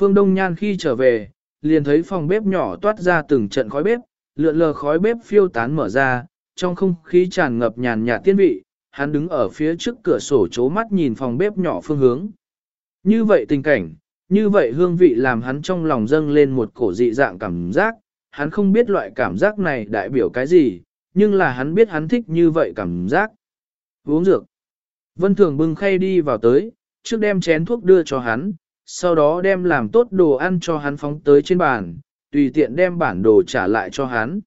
Phương Đông Nhan khi trở về, liền thấy phòng bếp nhỏ toát ra từng trận khói bếp, lượn lờ khói bếp phiêu tán mở ra, trong không khí tràn ngập nhàn nhạt tiên vị, hắn đứng ở phía trước cửa sổ chố mắt nhìn phòng bếp nhỏ phương hướng. Như vậy tình cảnh, như vậy hương vị làm hắn trong lòng dâng lên một cổ dị dạng cảm giác, hắn không biết loại cảm giác này đại biểu cái gì, nhưng là hắn biết hắn thích như vậy cảm giác. Uống dược. Vân Thường bưng khay đi vào tới, trước đem chén thuốc đưa cho hắn, sau đó đem làm tốt đồ ăn cho hắn phóng tới trên bàn, tùy tiện đem bản đồ trả lại cho hắn.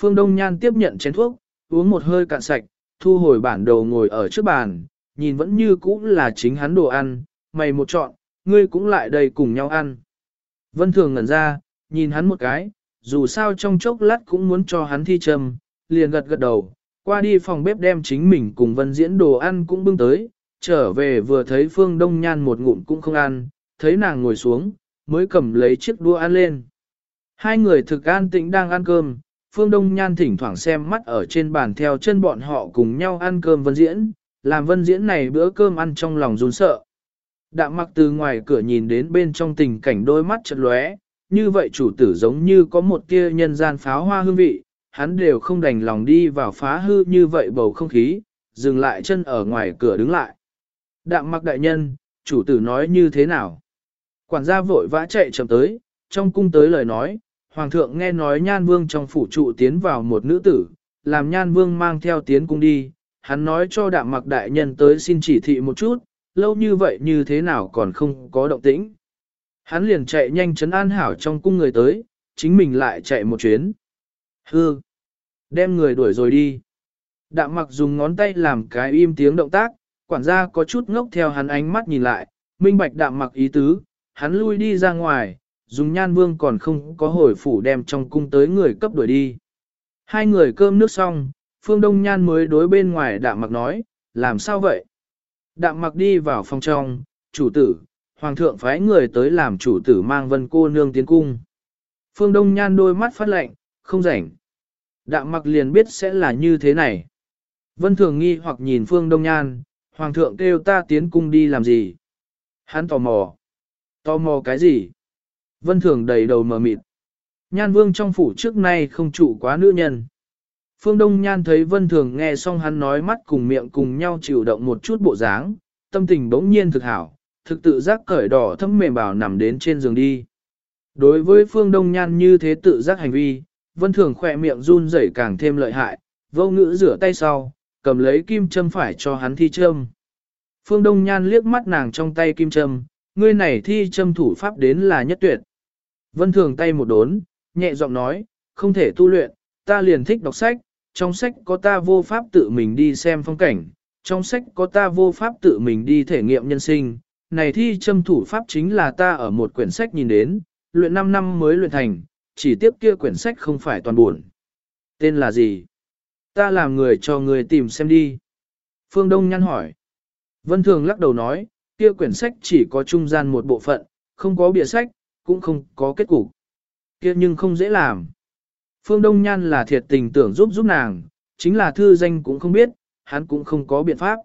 Phương Đông Nhan tiếp nhận chén thuốc, uống một hơi cạn sạch, thu hồi bản đồ ngồi ở trước bàn, nhìn vẫn như cũ là chính hắn đồ ăn, mày một chọn, ngươi cũng lại đây cùng nhau ăn. Vân Thường ngẩn ra, nhìn hắn một cái, dù sao trong chốc lát cũng muốn cho hắn thi trầm, liền gật gật đầu, qua đi phòng bếp đem chính mình cùng Vân Diễn đồ ăn cũng bưng tới, trở về vừa thấy Phương Đông Nhan một ngụm cũng không ăn, thấy nàng ngồi xuống, mới cầm lấy chiếc đũa ăn lên. Hai người thực an tĩnh đang ăn cơm, Phương Đông Nhan thỉnh thoảng xem mắt ở trên bàn theo chân bọn họ cùng nhau ăn cơm Vân Diễn, làm Vân Diễn này bữa cơm ăn trong lòng run sợ. Đạm mặc từ ngoài cửa nhìn đến bên trong tình cảnh đôi mắt chật lóe, như vậy chủ tử giống như có một tia nhân gian pháo hoa hương vị, hắn đều không đành lòng đi vào phá hư như vậy bầu không khí, dừng lại chân ở ngoài cửa đứng lại. Đạm mặc đại nhân, chủ tử nói như thế nào? Quản gia vội vã chạy chậm tới, trong cung tới lời nói, Hoàng thượng nghe nói Nhan Vương trong phủ trụ tiến vào một nữ tử, làm Nhan Vương mang theo tiến cung đi, hắn nói cho đạm mặc đại nhân tới xin chỉ thị một chút, lâu như vậy như thế nào còn không có động tĩnh. Hắn liền chạy nhanh chấn an hảo trong cung người tới, chính mình lại chạy một chuyến. Hư! Đem người đuổi rồi đi. Đạm mặc dùng ngón tay làm cái im tiếng động tác, quản gia có chút ngốc theo hắn ánh mắt nhìn lại, minh bạch đạm mặc ý tứ, hắn lui đi ra ngoài, dùng nhan vương còn không có hồi phủ đem trong cung tới người cấp đuổi đi. Hai người cơm nước xong, phương đông nhan mới đối bên ngoài đạm mặc nói, làm sao vậy? Đạm mặc đi vào phòng trong, chủ tử, hoàng thượng phái người tới làm chủ tử mang vân cô nương tiến cung. Phương đông nhan đôi mắt phát lạnh, không rảnh. Đạm mặc liền biết sẽ là như thế này. Vân thường nghi hoặc nhìn phương đông nhan, hoàng thượng kêu ta tiến cung đi làm gì? Hắn tò mò. Tò mò cái gì? Vân thường đầy đầu mờ mịt. Nhan vương trong phủ trước nay không trụ quá nữ nhân. Phương Đông Nhan thấy Vân Thường nghe xong hắn nói mắt cùng miệng cùng nhau chịu động một chút bộ dáng, tâm tình bỗng nhiên thực hảo, thực tự giác cởi đỏ thấm mềm bảo nằm đến trên giường đi. Đối với Phương Đông Nhan như thế tự giác hành vi, Vân Thường khỏe miệng run rẩy càng thêm lợi hại, vô ngữ rửa tay sau, cầm lấy kim châm phải cho hắn thi châm. Phương Đông Nhan liếc mắt nàng trong tay kim châm, ngươi này thi châm thủ pháp đến là nhất tuyệt. Vân Thường tay một đốn, nhẹ giọng nói, không thể tu luyện, ta liền thích đọc sách, trong sách có ta vô pháp tự mình đi xem phong cảnh, trong sách có ta vô pháp tự mình đi thể nghiệm nhân sinh. Này thi châm thủ pháp chính là ta ở một quyển sách nhìn đến, luyện 5 năm mới luyện thành, chỉ tiếp kia quyển sách không phải toàn buồn. Tên là gì? Ta làm người cho người tìm xem đi. Phương Đông nhăn hỏi. Vân Thường lắc đầu nói, kia quyển sách chỉ có trung gian một bộ phận, không có bìa sách, cũng không có kết cục. Kia nhưng không dễ làm. Phương Đông Nhan là thiệt tình tưởng giúp giúp nàng, chính là thư danh cũng không biết, hắn cũng không có biện pháp.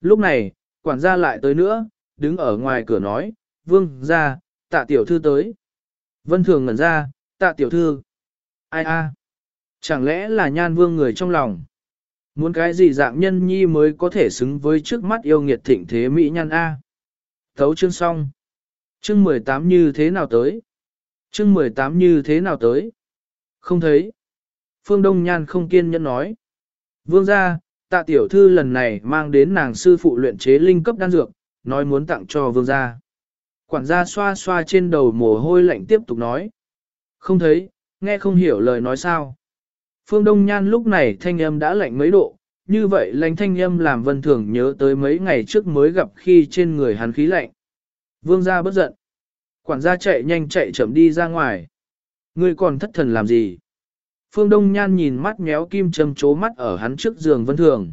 Lúc này, quản gia lại tới nữa, đứng ở ngoài cửa nói, vương ra, tạ tiểu thư tới. Vân thường ngẩn ra, tạ tiểu thư. Ai a? Chẳng lẽ là nhan vương người trong lòng? Muốn cái gì dạng nhân nhi mới có thể xứng với trước mắt yêu nghiệt thịnh thế mỹ nhan A? Thấu chương xong. Chương 18 như thế nào tới? Chương 18 như thế nào tới? Không thấy. Phương Đông Nhan không kiên nhẫn nói. Vương gia, tạ tiểu thư lần này mang đến nàng sư phụ luyện chế linh cấp đan dược, nói muốn tặng cho vương gia. Quản gia xoa xoa trên đầu mồ hôi lạnh tiếp tục nói. Không thấy, nghe không hiểu lời nói sao. Phương Đông Nhan lúc này thanh âm đã lạnh mấy độ, như vậy lạnh thanh âm làm vân thường nhớ tới mấy ngày trước mới gặp khi trên người hắn khí lạnh. Vương gia bất giận. Quản gia chạy nhanh chạy chậm đi ra ngoài. Ngươi còn thất thần làm gì? Phương Đông Nhan nhìn mắt méo kim châm chố mắt ở hắn trước giường Vân Thường.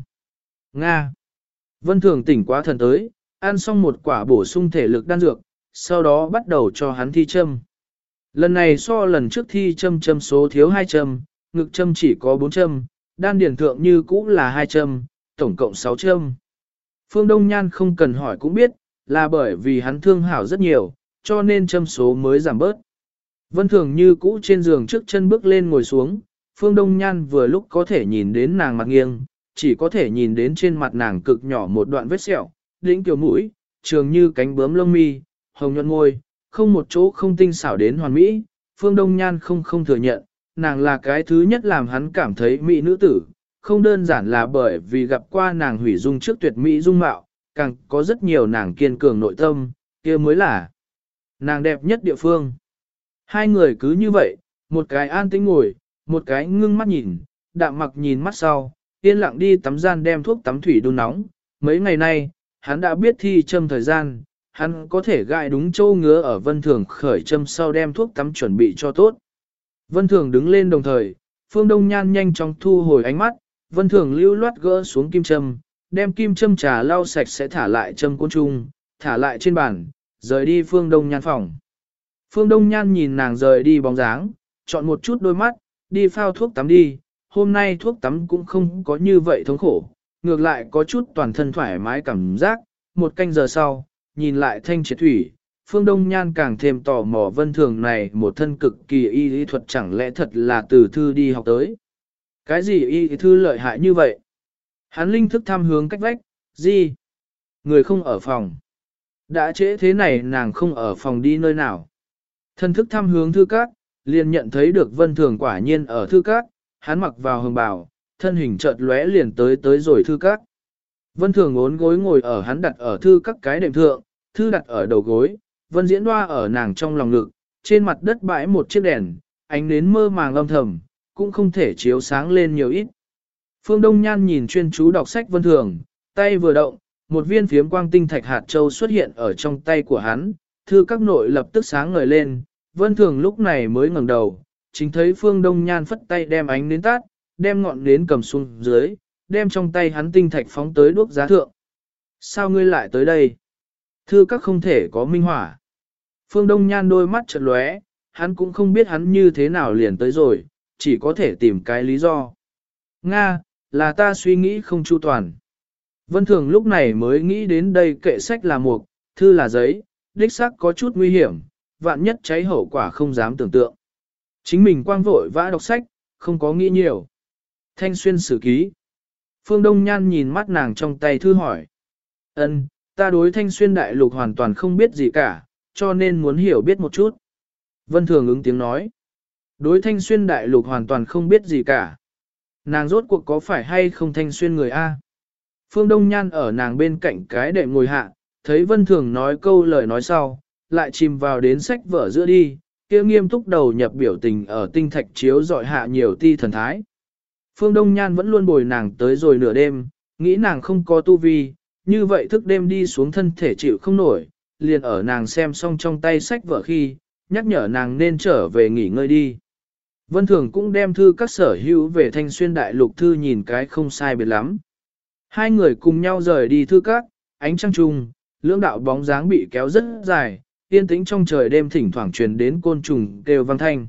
Nga! Vân Thường tỉnh quá thần tới, ăn xong một quả bổ sung thể lực đan dược, sau đó bắt đầu cho hắn thi châm. Lần này so lần trước thi châm châm số thiếu hai châm, ngực châm chỉ có 4 châm, đan điển thượng như cũ là 2 châm, tổng cộng 6 châm. Phương Đông Nhan không cần hỏi cũng biết, là bởi vì hắn thương hảo rất nhiều, cho nên châm số mới giảm bớt. Vân thường như cũ trên giường trước chân bước lên ngồi xuống, Phương Đông Nhan vừa lúc có thể nhìn đến nàng mặt nghiêng, chỉ có thể nhìn đến trên mặt nàng cực nhỏ một đoạn vết sẹo, đỉnh kiểu mũi, trường như cánh bướm lông mi, hồng nhuận môi, không một chỗ không tinh xảo đến hoàn mỹ. Phương Đông Nhan không không thừa nhận, nàng là cái thứ nhất làm hắn cảm thấy mỹ nữ tử, không đơn giản là bởi vì gặp qua nàng hủy dung trước tuyệt mỹ dung mạo, càng có rất nhiều nàng kiên cường nội tâm, kia mới là nàng đẹp nhất địa phương. Hai người cứ như vậy, một cái an tĩnh ngồi, một cái ngưng mắt nhìn, đạm mặc nhìn mắt sau, yên lặng đi tắm gian đem thuốc tắm thủy đun nóng. Mấy ngày nay, hắn đã biết thi châm thời gian, hắn có thể gai đúng châu ngứa ở vân thường khởi châm sau đem thuốc tắm chuẩn bị cho tốt. Vân thường đứng lên đồng thời, phương đông nhan nhanh chóng thu hồi ánh mắt, vân thường lưu loát gỡ xuống kim châm, đem kim châm trà lau sạch sẽ thả lại châm côn trung, thả lại trên bàn, rời đi phương đông nhan phòng. Phương đông nhan nhìn nàng rời đi bóng dáng, chọn một chút đôi mắt, đi phao thuốc tắm đi, hôm nay thuốc tắm cũng không có như vậy thống khổ, ngược lại có chút toàn thân thoải mái cảm giác, một canh giờ sau, nhìn lại thanh triệt thủy, phương đông nhan càng thêm tò mò vân thường này một thân cực kỳ y lý thuật chẳng lẽ thật là từ thư đi học tới. Cái gì y thư lợi hại như vậy? Hắn linh thức tham hướng cách vách, gì? Người không ở phòng. Đã trễ thế này nàng không ở phòng đi nơi nào. Thân thức tham hướng thư cát, liền nhận thấy được vân thường quả nhiên ở thư cát, hắn mặc vào hồng bào, thân hình chợt lóe liền tới tới rồi thư cát. Vân thường ốn gối ngồi ở hắn đặt ở thư các cái đệm thượng, thư đặt ở đầu gối, vân diễn hoa ở nàng trong lòng ngực, trên mặt đất bãi một chiếc đèn, ánh nến mơ màng âm thầm, cũng không thể chiếu sáng lên nhiều ít. Phương Đông Nhan nhìn chuyên chú đọc sách vân thường, tay vừa động, một viên phiếm quang tinh thạch hạt châu xuất hiện ở trong tay của hắn, thư các nội lập tức sáng ngời lên, vân thường lúc này mới ngẩng đầu, chính thấy Phương Đông Nhan phất tay đem ánh nến tát, đem ngọn nến cầm xuống dưới, đem trong tay hắn tinh thạch phóng tới đuốc giá thượng. Sao ngươi lại tới đây? Thư các không thể có minh hỏa. Phương Đông Nhan đôi mắt chợt lóe, hắn cũng không biết hắn như thế nào liền tới rồi, chỉ có thể tìm cái lý do. Nga, là ta suy nghĩ không chu toàn. Vân Thường lúc này mới nghĩ đến đây kệ sách là mục, thư là giấy, đích xác có chút nguy hiểm, vạn nhất cháy hậu quả không dám tưởng tượng. Chính mình quang vội vã đọc sách, không có nghĩ nhiều. Thanh xuyên sử ký. Phương Đông Nhan nhìn mắt nàng trong tay thư hỏi. ân ta đối thanh xuyên đại lục hoàn toàn không biết gì cả, cho nên muốn hiểu biết một chút. Vân Thường ứng tiếng nói. Đối thanh xuyên đại lục hoàn toàn không biết gì cả. Nàng rốt cuộc có phải hay không thanh xuyên người A? Phương Đông Nhan ở nàng bên cạnh cái đệm ngồi hạ, thấy Vân Thường nói câu lời nói sau, lại chìm vào đến sách vở giữa đi, kia nghiêm túc đầu nhập biểu tình ở tinh thạch chiếu dọi hạ nhiều ti thần thái. Phương Đông Nhan vẫn luôn bồi nàng tới rồi nửa đêm, nghĩ nàng không có tu vi, như vậy thức đêm đi xuống thân thể chịu không nổi, liền ở nàng xem xong trong tay sách vở khi, nhắc nhở nàng nên trở về nghỉ ngơi đi. Vân Thường cũng đem thư các sở hữu về thanh xuyên đại lục thư nhìn cái không sai biệt lắm. Hai người cùng nhau rời đi thư các, ánh trăng trùng, lưỡng đạo bóng dáng bị kéo rất dài, yên tĩnh trong trời đêm thỉnh thoảng truyền đến côn trùng kêu vang thanh.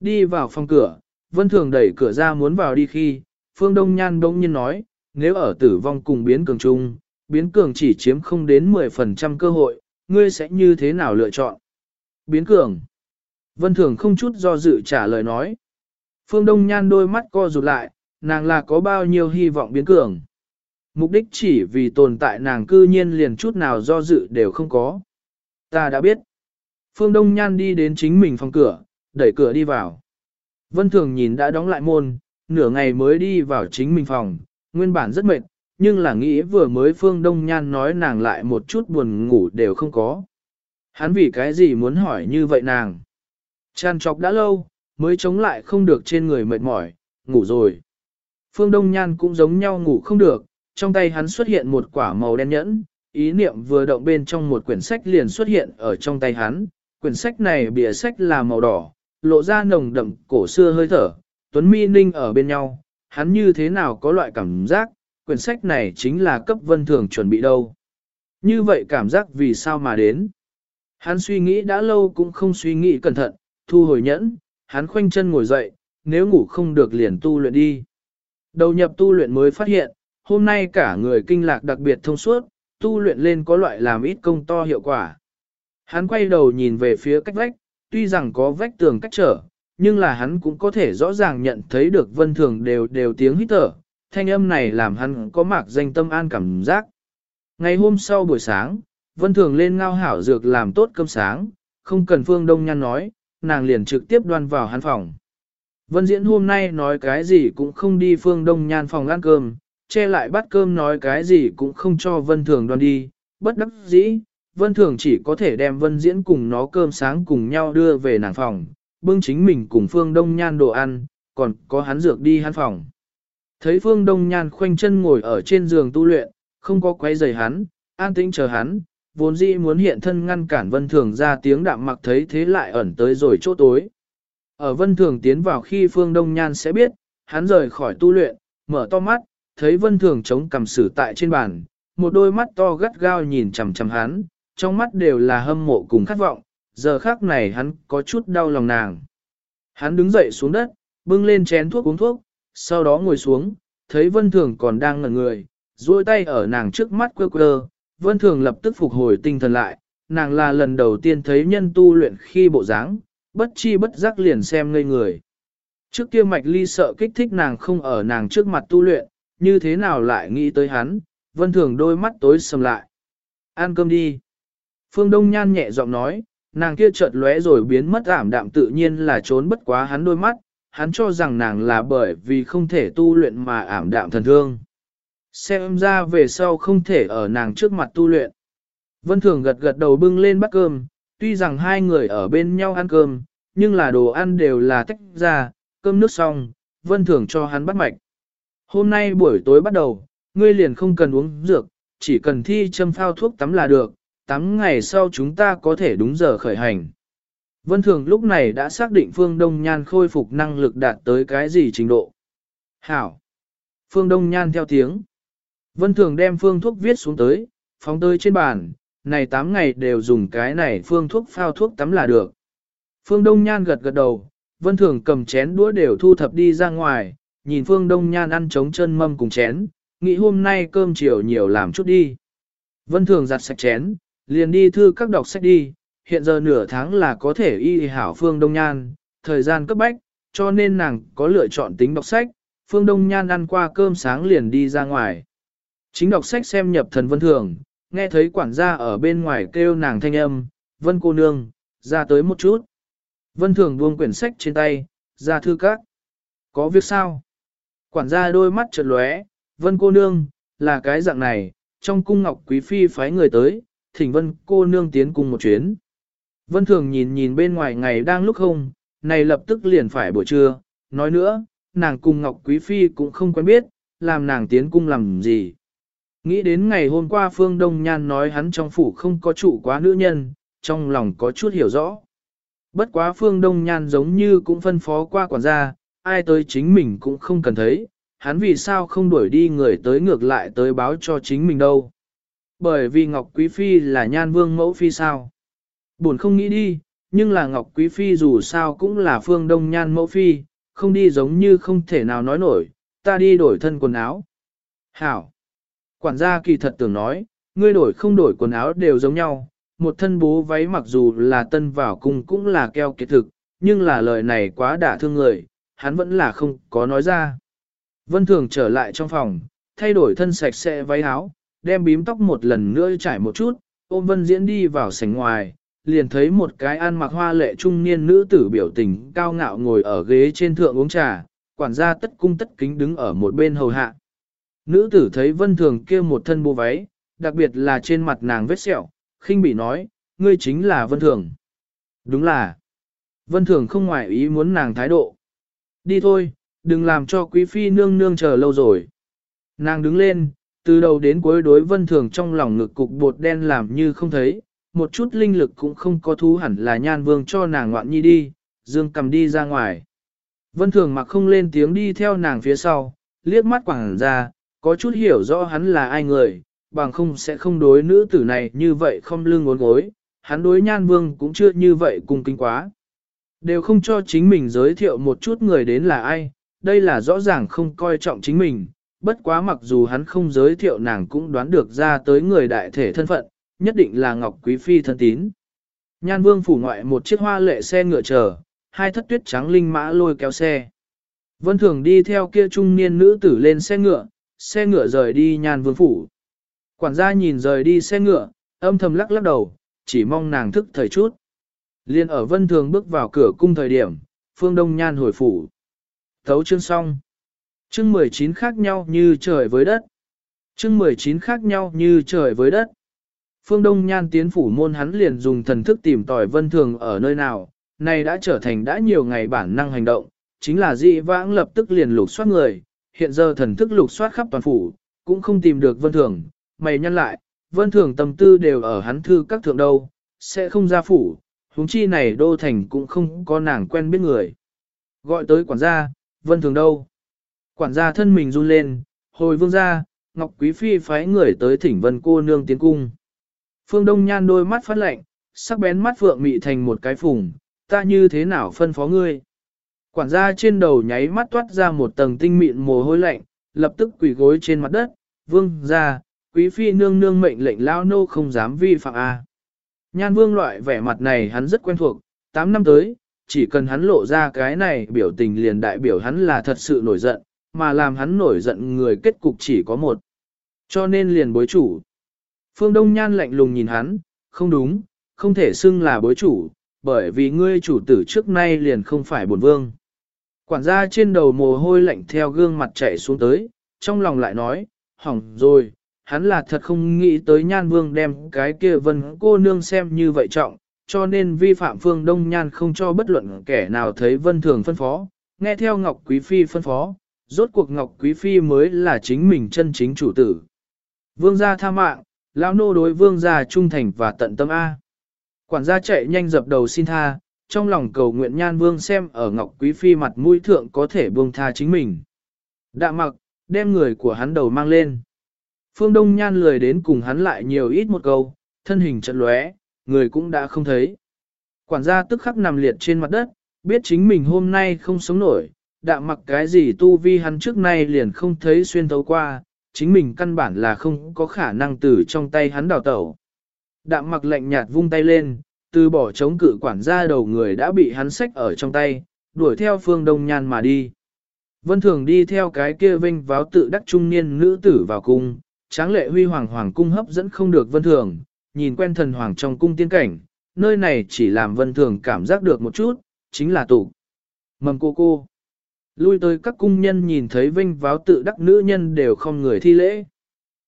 Đi vào phòng cửa, Vân Thường đẩy cửa ra muốn vào đi khi, Phương Đông Nhan đông nhiên nói, nếu ở tử vong cùng biến cường trung biến cường chỉ chiếm không đến 10% cơ hội, ngươi sẽ như thế nào lựa chọn? Biến cường. Vân Thường không chút do dự trả lời nói. Phương Đông Nhan đôi mắt co rụt lại, nàng là có bao nhiêu hy vọng biến cường. Mục đích chỉ vì tồn tại nàng cư nhiên liền chút nào do dự đều không có. Ta đã biết. Phương Đông Nhan đi đến chính mình phòng cửa, đẩy cửa đi vào. Vân Thường nhìn đã đóng lại môn, nửa ngày mới đi vào chính mình phòng, nguyên bản rất mệt, nhưng là nghĩ vừa mới Phương Đông Nhan nói nàng lại một chút buồn ngủ đều không có. Hắn vì cái gì muốn hỏi như vậy nàng? chăn chọc đã lâu, mới chống lại không được trên người mệt mỏi, ngủ rồi. Phương Đông Nhan cũng giống nhau ngủ không được, trong tay hắn xuất hiện một quả màu đen nhẫn, ý niệm vừa động bên trong một quyển sách liền xuất hiện ở trong tay hắn. Quyển sách này bìa sách là màu đỏ, lộ ra nồng đậm cổ xưa hơi thở, Tuấn Mi Ninh ở bên nhau, hắn như thế nào có loại cảm giác, quyển sách này chính là cấp vân thường chuẩn bị đâu. Như vậy cảm giác vì sao mà đến? Hắn suy nghĩ đã lâu cũng không suy nghĩ cẩn thận, thu hồi nhẫn, hắn khoanh chân ngồi dậy, nếu ngủ không được liền tu luyện đi. Đầu nhập tu luyện mới phát hiện, hôm nay cả người kinh lạc đặc biệt thông suốt, tu luyện lên có loại làm ít công to hiệu quả. Hắn quay đầu nhìn về phía cách vách, tuy rằng có vách tường cách trở, nhưng là hắn cũng có thể rõ ràng nhận thấy được vân thường đều đều tiếng hít thở, thanh âm này làm hắn có mạc danh tâm an cảm giác. Ngày hôm sau buổi sáng, vân thường lên ngao hảo dược làm tốt cơm sáng, không cần phương đông Nhan nói, nàng liền trực tiếp đoan vào hắn phòng. Vân diễn hôm nay nói cái gì cũng không đi phương đông nhan phòng ăn cơm, che lại bát cơm nói cái gì cũng không cho vân thường đoan đi, bất đắc dĩ, vân thường chỉ có thể đem vân diễn cùng nó cơm sáng cùng nhau đưa về nàng phòng, bưng chính mình cùng phương đông nhan đồ ăn, còn có hắn dược đi hắn phòng. Thấy phương đông nhan khoanh chân ngồi ở trên giường tu luyện, không có quấy rầy hắn, an tĩnh chờ hắn, vốn dĩ muốn hiện thân ngăn cản vân thường ra tiếng đạm mặc thấy thế lại ẩn tới rồi chỗ tối. Ở vân thường tiến vào khi phương đông nhan sẽ biết, hắn rời khỏi tu luyện, mở to mắt, thấy vân thường chống cầm sử tại trên bàn, một đôi mắt to gắt gao nhìn chằm chằm hắn, trong mắt đều là hâm mộ cùng khát vọng, giờ khác này hắn có chút đau lòng nàng. Hắn đứng dậy xuống đất, bưng lên chén thuốc uống thuốc, sau đó ngồi xuống, thấy vân thường còn đang ngẩn người, duỗi tay ở nàng trước mắt quơ quơ, vân thường lập tức phục hồi tinh thần lại, nàng là lần đầu tiên thấy nhân tu luyện khi bộ dáng, bất chi bất giác liền xem ngây người. Trước kia mạch ly sợ kích thích nàng không ở nàng trước mặt tu luyện, như thế nào lại nghĩ tới hắn, vân thường đôi mắt tối sầm lại. Ăn cơm đi. Phương Đông Nhan nhẹ giọng nói, nàng kia chợt lóe rồi biến mất ảm đạm tự nhiên là trốn bất quá hắn đôi mắt, hắn cho rằng nàng là bởi vì không thể tu luyện mà ảm đạm thần thương. Xem ra về sau không thể ở nàng trước mặt tu luyện. Vân Thường gật gật đầu bưng lên bát cơm, tuy rằng hai người ở bên nhau ăn cơm, nhưng là đồ ăn đều là tách ra, cơm nước xong, Vân Thường cho hắn bắt mạch. Hôm nay buổi tối bắt đầu, ngươi liền không cần uống dược, chỉ cần thi châm phao thuốc tắm là được, tắm ngày sau chúng ta có thể đúng giờ khởi hành. Vân Thường lúc này đã xác định Phương Đông Nhan khôi phục năng lực đạt tới cái gì trình độ. Hảo! Phương Đông Nhan theo tiếng. Vân Thường đem phương thuốc viết xuống tới, phóng tới trên bàn, này 8 ngày đều dùng cái này phương thuốc phao thuốc tắm là được. Phương Đông Nhan gật gật đầu, Vân Thường cầm chén đũa đều thu thập đi ra ngoài, nhìn Phương Đông Nhan ăn trống chân mâm cùng chén, nghĩ hôm nay cơm chiều nhiều làm chút đi. Vân Thường giặt sạch chén, liền đi thư các đọc sách đi, hiện giờ nửa tháng là có thể y hảo Phương Đông Nhan, thời gian cấp bách, cho nên nàng có lựa chọn tính đọc sách, Phương Đông Nhan ăn qua cơm sáng liền đi ra ngoài. Chính đọc sách xem nhập thần Vân Thường, nghe thấy quản gia ở bên ngoài kêu nàng thanh âm, Vân cô nương, ra tới một chút. Vân Thường buông quyển sách trên tay, ra thư các. Có việc sao? Quản gia đôi mắt chợt lóe, Vân cô nương, là cái dạng này, trong cung ngọc quý phi phái người tới, thỉnh Vân cô nương tiến cùng một chuyến. Vân Thường nhìn nhìn bên ngoài ngày đang lúc không, này lập tức liền phải buổi trưa, nói nữa, nàng cùng Ngọc Quý Phi cũng không quen biết, làm nàng tiến cung làm gì. Nghĩ đến ngày hôm qua Phương Đông Nhan nói hắn trong phủ không có trụ quá nữ nhân, trong lòng có chút hiểu rõ. Bất quá Phương Đông Nhan giống như cũng phân phó qua quản gia, ai tới chính mình cũng không cần thấy, hắn vì sao không đuổi đi người tới ngược lại tới báo cho chính mình đâu. Bởi vì Ngọc Quý Phi là nhan vương mẫu phi sao. Buồn không nghĩ đi, nhưng là Ngọc Quý Phi dù sao cũng là phương đông nhan mẫu phi, không đi giống như không thể nào nói nổi, ta đi đổi thân quần áo. Hảo! Quản gia kỳ thật tưởng nói, ngươi đổi không đổi quần áo đều giống nhau, một thân bố váy mặc dù là tân vào cung cũng là keo kiệt thực, nhưng là lời này quá đả thương người, hắn vẫn là không có nói ra. Vân Thường trở lại trong phòng, thay đổi thân sạch sẽ váy áo, đem bím tóc một lần nữa trải một chút, ôm Vân Diễn đi vào sảnh ngoài, liền thấy một cái ăn mặc hoa lệ trung niên nữ tử biểu tình cao ngạo ngồi ở ghế trên thượng uống trà, quản gia tất cung tất kính đứng ở một bên hầu hạ. Nữ tử thấy Vân Thường kia một thân bộ váy, đặc biệt là trên mặt nàng vết sẹo, khinh bị nói, ngươi chính là Vân Thường. Đúng là, Vân Thường không ngoại ý muốn nàng thái độ. Đi thôi, đừng làm cho quý phi nương nương chờ lâu rồi. Nàng đứng lên, từ đầu đến cuối đối Vân Thường trong lòng ngực cục bột đen làm như không thấy, một chút linh lực cũng không có thú hẳn là nhan vương cho nàng ngoạn nhi đi, dương cầm đi ra ngoài. Vân Thường mặc không lên tiếng đi theo nàng phía sau, liếc mắt quảng ra, có chút hiểu rõ hắn là ai người, bằng không sẽ không đối nữ tử này như vậy không lưng ngốn gối, hắn đối nhan vương cũng chưa như vậy cùng kinh quá. Đều không cho chính mình giới thiệu một chút người đến là ai, đây là rõ ràng không coi trọng chính mình, bất quá mặc dù hắn không giới thiệu nàng cũng đoán được ra tới người đại thể thân phận, nhất định là Ngọc Quý Phi thân tín. Nhan vương phủ ngoại một chiếc hoa lệ xe ngựa chờ, hai thất tuyết trắng linh mã lôi kéo xe. Vân Thường đi theo kia trung niên nữ tử lên xe ngựa, xe ngựa rời đi nhan vương phủ. Quản gia nhìn rời đi xe ngựa, âm thầm lắc lắc đầu, chỉ mong nàng thức thời chút. Liên ở Vân Thường bước vào cửa cung thời điểm, phương đông nhan hồi phủ. Thấu chương xong. Chương 19 khác nhau như trời với đất. Chương 19 khác nhau như trời với đất. Phương Đông Nhan tiến phủ môn hắn liền dùng thần thức tìm tòi vân thường ở nơi nào, này đã trở thành đã nhiều ngày bản năng hành động, chính là dị vãng lập tức liền lục soát người, hiện giờ thần thức lục soát khắp toàn phủ, cũng không tìm được vân thường, mày nhăn lại, vân thường tâm tư đều ở hắn thư các thượng đâu, sẽ không ra phủ, huống chi này đô thành cũng không có nàng quen biết người. Gọi tới quản gia, vân thường đâu? Quản gia thân mình run lên, hồi vương gia, Ngọc Quý Phi phái người tới thỉnh vân cô nương tiến cung. Phương Đông Nhan đôi mắt phát lạnh, sắc bén mắt vượng mị thành một cái phùng, ta như thế nào phân phó ngươi? Quản gia trên đầu nháy mắt toát ra một tầng tinh mịn mồ hôi lạnh, lập tức quỳ gối trên mặt đất, vương ra, quý phi nương nương mệnh lệnh lao nô không dám vi phạm A. Nhan vương loại vẻ mặt này hắn rất quen thuộc, 8 năm tới, chỉ cần hắn lộ ra cái này biểu tình liền đại biểu hắn là thật sự nổi giận, mà làm hắn nổi giận người kết cục chỉ có một. Cho nên liền bối chủ. Phương Đông Nhan lạnh lùng nhìn hắn, không đúng, không thể xưng là bối chủ, bởi vì ngươi chủ tử trước nay liền không phải bổn vương. Quản gia trên đầu mồ hôi lạnh theo gương mặt chạy xuống tới, trong lòng lại nói, hỏng rồi, hắn là thật không nghĩ tới nhan vương đem cái kia vân cô nương xem như vậy trọng, cho nên vi phạm phương đông nhan không cho bất luận kẻ nào thấy vân thường phân phó, nghe theo Ngọc Quý Phi phân phó, rốt cuộc Ngọc Quý Phi mới là chính mình chân chính chủ tử. Vương gia tha mạng, lão nô đối vương gia trung thành và tận tâm A. Quản gia chạy nhanh dập đầu xin tha, trong lòng cầu nguyện nhan vương xem ở Ngọc Quý Phi mặt mũi thượng có thể buông tha chính mình. Đạ mặc, đem người của hắn đầu mang lên. Phương Đông Nhan lười đến cùng hắn lại nhiều ít một câu, thân hình trận lóe, người cũng đã không thấy. Quản gia tức khắc nằm liệt trên mặt đất, biết chính mình hôm nay không sống nổi, đạm mặc cái gì tu vi hắn trước nay liền không thấy xuyên thấu qua, chính mình căn bản là không có khả năng từ trong tay hắn đào tẩu. Đạm mặc lạnh nhạt vung tay lên, từ bỏ chống cự quản gia đầu người đã bị hắn xách ở trong tay, đuổi theo phương đông nhan mà đi. Vân Thường đi theo cái kia vinh váo tự đắc trung niên nữ tử vào cung, tráng lệ huy hoàng hoàng cung hấp dẫn không được Vân Thường, nhìn quen thần hoàng trong cung tiên cảnh, nơi này chỉ làm Vân Thường cảm giác được một chút, chính là tủ. Mầm cô cô. Lui tới các cung nhân nhìn thấy vinh váo tự đắc nữ nhân đều không người thi lễ.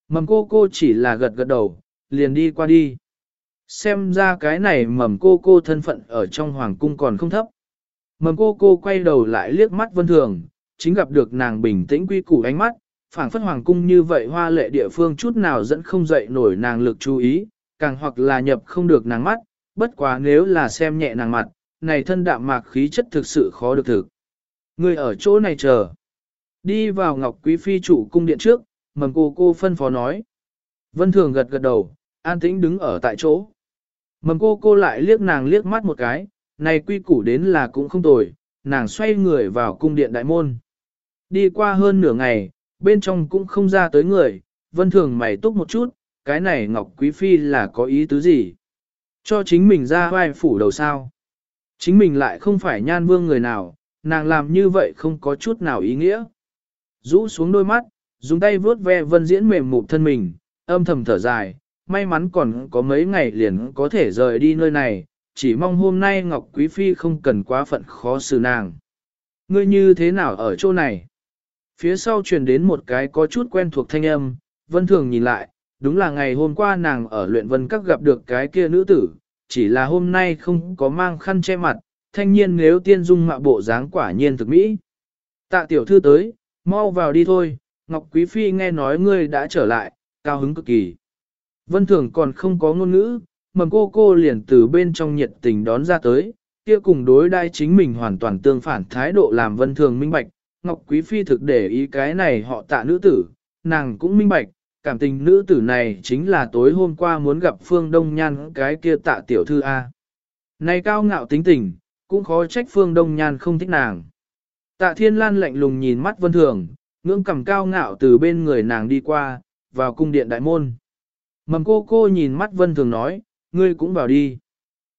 Mầm cô cô chỉ là gật gật đầu, liền đi qua đi. Xem ra cái này mầm cô cô thân phận ở trong hoàng cung còn không thấp. Mầm cô cô quay đầu lại liếc mắt vân thường, chính gặp được nàng bình tĩnh quy củ ánh mắt, phảng phất hoàng cung như vậy hoa lệ địa phương chút nào dẫn không dậy nổi nàng lực chú ý, càng hoặc là nhập không được nàng mắt, bất quá nếu là xem nhẹ nàng mặt, này thân đạm mạc khí chất thực sự khó được thực. Người ở chỗ này chờ. Đi vào Ngọc Quý Phi chủ cung điện trước, mầm cô cô phân phó nói. Vân Thường gật gật đầu, an tĩnh đứng ở tại chỗ. Mầm cô cô lại liếc nàng liếc mắt một cái, này quy củ đến là cũng không tồi, nàng xoay người vào cung điện đại môn. Đi qua hơn nửa ngày, bên trong cũng không ra tới người, vân thường mày túc một chút, cái này Ngọc Quý Phi là có ý tứ gì? Cho chính mình ra vai phủ đầu sao? Chính mình lại không phải nhan vương người nào, nàng làm như vậy không có chút nào ý nghĩa. Rũ xuống đôi mắt, dùng tay vuốt ve vân diễn mềm mụn thân mình, âm thầm thở dài, may mắn còn có mấy ngày liền có thể rời đi nơi này, chỉ mong hôm nay Ngọc Quý Phi không cần quá phận khó xử nàng. Ngươi như thế nào ở chỗ này? Phía sau truyền đến một cái có chút quen thuộc thanh âm, vân thường nhìn lại, đúng là ngày hôm qua nàng ở luyện vân các gặp được cái kia nữ tử, chỉ là hôm nay không có mang khăn che mặt, thanh niên nếu tiên dung mạo bộ dáng quả nhiên thực mỹ. Tạ tiểu thư tới, mau vào đi thôi, Ngọc Quý Phi nghe nói ngươi đã trở lại, cao hứng cực kỳ. Vân Thường còn không có ngôn ngữ, mầm cô cô liền từ bên trong nhiệt tình đón ra tới, kia cùng đối đai chính mình hoàn toàn tương phản thái độ làm Vân Thường minh bạch, Ngọc Quý Phi thực để ý cái này họ tạ nữ tử, nàng cũng minh bạch, cảm tình nữ tử này chính là tối hôm qua muốn gặp Phương Đông Nhan cái kia tạ tiểu thư A. Này cao ngạo tính tình, cũng khó trách Phương Đông Nhan không thích nàng. Tạ Thiên Lan lạnh lùng nhìn mắt Vân Thường, ngưỡng cầm cao ngạo từ bên người nàng đi qua, vào cung điện đại môn. Mầm cô cô nhìn mắt vân thường nói, ngươi cũng vào đi.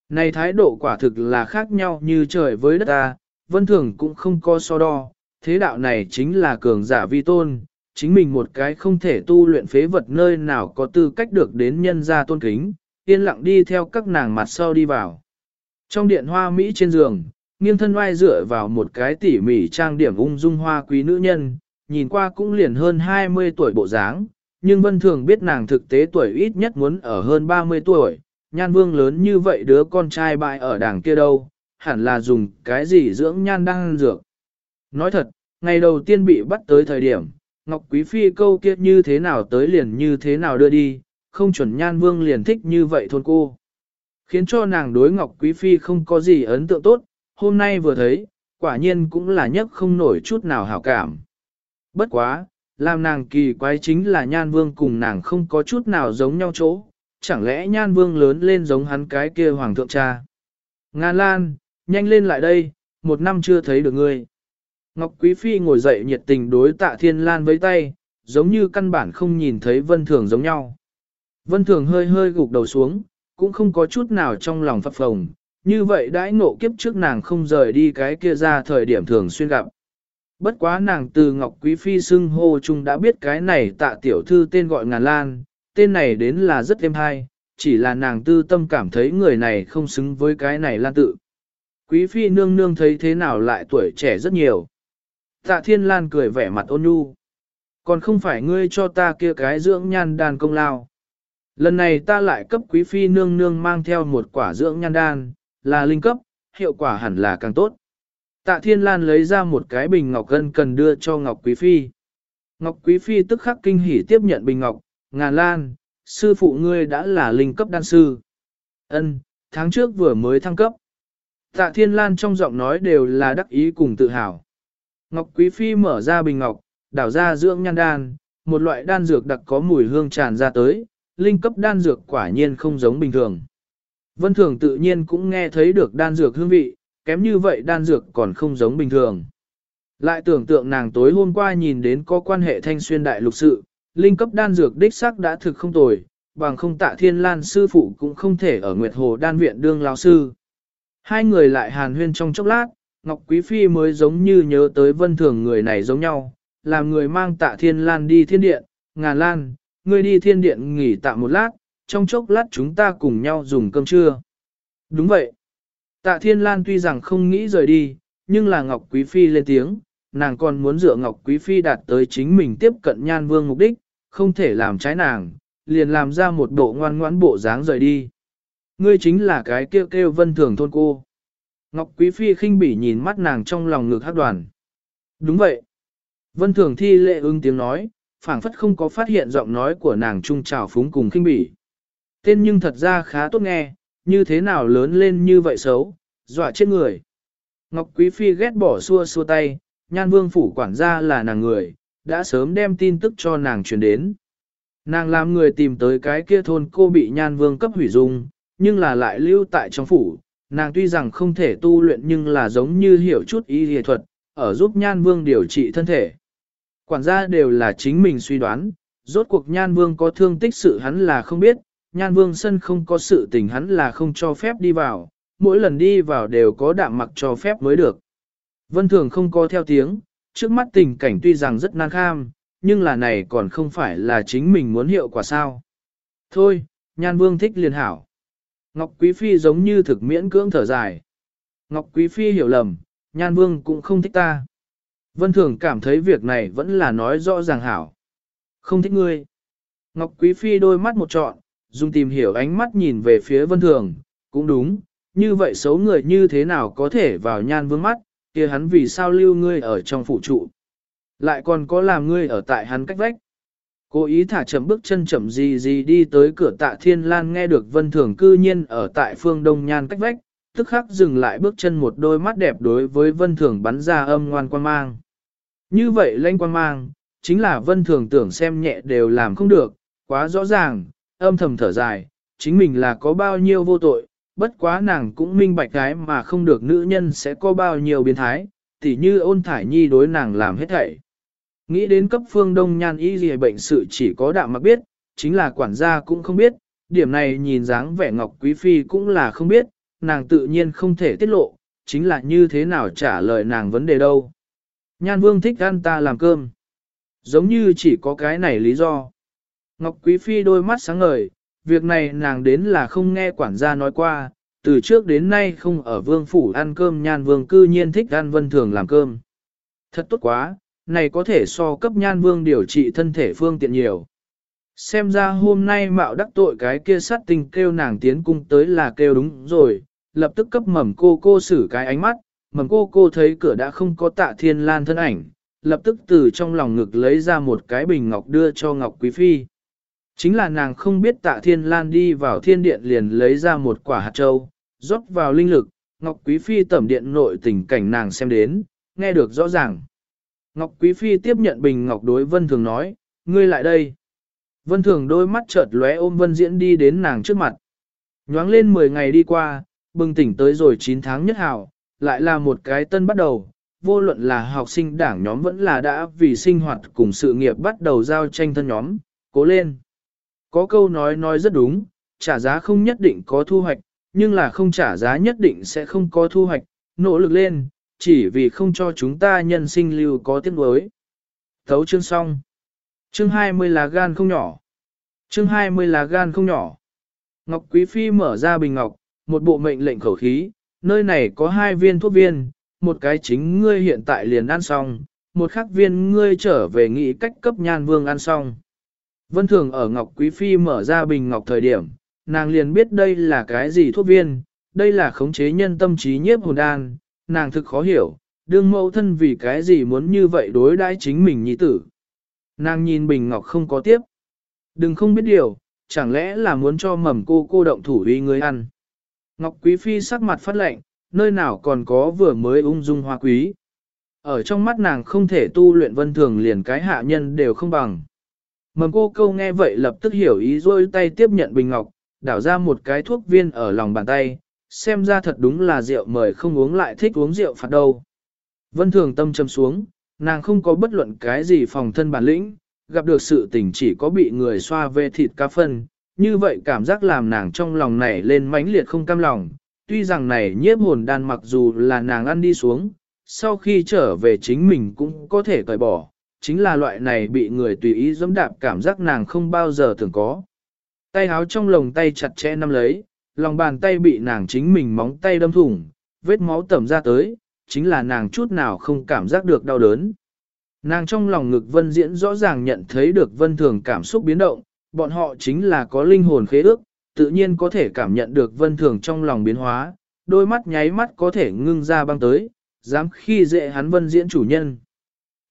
Này thái độ quả thực là khác nhau như trời với đất ta, vân thường cũng không có so đo, thế đạo này chính là cường giả vi tôn, chính mình một cái không thể tu luyện phế vật nơi nào có tư cách được đến nhân gia tôn kính, yên lặng đi theo các nàng mặt sau đi vào. Trong điện hoa Mỹ trên giường, nghiêng thân oai dựa vào một cái tỉ mỉ trang điểm ung dung hoa quý nữ nhân, nhìn qua cũng liền hơn 20 tuổi bộ dáng, nhưng vân thường biết nàng thực tế tuổi ít nhất muốn ở hơn 30 tuổi, nhan vương lớn như vậy đứa con trai bại ở đảng kia đâu, hẳn là dùng cái gì dưỡng nhan đang dược. Nói thật, ngày đầu tiên bị bắt tới thời điểm, Ngọc Quý Phi câu kia như thế nào tới liền như thế nào đưa đi, không chuẩn nhan vương liền thích như vậy thôn cô. Khiến cho nàng đối Ngọc Quý Phi không có gì ấn tượng tốt, hôm nay vừa thấy, quả nhiên cũng là nhất không nổi chút nào hảo cảm. Bất quá, làm nàng kỳ quái chính là nhan vương cùng nàng không có chút nào giống nhau chỗ, chẳng lẽ nhan vương lớn lên giống hắn cái kia hoàng thượng cha. Ngàn Lan, nhanh lên lại đây, một năm chưa thấy được ngươi. Ngọc Quý Phi ngồi dậy nhiệt tình đối tạ thiên lan với tay, giống như căn bản không nhìn thấy vân thường giống nhau. Vân thường hơi hơi gục đầu xuống, cũng không có chút nào trong lòng phập phồng, như vậy đãi ngộ kiếp trước nàng không rời đi cái kia ra thời điểm thường xuyên gặp. Bất quá nàng từ Ngọc Quý Phi xưng hô chung đã biết cái này tạ tiểu thư tên gọi ngàn lan, tên này đến là rất êm hay, chỉ là nàng tư tâm cảm thấy người này không xứng với cái này lan tự. Quý Phi nương nương thấy thế nào lại tuổi trẻ rất nhiều. Tạ Thiên Lan cười vẻ mặt ôn nhu. Còn không phải ngươi cho ta kia cái dưỡng nhan đan công lao. Lần này ta lại cấp quý phi nương nương mang theo một quả dưỡng nhan đan, là linh cấp, hiệu quả hẳn là càng tốt. Tạ Thiên Lan lấy ra một cái bình ngọc gân cần đưa cho Ngọc Quý Phi. Ngọc Quý Phi tức khắc kinh hỉ tiếp nhận bình ngọc, ngàn lan, sư phụ ngươi đã là linh cấp đan sư. Ân, tháng trước vừa mới thăng cấp. Tạ Thiên Lan trong giọng nói đều là đắc ý cùng tự hào. Ngọc Quý Phi mở ra bình ngọc, đảo ra dưỡng nhan đan, một loại đan dược đặc có mùi hương tràn ra tới, linh cấp đan dược quả nhiên không giống bình thường. Vân Thường tự nhiên cũng nghe thấy được đan dược hương vị, kém như vậy đan dược còn không giống bình thường. Lại tưởng tượng nàng tối hôm qua nhìn đến có quan hệ thanh xuyên đại lục sự, linh cấp đan dược đích sắc đã thực không tồi, bằng không tạ thiên lan sư phụ cũng không thể ở Nguyệt Hồ đan viện đương lao sư. Hai người lại hàn huyên trong chốc lát, Ngọc Quý Phi mới giống như nhớ tới vân thường người này giống nhau, làm người mang tạ thiên lan đi thiên điện, ngàn lan, ngươi đi thiên điện nghỉ tạm một lát, trong chốc lát chúng ta cùng nhau dùng cơm trưa. Đúng vậy. Tạ Thiên Lan tuy rằng không nghĩ rời đi, nhưng là Ngọc Quý Phi lên tiếng, nàng còn muốn dựa Ngọc Quý Phi đạt tới chính mình tiếp cận nhan vương mục đích, không thể làm trái nàng, liền làm ra một bộ ngoan ngoãn bộ dáng rời đi. Ngươi chính là cái kêu kêu vân thường thôn cô. Ngọc Quý Phi khinh bỉ nhìn mắt nàng trong lòng ngực hát đoàn. Đúng vậy. Vân thường thi lệ ưng tiếng nói, phảng phất không có phát hiện giọng nói của nàng trung trào phúng cùng khinh bỉ. Tên nhưng thật ra khá tốt nghe, như thế nào lớn lên như vậy xấu, dọa chết người. Ngọc Quý Phi ghét bỏ xua xua tay, nhan vương phủ quản gia là nàng người, đã sớm đem tin tức cho nàng truyền đến. Nàng làm người tìm tới cái kia thôn cô bị nhan vương cấp hủy dung, nhưng là lại lưu tại trong phủ. Nàng tuy rằng không thể tu luyện nhưng là giống như hiểu chút y y thuật, ở giúp nhan vương điều trị thân thể. Quản gia đều là chính mình suy đoán, rốt cuộc nhan vương có thương tích sự hắn là không biết, nhan vương sân không có sự tình hắn là không cho phép đi vào, mỗi lần đi vào đều có đạm mặc cho phép mới được. Vân thường không có theo tiếng, trước mắt tình cảnh tuy rằng rất nan kham, nhưng là này còn không phải là chính mình muốn hiệu quả sao. Thôi, nhan vương thích liền hảo. Ngọc Quý Phi giống như thực miễn cưỡng thở dài. Ngọc Quý Phi hiểu lầm, nhan vương cũng không thích ta. Vân Thường cảm thấy việc này vẫn là nói rõ ràng hảo. Không thích ngươi. Ngọc Quý Phi đôi mắt một trọn, dùng tìm hiểu ánh mắt nhìn về phía Vân Thường, cũng đúng, như vậy xấu người như thế nào có thể vào nhan vương mắt, kia hắn vì sao lưu ngươi ở trong phụ trụ. Lại còn có làm ngươi ở tại hắn cách vách. Cố ý thả chậm bước chân chậm gì gì đi tới cửa tạ thiên lan nghe được vân thường cư nhiên ở tại phương đông nhan cách vách, tức khắc dừng lại bước chân một đôi mắt đẹp đối với vân thường bắn ra âm ngoan quan mang. Như vậy lanh quan mang, chính là vân thường tưởng xem nhẹ đều làm không được, quá rõ ràng, âm thầm thở dài, chính mình là có bao nhiêu vô tội, bất quá nàng cũng minh bạch cái mà không được nữ nhân sẽ có bao nhiêu biến thái, tỉ như ôn thải nhi đối nàng làm hết thảy. Nghĩ đến cấp phương đông nhan y gì bệnh sự chỉ có đạm mặc biết, chính là quản gia cũng không biết, điểm này nhìn dáng vẻ ngọc quý phi cũng là không biết, nàng tự nhiên không thể tiết lộ, chính là như thế nào trả lời nàng vấn đề đâu. Nhan vương thích ăn ta làm cơm. Giống như chỉ có cái này lý do. Ngọc Quý Phi đôi mắt sáng ngời, việc này nàng đến là không nghe quản gia nói qua, từ trước đến nay không ở vương phủ ăn cơm nhan vương cư nhiên thích ăn vân thường làm cơm. Thật tốt quá, này có thể so cấp nhan vương điều trị thân thể phương tiện nhiều. Xem ra hôm nay mạo đắc tội cái kia sát tình kêu nàng tiến cung tới là kêu đúng rồi, lập tức cấp mầm cô cô xử cái ánh mắt, mầm cô cô thấy cửa đã không có tạ thiên lan thân ảnh, lập tức từ trong lòng ngực lấy ra một cái bình ngọc đưa cho Ngọc Quý Phi. Chính là nàng không biết tạ thiên lan đi vào thiên điện liền lấy ra một quả hạt châu, rót vào linh lực, Ngọc Quý Phi tẩm điện nội tình cảnh nàng xem đến, nghe được rõ ràng. Ngọc Quý Phi tiếp nhận bình Ngọc đối Vân Thường nói, ngươi lại đây. Vân Thường đôi mắt chợt lóe ôm Vân Diễn đi đến nàng trước mặt. Nhoáng lên 10 ngày đi qua, bừng tỉnh tới rồi 9 tháng nhất hào, lại là một cái tân bắt đầu, vô luận là học sinh đảng nhóm vẫn là đã vì sinh hoạt cùng sự nghiệp bắt đầu giao tranh thân nhóm, cố lên. Có câu nói nói rất đúng, trả giá không nhất định có thu hoạch, nhưng là không trả giá nhất định sẽ không có thu hoạch, nỗ lực lên, chỉ vì không cho chúng ta nhân sinh lưu có tiếc nuối. Thấu chương xong. Chương 20 là gan không nhỏ. Chương 20 là gan không nhỏ. Ngọc Quý Phi mở ra bình ngọc, một bộ mệnh lệnh khẩu khí, nơi này có hai viên thuốc viên, một cái chính ngươi hiện tại liền ăn xong, một khác viên ngươi trở về nghĩ cách cấp nhan vương ăn xong. Vân Thường ở Ngọc Quý Phi mở ra bình ngọc thời điểm, nàng liền biết đây là cái gì thuốc viên, đây là khống chế nhân tâm trí nhiếp hồn đan, nàng thực khó hiểu, đương mẫu thân vì cái gì muốn như vậy đối đãi chính mình nhi tử. Nàng nhìn bình ngọc không có tiếp. Đừng không biết điều, chẳng lẽ là muốn cho mầm cô cô động thủ uy người ăn. Ngọc Quý Phi sắc mặt phát lệnh, nơi nào còn có vừa mới ung dung hoa quý. Ở trong mắt nàng không thể tu luyện vân thường liền cái hạ nhân đều không bằng. Mầm cô câu nghe vậy lập tức hiểu ý rôi tay tiếp nhận bình ngọc, đảo ra một cái thuốc viên ở lòng bàn tay, xem ra thật đúng là rượu mời không uống lại thích uống rượu phạt đâu. Vân thường tâm châm xuống, nàng không có bất luận cái gì phòng thân bản lĩnh, gặp được sự tình chỉ có bị người xoa về thịt cá phân, như vậy cảm giác làm nàng trong lòng này lên mãnh liệt không cam lòng, tuy rằng này nhiếp hồn đan mặc dù là nàng ăn đi xuống, sau khi trở về chính mình cũng có thể cởi bỏ, chính là loại này bị người tùy ý dẫm đạp cảm giác nàng không bao giờ thường có. Tay háo trong lồng tay chặt chẽ nắm lấy, lòng bàn tay bị nàng chính mình móng tay đâm thủng, vết máu tẩm ra tới, chính là nàng chút nào không cảm giác được đau đớn. Nàng trong lòng ngực vân diễn rõ ràng nhận thấy được vân thường cảm xúc biến động, bọn họ chính là có linh hồn khế ước, tự nhiên có thể cảm nhận được vân thường trong lòng biến hóa, đôi mắt nháy mắt có thể ngưng ra băng tới, dám khi dễ hắn vân diễn chủ nhân.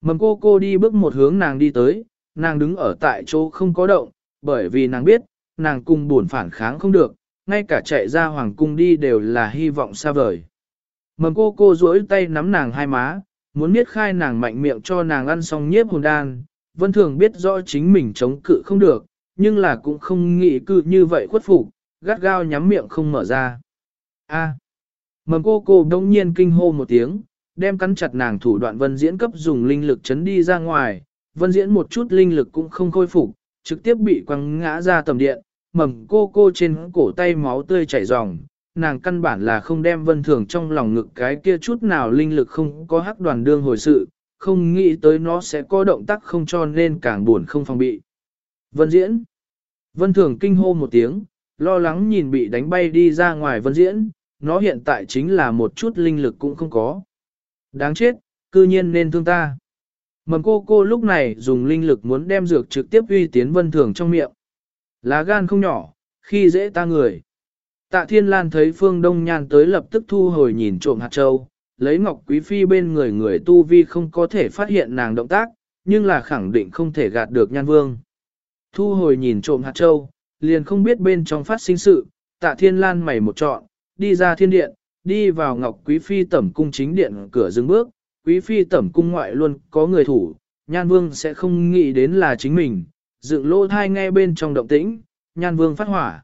Mầm cô cô đi bước một hướng nàng đi tới, nàng đứng ở tại chỗ không có động, bởi vì nàng biết, nàng cùng buồn phản kháng không được, ngay cả chạy ra hoàng cung đi đều là hy vọng xa vời. Mầm cô cô duỗi tay nắm nàng hai má, muốn miết khai nàng mạnh miệng cho nàng ăn xong nhiếp hồn đan, vân thường biết rõ chính mình chống cự không được, nhưng là cũng không nghĩ cư như vậy khuất phục, gắt gao nhắm miệng không mở ra. A. Mầm cô cô đông nhiên kinh hô một tiếng, đem cắn chặt nàng thủ đoạn vân diễn cấp dùng linh lực chấn đi ra ngoài, vân diễn một chút linh lực cũng không khôi phục, trực tiếp bị quăng ngã ra tầm điện, mầm cô cô trên cổ tay máu tươi chảy ròng, nàng căn bản là không đem vân thường trong lòng ngực cái kia chút nào linh lực không có hắc đoàn đương hồi sự, không nghĩ tới nó sẽ có động tác không cho nên càng buồn không phòng bị. Vân diễn. Vân thường kinh hô một tiếng, lo lắng nhìn bị đánh bay đi ra ngoài vân diễn, nó hiện tại chính là một chút linh lực cũng không có. Đáng chết, cư nhiên nên thương ta. Mầm cô cô lúc này dùng linh lực muốn đem dược trực tiếp uy tiến vân thường trong miệng. Lá gan không nhỏ, khi dễ ta người. Tạ Thiên Lan thấy Phương Đông Nhan tới lập tức thu hồi nhìn trộm hạt châu, lấy Ngọc Quý Phi bên người người tu vi không có thể phát hiện nàng động tác, nhưng là khẳng định không thể gạt được Nhan Vương. Thu hồi nhìn trộm hạt châu, liền không biết bên trong phát sinh sự, Tạ Thiên Lan mày một trọn, đi ra thiên điện, đi vào Ngọc Quý Phi tẩm cung chính điện cửa dừng bước, Quý Phi tẩm cung ngoại luôn có người thủ, Nhan Vương sẽ không nghĩ đến là chính mình, dựng lô thai nghe bên trong động tĩnh, Nhan Vương phát hỏa.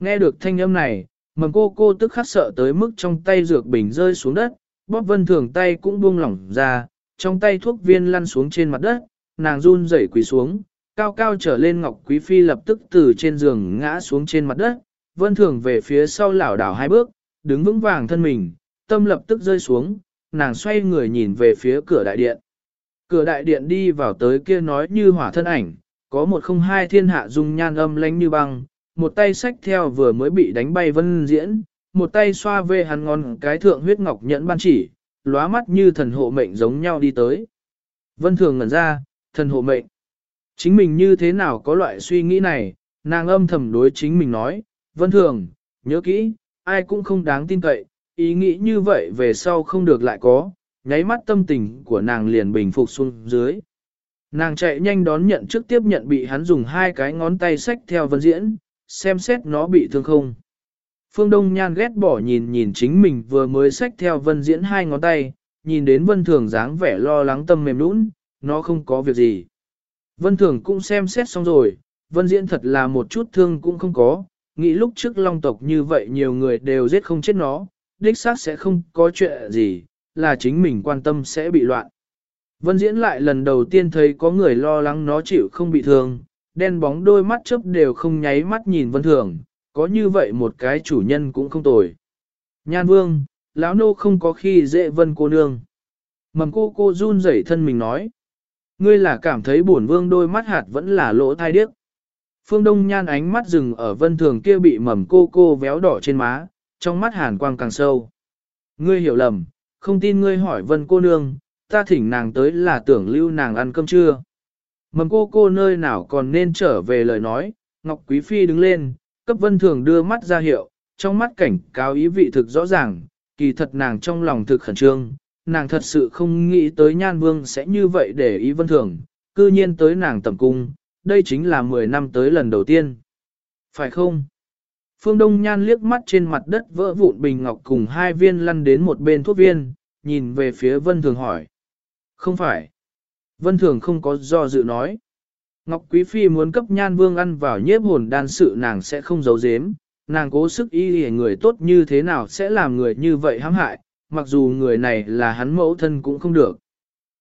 Nghe được thanh âm này, mầm cô cô tức khắc sợ tới mức trong tay dược bình rơi xuống đất, bóp vân thường tay cũng buông lỏng ra, trong tay thuốc viên lăn xuống trên mặt đất, nàng run rẩy quỳ xuống, cao cao trở lên Ngọc Quý Phi lập tức từ trên giường ngã xuống trên mặt đất, vân thường về phía sau lảo đảo hai bước, đứng vững vàng thân mình, tâm lập tức rơi xuống, nàng xoay người nhìn về phía cửa đại điện. Cửa đại điện đi vào tới kia nói như hỏa thân ảnh, có một không hai thiên hạ dung nhan âm lánh như băng, một tay sách theo vừa mới bị đánh bay vân diễn, một tay xoa về hắn ngon cái thượng huyết ngọc nhẫn ban chỉ, lóa mắt như thần hộ mệnh giống nhau đi tới. Vân thường ngẩn ra, thần hộ mệnh. Chính mình như thế nào có loại suy nghĩ này, nàng âm thầm đối chính mình nói, vân thường, nhớ kỹ, ai cũng không đáng tin cậy, ý nghĩ như vậy về sau không được lại có, nháy mắt tâm tình của nàng liền bình phục xuống dưới. Nàng chạy nhanh đón nhận trước tiếp nhận bị hắn dùng hai cái ngón tay xách theo vân diễn, xem xét nó bị thương không. Phương Đông Nhan ghét bỏ nhìn nhìn chính mình vừa mới xách theo vân diễn hai ngón tay, nhìn đến vân thường dáng vẻ lo lắng tâm mềm nũng, nó không có việc gì. Vân thường cũng xem xét xong rồi, vân diễn thật là một chút thương cũng không có, nghĩ lúc trước long tộc như vậy nhiều người đều giết không chết nó, đích xác sẽ không có chuyện gì, là chính mình quan tâm sẽ bị loạn. Vân diễn lại lần đầu tiên thấy có người lo lắng nó chịu không bị thương, đen bóng đôi mắt chớp đều không nháy mắt nhìn vân thường, có như vậy một cái chủ nhân cũng không tồi. Nhan vương, lão nô không có khi dễ vân cô nương. Mầm cô cô run rẩy thân mình nói. Ngươi là cảm thấy buồn vương đôi mắt hạt vẫn là lỗ thai điếc. Phương Đông Nhan ánh mắt dừng ở vân thường kia bị mầm cô cô véo đỏ trên má, trong mắt hàn quang càng sâu. Ngươi hiểu lầm, không tin ngươi hỏi vân cô nương, ta thỉnh nàng tới là tưởng lưu nàng ăn cơm trưa. Mầm cô cô nơi nào còn nên trở về lời nói, Ngọc Quý Phi đứng lên, cấp vân thường đưa mắt ra hiệu, trong mắt cảnh cáo ý vị thực rõ ràng, kỳ thật nàng trong lòng thực khẩn trương, nàng thật sự không nghĩ tới nhan vương sẽ như vậy để ý vân thường, cư nhiên tới nàng tầm cung, đây chính là 10 năm tới lần đầu tiên. Phải không? Phương Đông Nhan liếc mắt trên mặt đất vỡ vụn bình ngọc cùng hai viên lăn đến một bên thuốc viên, nhìn về phía Vân Thường hỏi. Không phải. Vân Thường không có do dự nói. Ngọc Quý Phi muốn cấp nhan vương ăn vào nhiếp hồn đan sự nàng sẽ không giấu giếm, nàng cố sức y hề người tốt như thế nào sẽ làm người như vậy hãm hại, mặc dù người này là hắn mẫu thân cũng không được.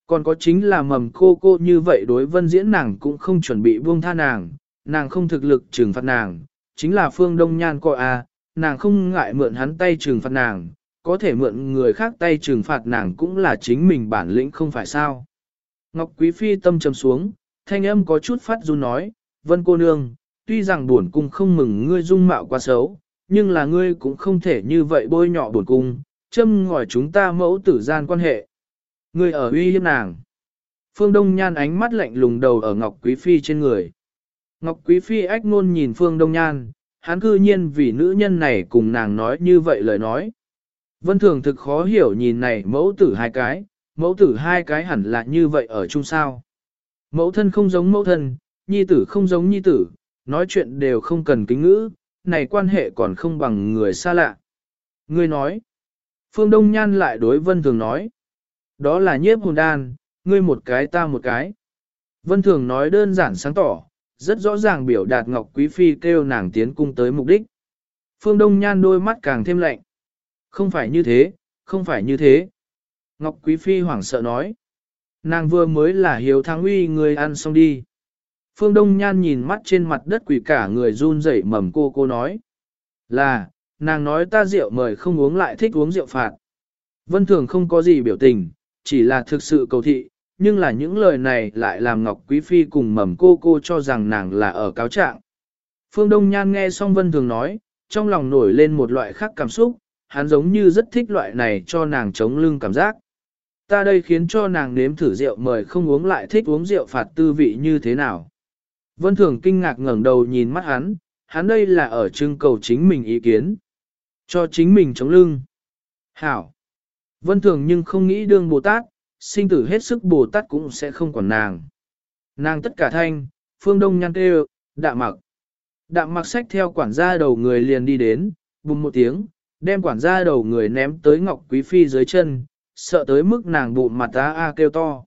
Còn có chính là mầm cô cô như vậy đối vân diễn nàng cũng không chuẩn bị buông tha nàng, nàng không thực lực trừng phạt nàng, chính là phương đông nhan coi à, nàng không ngại mượn hắn tay trừng phạt nàng, có thể mượn người khác tay trừng phạt nàng cũng là chính mình bản lĩnh không phải sao. Ngọc Quý Phi tâm trầm xuống, thanh âm có chút phát run nói, vân cô nương, tuy rằng buồn cung không mừng ngươi dung mạo quá xấu, nhưng là ngươi cũng không thể như vậy bôi nhọ buồn cung, châm ngòi chúng ta mẫu tử gian quan hệ. người ở uy hiếp nàng. Phương Đông Nhan ánh mắt lạnh lùng đầu ở Ngọc Quý Phi trên người. Ngọc Quý Phi ách nôn nhìn Phương Đông Nhan, hắn cư nhiên vì nữ nhân này cùng nàng nói như vậy lời nói. Vân Thường thực khó hiểu nhìn này mẫu tử hai cái, mẫu tử hai cái hẳn là như vậy ở chung sao. Mẫu thân không giống mẫu thân, nhi tử không giống nhi tử, nói chuyện đều không cần kính ngữ, này quan hệ còn không bằng người xa lạ. Ngươi nói, Phương Đông Nhan lại đối Vân Thường nói, đó là nhiếp hồn đan, ngươi một cái ta một cái. Vân Thường nói đơn giản sáng tỏ, rất rõ ràng biểu đạt Ngọc Quý Phi kêu nàng tiến cung tới mục đích. Phương Đông Nhan đôi mắt càng thêm lạnh. Không phải như thế, không phải như thế. Ngọc Quý Phi hoảng sợ nói. Nàng vừa mới là hiếu thắng uy người ăn xong đi. Phương Đông Nhan nhìn mắt trên mặt đất quỷ cả người run rẩy mầm cô cô nói. Là, nàng nói ta rượu mời không uống lại thích uống rượu phạt. Vân Thường không có gì biểu tình, chỉ là thực sự cầu thị, nhưng là những lời này lại làm Ngọc Quý Phi cùng mầm cô cô cho rằng nàng là ở cáo trạng. Phương Đông Nhan nghe xong Vân Thường nói, trong lòng nổi lên một loại khác cảm xúc, hắn giống như rất thích loại này cho nàng chống lưng cảm giác. Ta đây khiến cho nàng nếm thử rượu mời không uống lại thích uống rượu phạt tư vị như thế nào. Vân Thường kinh ngạc ngẩng đầu nhìn mắt hắn, hắn đây là ở trưng cầu chính mình ý kiến. Cho chính mình chống lưng. Hảo. Vân Thường nhưng không nghĩ đương Bồ Tát, sinh tử hết sức Bồ Tát cũng sẽ không quản nàng. Nàng tất cả thanh, phương đông nhăn tê đạm mặc. Đạm mặc sách theo quản gia đầu người liền đi đến, bùng một tiếng, đem quản gia đầu người ném tới Ngọc Quý Phi dưới chân, sợ tới mức nàng bụng mặt ta a kêu to.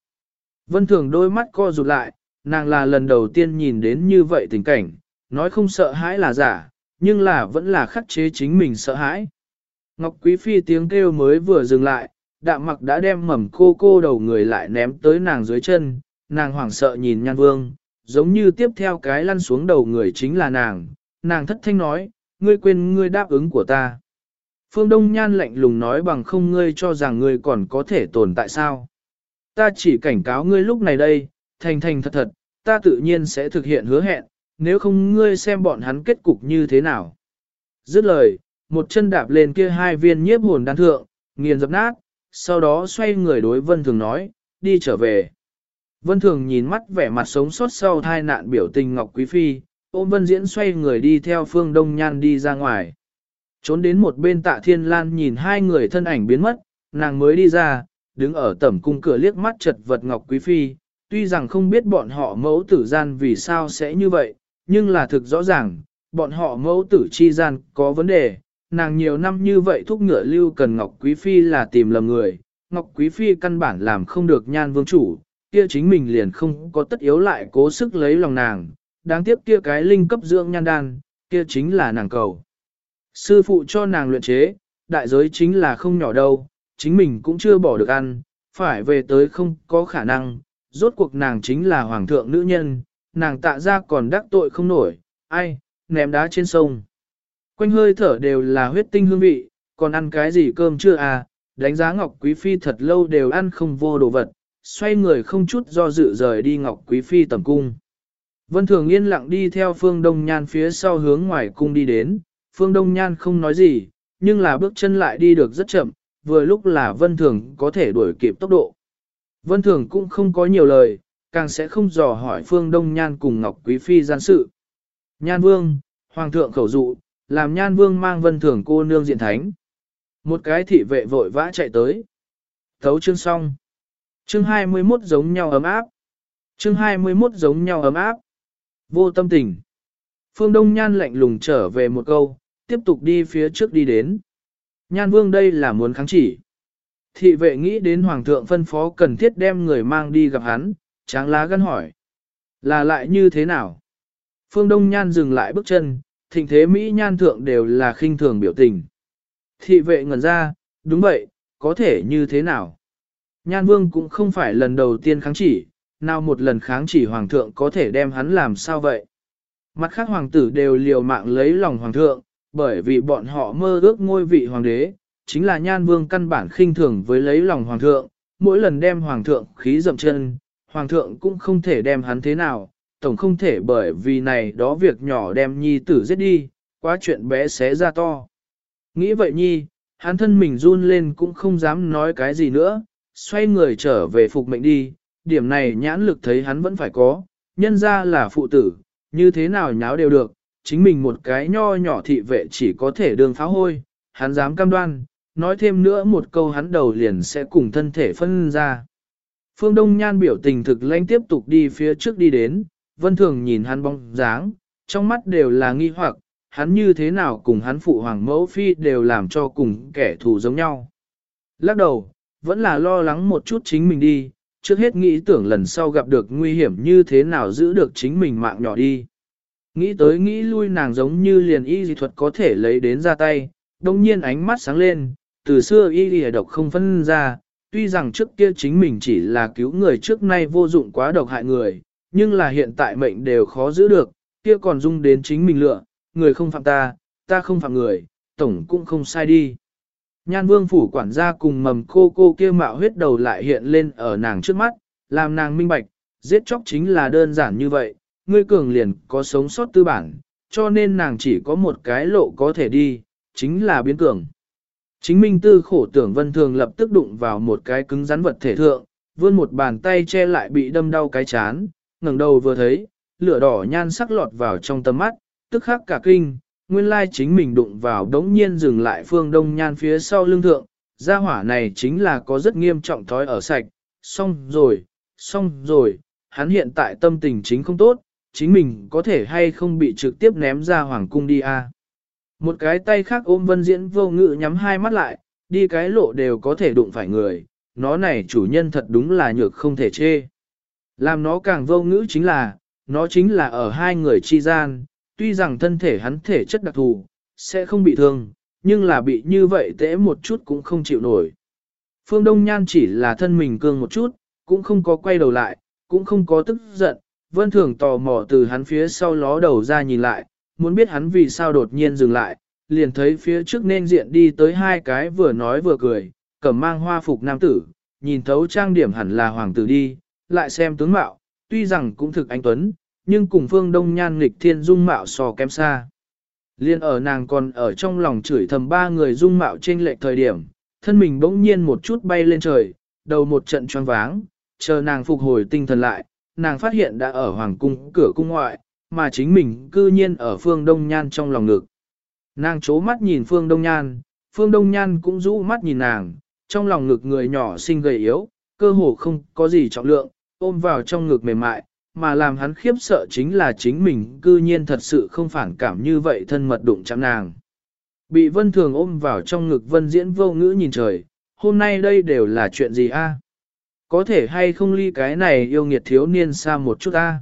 Vân Thường đôi mắt co rụt lại, nàng là lần đầu tiên nhìn đến như vậy tình cảnh, nói không sợ hãi là giả, nhưng là vẫn là khắc chế chính mình sợ hãi. Ngọc Quý Phi tiếng kêu mới vừa dừng lại, đạm mặc đã đem mầm cô cô đầu người lại ném tới nàng dưới chân, nàng hoảng sợ nhìn nhan vương, giống như tiếp theo cái lăn xuống đầu người chính là nàng, nàng thất thanh nói, ngươi quên ngươi đáp ứng của ta. Phương Đông Nhan lạnh lùng nói bằng không ngươi cho rằng ngươi còn có thể tồn tại sao. Ta chỉ cảnh cáo ngươi lúc này đây, thành thành thật thật, ta tự nhiên sẽ thực hiện hứa hẹn, nếu không ngươi xem bọn hắn kết cục như thế nào. Dứt lời, một chân đạp lên kia hai viên nhiếp hồn đan thượng, nghiền dập nát, sau đó xoay người đối Vân Thường nói, đi trở về. Vân Thường nhìn mắt vẻ mặt sống sót sau thai nạn biểu tình Ngọc Quý Phi, ôm Vân Diễn xoay người đi theo phương Đông Nhan đi ra ngoài. Trốn đến một bên tạ thiên lan nhìn hai người thân ảnh biến mất, nàng mới đi ra, đứng ở tẩm cung cửa liếc mắt chật vật Ngọc Quý Phi, tuy rằng không biết bọn họ mẫu tử gian vì sao sẽ như vậy, nhưng là thực rõ ràng, bọn họ mẫu tử chi gian có vấn đề, nàng nhiều năm như vậy thúc ngựa lưu cần Ngọc Quý Phi là tìm lầm người, Ngọc Quý Phi căn bản làm không được nhan vương chủ, kia chính mình liền không có tất yếu lại cố sức lấy lòng nàng, đáng tiếc kia cái linh cấp dưỡng nhan đan, kia chính là nàng cầu. Sư phụ cho nàng luyện chế, đại giới chính là không nhỏ đâu, chính mình cũng chưa bỏ được ăn, phải về tới không có khả năng, rốt cuộc nàng chính là hoàng thượng nữ nhân, nàng tạ ra còn đắc tội không nổi, ai, ném đá trên sông. Quanh hơi thở đều là huyết tinh hương vị, còn ăn cái gì cơm chưa à, đánh giá Ngọc Quý Phi thật lâu đều ăn không vô đồ vật, xoay người không chút do dự rời đi Ngọc Quý Phi tầm cung. Vân Thường yên lặng đi theo Phương Đông Nhan phía sau hướng ngoài cung đi đến, Phương Đông Nhan không nói gì, nhưng là bước chân lại đi được rất chậm, vừa lúc là Vân Thường có thể đuổi kịp tốc độ. Vân Thường cũng không có nhiều lời, càng sẽ không dò hỏi Phương Đông Nhan cùng Ngọc Quý Phi gian sự. Nhan Vương, Hoàng thượng khẩu dụ, làm Nhan Vương mang Vân thưởng cô nương diện thánh. Một cái thị vệ vội vã chạy tới. Thấu chương xong. Chương 21 giống nhau ấm áp. Chương 21 giống nhau ấm áp. Vô tâm tình. Phương Đông Nhan lạnh lùng trở về một câu, tiếp tục đi phía trước đi đến. Nhan Vương đây là muốn kháng chỉ. Thị vệ nghĩ đến Hoàng thượng phân phó cần thiết đem người mang đi gặp hắn, tráng lá gân hỏi. Là lại như thế nào? Phương Đông Nhan dừng lại bước chân, thịnh thế Mỹ Nhan thượng đều là khinh thường biểu tình. Thị vệ ngẩn ra, đúng vậy, có thể như thế nào? Nhan Vương cũng không phải lần đầu tiên kháng chỉ, nào một lần kháng chỉ Hoàng thượng có thể đem hắn làm sao vậy? Mặt khác hoàng tử đều liều mạng lấy lòng Hoàng thượng, bởi vì bọn họ mơ ước ngôi vị Hoàng đế, chính là Nhan Vương căn bản khinh thường với lấy lòng Hoàng thượng, mỗi lần đem Hoàng thượng khí dậm chân, Hoàng thượng cũng không thể đem hắn thế nào, tổng không thể bởi vì này đó việc nhỏ đem nhi tử giết đi, quá chuyện bé xé ra to. Nghĩ vậy nhi, hắn thân mình run lên cũng không dám nói cái gì nữa, xoay người trở về phục mệnh đi, điểm này nhãn lực thấy hắn vẫn phải có, nhân ra là phụ tử, như thế nào nháo đều được, chính mình một cái nho nhỏ thị vệ chỉ có thể đường pháo hôi, hắn dám cam đoan, nói thêm nữa một câu hắn đầu liền sẽ cùng thân thể phân ra. Phương Đông Nhan biểu tình thực lãnh tiếp tục đi phía trước đi đến, vân thường nhìn hắn bóng dáng, trong mắt đều là nghi hoặc, hắn như thế nào cùng hắn phụ hoàng mẫu phi đều làm cho cùng kẻ thù giống nhau. Lắc đầu, vẫn là lo lắng một chút chính mình đi, trước hết nghĩ tưởng lần sau gặp được nguy hiểm như thế nào giữ được chính mình mạng nhỏ đi. Nghĩ tới nghĩ lui nàng giống như liền y dị thuật có thể lấy đến ra tay, đồng nhiên ánh mắt sáng lên, từ xưa y dị độc không phân ra, tuy rằng trước kia chính mình chỉ là cứu người trước nay vô dụng quá độc hại người, nhưng là hiện tại mệnh đều khó giữ được, kia còn dung đến chính mình lựa, người không phạm ta, ta không phạm người, tổng cũng không sai đi. Nhan vương phủ quản gia cùng mầm cô cô kia mạo huyết đầu lại hiện lên ở nàng trước mắt, làm nàng minh bạch, giết chóc chính là đơn giản như vậy, ngươi cường liền có sống sót tư bản, cho nên nàng chỉ có một cái lộ có thể đi, chính là biến cường. Chính minh tư khổ tưởng vân thường lập tức đụng vào một cái cứng rắn vật thể thượng, vươn một bàn tay che lại bị đâm đau cái chán, ngẩng đầu vừa thấy, lửa đỏ nhan sắc lọt vào trong tầm mắt, tức khắc cả kinh, nguyên lai chính mình đụng vào đống nhiên dừng lại phương đông nhan phía sau lưng thượng, gia hỏa này chính là có rất nghiêm trọng thói ở sạch, xong rồi, xong rồi, hắn hiện tại tâm tình chính không tốt, chính mình có thể hay không bị trực tiếp ném ra hoàng cung đi à. Một cái tay khác ôm vân diễn vô ngự nhắm hai mắt lại, đi cái lộ đều có thể đụng phải người, nó này chủ nhân thật đúng là nhược không thể chê. Làm nó càng vô ngữ chính là, nó chính là ở hai người chi gian, tuy rằng thân thể hắn thể chất đặc thù, sẽ không bị thương, nhưng là bị như vậy tễ một chút cũng không chịu nổi. Phương Đông Nhan chỉ là thân mình cương một chút, cũng không có quay đầu lại, cũng không có tức giận, vân thường tò mò từ hắn phía sau ló đầu ra nhìn lại, muốn biết hắn vì sao đột nhiên dừng lại, liền thấy phía trước nên diện đi tới hai cái vừa nói vừa cười, cầm mang hoa phục nam tử, nhìn thấu trang điểm hẳn là hoàng tử đi, lại xem tướng mạo, tuy rằng cũng thực anh Tuấn, nhưng cùng phương đông nhan nghịch thiên dung mạo so kém xa. Liên ở nàng còn ở trong lòng chửi thầm ba người dung mạo trên lệch thời điểm, thân mình bỗng nhiên một chút bay lên trời, đầu một trận choáng váng, chờ nàng phục hồi tinh thần lại, nàng phát hiện đã ở hoàng cung cửa cung ngoại, mà chính mình cư nhiên ở phương đông nhan trong lòng ngực. Nàng chố mắt nhìn phương đông nhan, phương đông nhan cũng rũ mắt nhìn nàng, trong lòng ngực người nhỏ xinh gầy yếu, cơ hồ không có gì trọng lượng, ôm vào trong ngực mềm mại, mà làm hắn khiếp sợ chính là chính mình cư nhiên thật sự không phản cảm như vậy thân mật đụng chạm nàng. Bị vân thường ôm vào trong ngực vân diễn vô ngữ nhìn trời, hôm nay đây đều là chuyện gì a? Có thể hay không ly cái này yêu nghiệt thiếu niên xa một chút a?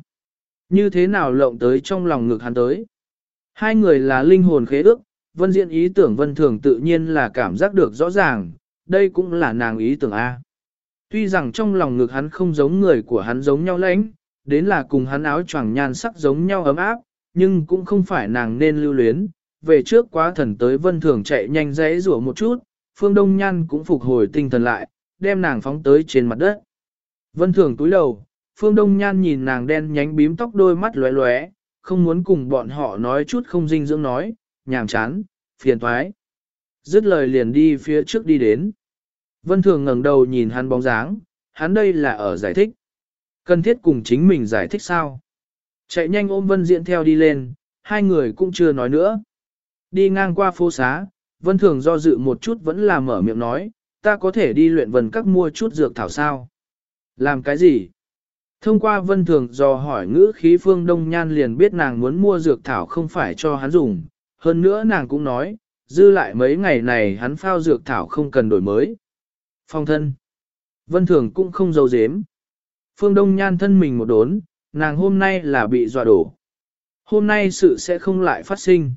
Như thế nào lộng tới trong lòng ngực hắn tới? Hai người là linh hồn khế ước, vân diện ý tưởng vân thường tự nhiên là cảm giác được rõ ràng, đây cũng là nàng ý tưởng A. Tuy rằng trong lòng ngực hắn không giống người của hắn giống nhau lãnh, đến là cùng hắn áo choàng nhan sắc giống nhau ấm áp, nhưng cũng không phải nàng nên lưu luyến. Về trước quá thần tới vân thường chạy nhanh rẽ rủa một chút, phương đông nhan cũng phục hồi tinh thần lại, đem nàng phóng tới trên mặt đất. Vân thường túi đầu, phương đông nhan nhìn nàng đen nhánh bím tóc đôi mắt lóe lóe, không muốn cùng bọn họ nói chút không dinh dưỡng nói, nhàm chán, phiền thoái. Dứt lời liền đi phía trước đi đến. Vân thường ngẩng đầu nhìn hắn bóng dáng, hắn đây là ở giải thích. Cần thiết cùng chính mình giải thích sao? Chạy nhanh ôm Vân Diễn theo đi lên, hai người cũng chưa nói nữa. Đi ngang qua phố xá, Vân Thường do dự một chút vẫn là mở miệng nói, ta có thể đi luyện vần các mua chút dược thảo sao? Làm cái gì? Thông qua Vân Thường do hỏi ngữ khí phương Đông Nhan liền biết nàng muốn mua dược thảo không phải cho hắn dùng. Hơn nữa nàng cũng nói, dư lại mấy ngày này hắn phao dược thảo không cần đổi mới. Phong thân. Vân Thường cũng không giấu dếm. Phương Đông Nhan thân mình một đốn, nàng hôm nay là bị dọa đổ. Hôm nay sự sẽ không lại phát sinh.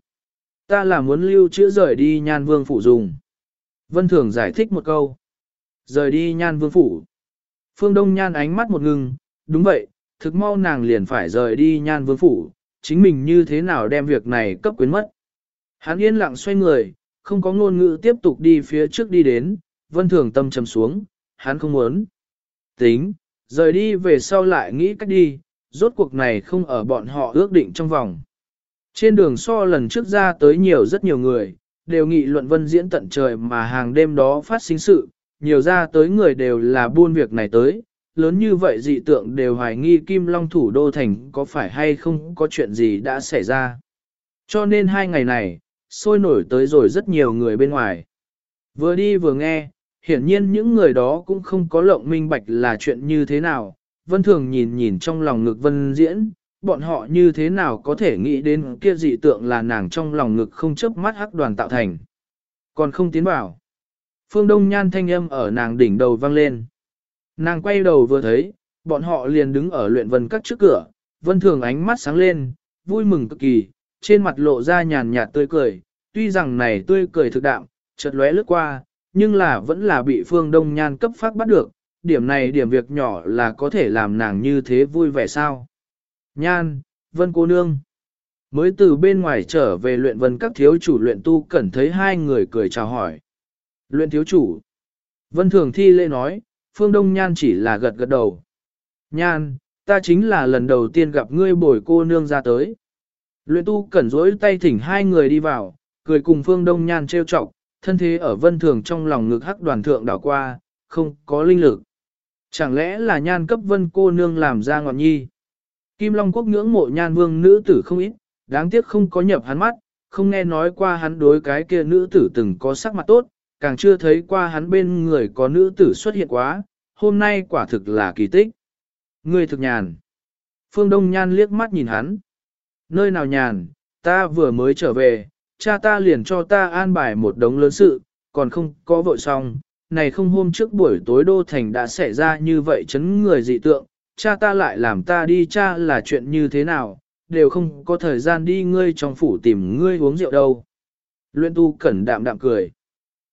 Ta là muốn lưu chữa rời đi nhan vương phủ dùng. Vân Thường giải thích một câu. Rời đi nhan vương phủ. Phương Đông Nhan ánh mắt một ngừng, đúng vậy, thực mau nàng liền phải rời đi nhan vương phủ, chính mình như thế nào đem việc này cấp quyến mất. Hắn yên lặng xoay người, không có ngôn ngữ tiếp tục đi phía trước đi đến, vân thường tâm trầm xuống, hắn không muốn. Tính, rời đi về sau lại nghĩ cách đi, rốt cuộc này không ở bọn họ ước định trong vòng. Trên đường so lần trước ra tới nhiều rất nhiều người, đều nghị luận vân diễn tận trời mà hàng đêm đó phát sinh sự, nhiều ra tới người đều là buôn việc này tới, lớn như vậy dị tượng đều hoài nghi Kim Long thủ đô thành có phải hay không có chuyện gì đã xảy ra. Cho nên hai ngày này, sôi nổi tới rồi rất nhiều người bên ngoài. Vừa đi vừa nghe, hiển nhiên những người đó cũng không có lộng minh bạch là chuyện như thế nào. Vân Thường nhìn nhìn trong lòng ngực Vân Diễn, bọn họ như thế nào có thể nghĩ đến kia dị tượng là nàng trong lòng ngực không chớp mắt hắc đoàn tạo thành. Còn không tiến vào. Phương Đông Nhan thanh âm ở nàng đỉnh đầu vang lên. Nàng quay đầu vừa thấy, bọn họ liền đứng ở luyện vân các trước cửa, Vân Thường ánh mắt sáng lên, vui mừng cực kỳ, trên mặt lộ ra nhàn nhạt tươi cười, tuy rằng này tươi cười thực đạm, chợt lóe lướt qua, nhưng là vẫn là bị Phương Đông Nhan cấp phát bắt được, điểm này điểm việc nhỏ là có thể làm nàng như thế vui vẻ sao. Nhan, Vân cô nương. Mới từ bên ngoài trở về luyện vân các thiếu chủ luyện tu cẩn thấy hai người cười chào hỏi. Luyện thiếu chủ. Vân thường thi lễ nói, Phương Đông Nhan chỉ là gật gật đầu. Nhan, ta chính là lần đầu tiên gặp ngươi bồi cô nương ra tới. Luyện tu cẩn rỗi tay thỉnh hai người đi vào, cười cùng Phương Đông Nhan trêu chọc, thân thế ở vân thường trong lòng ngực hắc đoàn thượng đảo qua, không có linh lực. Chẳng lẽ là nhan cấp vân cô nương làm ra ngọn nhi? Kim Long Quốc ngưỡng mộ nhan vương nữ tử không ít, đáng tiếc không có nhập hắn mắt, không nghe nói qua hắn đối cái kia nữ tử từng có sắc mặt tốt, càng chưa thấy qua hắn bên người có nữ tử xuất hiện quá, hôm nay quả thực là kỳ tích. ngươi thực nhàn. Phương Đông Nhan liếc mắt nhìn hắn. Nơi nào nhàn, ta vừa mới trở về, cha ta liền cho ta an bài một đống lớn sự, còn không có vội xong. Này không hôm trước buổi tối đô thành đã xảy ra như vậy chấn người dị tượng, cha ta lại làm ta đi cha là chuyện như thế nào, đều không có thời gian đi ngươi trong phủ tìm ngươi uống rượu đâu. Luyện tu cẩn đạm đạm cười.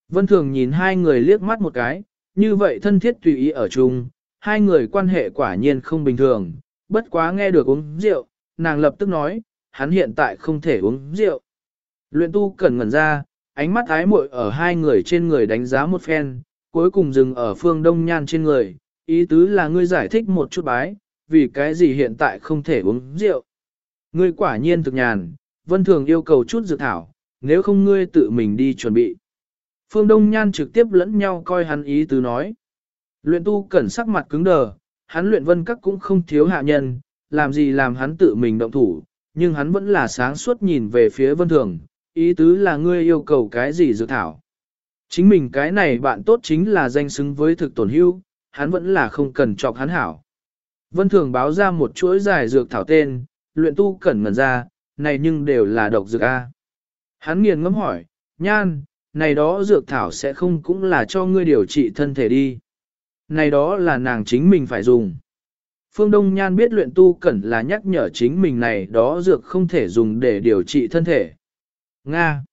Vân Thường nhìn hai người liếc mắt một cái, như vậy thân thiết tùy ý ở chung, hai người quan hệ quả nhiên không bình thường, bất quá nghe được uống rượu, nàng lập tức nói, hắn hiện tại không thể uống rượu. Luyện tu cẩn ngẩn ra, ánh mắt ái muội ở hai người trên người đánh giá một phen, cuối cùng dừng ở phương đông nhan trên người, ý tứ là ngươi giải thích một chút bái, vì cái gì hiện tại không thể uống rượu. Ngươi quả nhiên thực nhàn, vân thường yêu cầu chút dược thảo, nếu không ngươi tự mình đi chuẩn bị. Phương Đông Nhan trực tiếp lẫn nhau coi hắn ý tứ nói. Luyện tu cẩn sắc mặt cứng đờ, hắn luyện vân các cũng không thiếu hạ nhân, làm gì làm hắn tự mình động thủ, nhưng hắn vẫn là sáng suốt nhìn về phía vân thường, ý tứ là ngươi yêu cầu cái gì dược thảo. Chính mình cái này bạn tốt chính là danh xứng với thực tổn hưu, hắn vẫn là không cần chọc hắn hảo. Vân thường báo ra một chuỗi dài dược thảo tên, luyện tu cẩn ngần ra, này nhưng đều là độc dược A. Hắn nghiền ngẫm hỏi, nhan, này đó dược thảo sẽ không cũng là cho ngươi điều trị thân thể đi. Này đó là nàng chính mình phải dùng. Phương Đông Nhan biết luyện tu cẩn là nhắc nhở chính mình này đó dược không thể dùng để điều trị thân thể. Nga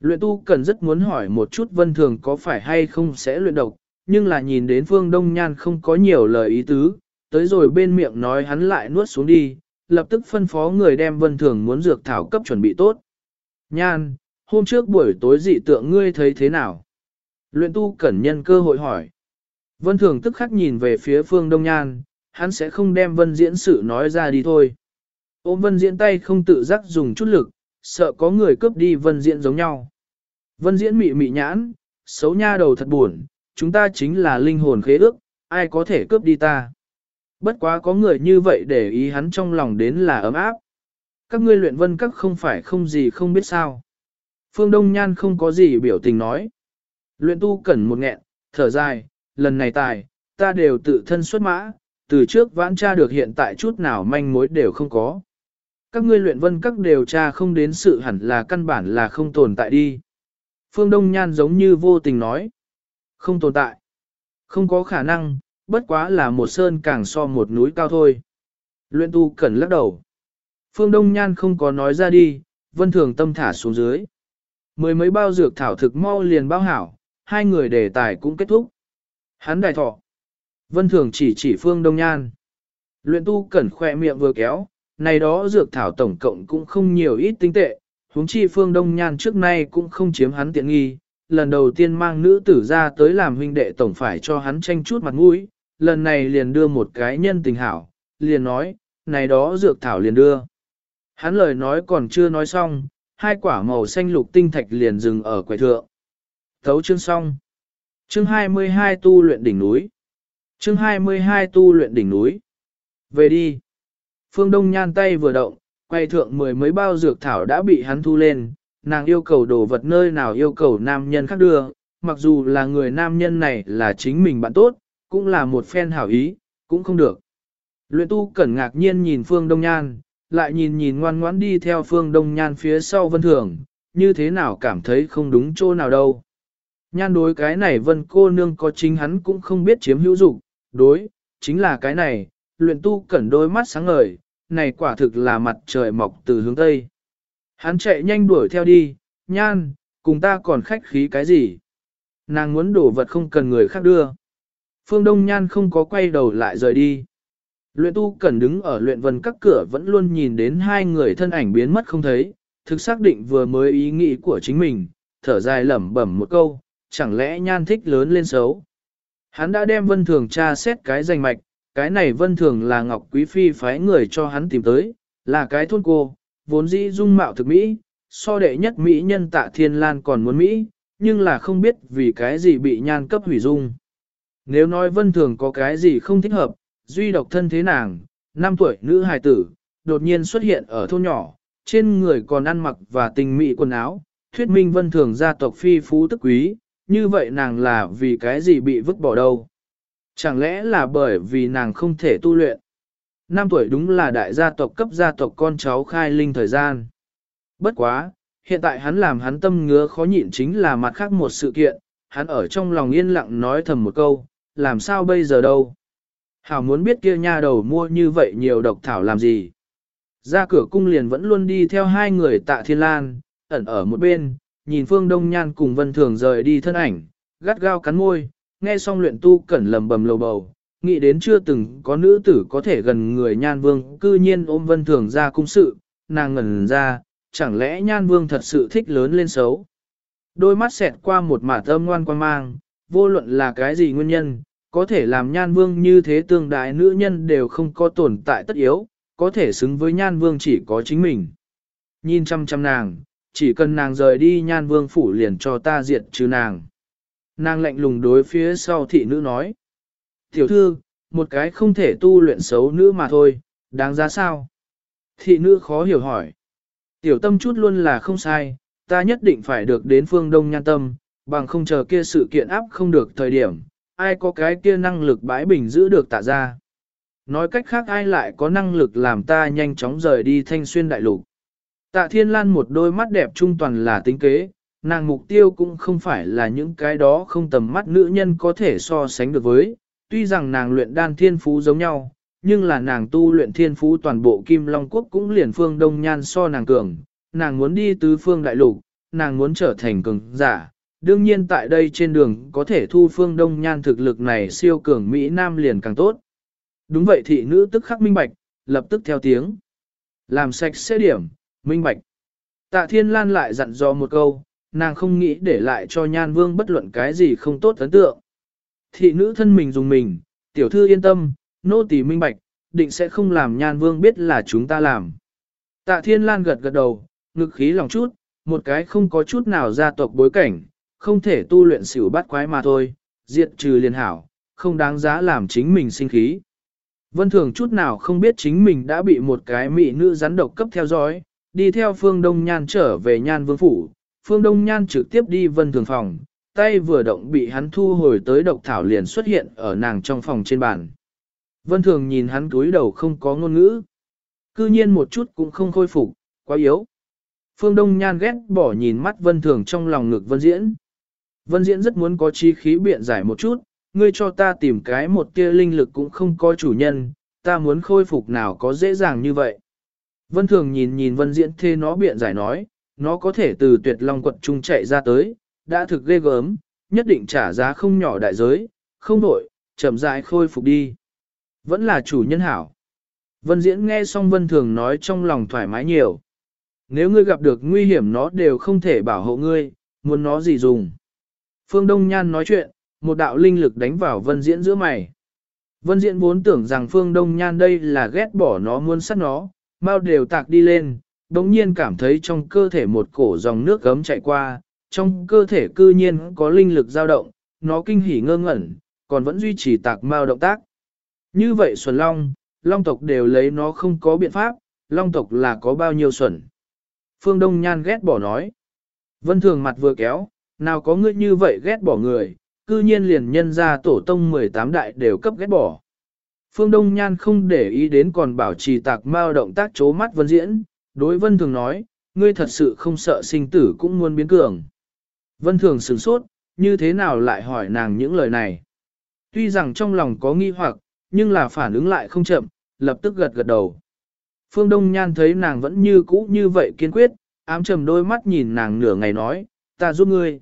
Luyện tu cẩn rất muốn hỏi một chút vân thường có phải hay không sẽ luyện độc, nhưng là nhìn đến Phương Đông Nhan không có nhiều lời ý tứ, tới rồi bên miệng nói hắn lại nuốt xuống đi, lập tức phân phó người đem vân thường muốn dược thảo cấp chuẩn bị tốt. Nhan, hôm trước buổi tối dị tượng ngươi thấy thế nào? Luyện tu cẩn nhân cơ hội hỏi. Vân thường tức khắc nhìn về phía phương đông nhan, hắn sẽ không đem vân diễn sự nói ra đi thôi. Ôm vân diễn tay không tự giác dùng chút lực, sợ có người cướp đi vân diễn giống nhau. Vân diễn mị mị nhãn, xấu nha đầu thật buồn, chúng ta chính là linh hồn khế ước, ai có thể cướp đi ta. Bất quá có người như vậy để ý hắn trong lòng đến là ấm áp. Các ngươi luyện vân các không phải không gì không biết sao. Phương Đông Nhan không có gì biểu tình nói. Luyện tu cẩn một nghẹn, thở dài, lần này tài, ta đều tự thân xuất mã, từ trước vãn tra được hiện tại chút nào manh mối đều không có. Các ngươi luyện vân các điều tra không đến sự hẳn là căn bản là không tồn tại đi. Phương Đông Nhan giống như vô tình nói. Không tồn tại. Không có khả năng, bất quá là một sơn càng so một núi cao thôi. Luyện tu cẩn lắc đầu. Phương Đông Nhan không có nói ra đi, vân thường tâm thả xuống dưới. Mười mấy bao dược thảo thực mau liền bao hảo, hai người đề tài cũng kết thúc. Hắn đài thọ. Vân thường chỉ chỉ Phương Đông Nhan. Luyện tu cẩn khoe miệng vừa kéo, này đó dược thảo tổng cộng cũng không nhiều ít tinh tệ, huống chi Phương Đông Nhan trước nay cũng không chiếm hắn tiện nghi. Lần đầu tiên mang nữ tử ra tới làm huynh đệ tổng phải cho hắn tranh chút mặt mũi, lần này liền đưa một cái nhân tình hảo, liền nói, này đó dược thảo liền đưa. Hắn lời nói còn chưa nói xong, hai quả màu xanh lục tinh thạch liền dừng ở quầy thượng. Thấu chương xong. Chương 22 tu luyện đỉnh núi. Chương 22 tu luyện đỉnh núi. Về đi. Phương Đông nhan tay vừa động, quay thượng mười mấy bao dược thảo đã bị hắn thu lên, nàng yêu cầu đồ vật nơi nào yêu cầu nam nhân khác đưa, mặc dù là người nam nhân này là chính mình bạn tốt, cũng là một phen hảo ý, cũng không được. Luyện tu cẩn ngạc nhiên nhìn Phương Đông Nhan, lại nhìn nhìn ngoan ngoãn đi theo Phương Đông Nhan phía sau Vân Thường, như thế nào cảm thấy không đúng chỗ nào đâu. Nhan đối cái này Vân cô nương có chính hắn cũng không biết chiếm hữu dụng, đối, chính là cái này, luyện tu cẩn đôi mắt sáng ngời, này quả thực là mặt trời mọc từ hướng Tây. Hắn chạy nhanh đuổi theo đi, Nhan, cùng ta còn khách khí cái gì? Nàng muốn đổ vật không cần người khác đưa. Phương Đông Nhan không có quay đầu lại rời đi. Luyện tu cần đứng ở luyện vân các cửa vẫn luôn nhìn đến hai người thân ảnh biến mất không thấy, thực xác định vừa mới ý nghĩ của chính mình, thở dài lẩm bẩm một câu, chẳng lẽ nhan thích lớn lên xấu. Hắn đã đem vân thường tra xét cái danh mạch, cái này vân thường là Ngọc Quý Phi phái người cho hắn tìm tới, là cái thôn cô, vốn dĩ dung mạo thực Mỹ, so đệ nhất Mỹ nhân tạ thiên lan còn muốn Mỹ, nhưng là không biết vì cái gì bị nhan cấp hủy dung. Nếu nói vân thường có cái gì không thích hợp, duy độc thân thế nàng, năm tuổi nữ hài tử, đột nhiên xuất hiện ở thôn nhỏ, trên người còn ăn mặc và tình mỹ quần áo, thuyết minh vân thường gia tộc phi phú tức quý, như vậy nàng là vì cái gì bị vứt bỏ đâu? Chẳng lẽ là bởi vì nàng không thể tu luyện? Năm tuổi đúng là đại gia tộc cấp gia tộc con cháu khai linh thời gian. Bất quá, hiện tại hắn làm hắn tâm ngứa khó nhịn chính là mặt khác một sự kiện, hắn ở trong lòng yên lặng nói thầm một câu, làm sao bây giờ đâu? Hảo muốn biết kia nha đầu mua như vậy nhiều độc thảo làm gì. Ra cửa cung liền vẫn luôn đi theo hai người tạ thiên lan, ẩn ở một bên, nhìn phương đông nhan cùng vân thường rời đi thân ảnh, gắt gao cắn môi, nghe xong luyện tu cẩn lầm bầm lầu bầu, nghĩ đến chưa từng có nữ tử có thể gần người nhan vương, cư nhiên ôm vân thường ra cung sự, nàng ngẩn ra, chẳng lẽ nhan vương thật sự thích lớn lên xấu. Đôi mắt xẹt qua một mả tâm ngoan quan mang, vô luận là cái gì nguyên nhân, có thể làm nhan vương như thế tương đại nữ nhân đều không có tồn tại tất yếu, có thể xứng với nhan vương chỉ có chính mình. Nhìn chăm chăm nàng, chỉ cần nàng rời đi nhan vương phủ liền cho ta diệt trừ nàng. Nàng lạnh lùng đối phía sau thị nữ nói. Tiểu thư, một cái không thể tu luyện xấu nữ mà thôi, đáng giá sao? Thị nữ khó hiểu hỏi. Tiểu tâm chút luôn là không sai, ta nhất định phải được đến phương đông nhan tâm, bằng không chờ kia sự kiện áp không được thời điểm, ai có cái kia năng lực bãi bình giữ được tạ ra. Nói cách khác ai lại có năng lực làm ta nhanh chóng rời đi thanh xuyên đại lục. Tạ Thiên Lan một đôi mắt đẹp trung toàn là tính kế, nàng mục tiêu cũng không phải là những cái đó không tầm mắt nữ nhân có thể so sánh được với, tuy rằng nàng luyện đan thiên phú giống nhau, nhưng là nàng tu luyện thiên phú toàn bộ Kim Long Quốc cũng liền phương đông nhan so nàng cường, nàng muốn đi tứ phương đại lục, nàng muốn trở thành cường giả. Đương nhiên tại đây trên đường có thể thu phương đông nhan thực lực này siêu cường Mỹ Nam liền càng tốt. Đúng vậy thị nữ tức khắc minh bạch, lập tức theo tiếng. Làm sạch sẽ điểm, minh bạch. Tạ Thiên Lan lại dặn dò một câu, nàng không nghĩ để lại cho nhan vương bất luận cái gì không tốt ấn tượng. Thị nữ thân mình dùng mình, tiểu thư yên tâm, nô tỳ minh bạch, định sẽ không làm nhan vương biết là chúng ta làm. Tạ Thiên Lan gật gật đầu, ngực khí lòng chút, một cái không có chút nào gia tộc bối cảnh, không thể tu luyện xỉu bắt quái mà thôi, diệt trừ liền hảo, không đáng giá làm chính mình sinh khí. Vân Thường chút nào không biết chính mình đã bị một cái mỹ nữ rắn độc cấp theo dõi, đi theo Phương Đông Nhan trở về Nhan Vương Phủ. Phương Đông Nhan trực tiếp đi Vân Thường phòng, tay vừa động bị hắn thu hồi tới độc thảo liền xuất hiện ở nàng trong phòng trên bàn. Vân Thường nhìn hắn túi đầu không có ngôn ngữ. Cư nhiên một chút cũng không khôi phục, quá yếu. Phương Đông Nhan ghét bỏ nhìn mắt Vân Thường trong lòng ngực Vân Diễn. Vân Diễn rất muốn có chi khí biện giải một chút, ngươi cho ta tìm cái một tia linh lực cũng không có chủ nhân, ta muốn khôi phục nào có dễ dàng như vậy. Vân Thường nhìn nhìn Vân Diễn thê nó biện giải nói, nó có thể từ tuyệt long quật trung chạy ra tới, đã thực ghê gớm, nhất định trả giá không nhỏ đại giới, không đổi, chậm rãi khôi phục đi. Vẫn là chủ nhân hảo. Vân Diễn nghe xong Vân Thường nói trong lòng thoải mái nhiều. Nếu ngươi gặp được nguy hiểm nó đều không thể bảo hộ ngươi, muốn nó gì dùng. Phương Đông Nhan nói chuyện, một đạo linh lực đánh vào Vân Diễn giữa mày. Vân Diễn vốn tưởng rằng Phương Đông Nhan đây là ghét bỏ nó muốn sát nó, mau đều tạc đi lên, đồng nhiên cảm thấy trong cơ thể một cổ dòng nước gấm chạy qua, trong cơ thể cư nhiên có linh lực dao động, nó kinh hỉ ngơ ngẩn, còn vẫn duy trì tạc mau động tác. Như vậy Xuân Long, Long tộc đều lấy nó không có biện pháp, Long tộc là có bao nhiêu xuẩn. Phương Đông Nhan ghét bỏ nói. Vân Thường mặt vừa kéo, nào có ngươi như vậy ghét bỏ người, cư nhiên liền nhân ra tổ tông 18 đại đều cấp ghét bỏ. Phương Đông Nhan không để ý đến còn bảo trì tạc mao động tác chố mắt Vân Diễn, đối Vân Thường nói, ngươi thật sự không sợ sinh tử cũng muốn biến cường. Vân Thường sửng sốt, như thế nào lại hỏi nàng những lời này. Tuy rằng trong lòng có nghi hoặc, nhưng là phản ứng lại không chậm, lập tức gật gật đầu. Phương Đông Nhan thấy nàng vẫn như cũ như vậy kiên quyết, ám trầm đôi mắt nhìn nàng nửa ngày nói, ta giúp ngươi.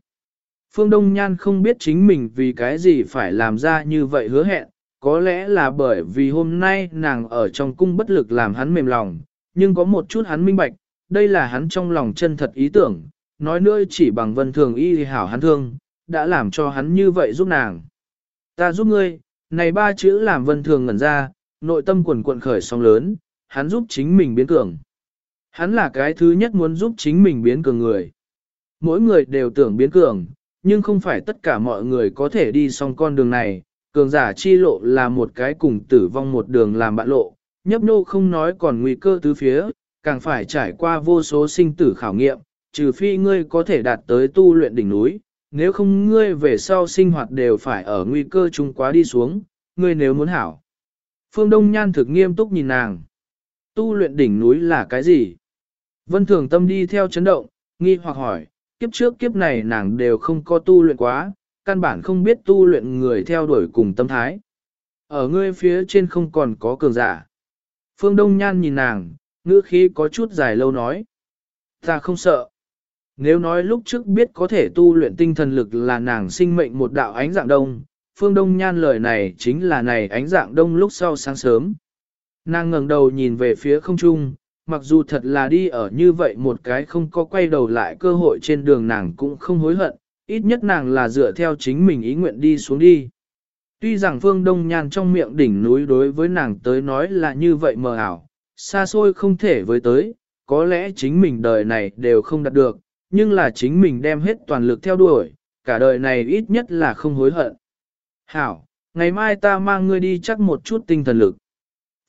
Phương Đông Nhan không biết chính mình vì cái gì phải làm ra như vậy hứa hẹn, có lẽ là bởi vì hôm nay nàng ở trong cung bất lực làm hắn mềm lòng, nhưng có một chút hắn minh bạch, đây là hắn trong lòng chân thật ý tưởng, nói nữa chỉ bằng vân thường y hảo hắn thương, đã làm cho hắn như vậy giúp nàng. Ta giúp ngươi, này ba chữ làm vân thường ngẩn ra, nội tâm quần quận khởi sóng lớn, hắn giúp chính mình biến cường. Hắn là cái thứ nhất muốn giúp chính mình biến cường người. Mỗi người đều tưởng biến cường, nhưng không phải tất cả mọi người có thể đi xong con đường này. Cường giả chi lộ là một cái cùng tử vong một đường làm bạn lộ, nhấp nô không nói còn nguy cơ tứ phía, càng phải trải qua vô số sinh tử khảo nghiệm, trừ phi ngươi có thể đạt tới tu luyện đỉnh núi, nếu không ngươi về sau sinh hoạt đều phải ở nguy cơ chung quá đi xuống, ngươi nếu muốn hảo. Phương Đông Nhan thực nghiêm túc nhìn nàng. Tu luyện đỉnh núi là cái gì? Vân Thường Tâm đi theo chấn động, nghi hoặc hỏi, kiếp trước kiếp này nàng đều không có tu luyện quá, căn bản không biết tu luyện người theo đuổi cùng tâm thái. Ở ngươi phía trên không còn có cường giả. Phương Đông Nhan nhìn nàng, ngữ khí có chút dài lâu nói. Ta không sợ. Nếu nói lúc trước biết có thể tu luyện tinh thần lực là nàng sinh mệnh một đạo ánh dạng đông, Phương Đông Nhan lời này chính là này ánh dạng đông lúc sau sáng sớm. Nàng ngẩng đầu nhìn về phía không trung, mặc dù thật là đi ở như vậy một cái không có quay đầu lại cơ hội trên đường nàng cũng không hối hận, ít nhất nàng là dựa theo chính mình ý nguyện đi xuống đi. Tuy rằng phương đông nhan trong miệng đỉnh núi đối với nàng tới nói là như vậy mờ ảo, xa xôi không thể với tới, có lẽ chính mình đời này đều không đạt được, nhưng là chính mình đem hết toàn lực theo đuổi, cả đời này ít nhất là không hối hận. Hảo, ngày mai ta mang ngươi đi chắc một chút tinh thần lực.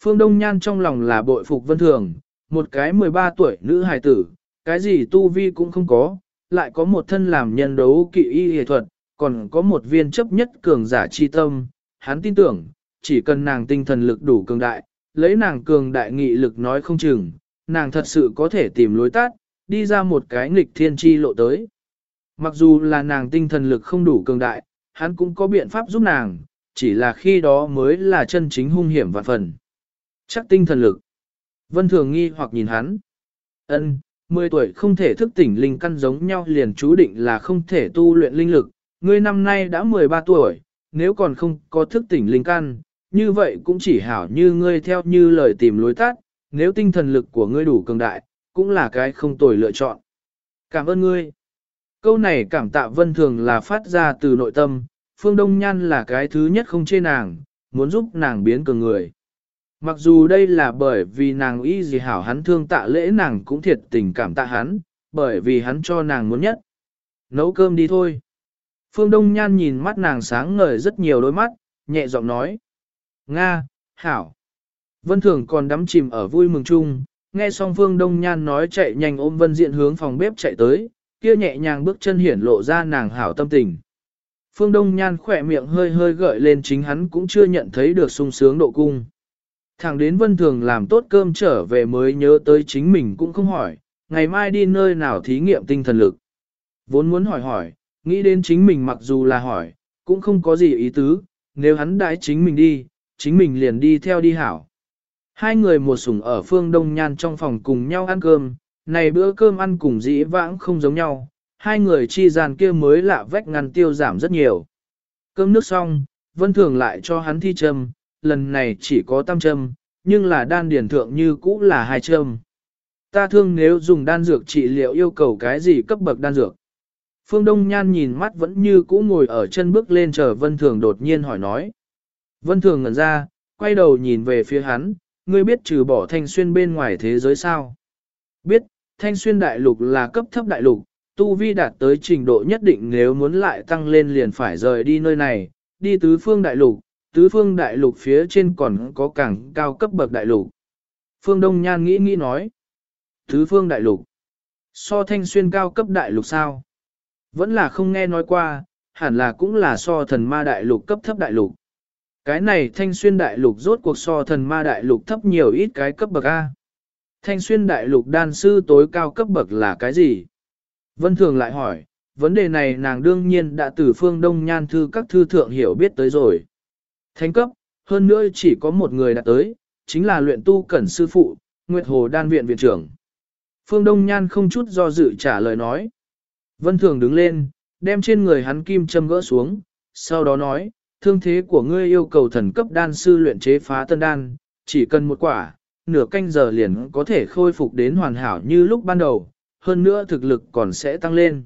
Phương Đông Nhan trong lòng là bội phục vân thường, một cái 13 tuổi nữ hài tử, cái gì tu vi cũng không có, lại có một thân làm nhân đấu kỵ y hệ thuật, còn có một viên chấp nhất cường giả chi tâm, hắn tin tưởng, chỉ cần nàng tinh thần lực đủ cường đại, lấy nàng cường đại nghị lực nói không chừng, nàng thật sự có thể tìm lối tắt, đi ra một cái nghịch thiên chi lộ tới. Mặc dù là nàng tinh thần lực không đủ cường đại, hắn cũng có biện pháp giúp nàng, chỉ là khi đó mới là chân chính hung hiểm và phần. Chắc tinh thần lực. Vân Thường nghi hoặc nhìn hắn. ân 10 tuổi không thể thức tỉnh linh căn giống nhau liền chú định là không thể tu luyện linh lực. Ngươi năm nay đã 13 tuổi, nếu còn không có thức tỉnh linh căn, như vậy cũng chỉ hảo như ngươi theo như lời tìm lối tắt, nếu tinh thần lực của ngươi đủ cường đại, cũng là cái không tồi lựa chọn. Cảm ơn ngươi. Câu này cảm tạ vân thường là phát ra từ nội tâm, Phương Đông Nhan là cái thứ nhất không chê nàng, muốn giúp nàng biến cường người. Mặc dù đây là bởi vì nàng y gì hảo hắn thương tạ lễ nàng cũng thiệt tình cảm tạ hắn, bởi vì hắn cho nàng muốn nhất. Nấu cơm đi thôi. Phương Đông Nhan nhìn mắt nàng sáng ngời rất nhiều đôi mắt, nhẹ giọng nói. Nga, Hảo. Vân Thường còn đắm chìm ở vui mừng chung, nghe xong Phương Đông Nhan nói chạy nhanh ôm Vân Diện hướng phòng bếp chạy tới, kia nhẹ nhàng bước chân hiển lộ ra nàng hảo tâm tình. Phương Đông Nhan khỏe miệng hơi hơi gợi lên chính hắn cũng chưa nhận thấy được sung sướng độ cung. Thẳng đến Vân Thường làm tốt cơm trở về mới nhớ tới chính mình cũng không hỏi, ngày mai đi nơi nào thí nghiệm tinh thần lực. Vốn muốn hỏi hỏi, nghĩ đến chính mình mặc dù là hỏi, cũng không có gì ý tứ, nếu hắn đãi chính mình đi, chính mình liền đi theo đi hảo. Hai người một sủng ở phương Đông Nhan trong phòng cùng nhau ăn cơm, này bữa cơm ăn cùng dĩ vãng không giống nhau, hai người chi gian kia mới lạ vách ngăn tiêu giảm rất nhiều. Cơm nước xong, Vân Thường lại cho hắn thi châm, lần này chỉ có tam châm, nhưng là đan điển thượng như cũ là hai châm. Ta thương nếu dùng đan dược trị liệu yêu cầu cái gì cấp bậc đan dược. Phương Đông Nhan nhìn mắt vẫn như cũ ngồi ở chân bước lên chờ Vân Thường đột nhiên hỏi nói. Vân Thường ngẩn ra, quay đầu nhìn về phía hắn, ngươi biết trừ bỏ thanh xuyên bên ngoài thế giới sao? Biết, thanh xuyên đại lục là cấp thấp đại lục, tu vi đạt tới trình độ nhất định nếu muốn lại tăng lên liền phải rời đi nơi này, đi tứ phương đại lục, tứ phương đại lục phía trên còn có càng cao cấp bậc đại lục. Phương Đông Nhan nghĩ nghĩ nói, tứ phương đại lục, so thanh xuyên cao cấp đại lục sao? Vẫn là không nghe nói qua, hẳn là cũng là so thần ma đại lục cấp thấp đại lục. Cái này thanh xuyên đại lục rốt cuộc so thần ma đại lục thấp nhiều ít cái cấp bậc A. Thanh xuyên đại lục đan sư tối cao cấp bậc là cái gì? Vân Thường lại hỏi, vấn đề này nàng đương nhiên đã từ phương đông nhan thư các thư thượng hiểu biết tới rồi. Thánh cấp, hơn nữa chỉ có một người đã tới, chính là luyện tu cẩn sư phụ, Nguyệt Hồ Đan Viện Viện trưởng. Phương Đông Nhan không chút do dự trả lời nói. Vân Thường đứng lên, đem trên người hắn kim châm gỡ xuống, sau đó nói, thương thế của ngươi yêu cầu thần cấp đan sư luyện chế phá tân đan, chỉ cần một quả, nửa canh giờ liền có thể khôi phục đến hoàn hảo như lúc ban đầu, hơn nữa thực lực còn sẽ tăng lên.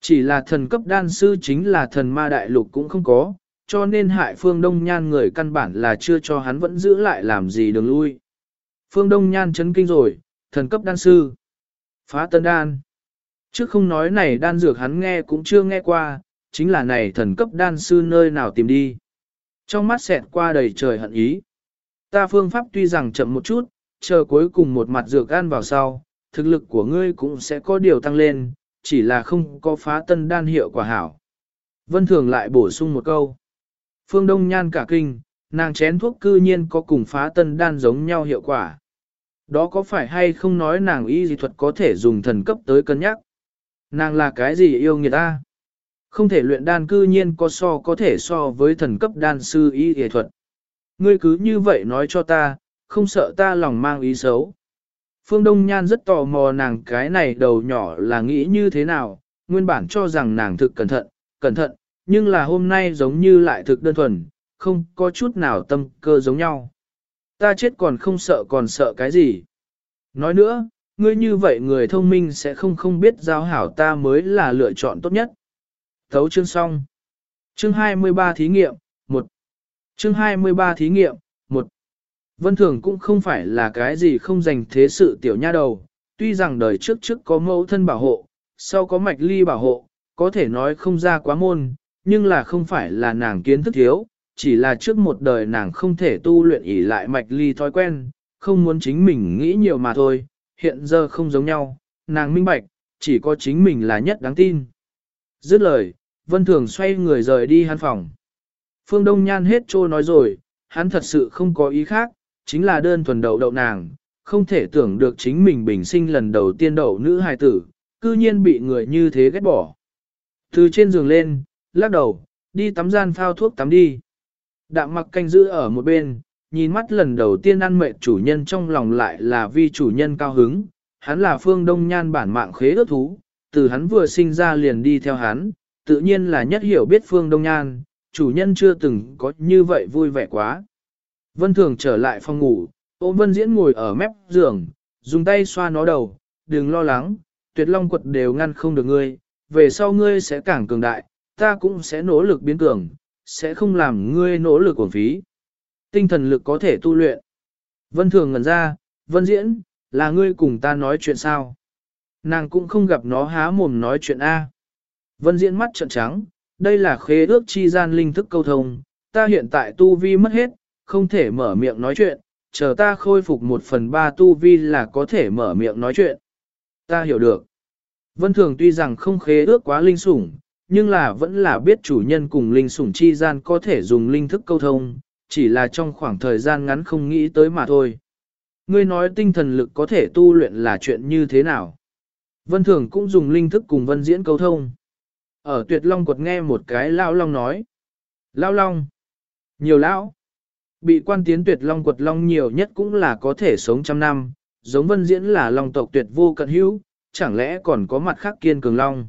Chỉ là thần cấp đan sư chính là thần ma đại lục cũng không có, cho nên hại phương đông nhan người căn bản là chưa cho hắn vẫn giữ lại làm gì đường lui. Phương đông nhan chấn kinh rồi, thần cấp đan sư, phá tân đan. Trước không nói này đan dược hắn nghe cũng chưa nghe qua, chính là này thần cấp đan sư nơi nào tìm đi. Trong mắt xẹt qua đầy trời hận ý. Ta phương pháp tuy rằng chậm một chút, chờ cuối cùng một mặt dược ăn vào sau, thực lực của ngươi cũng sẽ có điều tăng lên, chỉ là không có phá tân đan hiệu quả hảo. Vân Thường lại bổ sung một câu. Phương Đông Nhan cả kinh, nàng chén thuốc cư nhiên có cùng phá tân đan giống nhau hiệu quả. Đó có phải hay không nói nàng y dị thuật có thể dùng thần cấp tới cân nhắc? Nàng là cái gì yêu người ta? Không thể luyện đan cư nhiên có so có thể so với thần cấp đan sư y y thuật. Ngươi cứ như vậy nói cho ta, không sợ ta lòng mang ý xấu. Phương Đông Nhan rất tò mò nàng cái này đầu nhỏ là nghĩ như thế nào, nguyên bản cho rằng nàng thực cẩn thận, cẩn thận, nhưng là hôm nay giống như lại thực đơn thuần, không có chút nào tâm cơ giống nhau. Ta chết còn không sợ còn sợ cái gì. Nói nữa, ngươi như vậy người thông minh sẽ không không biết giao hảo ta mới là lựa chọn tốt nhất. Thấu chương xong. Chương 23 thí nghiệm, 1. Chương 23 thí nghiệm, 1. Vân Thường cũng không phải là cái gì không dành thế sự tiểu nha đầu, tuy rằng đời trước trước có mẫu thân bảo hộ, sau có mạch ly bảo hộ, có thể nói không ra quá môn, nhưng là không phải là nàng kiến thức thiếu, chỉ là trước một đời nàng không thể tu luyện ỉ lại mạch ly thói quen, không muốn chính mình nghĩ nhiều mà thôi, hiện giờ không giống nhau, nàng minh bạch, chỉ có chính mình là nhất đáng tin. Dứt lời, Vân Thường xoay người rời đi hắn phòng. Phương Đông Nhan hết trô nói rồi, hắn thật sự không có ý khác, chính là đơn thuần đậu đậu nàng, không thể tưởng được chính mình bình sinh lần đầu tiên đậu nữ hài tử, cư nhiên bị người như thế ghét bỏ. Từ trên giường lên, lắc đầu, đi tắm gian phao thuốc tắm đi. Đạm mặc canh giữ ở một bên, nhìn mắt lần đầu tiên ăn mệt chủ nhân trong lòng lại là vi chủ nhân cao hứng, hắn là phương đông nhan bản mạng khế ước thú, từ hắn vừa sinh ra liền đi theo hắn, tự nhiên là nhất hiểu biết phương đông nhan, chủ nhân chưa từng có như vậy vui vẻ quá. Vân Thường trở lại phòng ngủ, ôm Vân Diễn ngồi ở mép giường, dùng tay xoa nó đầu, đừng lo lắng, tuyệt long quật đều ngăn không được ngươi, về sau ngươi sẽ càng cường đại, ta cũng sẽ nỗ lực biến cường, sẽ không làm ngươi nỗ lực uổng phí. Tinh thần lực có thể tu luyện. Vân Thường ngẩn ra, Vân Diễn, là ngươi cùng ta nói chuyện sao? Nàng cũng không gặp nó há mồm nói chuyện A. Vân Diễn mắt trợn trắng, đây là khế ước chi gian linh thức câu thông, ta hiện tại tu vi mất hết, không thể mở miệng nói chuyện, chờ ta khôi phục một phần ba tu vi là có thể mở miệng nói chuyện. Ta hiểu được. Vân Thường tuy rằng không khế ước quá linh sủng, nhưng là vẫn là biết chủ nhân cùng linh sủng chi gian có thể dùng linh thức câu thông, chỉ là trong khoảng thời gian ngắn không nghĩ tới mà thôi. Ngươi nói tinh thần lực có thể tu luyện là chuyện như thế nào? Vân Thường cũng dùng linh thức cùng Vân Diễn câu thông. Ở tuyệt long quật nghe một cái lao long nói. Lao long. Nhiều lão. Bị quan tiến tuyệt long quật long nhiều nhất cũng là có thể sống trăm năm, giống vân diễn là long tộc tuyệt vô cận hữu, chẳng lẽ còn có mặt khác kiên cường long.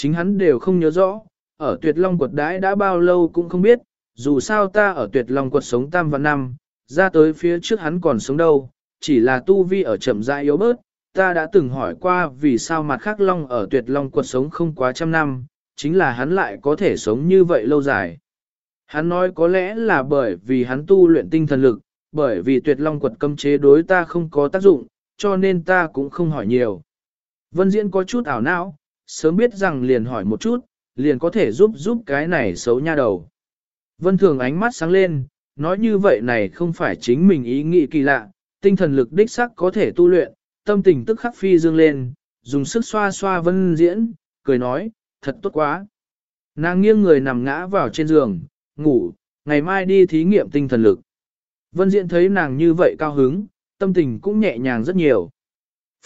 Chính hắn đều không nhớ rõ, ở tuyệt long quật đãi đã bao lâu cũng không biết, dù sao ta ở tuyệt long quật sống tam và năm, ra tới phía trước hắn còn sống đâu, chỉ là tu vi ở chậm rãi yếu bớt, ta đã từng hỏi qua vì sao mặt khác long ở tuyệt long quật sống không quá trăm năm, chính là hắn lại có thể sống như vậy lâu dài. Hắn nói có lẽ là bởi vì hắn tu luyện tinh thần lực, bởi vì tuyệt long quật cấm chế đối ta không có tác dụng, cho nên ta cũng không hỏi nhiều. Vân Diễn có chút ảo não, sớm biết rằng liền hỏi một chút, liền có thể giúp giúp cái này xấu nha đầu. Vân Thường ánh mắt sáng lên, nói như vậy này không phải chính mình ý nghĩ kỳ lạ, tinh thần lực đích sắc có thể tu luyện, tâm tình tức khắc phi dương lên, dùng sức xoa xoa Vân Diễn, cười nói, thật tốt quá. Nàng nghiêng người nằm ngã vào trên giường, ngủ, ngày mai đi thí nghiệm tinh thần lực. Vân Diễn thấy nàng như vậy cao hứng, tâm tình cũng nhẹ nhàng rất nhiều.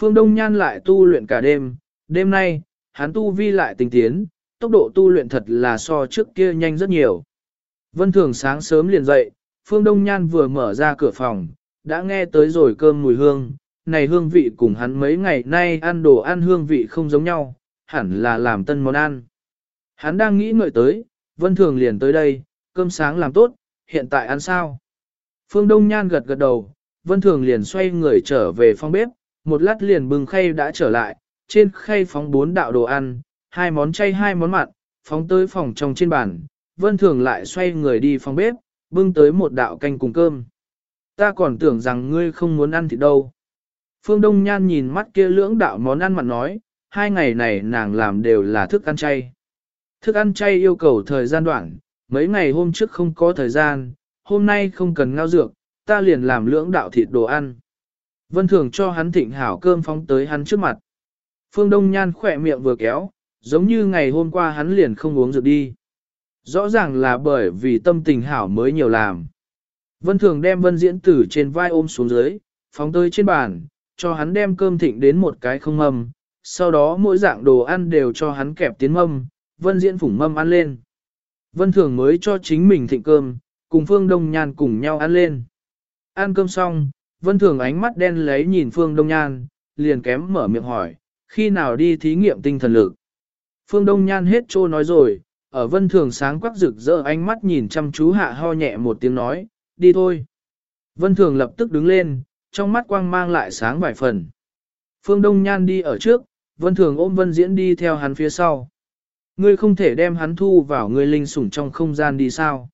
Phương Đông Nhan lại tu luyện cả đêm, đêm nay, hắn tu vi lại tinh tiến, tốc độ tu luyện thật là so trước kia nhanh rất nhiều. Vân Thường sáng sớm liền dậy, Phương Đông Nhan vừa mở ra cửa phòng, đã nghe tới rồi cơm mùi hương, này hương vị cùng hắn mấy ngày nay ăn đồ ăn hương vị không giống nhau, hẳn là làm tân món ăn. Hắn đang nghĩ ngợi tới, Vân Thường liền tới đây, cơm sáng làm tốt, hiện tại ăn sao? Phương Đông Nhan gật gật đầu, Vân Thường liền xoay người trở về phòng bếp, một lát liền bưng khay đã trở lại, trên khay phóng bốn đạo đồ ăn, hai món chay hai món mặn, phóng tới phòng trong trên bàn, Vân Thường lại xoay người đi phòng bếp, bưng tới một đạo canh cùng cơm. Ta còn tưởng rằng ngươi không muốn ăn thịt đâu. Phương Đông Nhan nhìn mắt kia lưỡng đạo món ăn mặn nói, hai ngày này nàng làm đều là thức ăn chay. Thức ăn chay yêu cầu thời gian đoạn, mấy ngày hôm trước không có thời gian, hôm nay không cần ngao dược, ta liền làm lưỡng đạo thịt đồ ăn. Vân Thường cho hắn thịnh hảo cơm phóng tới hắn trước mặt. Phương Đông Nhan khỏe miệng vừa kéo, giống như ngày hôm qua hắn liền không uống rượu đi. Rõ ràng là bởi vì tâm tình hảo mới nhiều làm. Vân Thường đem Vân Diễn Tử trên vai ôm xuống dưới, phóng tới trên bàn, cho hắn đem cơm thịnh đến một cái không mâm, sau đó mỗi dạng đồ ăn đều cho hắn kẹp tiến mâm, Vân Diễn phủng mâm ăn lên. Vân Thường mới cho chính mình thịnh cơm, cùng Phương Đông Nhan cùng nhau ăn lên. Ăn cơm xong, Vân Thường ánh mắt đen lấy nhìn Phương Đông Nhan, liền kém mở miệng hỏi, khi nào đi thí nghiệm tinh thần lực. Phương Đông Nhan hết trô nói rồi, ở Vân Thường sáng quắc rực rỡ ánh mắt nhìn chăm chú hạ ho nhẹ một tiếng nói, đi thôi. Vân Thường lập tức đứng lên, trong mắt quang mang lại sáng vài phần. Phương Đông Nhan đi ở trước, Vân Thường ôm Vân Diễn đi theo hắn phía sau. Ngươi không thể đem hắn thu vào ngươi linh sủng trong không gian đi sao?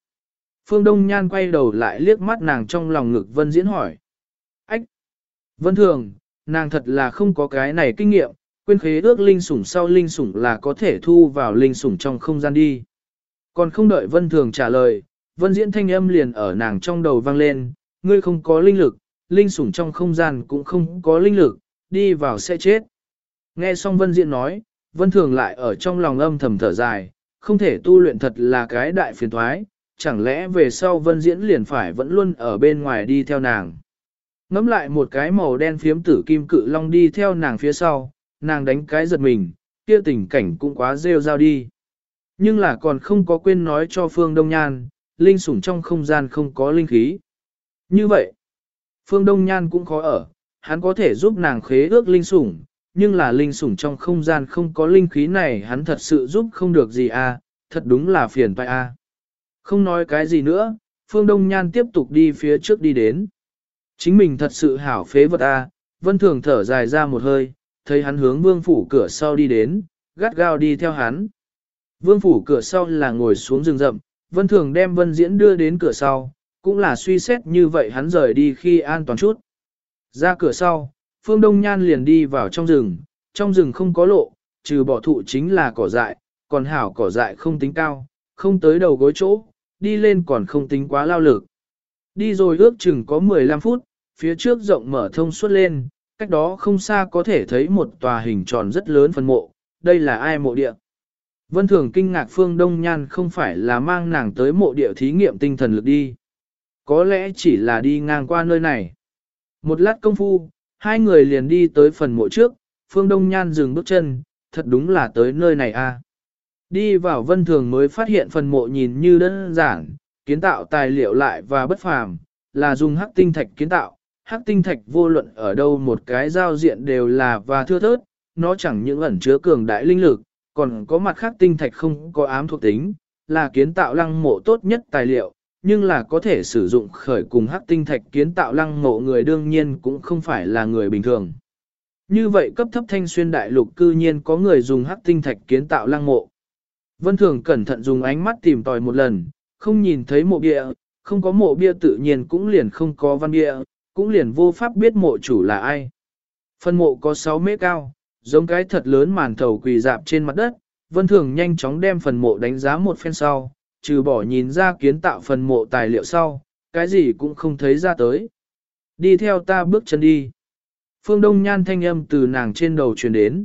Phương Đông Nhan quay đầu lại liếc mắt nàng trong lòng ngực Vân Diễn hỏi. Ách! Vân Thường, nàng thật là không có cái này kinh nghiệm, quên khế ước linh sủng sau linh sủng là có thể thu vào linh sủng trong không gian đi. Còn không đợi Vân Thường trả lời, Vân Diễn thanh âm liền ở nàng trong đầu vang lên, ngươi không có linh lực, linh sủng trong không gian cũng không có linh lực, đi vào sẽ chết. Nghe xong Vân Diễn nói, Vân Thường lại ở trong lòng âm thầm thở dài, không thể tu luyện thật là cái đại phiền thoái, chẳng lẽ về sau Vân Diễn liền phải vẫn luôn ở bên ngoài đi theo nàng. Ngắm lại một cái màu đen phiếm tử kim cự long đi theo nàng phía sau, nàng đánh cái giật mình, kia tình cảnh cũng quá rêu rao đi. Nhưng là còn không có quên nói cho Phương Đông Nhan, linh sủng trong không gian không có linh khí. Như vậy, Phương Đông Nhan cũng khó ở, hắn có thể giúp nàng khế ước linh sủng, nhưng là linh sủng trong không gian không có linh khí này hắn thật sự giúp không được gì à, thật đúng là phiền phải à. Không nói cái gì nữa, Phương Đông Nhan tiếp tục đi phía trước đi đến. Chính mình thật sự hảo phế vật à, Vân Thường thở dài ra một hơi, thấy hắn hướng vương phủ cửa sau đi đến, gắt gao đi theo hắn. Vương phủ cửa sau là ngồi xuống rừng rậm, Vân Thường đem Vân Diễn đưa đến cửa sau, cũng là suy xét như vậy hắn rời đi khi an toàn chút. Ra cửa sau, Phương Đông Nhan liền đi vào trong rừng, trong rừng không có lộ, trừ bỏ thụ chính là cỏ dại, còn hảo cỏ dại không tính cao, không tới đầu gối chỗ, đi lên còn không tính quá lao lực. Đi rồi ước chừng có 15 phút, phía trước rộng mở thông suốt lên, cách đó không xa có thể thấy một tòa hình tròn rất lớn phần mộ, đây là ai mộ địa. Vân Thường kinh ngạc Phương Đông Nhan không phải là mang nàng tới mộ địa thí nghiệm tinh thần lực đi. Có lẽ chỉ là đi ngang qua nơi này. Một lát công phu, hai người liền đi tới phần mộ trước, Phương Đông Nhan dừng bước chân, thật đúng là tới nơi này a. À. Đi vào Vân Thường mới phát hiện phần mộ nhìn như đơn giản, kiến tạo tài liệu lại và bất phàm, là dùng hắc tinh thạch kiến tạo. Hắc tinh thạch vô luận ở đâu một cái giao diện đều là và thưa thớt, nó chẳng những ẩn chứa cường đại linh lực, còn có mặt khác tinh thạch không có ám thuộc tính, là kiến tạo lăng mộ tốt nhất tài liệu, nhưng là có thể sử dụng khởi cùng hắc tinh thạch kiến tạo lăng mộ người đương nhiên cũng không phải là người bình thường. Như vậy cấp thấp thanh xuyên đại lục cư nhiên có người dùng hắc tinh thạch kiến tạo lăng mộ. Vân Thường cẩn thận dùng ánh mắt tìm tòi một lần, không nhìn thấy mộ bia, không có mộ bia tự nhiên cũng liền không có văn bia, cũng liền vô pháp biết mộ chủ là ai. Phân mộ có 6 mét cao, giống cái thật lớn màn thầu quỳ dạp trên mặt đất, Vân Thường nhanh chóng đem phần mộ đánh giá một phen sau, trừ bỏ nhìn ra kiến tạo phần mộ tài liệu sau, cái gì cũng không thấy ra tới. Đi theo ta bước chân đi. Phương Đông Nhan thanh âm từ nàng trên đầu truyền đến.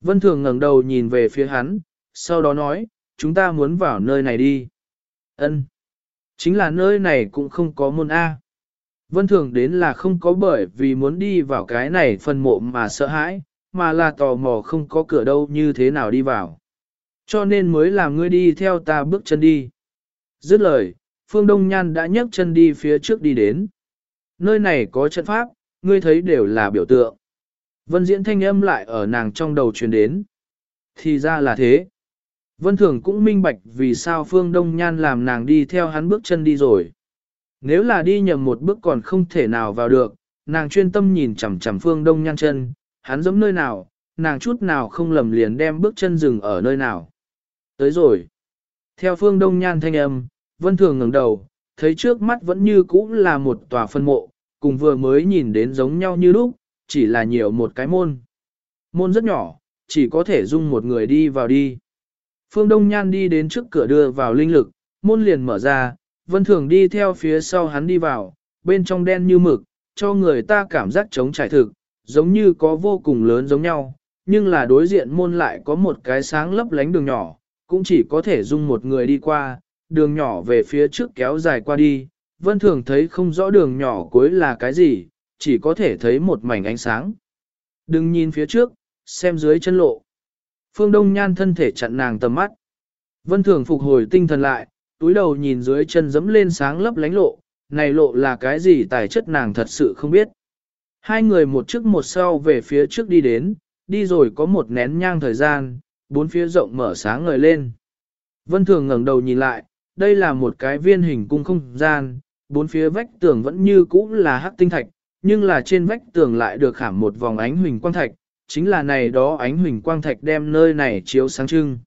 Vân Thường ngẩng đầu nhìn về phía hắn, sau đó nói, chúng ta muốn vào nơi này đi. Ân, Chính là nơi này cũng không có môn A. Vân Thường đến là không có bởi vì muốn đi vào cái này phần mộ mà sợ hãi, mà là tò mò không có cửa đâu như thế nào đi vào. Cho nên mới làm ngươi đi theo ta bước chân đi. Dứt lời, Phương Đông Nhan đã nhấc chân đi phía trước đi đến. Nơi này có trận pháp, ngươi thấy đều là biểu tượng. Vân diễn thanh âm lại ở nàng trong đầu truyền đến. Thì ra là thế. Vân Thường cũng minh bạch vì sao Phương Đông Nhan làm nàng đi theo hắn bước chân đi rồi. Nếu là đi nhầm một bước còn không thể nào vào được, nàng chuyên tâm nhìn chằm chằm Phương Đông Nhan chân, hắn giống nơi nào, nàng chút nào không lầm liền đem bước chân dừng ở nơi nào. Tới rồi. Theo phương đông nhan thanh âm, vân thường ngẩng đầu, thấy trước mắt vẫn như cũ là một tòa phân mộ, cùng vừa mới nhìn đến giống nhau như lúc, chỉ là nhiều một cái môn. Môn rất nhỏ, chỉ có thể dung một người đi vào đi. Phương Đông Nhan đi đến trước cửa đưa vào linh lực, môn liền mở ra, vân thường đi theo phía sau hắn đi vào, bên trong đen như mực, cho người ta cảm giác trống trải thực, giống như có vô cùng lớn giống nhau, nhưng là đối diện môn lại có một cái sáng lấp lánh đường nhỏ, cũng chỉ có thể dung một người đi qua, đường nhỏ về phía trước kéo dài qua đi, vân thường thấy không rõ đường nhỏ cuối là cái gì, chỉ có thể thấy một mảnh ánh sáng. Đừng nhìn phía trước, xem dưới chân lộ. Phương Đông Nhan thân thể chặn nàng tầm mắt. Vân thường phục hồi tinh thần lại, túi đầu nhìn dưới chân dẫm lên sáng lấp lánh lộ, này lộ là cái gì tài chất nàng thật sự không biết. Hai người một trước một sau về phía trước đi đến, đi rồi có một nén nhang thời gian, bốn phía rộng mở sáng ngời lên. Vân Thường ngẩng đầu nhìn lại, đây là một cái viên hình cung không gian, bốn phía vách tường vẫn như cũ là hắc tinh thạch, nhưng là trên vách tường lại được khảm một vòng ánh huỳnh quang thạch, chính là này đó ánh huỳnh quang thạch đem nơi này chiếu sáng trưng.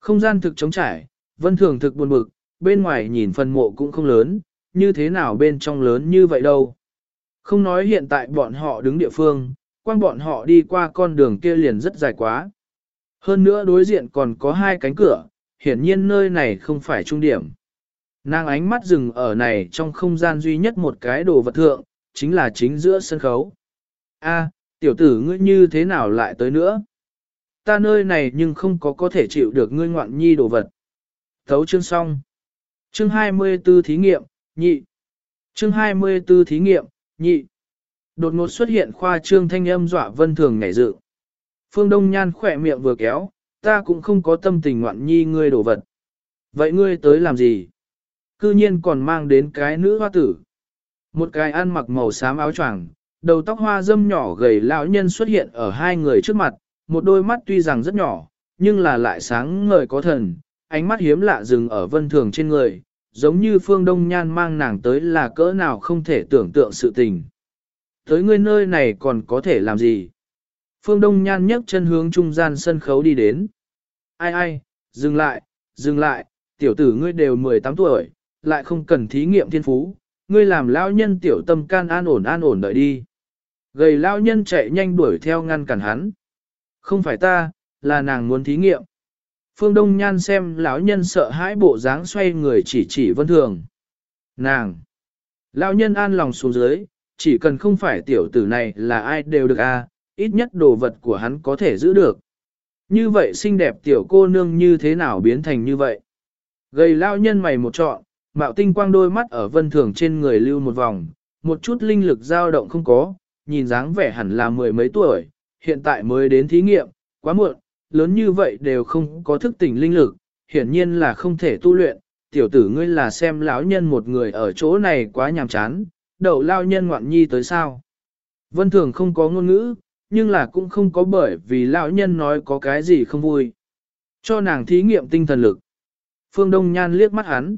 Không gian thực trống trải, vân thường thực buồn bực, bên ngoài nhìn phần mộ cũng không lớn, như thế nào bên trong lớn như vậy đâu. Không nói hiện tại bọn họ đứng địa phương, quang bọn họ đi qua con đường kia liền rất dài quá. Hơn nữa đối diện còn có hai cánh cửa, hiển nhiên nơi này không phải trung điểm. Nàng ánh mắt dừng ở này trong không gian duy nhất một cái đồ vật thượng, chính là chính giữa sân khấu. A, tiểu tử ngươi như thế nào lại tới nữa? Ta nơi này nhưng không có có thể chịu được ngươi ngoạn nhi đồ vật. Thấu chương xong. Chương 24 thí nghiệm, nhị. Chương 24 thí nghiệm, nhị. Đột ngột xuất hiện khoa trương thanh âm dọa vân thường nhảy dự. Phương Đông Nhan khỏe miệng vừa kéo, ta cũng không có tâm tình ngoạn nhi ngươi đổ vật. Vậy ngươi tới làm gì? Cư nhiên còn mang đến cái nữ hoa tử. Một cái ăn mặc màu xám áo choàng, đầu tóc hoa dâm nhỏ gầy lão nhân xuất hiện ở hai người trước mặt, một đôi mắt tuy rằng rất nhỏ, nhưng là lại sáng ngời có thần, ánh mắt hiếm lạ dừng ở vân thường trên người, giống như phương đông nhan mang nàng tới là cỡ nào không thể tưởng tượng sự tình. Tới ngươi nơi này còn có thể làm gì? Phương Đông Nhan nhấc chân hướng trung gian sân khấu đi đến. Ai ai, dừng lại, dừng lại, tiểu tử ngươi đều 18 tuổi, lại không cần thí nghiệm thiên phú, ngươi làm lão nhân tiểu tâm can an ổn an ổn đợi đi. Gầy lao nhân chạy nhanh đuổi theo ngăn cản hắn. Không phải ta, là nàng muốn thí nghiệm. Phương Đông Nhan xem lão nhân sợ hãi bộ dáng xoay người chỉ chỉ vân thường. Nàng! Lão nhân an lòng xuống dưới, chỉ cần không phải tiểu tử này là ai đều được a, ít nhất đồ vật của hắn có thể giữ được. Như vậy xinh đẹp tiểu cô nương như thế nào biến thành như vậy? Gầy lão nhân mày một trọn, mạo tinh quang đôi mắt ở vân thường trên người lưu một vòng, một chút linh lực dao động không có, nhìn dáng vẻ hẳn là mười mấy tuổi, hiện tại mới đến thí nghiệm, quá muộn, lớn như vậy đều không có thức tỉnh linh lực, hiển nhiên là không thể tu luyện, tiểu tử ngươi là xem lão nhân một người ở chỗ này quá nhàm chán, đậu lao nhân ngoạn nhi tới sao. Vân thường không có ngôn ngữ, nhưng là cũng không có bởi vì lão nhân nói có cái gì không vui. Cho nàng thí nghiệm tinh thần lực. Phương Đông Nhan liếc mắt hắn.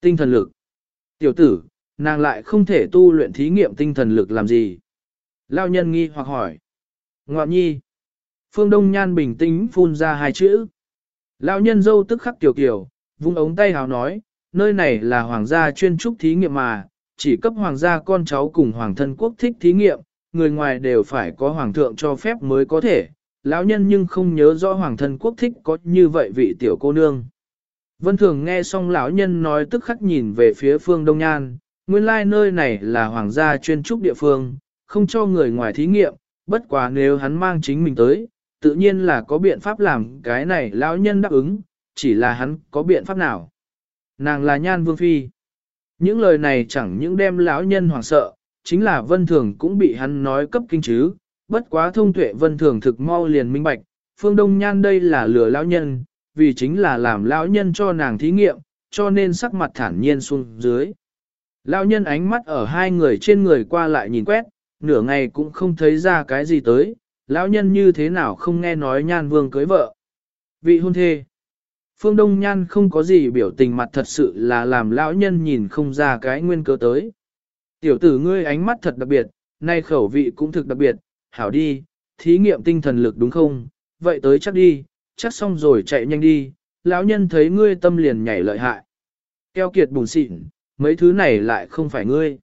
Tinh thần lực. Tiểu tử, nàng lại không thể tu luyện thí nghiệm tinh thần lực làm gì. Lão nhân nghi hoặc hỏi. Ngoạn nhi. Phương Đông Nhan bình tĩnh phun ra hai chữ. Lão nhân dâu tức khắc tiểu kiểu, vung ống tay hào nói, nơi này là hoàng gia chuyên trúc thí nghiệm mà, chỉ cấp hoàng gia con cháu cùng hoàng thân quốc thích thí nghiệm, người ngoài đều phải có hoàng thượng cho phép mới có thể, lão nhân nhưng không nhớ rõ hoàng thân quốc thích có như vậy vị tiểu cô nương. Vân Thường nghe xong lão nhân nói tức khắc nhìn về phía phương Đông Nhan, nguyên lai nơi này là hoàng gia chuyên trúc địa phương, không cho người ngoài thí nghiệm, bất quá nếu hắn mang chính mình tới, tự nhiên là có biện pháp làm cái này lão nhân đáp ứng, chỉ là hắn có biện pháp nào. Nàng là Nhan Vương Phi. Những lời này chẳng những đem lão nhân hoảng sợ, chính là vân thường cũng bị hắn nói cấp kinh chứ, bất quá thông tuệ vân thường thực mau liền minh bạch, phương đông nhan đây là lừa lão nhân, vì chính là làm lão nhân cho nàng thí nghiệm, cho nên sắc mặt thản nhiên xuống dưới. Lão nhân ánh mắt ở hai người trên người qua lại nhìn quét, nửa ngày cũng không thấy ra cái gì tới, lão nhân như thế nào không nghe nói nhan vương cưới vợ. Vị hôn thê. Phương Đông Nhan không có gì biểu tình mặt thật sự là làm lão nhân nhìn không ra cái nguyên cớ tới. Tiểu tử ngươi ánh mắt thật đặc biệt, nay khẩu vị cũng thực đặc biệt, hảo đi, thí nghiệm tinh thần lực đúng không? Vậy tới chắc đi, chắc xong rồi chạy nhanh đi, lão nhân thấy ngươi tâm liền nhảy lợi hại. Keo kiệt bùn xịn, mấy thứ này lại không phải ngươi.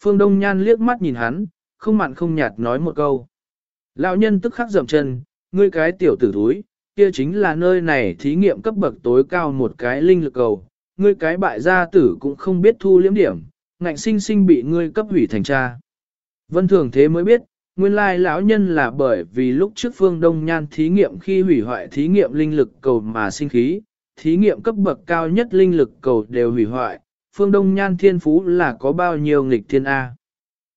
Phương Đông Nhan liếc mắt nhìn hắn, không mặn không nhạt nói một câu. Lão nhân tức khắc dậm chân, ngươi cái tiểu tử thúi, kia chính là nơi này thí nghiệm cấp bậc tối cao một cái linh lực cầu. Ngươi cái bại gia tử cũng không biết thu liếm điểm, ngạnh sinh sinh bị ngươi cấp hủy thành cha. Vân thường thế mới biết, nguyên lai lão nhân là bởi vì lúc trước phương đông nhan thí nghiệm khi hủy hoại thí nghiệm linh lực cầu mà sinh khí, thí nghiệm cấp bậc cao nhất linh lực cầu đều hủy hoại, phương đông nhan thiên phú là có bao nhiêu nghịch thiên A.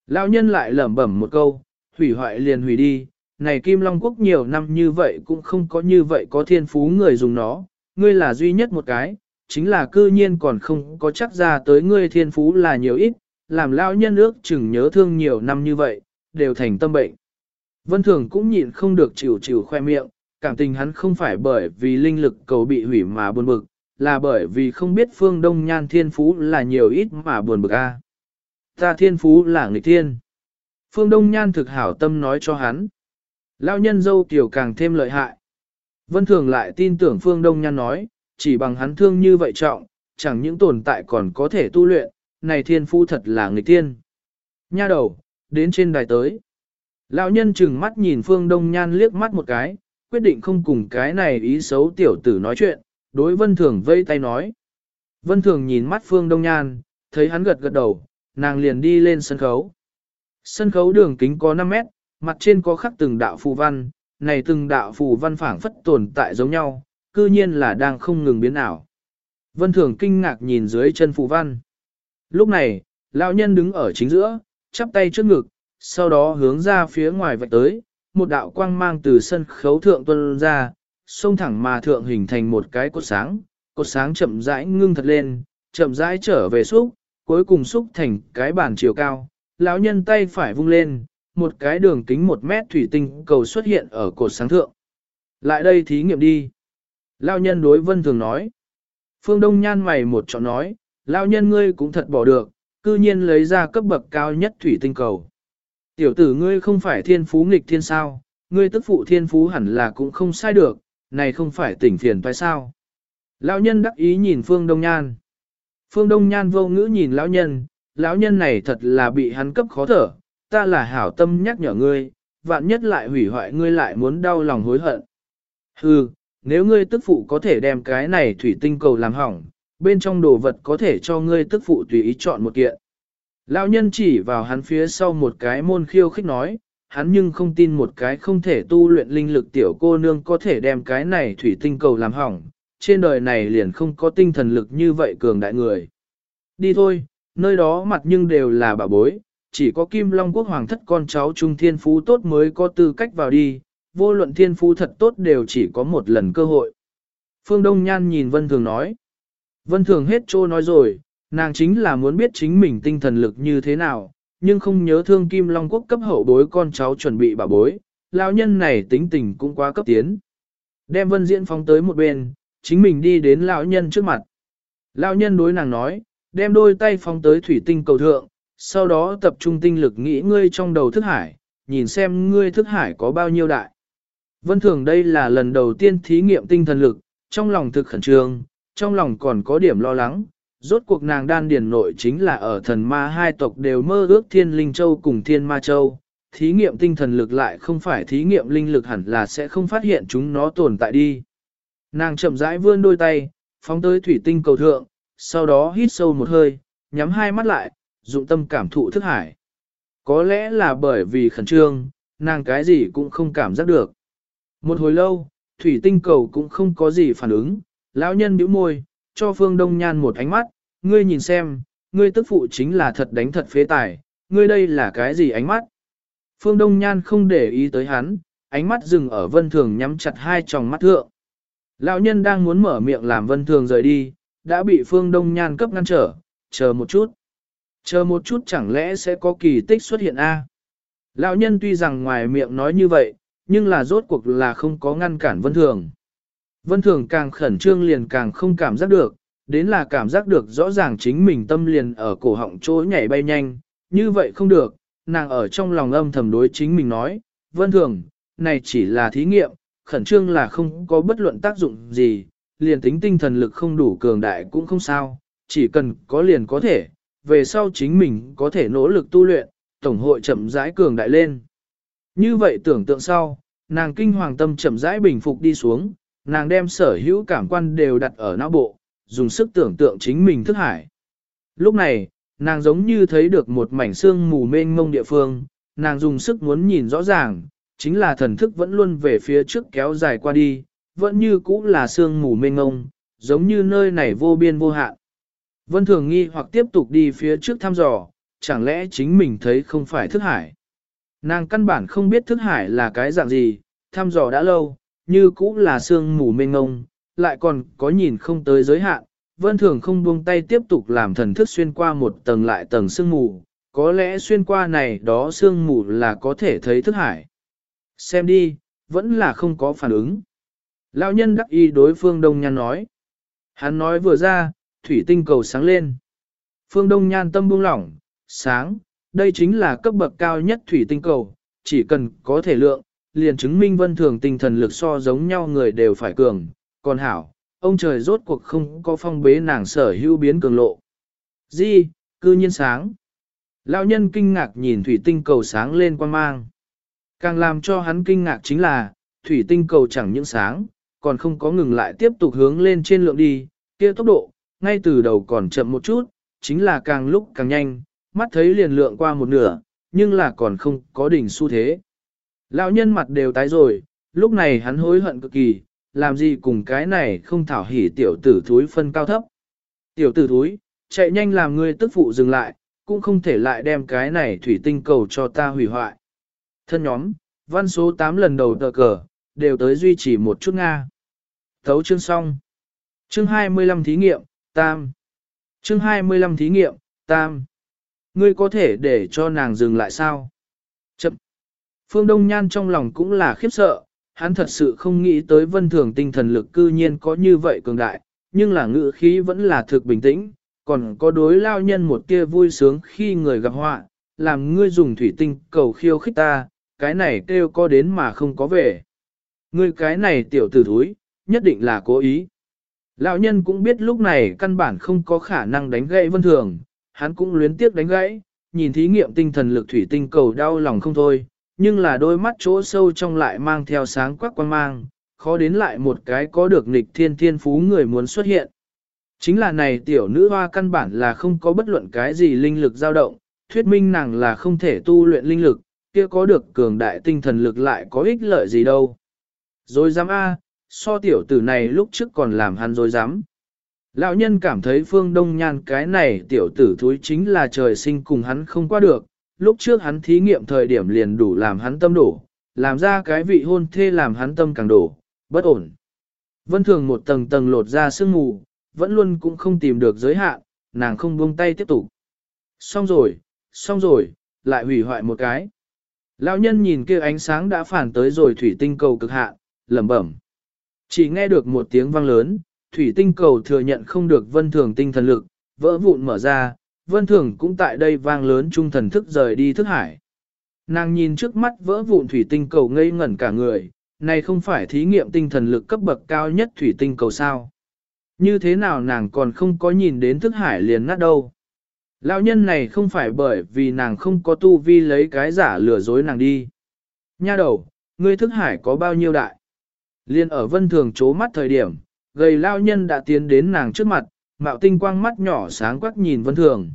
Lão nhân lại lẩm bẩm một câu, hủy hoại liền hủy đi, này Kim Long Quốc nhiều năm như vậy cũng không có như vậy có thiên phú người dùng nó, ngươi là duy nhất một cái, chính là cư nhiên còn không có chắc ra tới ngươi thiên phú là nhiều ít, làm lão nhân ước chừng nhớ thương nhiều năm như vậy, đều thành tâm bệnh. Vân Thường cũng nhịn không được chịu chịu khoe miệng, cảm tình hắn không phải bởi vì linh lực cầu bị hủy mà buồn bực, là bởi vì không biết phương đông nhan thiên phú là nhiều ít mà buồn bực a. Ta thiên phú là người thiên. Phương Đông Nhan thực hảo tâm nói cho hắn. Lão nhân dâu tiểu càng thêm lợi hại. Vân Thường lại tin tưởng Phương Đông Nhan nói, chỉ bằng hắn thương như vậy trọng, chẳng những tồn tại còn có thể tu luyện, này thiên phu thật là người tiên. Nha đầu, đến trên đài tới. Lão nhân chừng mắt nhìn Phương Đông Nhan liếc mắt một cái, quyết định không cùng cái này ý xấu tiểu tử nói chuyện, đối Vân Thường vây tay nói. Vân Thường nhìn mắt Phương Đông Nhan, thấy hắn gật gật đầu, nàng liền đi lên sân khấu. Sân khấu đường kính có 5 mét, mặt trên có khắc từng đạo phù văn, này từng đạo phù văn phảng phất tồn tại giống nhau, cư nhiên là đang không ngừng biến ảo. Vân Thường kinh ngạc nhìn dưới chân phù văn. Lúc này, lão nhân đứng ở chính giữa, chắp tay trước ngực, sau đó hướng ra phía ngoài vạch tới, một đạo quang mang từ sân khấu thượng tuân ra, xông thẳng mà thượng hình thành một cái cột sáng, cột sáng chậm rãi ngưng thật lên, chậm rãi trở về xúc, cuối cùng xúc thành cái bàn chiều cao. Lão nhân tay phải vung lên, một cái đường kính một mét thủy tinh cầu xuất hiện ở cột sáng thượng. Lại đây thí nghiệm đi. Lão nhân đối vân thường nói. Phương Đông Nhan mày một chọn nói, lão nhân ngươi cũng thật bỏ được, cư nhiên lấy ra cấp bậc cao nhất thủy tinh cầu. Tiểu tử ngươi không phải thiên phú nghịch thiên sao, ngươi tức phụ thiên phú hẳn là cũng không sai được, này không phải tỉnh phiền toái sao. Lão nhân đắc ý nhìn Phương Đông Nhan. Phương Đông Nhan vô ngữ nhìn lão nhân, lão nhân này thật là bị hắn cấp khó thở, ta là hảo tâm nhắc nhở ngươi, vạn nhất lại hủy hoại ngươi lại muốn đau lòng hối hận. Hừ, nếu ngươi tức phụ có thể đem cái này thủy tinh cầu làm hỏng, bên trong đồ vật có thể cho ngươi tức phụ tùy ý chọn một kiện. Lão nhân chỉ vào hắn phía sau một cái môn khiêu khích nói, hắn nhưng không tin một cái không thể tu luyện linh lực tiểu cô nương có thể đem cái này thủy tinh cầu làm hỏng, trên đời này liền không có tinh thần lực như vậy cường đại người. Đi thôi, nơi đó mặt nhưng đều là bà bối, chỉ có Kim Long Quốc Hoàng thất con cháu Trung Thiên Phú tốt mới có tư cách vào đi, vô luận Thiên Phú thật tốt đều chỉ có một lần cơ hội. Phương Đông Nhan nhìn Vân Thường nói. Vân Thường hết trô nói rồi, nàng chính là muốn biết chính mình tinh thần lực như thế nào, nhưng không nhớ thương Kim Long Quốc cấp hậu bối con cháu chuẩn bị bà bối, lão nhân này tính tình cũng quá cấp tiến. Đem Vân Diễn phóng tới một bên, chính mình đi đến lão nhân trước mặt. Lão nhân đối nàng nói, đem đôi tay phóng tới thủy tinh cầu thượng, sau đó tập trung tinh lực nghĩ ngươi trong đầu thức hải, nhìn xem ngươi thức hải có bao nhiêu đại. Vân thường đây là lần đầu tiên thí nghiệm tinh thần lực, trong lòng thực khẩn trương, trong lòng còn có điểm lo lắng. Rốt cuộc nàng đan điền nội chính là ở thần ma hai tộc đều mơ ước thiên linh châu cùng thiên ma châu. Thí nghiệm tinh thần lực lại không phải thí nghiệm linh lực hẳn là sẽ không phát hiện chúng nó tồn tại đi. Nàng chậm rãi vươn đôi tay, phóng tới thủy tinh cầu thượng, sau đó hít sâu một hơi, nhắm hai mắt lại, dụng tâm cảm thụ thức hải. Có lẽ là bởi vì khẩn trương, nàng cái gì cũng không cảm giác được. Một hồi lâu, thủy tinh cầu cũng không có gì phản ứng, lão nhân bĩu môi, cho Phương Đông Nhan một ánh mắt, ngươi nhìn xem, ngươi tức phụ chính là thật đánh thật phế tài, ngươi đây là cái gì ánh mắt? Phương Đông Nhan không để ý tới hắn, ánh mắt dừng ở vân thường nhắm chặt hai tròng mắt thượng. Lão nhân đang muốn mở miệng làm vân thường rời đi, đã bị Phương Đông Nhan cấp ngăn trở, chờ một chút. Chờ một chút chẳng lẽ sẽ có kỳ tích xuất hiện a? Lão nhân tuy rằng ngoài miệng nói như vậy, nhưng là rốt cuộc là không có ngăn cản vân thường. Vân thường càng khẩn trương liền càng không cảm giác được, đến là cảm giác được rõ ràng chính mình tâm liền ở cổ họng chỗ nhảy bay nhanh, như vậy không được, nàng ở trong lòng âm thầm đối chính mình nói, vân thường, này chỉ là thí nghiệm, khẩn trương là không có bất luận tác dụng gì, liền tính tinh thần lực không đủ cường đại cũng không sao, chỉ cần có liền có thể, về sau chính mình có thể nỗ lực tu luyện, tổng hội chậm rãi cường đại lên. Như vậy tưởng tượng sau, nàng kinh hoàng tâm chậm rãi bình phục đi xuống, nàng đem sở hữu cảm quan đều đặt ở não bộ, dùng sức tưởng tượng chính mình thức hải. Lúc này, nàng giống như thấy được một mảnh xương mù mênh mông địa phương, nàng dùng sức muốn nhìn rõ ràng, chính là thần thức vẫn luôn về phía trước kéo dài qua đi, vẫn như cũ là sương mù mênh ngông, giống như nơi này vô biên vô hạn. Vân Thường nghi hoặc tiếp tục đi phía trước thăm dò, chẳng lẽ chính mình thấy không phải thức hải. Nàng căn bản không biết thức hải là cái dạng gì, thăm dò đã lâu, như cũ là sương mù mênh ngông, lại còn có nhìn không tới giới hạn. Vân Thường không buông tay tiếp tục làm thần thức xuyên qua một tầng lại tầng sương mù, có lẽ xuyên qua này đó sương mù là có thể thấy thức hải. Xem đi, vẫn là không có phản ứng. Lão nhân đắc y đối phương Đông Nhan nói. Hắn nói vừa ra, thủy tinh cầu sáng lên. Phương Đông Nhan tâm buông lỏng, sáng, Đây chính là cấp bậc cao nhất thủy tinh cầu, chỉ cần có thể lượng, liền chứng minh vân thường tinh thần lực so giống nhau người đều phải cường, còn hảo, ông trời rốt cuộc không có phong bế nàng sở hữu biến cường lộ. Di, cư nhiên sáng. Lão nhân kinh ngạc nhìn thủy tinh cầu sáng lên quan mang. Càng làm cho hắn kinh ngạc chính là, thủy tinh cầu chẳng những sáng, còn không có ngừng lại tiếp tục hướng lên trên lượng đi, kia tốc độ, ngay từ đầu còn chậm một chút, chính là càng lúc càng nhanh, mắt thấy liền lượng qua một nửa, nhưng là còn không có đỉnh xu thế. Lão nhân mặt đều tái rồi, lúc này hắn hối hận cực kỳ, làm gì cùng cái này không thảo hỉ tiểu tử thúi phân cao thấp. Tiểu tử thúi, chạy nhanh làm ngươi tức phụ dừng lại, cũng không thể lại đem cái này thủy tinh cầu cho ta hủy hoại. Thân nhóm, văn số 8 lần đầu tờ cờ, đều tới duy trì một chút Nga. Thấu chương xong. Chương 25 thí nghiệm, tam. Chương 25 thí nghiệm, tam. Ngươi có thể để cho nàng dừng lại sao? Chậm. Phương Đông Nhan trong lòng cũng là khiếp sợ, hắn thật sự không nghĩ tới vân thường tinh thần lực cư nhiên có như vậy cường đại, nhưng là ngữ khí vẫn là thực bình tĩnh, còn có đối lao nhân một tia vui sướng khi người gặp họa, làm ngươi dùng thủy tinh cầu khiêu khích ta, cái này kêu có đến mà không có về. Ngươi cái này tiểu tử thúi, nhất định là cố ý. Lão nhân cũng biết lúc này căn bản không có khả năng đánh gãy vân thường, hắn cũng luyến tiếc đánh gãy, nhìn thí nghiệm tinh thần lực thủy tinh cầu đau lòng không thôi, nhưng là đôi mắt chỗ sâu trong lại mang theo sáng quắc quan mang, khó đến lại một cái có được nghịch thiên thiên phú người muốn xuất hiện. Chính là này tiểu nữ hoa căn bản là không có bất luận cái gì linh lực dao động, thuyết minh nàng là không thể tu luyện linh lực, kia có được cường đại tinh thần lực lại có ích lợi gì đâu. Rồi dám A, so tiểu tử này lúc trước còn làm hắn rồi dám. Lão nhân cảm thấy phương đông nhan cái này tiểu tử thúi chính là trời sinh cùng hắn không qua được, lúc trước hắn thí nghiệm thời điểm liền đủ làm hắn tâm đổ, làm ra cái vị hôn thê làm hắn tâm càng đổ, bất ổn. Vân thường một tầng tầng lột ra sương mù, vẫn luôn cũng không tìm được giới hạn, nàng không buông tay tiếp tục. Xong rồi, xong rồi, lại hủy hoại một cái. Lão nhân nhìn kia ánh sáng đã phản tới rồi thủy tinh cầu cực hạn, lẩm bẩm. Chỉ nghe được một tiếng vang lớn, thủy tinh cầu thừa nhận không được vân thường tinh thần lực, vỡ vụn mở ra, vân thường cũng tại đây vang lớn trung thần thức rời đi thức hải. Nàng nhìn trước mắt vỡ vụn thủy tinh cầu ngây ngẩn cả người, này không phải thí nghiệm tinh thần lực cấp bậc cao nhất thủy tinh cầu sao. Như thế nào nàng còn không có nhìn đến thức hải liền nát đâu. Lão nhân này không phải bởi vì nàng không có tu vi lấy cái giả lừa dối nàng đi. Nha đầu, ngươi thức hải có bao nhiêu đại? Liên ở vân thường chố mắt thời điểm, gầy lao nhân đã tiến đến nàng trước mặt, mạo tinh quang mắt nhỏ sáng quắc nhìn vân thường.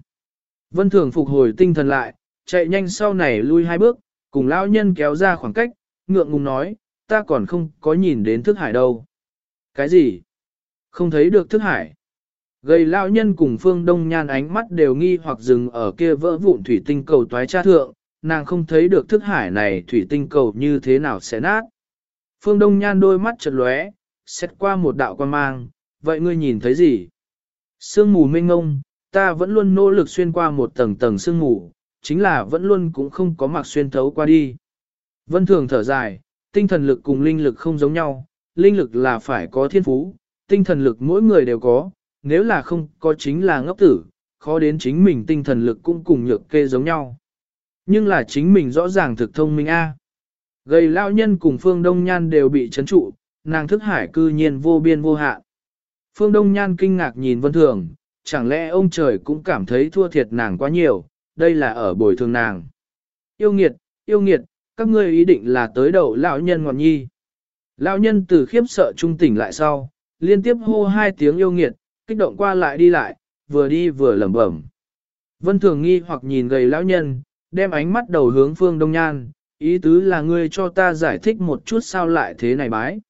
Vân thường phục hồi tinh thần lại, chạy nhanh sau này lui hai bước, cùng lao nhân kéo ra khoảng cách, ngượng ngùng nói, ta còn không có nhìn đến thức hải đâu. Cái gì? Không thấy được thức hải. Gầy lao nhân cùng phương đông nhan ánh mắt đều nghi hoặc dừng ở kia vỡ vụn thủy tinh cầu toái cha thượng, nàng không thấy được thức hải này thủy tinh cầu như thế nào sẽ nát. Phương đông nhan đôi mắt chợt lóe, xét qua một đạo quan mang, vậy ngươi nhìn thấy gì? Sương mù mênh ngông, ta vẫn luôn nỗ lực xuyên qua một tầng tầng sương mù, chính là vẫn luôn cũng không có mặc xuyên thấu qua đi. Vân thường thở dài, tinh thần lực cùng linh lực không giống nhau, linh lực là phải có thiên phú, tinh thần lực mỗi người đều có, nếu là không có chính là ngốc tử, khó đến chính mình tinh thần lực cũng cùng nhược kê giống nhau. Nhưng là chính mình rõ ràng thực thông minh a. Gầy lao nhân cùng Phương Đông Nhan đều bị chấn trụ, nàng thức hải cư nhiên vô biên vô hạn. Phương Đông Nhan kinh ngạc nhìn Vân Thường, chẳng lẽ ông trời cũng cảm thấy thua thiệt nàng quá nhiều, đây là ở bồi thường nàng. Yêu nghiệt, yêu nghiệt, các ngươi ý định là tới đầu lão nhân ngọn nhi. Lão nhân từ khiếp sợ trung tỉnh lại sau, liên tiếp hô hai tiếng yêu nghiệt, kích động qua lại đi lại, vừa đi vừa lẩm bẩm. Vân Thường nghi hoặc nhìn gầy lão nhân, đem ánh mắt đầu hướng Phương Đông Nhan, ý tứ là ngươi cho ta giải thích một chút sao lại thế này bái.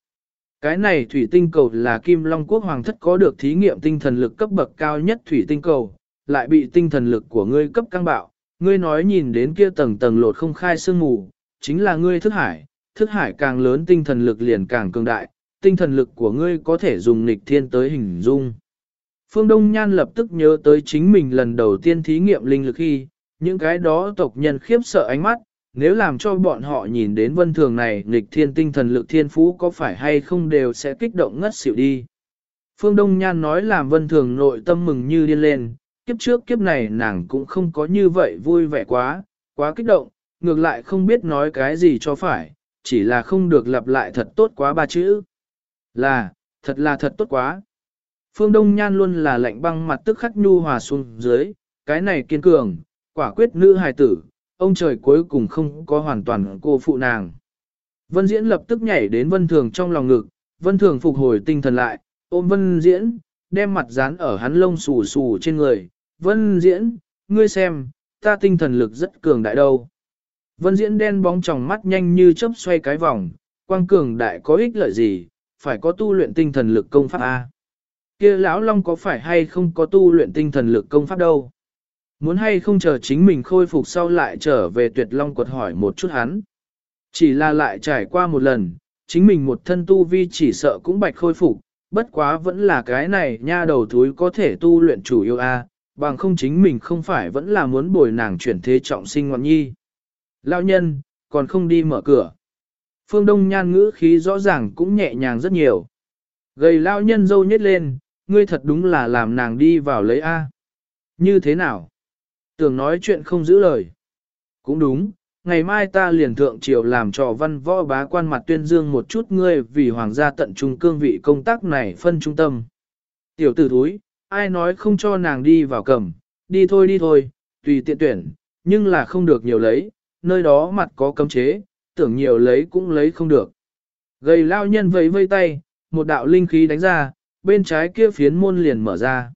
Cái này thủy tinh cầu là Kim Long Quốc Hoàng thất có được thí nghiệm tinh thần lực cấp bậc cao nhất thủy tinh cầu, lại bị tinh thần lực của ngươi cấp căng bạo. Ngươi nói nhìn đến kia tầng tầng lột không khai sương mù, chính là ngươi thức hải, thức hải càng lớn tinh thần lực liền càng cường đại, tinh thần lực của ngươi có thể dùng nghịch thiên tới hình dung. Phương Đông Nhan lập tức nhớ tới chính mình lần đầu tiên thí nghiệm linh lực khi, những cái đó tộc nhân khiếp sợ ánh mắt, nếu làm cho bọn họ nhìn đến vân thường này nghịch thiên tinh thần lực thiên phú có phải hay không đều sẽ kích động ngất xỉu đi. Phương Đông Nhan nói làm vân thường nội tâm mừng như điên lên, kiếp trước kiếp này nàng cũng không có như vậy vui vẻ quá, quá kích động, ngược lại không biết nói cái gì cho phải, chỉ là không được lặp lại thật tốt quá ba chữ. Là, thật là thật tốt quá. Phương Đông Nhan luôn là lạnh băng mặt tức khắc nhu hòa xuống dưới, cái này kiên cường, quả quyết nữ hài tử, ông trời cuối cùng không có hoàn toàn cô phụ nàng. Vân Diễn lập tức nhảy đến Vân Thường trong lòng ngực, Vân Thường phục hồi tinh thần lại, ôm Vân Diễn, đem mặt dán ở hắn lông xù xù trên người. Vân Diễn, ngươi xem, ta tinh thần lực rất cường đại đâu. Vân Diễn đen bóng tròng mắt nhanh như chớp xoay cái vòng, quang cường đại có ích lợi gì, phải có tu luyện tinh thần lực công pháp A. kia lão long có phải hay không có tu luyện tinh thần lực công pháp đâu? Muốn hay không chờ chính mình khôi phục sau lại trở về tuyệt long quật hỏi một chút hắn. Chỉ là lại trải qua một lần, chính mình một thân tu vi chỉ sợ cũng bạch khôi phục, bất quá vẫn là cái này nha đầu thúi có thể tu luyện chủ yêu a, bằng không chính mình không phải vẫn là muốn bồi nàng chuyển thế trọng sinh ngoan nhi. Lão nhân, còn không đi mở cửa. Phương Đông nhan ngữ khí rõ ràng cũng nhẹ nhàng rất nhiều. Gầy lão nhân dâu nhét lên, ngươi thật đúng là làm nàng đi vào lấy A. Như thế nào? Tưởng nói chuyện không giữ lời. Cũng đúng, ngày mai ta liền thượng triều làm trò văn võ bá quan mặt tuyên dương một chút ngươi vì hoàng gia tận trung cương vị công tác này phân trung tâm. Tiểu tử thúi, ai nói không cho nàng đi vào cầm, đi thôi đi thôi, tùy tiện tuyển, nhưng là không được nhiều lấy, nơi đó mặt có cấm chế, tưởng nhiều lấy cũng lấy không được. Gầy lao nhân vẫy vây tay, một đạo linh khí đánh ra, bên trái kia phiến môn liền mở ra.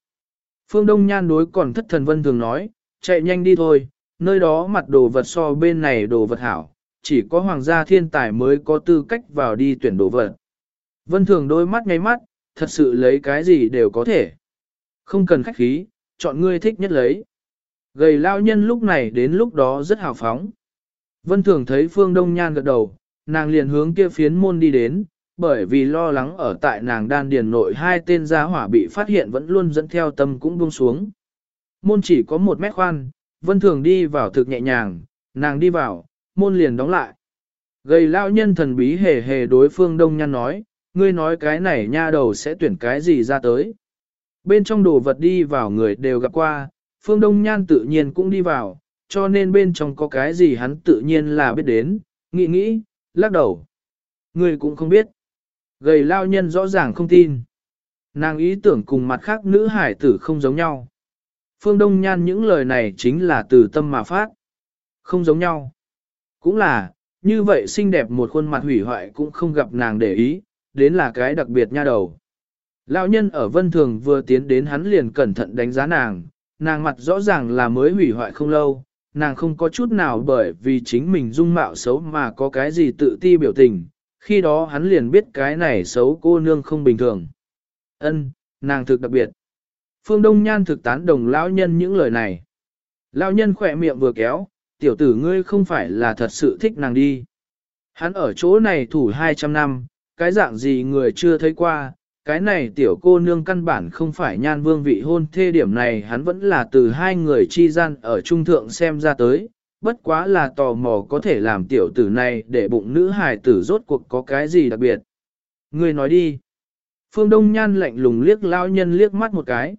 Phương Đông Nhan đối còn thất thần vân thường nói, chạy nhanh đi thôi, nơi đó mặt đồ vật so bên này đồ vật hảo, chỉ có hoàng gia thiên tài mới có tư cách vào đi tuyển đồ vật. Vân thường đôi mắt ngay mắt, thật sự lấy cái gì đều có thể. Không cần khách khí, chọn ngươi thích nhất lấy. Gầy lao nhân lúc này đến lúc đó rất hào phóng. Vân thường thấy phương đông nhan gật đầu, nàng liền hướng kia phiến môn đi đến, bởi vì lo lắng ở tại nàng đan điền nội hai tên gia hỏa bị phát hiện vẫn luôn dẫn theo tâm cũng buông xuống. Môn chỉ có một mét khoan, vân thường đi vào thực nhẹ nhàng, nàng đi vào, môn liền đóng lại. Gầy lao nhân thần bí hề hề đối phương đông nhan nói, ngươi nói cái này nha đầu sẽ tuyển cái gì ra tới. Bên trong đồ vật đi vào người đều gặp qua, phương đông nhan tự nhiên cũng đi vào, cho nên bên trong có cái gì hắn tự nhiên là biết đến, nghĩ nghĩ, lắc đầu. Ngươi cũng không biết. Gầy lao nhân rõ ràng không tin. Nàng ý tưởng cùng mặt khác nữ hải tử không giống nhau. Phương Đông Nhan những lời này chính là từ tâm mà phát. Không giống nhau. Cũng là, như vậy xinh đẹp một khuôn mặt hủy hoại cũng không gặp nàng để ý, đến là cái đặc biệt nha đầu. Lão nhân ở vân thường vừa tiến đến hắn liền cẩn thận đánh giá nàng, nàng mặt rõ ràng là mới hủy hoại không lâu, nàng không có chút nào bởi vì chính mình dung mạo xấu mà có cái gì tự ti biểu tình, khi đó hắn liền biết cái này xấu cô nương không bình thường. Ân, nàng thực đặc biệt. Phương Đông Nhan thực tán đồng lão nhân những lời này. Lão nhân khỏe miệng vừa kéo, tiểu tử ngươi không phải là thật sự thích nàng đi. Hắn ở chỗ này thủ 200 năm, cái dạng gì người chưa thấy qua, cái này tiểu cô nương căn bản không phải nhan vương vị hôn thê điểm này hắn vẫn là từ hai người chi gian ở trung thượng xem ra tới, bất quá là tò mò có thể làm tiểu tử này để bụng nữ hài tử rốt cuộc có cái gì đặc biệt. Người nói đi. Phương Đông Nhan lạnh lùng liếc lao nhân liếc mắt một cái.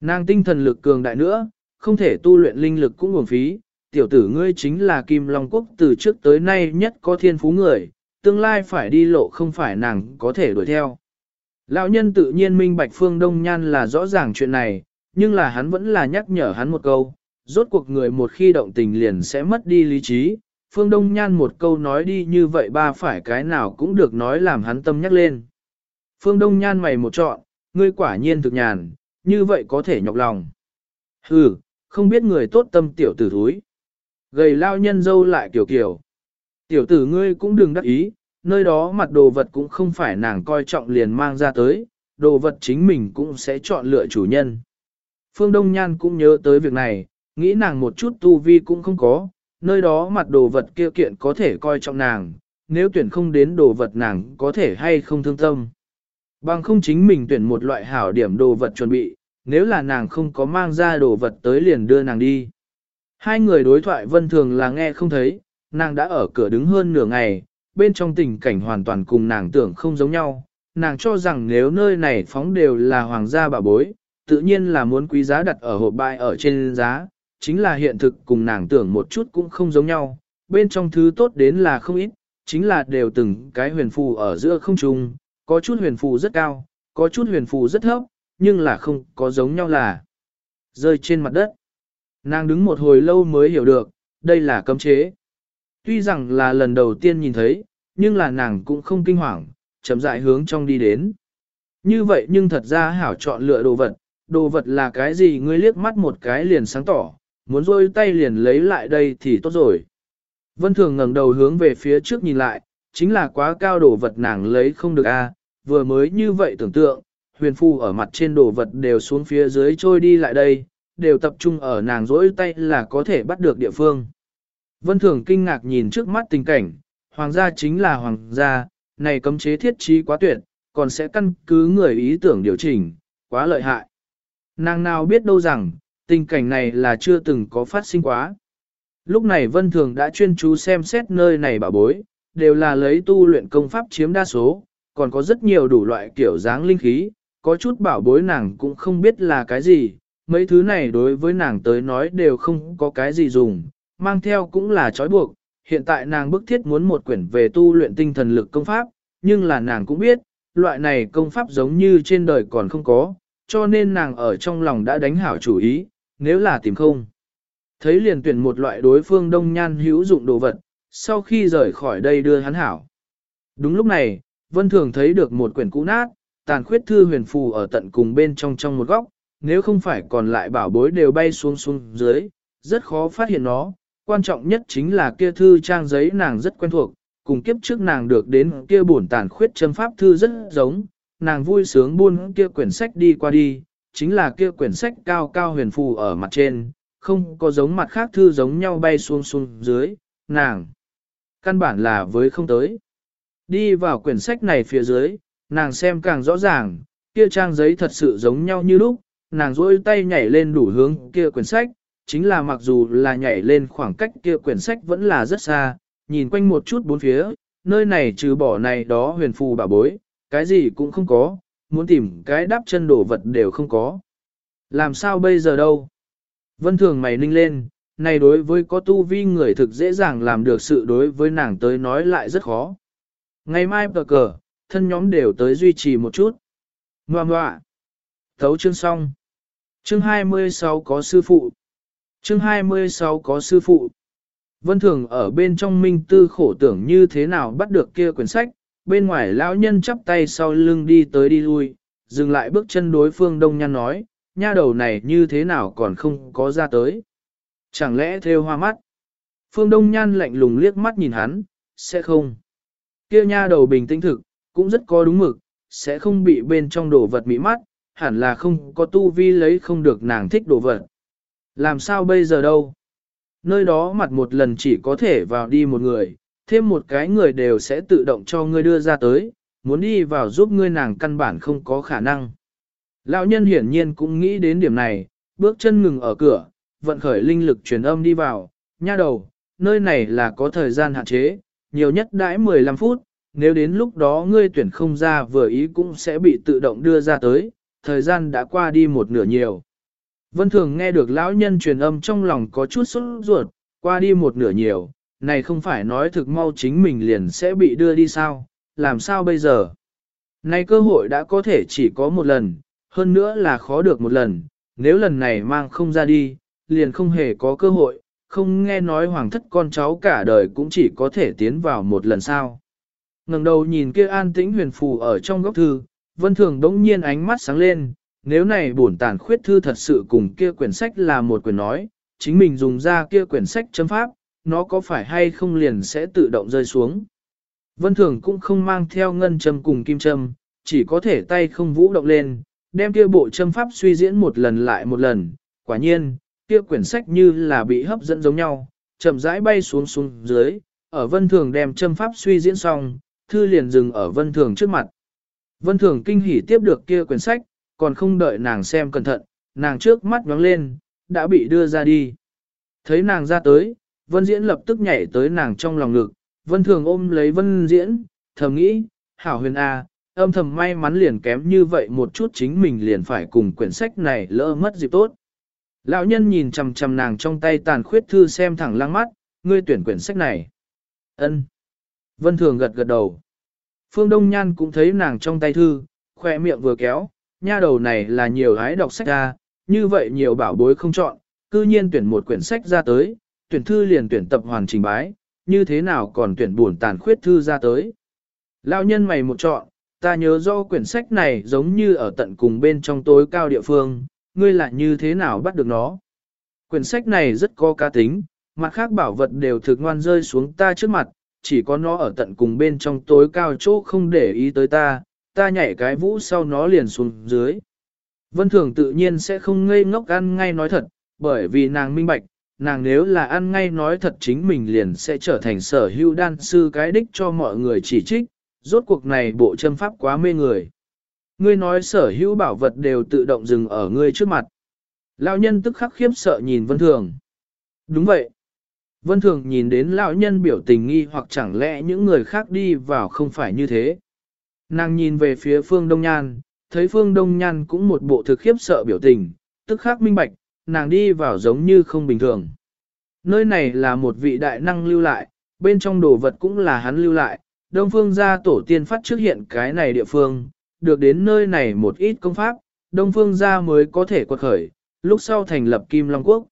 Nàng tinh thần lực cường đại nữa, không thể tu luyện linh lực cũng uổng phí, tiểu tử ngươi chính là Kim Long Quốc từ trước tới nay nhất có thiên phú người, tương lai phải đi lộ không phải nàng có thể đuổi theo. Lão nhân tự nhiên minh bạch Phương Đông Nhan là rõ ràng chuyện này, nhưng là hắn vẫn là nhắc nhở hắn một câu, rốt cuộc người một khi động tình liền sẽ mất đi lý trí. Phương Đông Nhan một câu nói đi như vậy ba phải cái nào cũng được nói làm hắn tâm nhắc lên. Phương Đông Nhan mày một chọn, ngươi quả nhiên thực nhàn, như vậy có thể nhọc lòng. Hừ, không biết người tốt tâm tiểu tử thúi. Gầy lao nhân dâu lại kiểu kiểu. Tiểu tử ngươi cũng đừng đắc ý, nơi đó mặt đồ vật cũng không phải nàng coi trọng liền mang ra tới, đồ vật chính mình cũng sẽ chọn lựa chủ nhân. Phương Đông Nhan cũng nhớ tới việc này, nghĩ nàng một chút tu vi cũng không có, nơi đó mặt đồ vật kia kiện có thể coi trọng nàng, nếu tuyển không đến đồ vật nàng có thể hay không thương tâm. Bằng không chính mình tuyển một loại hảo điểm đồ vật chuẩn bị, nếu là nàng không có mang ra đồ vật tới liền đưa nàng đi. Hai người đối thoại vân thường là nghe không thấy, nàng đã ở cửa đứng hơn nửa ngày, bên trong tình cảnh hoàn toàn cùng nàng tưởng không giống nhau. Nàng cho rằng nếu nơi này phóng đều là hoàng gia bà bối, tự nhiên là muốn quý giá đặt ở hộp bài ở trên giá, chính là hiện thực cùng nàng tưởng một chút cũng không giống nhau, bên trong thứ tốt đến là không ít, chính là đều từng cái huyền phù ở giữa không trung, có chút huyền phù rất cao, có chút huyền phù rất thấp, nhưng là không có giống nhau là rơi trên mặt đất. Nàng đứng một hồi lâu mới hiểu được, đây là cấm chế. Tuy rằng là lần đầu tiên nhìn thấy, nhưng là nàng cũng không kinh hoàng, chậm rãi hướng trong đi đến. Như vậy nhưng thật ra hảo chọn lựa đồ vật, đồ vật là cái gì ngươi liếc mắt một cái liền sáng tỏ, muốn rôi tay liền lấy lại đây thì tốt rồi. Vân Thường ngẩng đầu hướng về phía trước nhìn lại, chính là quá cao đồ vật nàng lấy không được a, vừa mới như vậy tưởng tượng, huyền phu ở mặt trên đồ vật đều xuống phía dưới trôi đi lại đây, đều tập trung ở nàng rỗi tay là có thể bắt được địa phương. Vân Thường kinh ngạc nhìn trước mắt tình cảnh, hoàng gia chính là hoàng gia, này cấm chế thiết trí quá tuyệt, còn sẽ căn cứ người ý tưởng điều chỉnh, quá lợi hại. Nàng nào biết đâu rằng, tình cảnh này là chưa từng có phát sinh quá. Lúc này Vân Thường đã chuyên chú xem xét nơi này bảo bối, đều là lấy tu luyện công pháp chiếm đa số, còn có rất nhiều đủ loại kiểu dáng linh khí, có chút bảo bối nàng cũng không biết là cái gì, mấy thứ này đối với nàng tới nói đều không có cái gì dùng, mang theo cũng là trói buộc. Hiện tại nàng bức thiết muốn một quyển về tu luyện tinh thần lực công pháp, nhưng là nàng cũng biết, loại này công pháp giống như trên đời còn không có, cho nên nàng ở trong lòng đã đánh hảo chủ ý, nếu là tìm không. Thấy liền tuyển một loại đối phương đông nhan hữu dụng đồ vật, sau khi rời khỏi đây đưa hắn hảo. Đúng lúc này, Vân Thường thấy được một quyển cũ nát, tàn khuyết thư huyền phù ở tận cùng bên trong trong một góc, nếu không phải còn lại bảo bối đều bay xuống xuống dưới, rất khó phát hiện nó. Quan trọng nhất chính là kia thư trang giấy nàng rất quen thuộc, cùng kiếp trước nàng được đến kia bổn tàn khuyết châm pháp thư rất giống, nàng vui sướng buôn kia quyển sách đi qua đi, chính là kia quyển sách cao cao huyền phù ở mặt trên, không có giống mặt khác thư giống nhau bay xuống xuống dưới, nàng. Căn bản là với không tới. Đi vào quyển sách này phía dưới, nàng xem càng rõ ràng, kia trang giấy thật sự giống nhau như lúc, nàng rôi tay nhảy lên đủ hướng kia quyển sách, chính là mặc dù là nhảy lên khoảng cách kia quyển sách vẫn là rất xa, nhìn quanh một chút bốn phía, nơi này trừ bỏ này đó huyền phù bà bối, cái gì cũng không có, muốn tìm cái đáp chân đổ vật đều không có. Làm sao bây giờ đâu? Vân thường mày ninh lên, này đối với có tu vi người thực dễ dàng làm được sự đối với nàng tới nói lại rất khó. Ngày mai cờ cờ, thân nhóm đều tới duy trì một chút. Ngoà ngoạ. Thấu chương xong. Chương 26 có sư phụ. Chương 26 có sư phụ. Vân Thường ở bên trong minh tư khổ tưởng như thế nào bắt được kia quyển sách, bên ngoài lão nhân chắp tay sau lưng đi tới đi lui, dừng lại bước chân đối phương đông nhăn nói, nha đầu này như thế nào còn không có ra tới. Chẳng lẽ theo hoa mắt? Phương Đông Nhan lạnh lùng liếc mắt nhìn hắn, sẽ không. Kia nha đầu bình tĩnh thực, cũng rất có đúng mực, sẽ không bị bên trong đồ vật mỹ mắt, hẳn là không có tu vi lấy không được nàng thích đồ vật. Làm sao bây giờ đâu? Nơi đó mặt một lần chỉ có thể vào đi một người, thêm một cái người đều sẽ tự động cho ngươi đưa ra tới, muốn đi vào giúp ngươi nàng căn bản không có khả năng. Lão nhân hiển nhiên cũng nghĩ đến điểm này, bước chân ngừng ở cửa, vận khởi linh lực truyền âm đi vào, nha đầu, nơi này là có thời gian hạn chế, nhiều nhất đãi 15 phút, nếu đến lúc đó ngươi tuyển không ra vừa ý cũng sẽ bị tự động đưa ra tới, thời gian đã qua đi một nửa nhiều. Vân Thường nghe được lão nhân truyền âm trong lòng có chút sốt ruột, qua đi một nửa nhiều, này không phải nói thực mau chính mình liền sẽ bị đưa đi sao, làm sao bây giờ? Này cơ hội đã có thể chỉ có một lần, hơn nữa là khó được một lần, nếu lần này mang không ra đi, liền không hề có cơ hội, không nghe nói hoàng thất con cháu cả đời cũng chỉ có thể tiến vào một lần sao ngẩng đầu nhìn kia an tĩnh huyền phù ở trong góc thư, vân thường đống nhiên ánh mắt sáng lên, nếu này bổn tàn khuyết thư thật sự cùng kia quyển sách là một quyển nói, chính mình dùng ra kia quyển sách chấm pháp, nó có phải hay không liền sẽ tự động rơi xuống. Vân thường cũng không mang theo ngân châm cùng kim châm, chỉ có thể tay không vũ động lên, đem kia bộ châm pháp suy diễn một lần lại một lần, quả nhiên, kia quyển sách như là bị hấp dẫn giống nhau, chậm rãi bay xuống xuống dưới, ở vân thường đem châm pháp suy diễn xong, thư liền dừng ở vân thường trước mặt. Vân thường kinh hỉ tiếp được kia quyển sách, còn không đợi nàng xem cẩn thận, nàng trước mắt nhóng lên, đã bị đưa ra đi. Thấy nàng ra tới, vân diễn lập tức nhảy tới nàng trong lòng ngực, vân thường ôm lấy vân diễn, thầm nghĩ, hảo huyền A, âm thầm may mắn liền kém như vậy một chút chính mình liền phải cùng quyển sách này lỡ mất dịp tốt. Lão nhân nhìn chằm chằm nàng trong tay tàn khuyết thư xem thẳng lăng mắt, ngươi tuyển quyển sách này. Ân. Vân Thường gật gật đầu. Phương Đông Nhan cũng thấy nàng trong tay thư, khoe miệng vừa kéo, nha đầu này là nhiều gái đọc sách ra, như vậy nhiều bảo bối không chọn, cư nhiên tuyển một quyển sách ra tới, tuyển thư liền tuyển tập hoàn trình bái, như thế nào còn tuyển buồn tàn khuyết thư ra tới. Lão nhân mày một chọn, ta nhớ do quyển sách này giống như ở tận cùng bên trong tối cao địa phương, ngươi lại như thế nào bắt được nó. Quyển sách này rất có cá tính, mặt khác bảo vật đều thực ngoan rơi xuống ta trước mặt, chỉ có nó ở tận cùng bên trong tối cao chỗ không để ý tới ta, ta nhảy cái vũ sau nó liền xuống dưới. Vân Thường tự nhiên sẽ không ngây ngốc ăn ngay nói thật, bởi vì nàng minh bạch, nàng nếu là ăn ngay nói thật chính mình liền sẽ trở thành sở hữu đan sư cái đích cho mọi người chỉ trích, rốt cuộc này bộ châm pháp quá mê người. Ngươi nói sở hữu bảo vật đều tự động dừng ở ngươi trước mặt. Lão nhân tức khắc khiếp sợ nhìn Vân Thường. Đúng vậy. Vân Thường nhìn đến lão nhân biểu tình nghi hoặc chẳng lẽ những người khác đi vào không phải như thế. Nàng nhìn về phía Phương Đông Nhan, thấy Phương Đông Nhan cũng một bộ thực khiếp sợ biểu tình, tức khắc minh bạch, nàng đi vào giống như không bình thường. Nơi này là một vị đại năng lưu lại, bên trong đồ vật cũng là hắn lưu lại, Đông Phương gia tổ tiên phát trước hiện cái này địa phương, được đến nơi này một ít công pháp, Đông Phương gia mới có thể quật khởi, lúc sau thành lập Kim Long Quốc.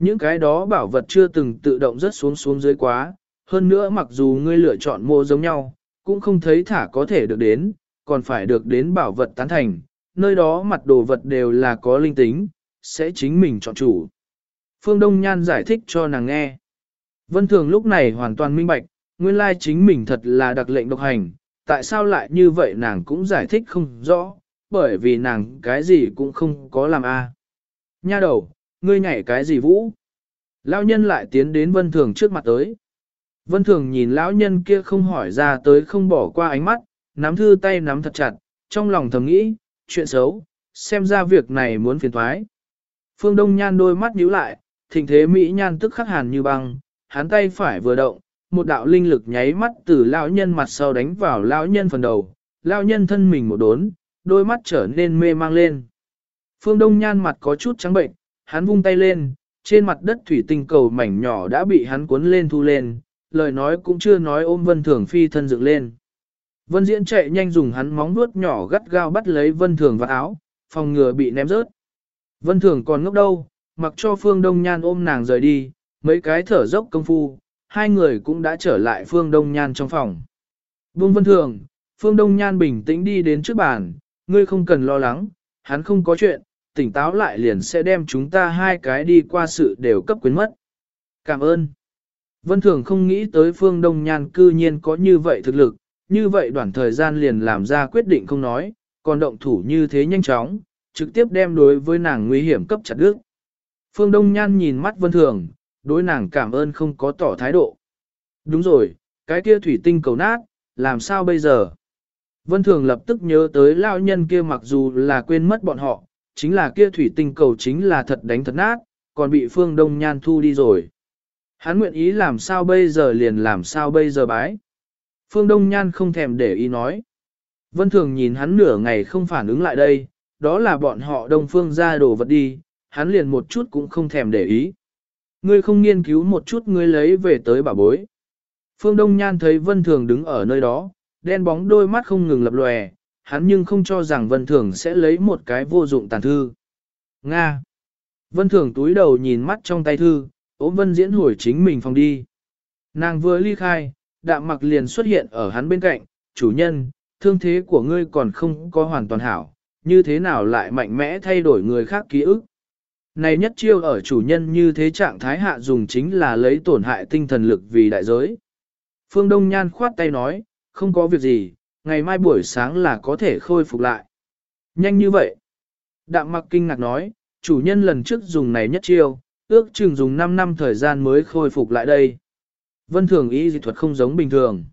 Những cái đó bảo vật chưa từng tự động rất xuống xuống dưới quá, hơn nữa mặc dù ngươi lựa chọn mô giống nhau, cũng không thấy thả có thể được đến, còn phải được đến bảo vật tán thành, nơi đó mặt đồ vật đều là có linh tính, sẽ chính mình chọn chủ. Phương Đông Nhan giải thích cho nàng nghe. Vân Thường lúc này hoàn toàn minh bạch, nguyên lai chính mình thật là đặc lệnh độc hành, tại sao lại như vậy nàng cũng giải thích không rõ, bởi vì nàng cái gì cũng không có làm a. Nha đầu, ngươi nhảy cái gì vũ? Lão nhân lại tiến đến Vân Thường trước mặt tới. Vân Thường nhìn lão nhân kia không hỏi ra tới không bỏ qua ánh mắt, nắm thư tay nắm thật chặt, trong lòng thầm nghĩ, chuyện xấu, xem ra việc này muốn phiền thoái. Phương Đông Nhan đôi mắt nhíu lại, thình thế Mỹ Nhan tức khắc hàn như băng, hắn tay phải vừa động, một đạo linh lực nháy mắt từ lão nhân mặt sau đánh vào lão nhân phần đầu, lão nhân thân mình một đốn, đôi mắt trở nên mê mang lên. Phương Đông Nhan mặt có chút trắng bệnh, hắn vung tay lên, trên mặt đất thủy tinh cầu mảnh nhỏ đã bị hắn cuốn lên thu lên, lời nói cũng chưa nói ôm Vân Thường phi thân dựng lên. Vân Diễn chạy nhanh dùng hắn móng vuốt nhỏ gắt gao bắt lấy Vân Thường vào áo, phòng ngừa bị ném rớt. Vân Thường còn ngốc đâu, mặc cho Phương Đông Nhan ôm nàng rời đi, mấy cái thở dốc công phu, hai người cũng đã trở lại Phương Đông Nhan trong phòng. Buông Vân Thường, Phương Đông Nhan bình tĩnh đi đến trước bàn, ngươi không cần lo lắng, hắn không có chuyện, tỉnh táo lại liền sẽ đem chúng ta hai cái đi qua sự đều cấp quyến mất. Cảm ơn. Vân Thường không nghĩ tới Phương Đông Nhan cư nhiên có như vậy thực lực, như vậy đoạn thời gian liền làm ra quyết định không nói, còn động thủ như thế nhanh chóng, trực tiếp đem đối với nàng nguy hiểm cấp chặt đứt. Phương Đông Nhan nhìn mắt Vân Thường, đối nàng cảm ơn không có tỏ thái độ. Đúng rồi, cái kia thủy tinh cầu nát, làm sao bây giờ? Vân Thường lập tức nhớ tới lao nhân kia mặc dù là quên mất bọn họ, chính là kia thủy tinh cầu chính là thật đánh thật nát, còn bị Phương Đông Nhan thu đi rồi. Hắn nguyện ý làm sao bây giờ liền làm sao bây giờ bái. Phương Đông Nhan không thèm để ý nói. Vân Thường nhìn hắn nửa ngày không phản ứng lại đây, đó là bọn họ Đông Phương ra đồ vật đi, hắn liền một chút cũng không thèm để ý. Ngươi không nghiên cứu một chút ngươi lấy về tới bà bối. Phương Đông Nhan thấy Vân Thường đứng ở nơi đó, đen bóng đôi mắt không ngừng lập lòe, hắn nhưng không cho rằng Vân Thường sẽ lấy một cái vô dụng tàn thư. Nga. Vân Thường túi đầu nhìn mắt trong tay thư, ốm Vân Diễn hồi chính mình phòng đi. Nàng vừa ly khai, đạm mặc liền xuất hiện ở hắn bên cạnh, chủ nhân, thương thế của ngươi còn không có hoàn toàn hảo, như thế nào lại mạnh mẽ thay đổi người khác ký ức. Này nhất chiêu ở chủ nhân như thế trạng thái hạ dùng chính là lấy tổn hại tinh thần lực vì đại giới. Phương Đông Nhan khoát tay nói, không có việc gì, ngày mai buổi sáng là có thể khôi phục lại. Nhanh như vậy. Đạm mặc kinh ngạc nói, chủ nhân lần trước dùng này nhất chiêu, ước chừng dùng 5 năm thời gian mới khôi phục lại đây. Vân thường ý dị thuật không giống bình thường.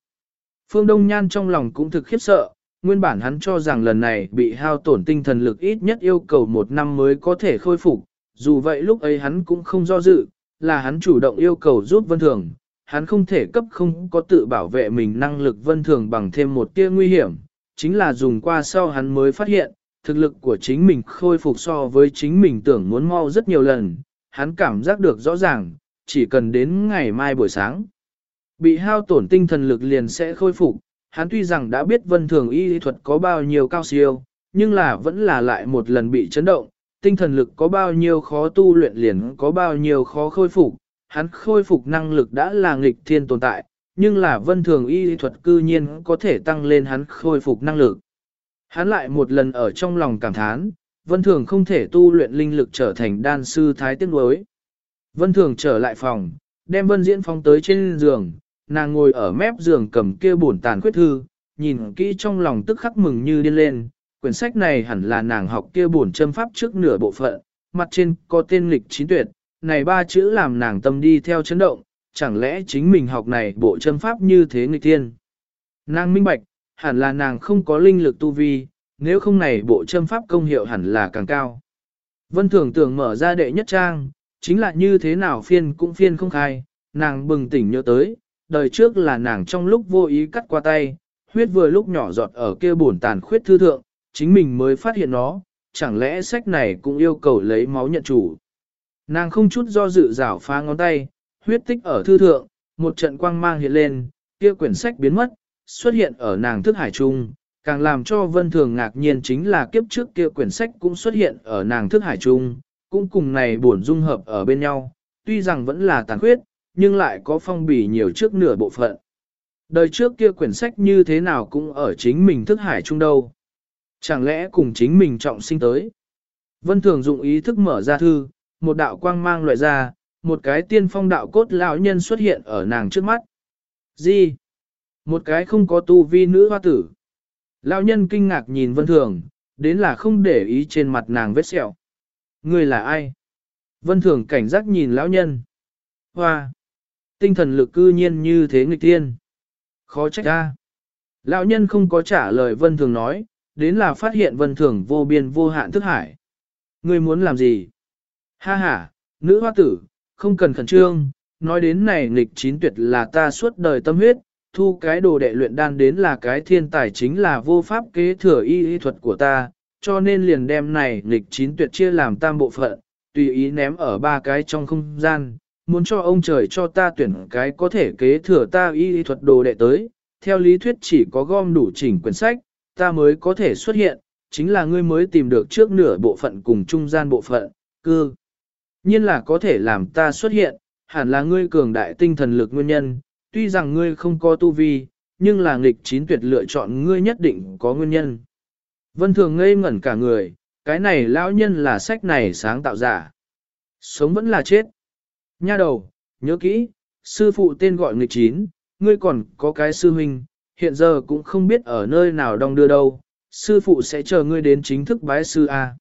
Phương Đông Nhan trong lòng cũng thực khiếp sợ, nguyên bản hắn cho rằng lần này bị hao tổn tinh thần lực ít nhất yêu cầu một năm mới có thể khôi phục, dù vậy lúc ấy hắn cũng không do dự, là hắn chủ động yêu cầu giúp Vân Thường, hắn không thể cấp không có tự bảo vệ mình năng lực Vân Thường bằng thêm một tia nguy hiểm, chính là dùng qua sau hắn mới phát hiện, thực lực của chính mình khôi phục so với chính mình tưởng muốn mau rất nhiều lần, hắn cảm giác được rõ ràng, chỉ cần đến ngày mai buổi sáng. Bị hao tổn tinh thần lực liền sẽ khôi phục, hắn tuy rằng đã biết vân thường y thuật có bao nhiêu cao siêu, nhưng là vẫn là lại một lần bị chấn động, tinh thần lực có bao nhiêu khó tu luyện liền có bao nhiêu khó khôi phục, hắn khôi phục năng lực đã là nghịch thiên tồn tại, nhưng là vân thường y thuật cư nhiên có thể tăng lên hắn khôi phục năng lực. Hắn lại một lần ở trong lòng cảm thán, vân thường không thể tu luyện linh lực trở thành đan sư thái tiết đối. Vân thường trở lại phòng, đem vân diễn phong tới trên giường, nàng ngồi ở mép giường cầm kia bổn tàn khuyết thư, nhìn kỹ trong lòng tức khắc mừng như điên lên, quyển sách này hẳn là nàng học kia bổn châm pháp trước nửa bộ phận, mặt trên có tên lịch chín tuyệt, này ba chữ làm nàng tâm đi theo chấn động, chẳng lẽ chính mình học này bộ châm pháp như thế nghịch thiên. Nàng minh bạch, hẳn là nàng không có linh lực tu vi, nếu không này bộ châm pháp công hiệu hẳn là càng cao. Vân thường tưởng mở ra đệ nhất trang, chính là như thế nào phiên cũng phiên không khai, nàng bừng tỉnh nhớ tới, đời trước là nàng trong lúc vô ý cắt qua tay, huyết vừa lúc nhỏ giọt ở kia bổn tàn khuyết thư thượng, chính mình mới phát hiện nó, chẳng lẽ sách này cũng yêu cầu lấy máu nhận chủ. Nàng không chút do dự rảo phá ngón tay, huyết tích ở thư thượng, một trận quang mang hiện lên, kia quyển sách biến mất, xuất hiện ở nàng thức hải trung, càng làm cho vân thường ngạc nhiên chính là kiếp trước kia quyển sách cũng xuất hiện ở nàng thức hải trung, cũng cùng này bổn dung hợp ở bên nhau, tuy rằng vẫn là tàn khuyết, nhưng lại có phong bì nhiều trước nửa bộ phận. Đời trước kia quyển sách như thế nào cũng ở chính mình thức hải trung đâu. Chẳng lẽ cùng chính mình trọng sinh tới. Vân Thường dụng ý thức mở ra thư, một đạo quang mang loại ra, một cái tiên phong đạo cốt lão nhân xuất hiện ở nàng trước mắt. Gì? Một cái không có tu vi nữ hoa tử. Lão nhân kinh ngạc nhìn Vân Thường, đến là không để ý trên mặt nàng vết sẹo. Người là ai? Vân Thường cảnh giác nhìn lão nhân. Hoa! Tinh thần lực cư nhiên như thế nghịch tiên. Khó trách ra. Lão nhân không có trả lời Vân Thường nói, đến là phát hiện Vân Thường vô biên vô hạn thức hải. Ngươi muốn làm gì? Ha ha, nữ hoa tử, không cần khẩn trương, nói đến này nghịch chín tuyệt là ta suốt đời tâm huyết, thu cái đồ đệ luyện đan đến là cái thiên tài chính là vô pháp kế thừa y y thuật của ta, cho nên liền đem này nghịch chín tuyệt chia làm tam bộ phận, tùy ý ném ở ba cái trong không gian, muốn cho ông trời cho ta tuyển cái có thể kế thừa ta y y thuật đồ đệ tới, theo lý thuyết chỉ có gom đủ chỉnh quyển sách, ta mới có thể xuất hiện, chính là ngươi mới tìm được trước nửa bộ phận cùng trung gian bộ phận, cư. Nhiên là có thể làm ta xuất hiện, hẳn là ngươi cường đại tinh thần lực nguyên nhân, tuy rằng ngươi không có tu vi, nhưng là nghịch chín tuyệt lựa chọn ngươi nhất định có nguyên nhân. Vân thường ngây ngẩn cả người, cái này lão nhân là sách này sáng tạo giả. Sống vẫn là chết. Nha đầu, nhớ kỹ, sư phụ tên gọi nghịch chín, ngươi còn có cái sư huynh, hiện giờ cũng không biết ở nơi nào đong đưa đâu, sư phụ sẽ chờ ngươi đến chính thức bái sư A.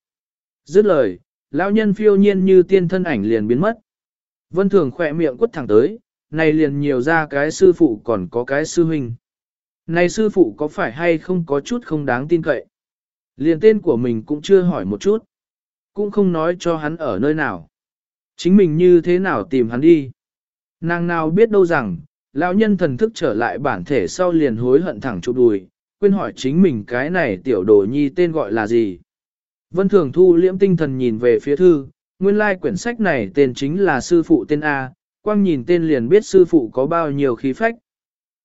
Dứt lời, lão nhân phiêu nhiên như tiên thân ảnh liền biến mất. Vân Thường khỏe miệng quất thẳng tới, này liền nhiều ra cái sư phụ còn có cái sư huynh. Này sư phụ có phải hay không có chút không đáng tin cậy? Liền tên của mình cũng chưa hỏi một chút. Cũng không nói cho hắn ở nơi nào. Chính mình như thế nào tìm hắn đi. Nàng nào biết đâu rằng, lão nhân thần thức trở lại bản thể sau liền hối hận thẳng chụp đùi, quên hỏi chính mình cái này tiểu đồ nhi tên gọi là gì. Vân Thường Thu liễm tinh thần nhìn về phía thư, nguyên lai quyển sách này tên chính là sư phụ tên A, quang nhìn tên liền biết sư phụ có bao nhiêu khí phách.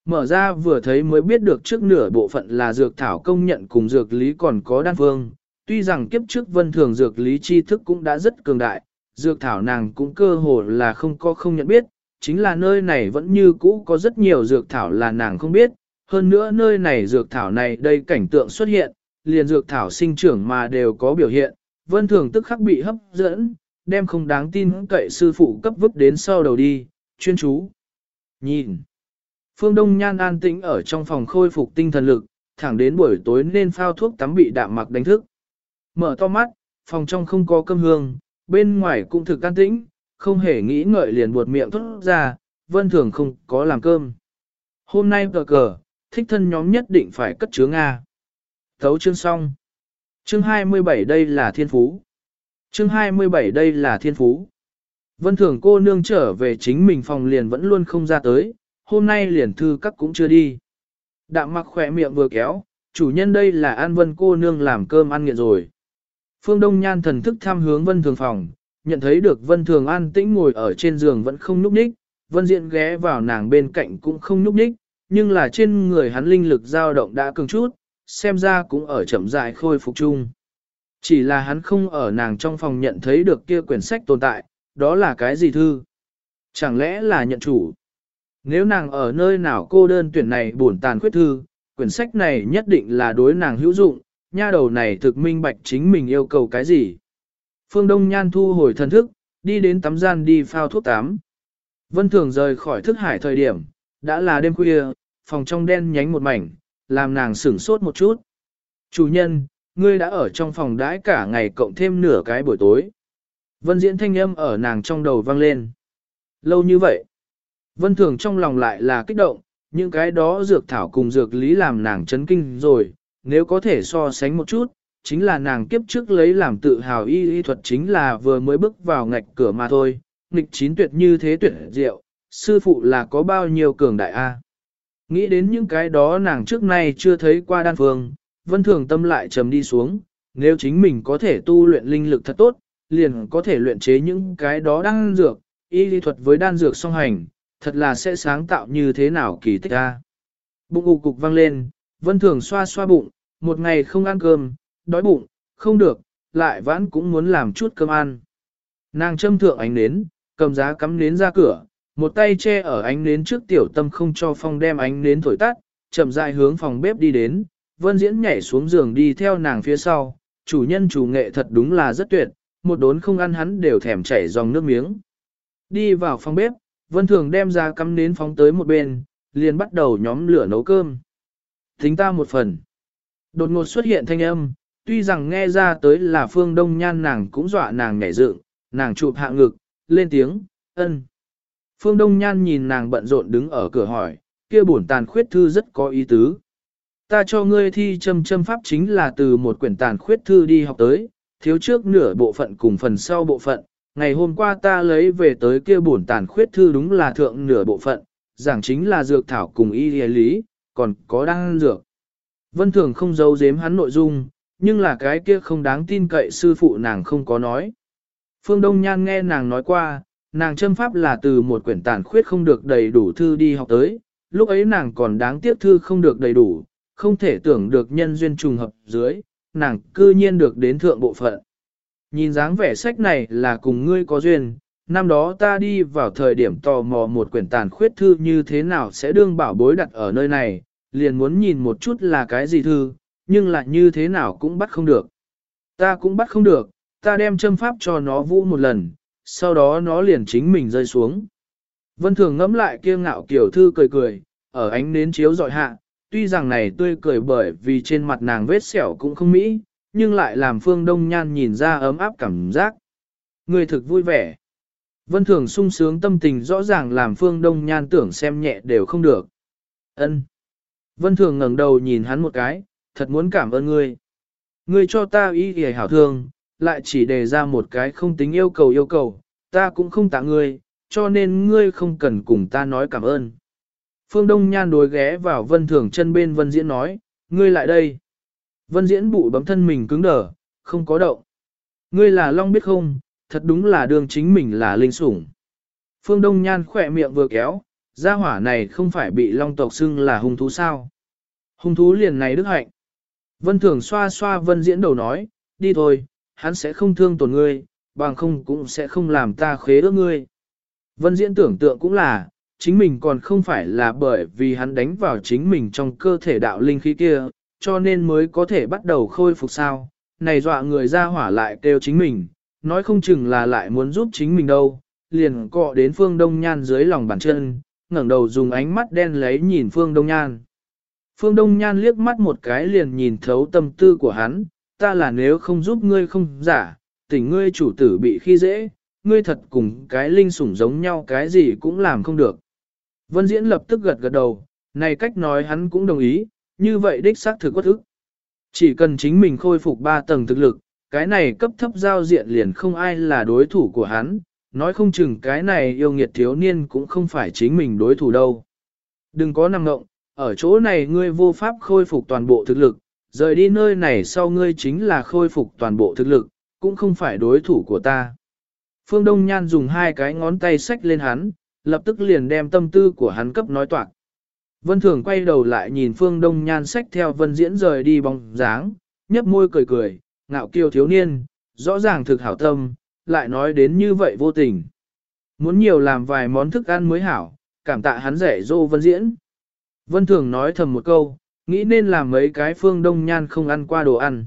Mở ra vừa thấy mới biết được trước nửa bộ phận là dược thảo công nhận cùng dược lý còn có đan phương. Tuy rằng kiếp trước vân thường dược lý tri thức cũng đã rất cường đại, dược thảo nàng cũng cơ hồ là không có không nhận biết, chính là nơi này vẫn như cũ có rất nhiều dược thảo là nàng không biết, hơn nữa nơi này dược thảo này đây cảnh tượng xuất hiện, liền dược thảo sinh trưởng mà đều có biểu hiện, vân thường tức khắc bị hấp dẫn, đem không đáng tin cậy sư phụ cấp vứt đến sau đầu đi, chuyên chú. Nhìn. Phương Đông Nhan an tĩnh ở trong phòng khôi phục tinh thần lực, thẳng đến buổi tối nên phao thuốc tắm bị đạm mặc đánh thức. Mở to mắt, phòng trong không có cơm hương, bên ngoài cũng thực an tĩnh, không hề nghĩ ngợi liền buột miệng thốt ra, vân thường không có làm cơm. Hôm nay cờ cờ, thích thân nhóm nhất định phải cất chứa Nga. Thấu chương xong. Chương 27 đây là thiên phú. Chương 27 đây là thiên phú. Vân thường cô nương trở về chính mình phòng liền vẫn luôn không ra tới, hôm nay liền thư các cũng chưa đi. Đạm mặc khỏe miệng vừa kéo, chủ nhân đây là An Vân cô nương làm cơm ăn nghiện rồi. Phương Đông Nhan thần thức tham hướng Vân Thường phòng, nhận thấy được Vân Thường an tĩnh ngồi ở trên giường vẫn không núp ních, Vân Diện ghé vào nàng bên cạnh cũng không núp ních, nhưng là trên người hắn linh lực dao động đã cường chút, xem ra cũng ở chậm rãi khôi phục chung. Chỉ là hắn không ở nàng trong phòng nhận thấy được kia quyển sách tồn tại, đó là cái gì thư? Chẳng lẽ là nhận chủ? Nếu nàng ở nơi nào cô đơn tuyển này buồn tàn khuyết thư, quyển sách này nhất định là đối nàng hữu dụng, nha đầu này thực minh bạch chính mình yêu cầu cái gì. Phương Đông Nhan thu hồi thần thức, đi đến tắm gian đi phao thuốc tắm. Vân Thường rời khỏi thức hải thời điểm, đã là đêm khuya, phòng trong đen nhánh một mảnh, làm nàng sửng sốt một chút. Chủ nhân, ngươi đã ở trong phòng đãi cả ngày cộng thêm nửa cái buổi tối. Vân diễn thanh âm ở nàng trong đầu vang lên. Lâu như vậy, vân thường trong lòng lại là kích động, những cái đó dược thảo cùng dược lý làm nàng chấn kinh rồi, nếu có thể so sánh một chút, chính là nàng kiếp trước lấy làm tự hào y y thuật chính là vừa mới bước vào ngạch cửa mà thôi, nghịch chín tuyệt như thế tuyệt diệu, sư phụ là có bao nhiêu cường đại A. Nghĩ đến những cái đó nàng trước nay chưa thấy qua đan phương, vân thường tâm lại trầm đi xuống, nếu chính mình có thể tu luyện linh lực thật tốt, liền có thể luyện chế những cái đó đan dược, y lý thuật với đan dược song hành, thật là sẽ sáng tạo như thế nào kỳ tích ra. Bụng ụ cục vang lên, vân thường xoa xoa bụng, một ngày không ăn cơm, đói bụng, không được, lại vãn cũng muốn làm chút cơm ăn. Nàng châm thượng ánh nến, cầm giá cắm nến ra cửa, một tay che ở ánh nến trước tiểu tâm không cho phong đem ánh nến thổi tắt, chậm rãi hướng phòng bếp đi đến, vân diễn nhảy xuống giường đi theo nàng phía sau, chủ nhân chủ nghệ thật đúng là rất tuyệt, một đốn không ăn hắn đều thèm chảy dòng nước miếng. Đi vào phòng bếp, vân thường đem ra cắm nến phóng tới một bên, liền bắt đầu nhóm lửa nấu cơm. Thính ta một phần. Đột ngột xuất hiện thanh âm, tuy rằng nghe ra tới là phương đông nhan nàng cũng dọa nàng nhảy dựng, nàng chụp hạ ngực, lên tiếng, ân. Phương Đông Nhan nhìn nàng bận rộn đứng ở cửa hỏi, kia bổn tàn khuyết thư rất có ý tứ. Ta cho ngươi thi châm châm pháp chính là từ một quyển tàn khuyết thư đi học tới, thiếu trước nửa bộ phận cùng phần sau bộ phận. Ngày hôm qua ta lấy về tới kia bổn tàn khuyết thư đúng là thượng nửa bộ phận, giảng chính là dược thảo cùng y lý, còn có đăng dược. Vân Thường không giấu giếm hắn nội dung, nhưng là cái kia không đáng tin cậy sư phụ nàng không có nói. Phương Đông Nhan nghe nàng nói qua, nàng châm pháp là từ một quyển tàn khuyết không được đầy đủ thư đi học tới, lúc ấy nàng còn đáng tiếc thư không được đầy đủ, không thể tưởng được nhân duyên trùng hợp dưới, nàng cư nhiên được đến thượng bộ phận. Nhìn dáng vẻ sách này là cùng ngươi có duyên, năm đó ta đi vào thời điểm tò mò một quyển tàn khuyết thư như thế nào sẽ đương bảo bối đặt ở nơi này, liền muốn nhìn một chút là cái gì thư, nhưng lại như thế nào cũng bắt không được. Ta cũng bắt không được, ta đem châm pháp cho nó vũ một lần, sau đó nó liền chính mình rơi xuống. Vân Thường ngẫm lại kia ngạo kiểu thư cười cười, ở ánh nến chiếu dọi hạ, tuy rằng này tươi cười bởi vì trên mặt nàng vết sẹo cũng không mỹ, nhưng lại làm Phương Đông Nhan nhìn ra ấm áp cảm giác. Người thực vui vẻ. Vân Thường sung sướng tâm tình rõ ràng làm Phương Đông Nhan tưởng xem nhẹ đều không được. Ân. Vân Thường ngẩng đầu nhìn hắn một cái, thật muốn cảm ơn ngươi. Ngươi cho ta ý hề hảo thương, lại chỉ đề ra một cái không tính yêu cầu yêu cầu, ta cũng không tạ ngươi, cho nên ngươi không cần cùng ta nói cảm ơn. Phương Đông Nhan đối ghé vào Vân Thường chân bên Vân Diễn nói, ngươi lại đây. Vân Diễn bụi bấm thân mình cứng đờ, không có động. Ngươi là Long biết không, thật đúng là đường chính mình là linh sủng. Phương Đông Nhan khỏe miệng vừa kéo, gia hỏa này không phải bị Long tộc xưng là hung thú sao. Hung thú liền này đức hạnh. Vân Thường xoa xoa Vân Diễn đầu nói, đi thôi, hắn sẽ không thương tổn ngươi, bằng không cũng sẽ không làm ta khế ước ngươi. Vân diễn tưởng tượng cũng là, chính mình còn không phải là bởi vì hắn đánh vào chính mình trong cơ thể đạo linh khí kia, cho nên mới có thể bắt đầu khôi phục sao. Này dọa người ra hỏa lại kêu chính mình, nói không chừng là lại muốn giúp chính mình đâu, liền cọ đến phương đông nhan dưới lòng bàn chân, ngẩng đầu dùng ánh mắt đen lấy nhìn phương đông nhan. Phương Đông Nhan liếc mắt một cái liền nhìn thấu tâm tư của hắn, ta là nếu không giúp ngươi không giả, tỉnh ngươi chủ tử bị khi dễ, ngươi thật cùng cái linh sủng giống nhau cái gì cũng làm không được. Vân Diễn lập tức gật gật đầu, này cách nói hắn cũng đồng ý, như vậy đích xác thực quất ức. Chỉ cần chính mình khôi phục 3 tầng thực lực, cái này cấp thấp giao diện liền không ai là đối thủ của hắn, nói không chừng cái này yêu nghiệt thiếu niên cũng không phải chính mình đối thủ đâu. Đừng có năng ngộng, ở chỗ này ngươi vô pháp khôi phục toàn bộ thực lực, rời đi nơi này sau ngươi chính là khôi phục toàn bộ thực lực, cũng không phải đối thủ của ta. Phương Đông Nhan dùng hai cái ngón tay xách lên hắn, lập tức liền đem tâm tư của hắn cấp nói toạc. Vân Thường quay đầu lại nhìn Phương Đông Nhan xách theo Vân Diễn rời đi bóng dáng, nhấp môi cười cười, ngạo kiêu thiếu niên, rõ ràng thực hảo tâm, lại nói đến như vậy vô tình. Muốn nhiều làm vài món thức ăn mới hảo, cảm tạ hắn rẻ dô Vân Diễn. Vân Thường nói thầm một câu, nghĩ nên làm mấy cái Phương Đông Nhan không ăn qua đồ ăn.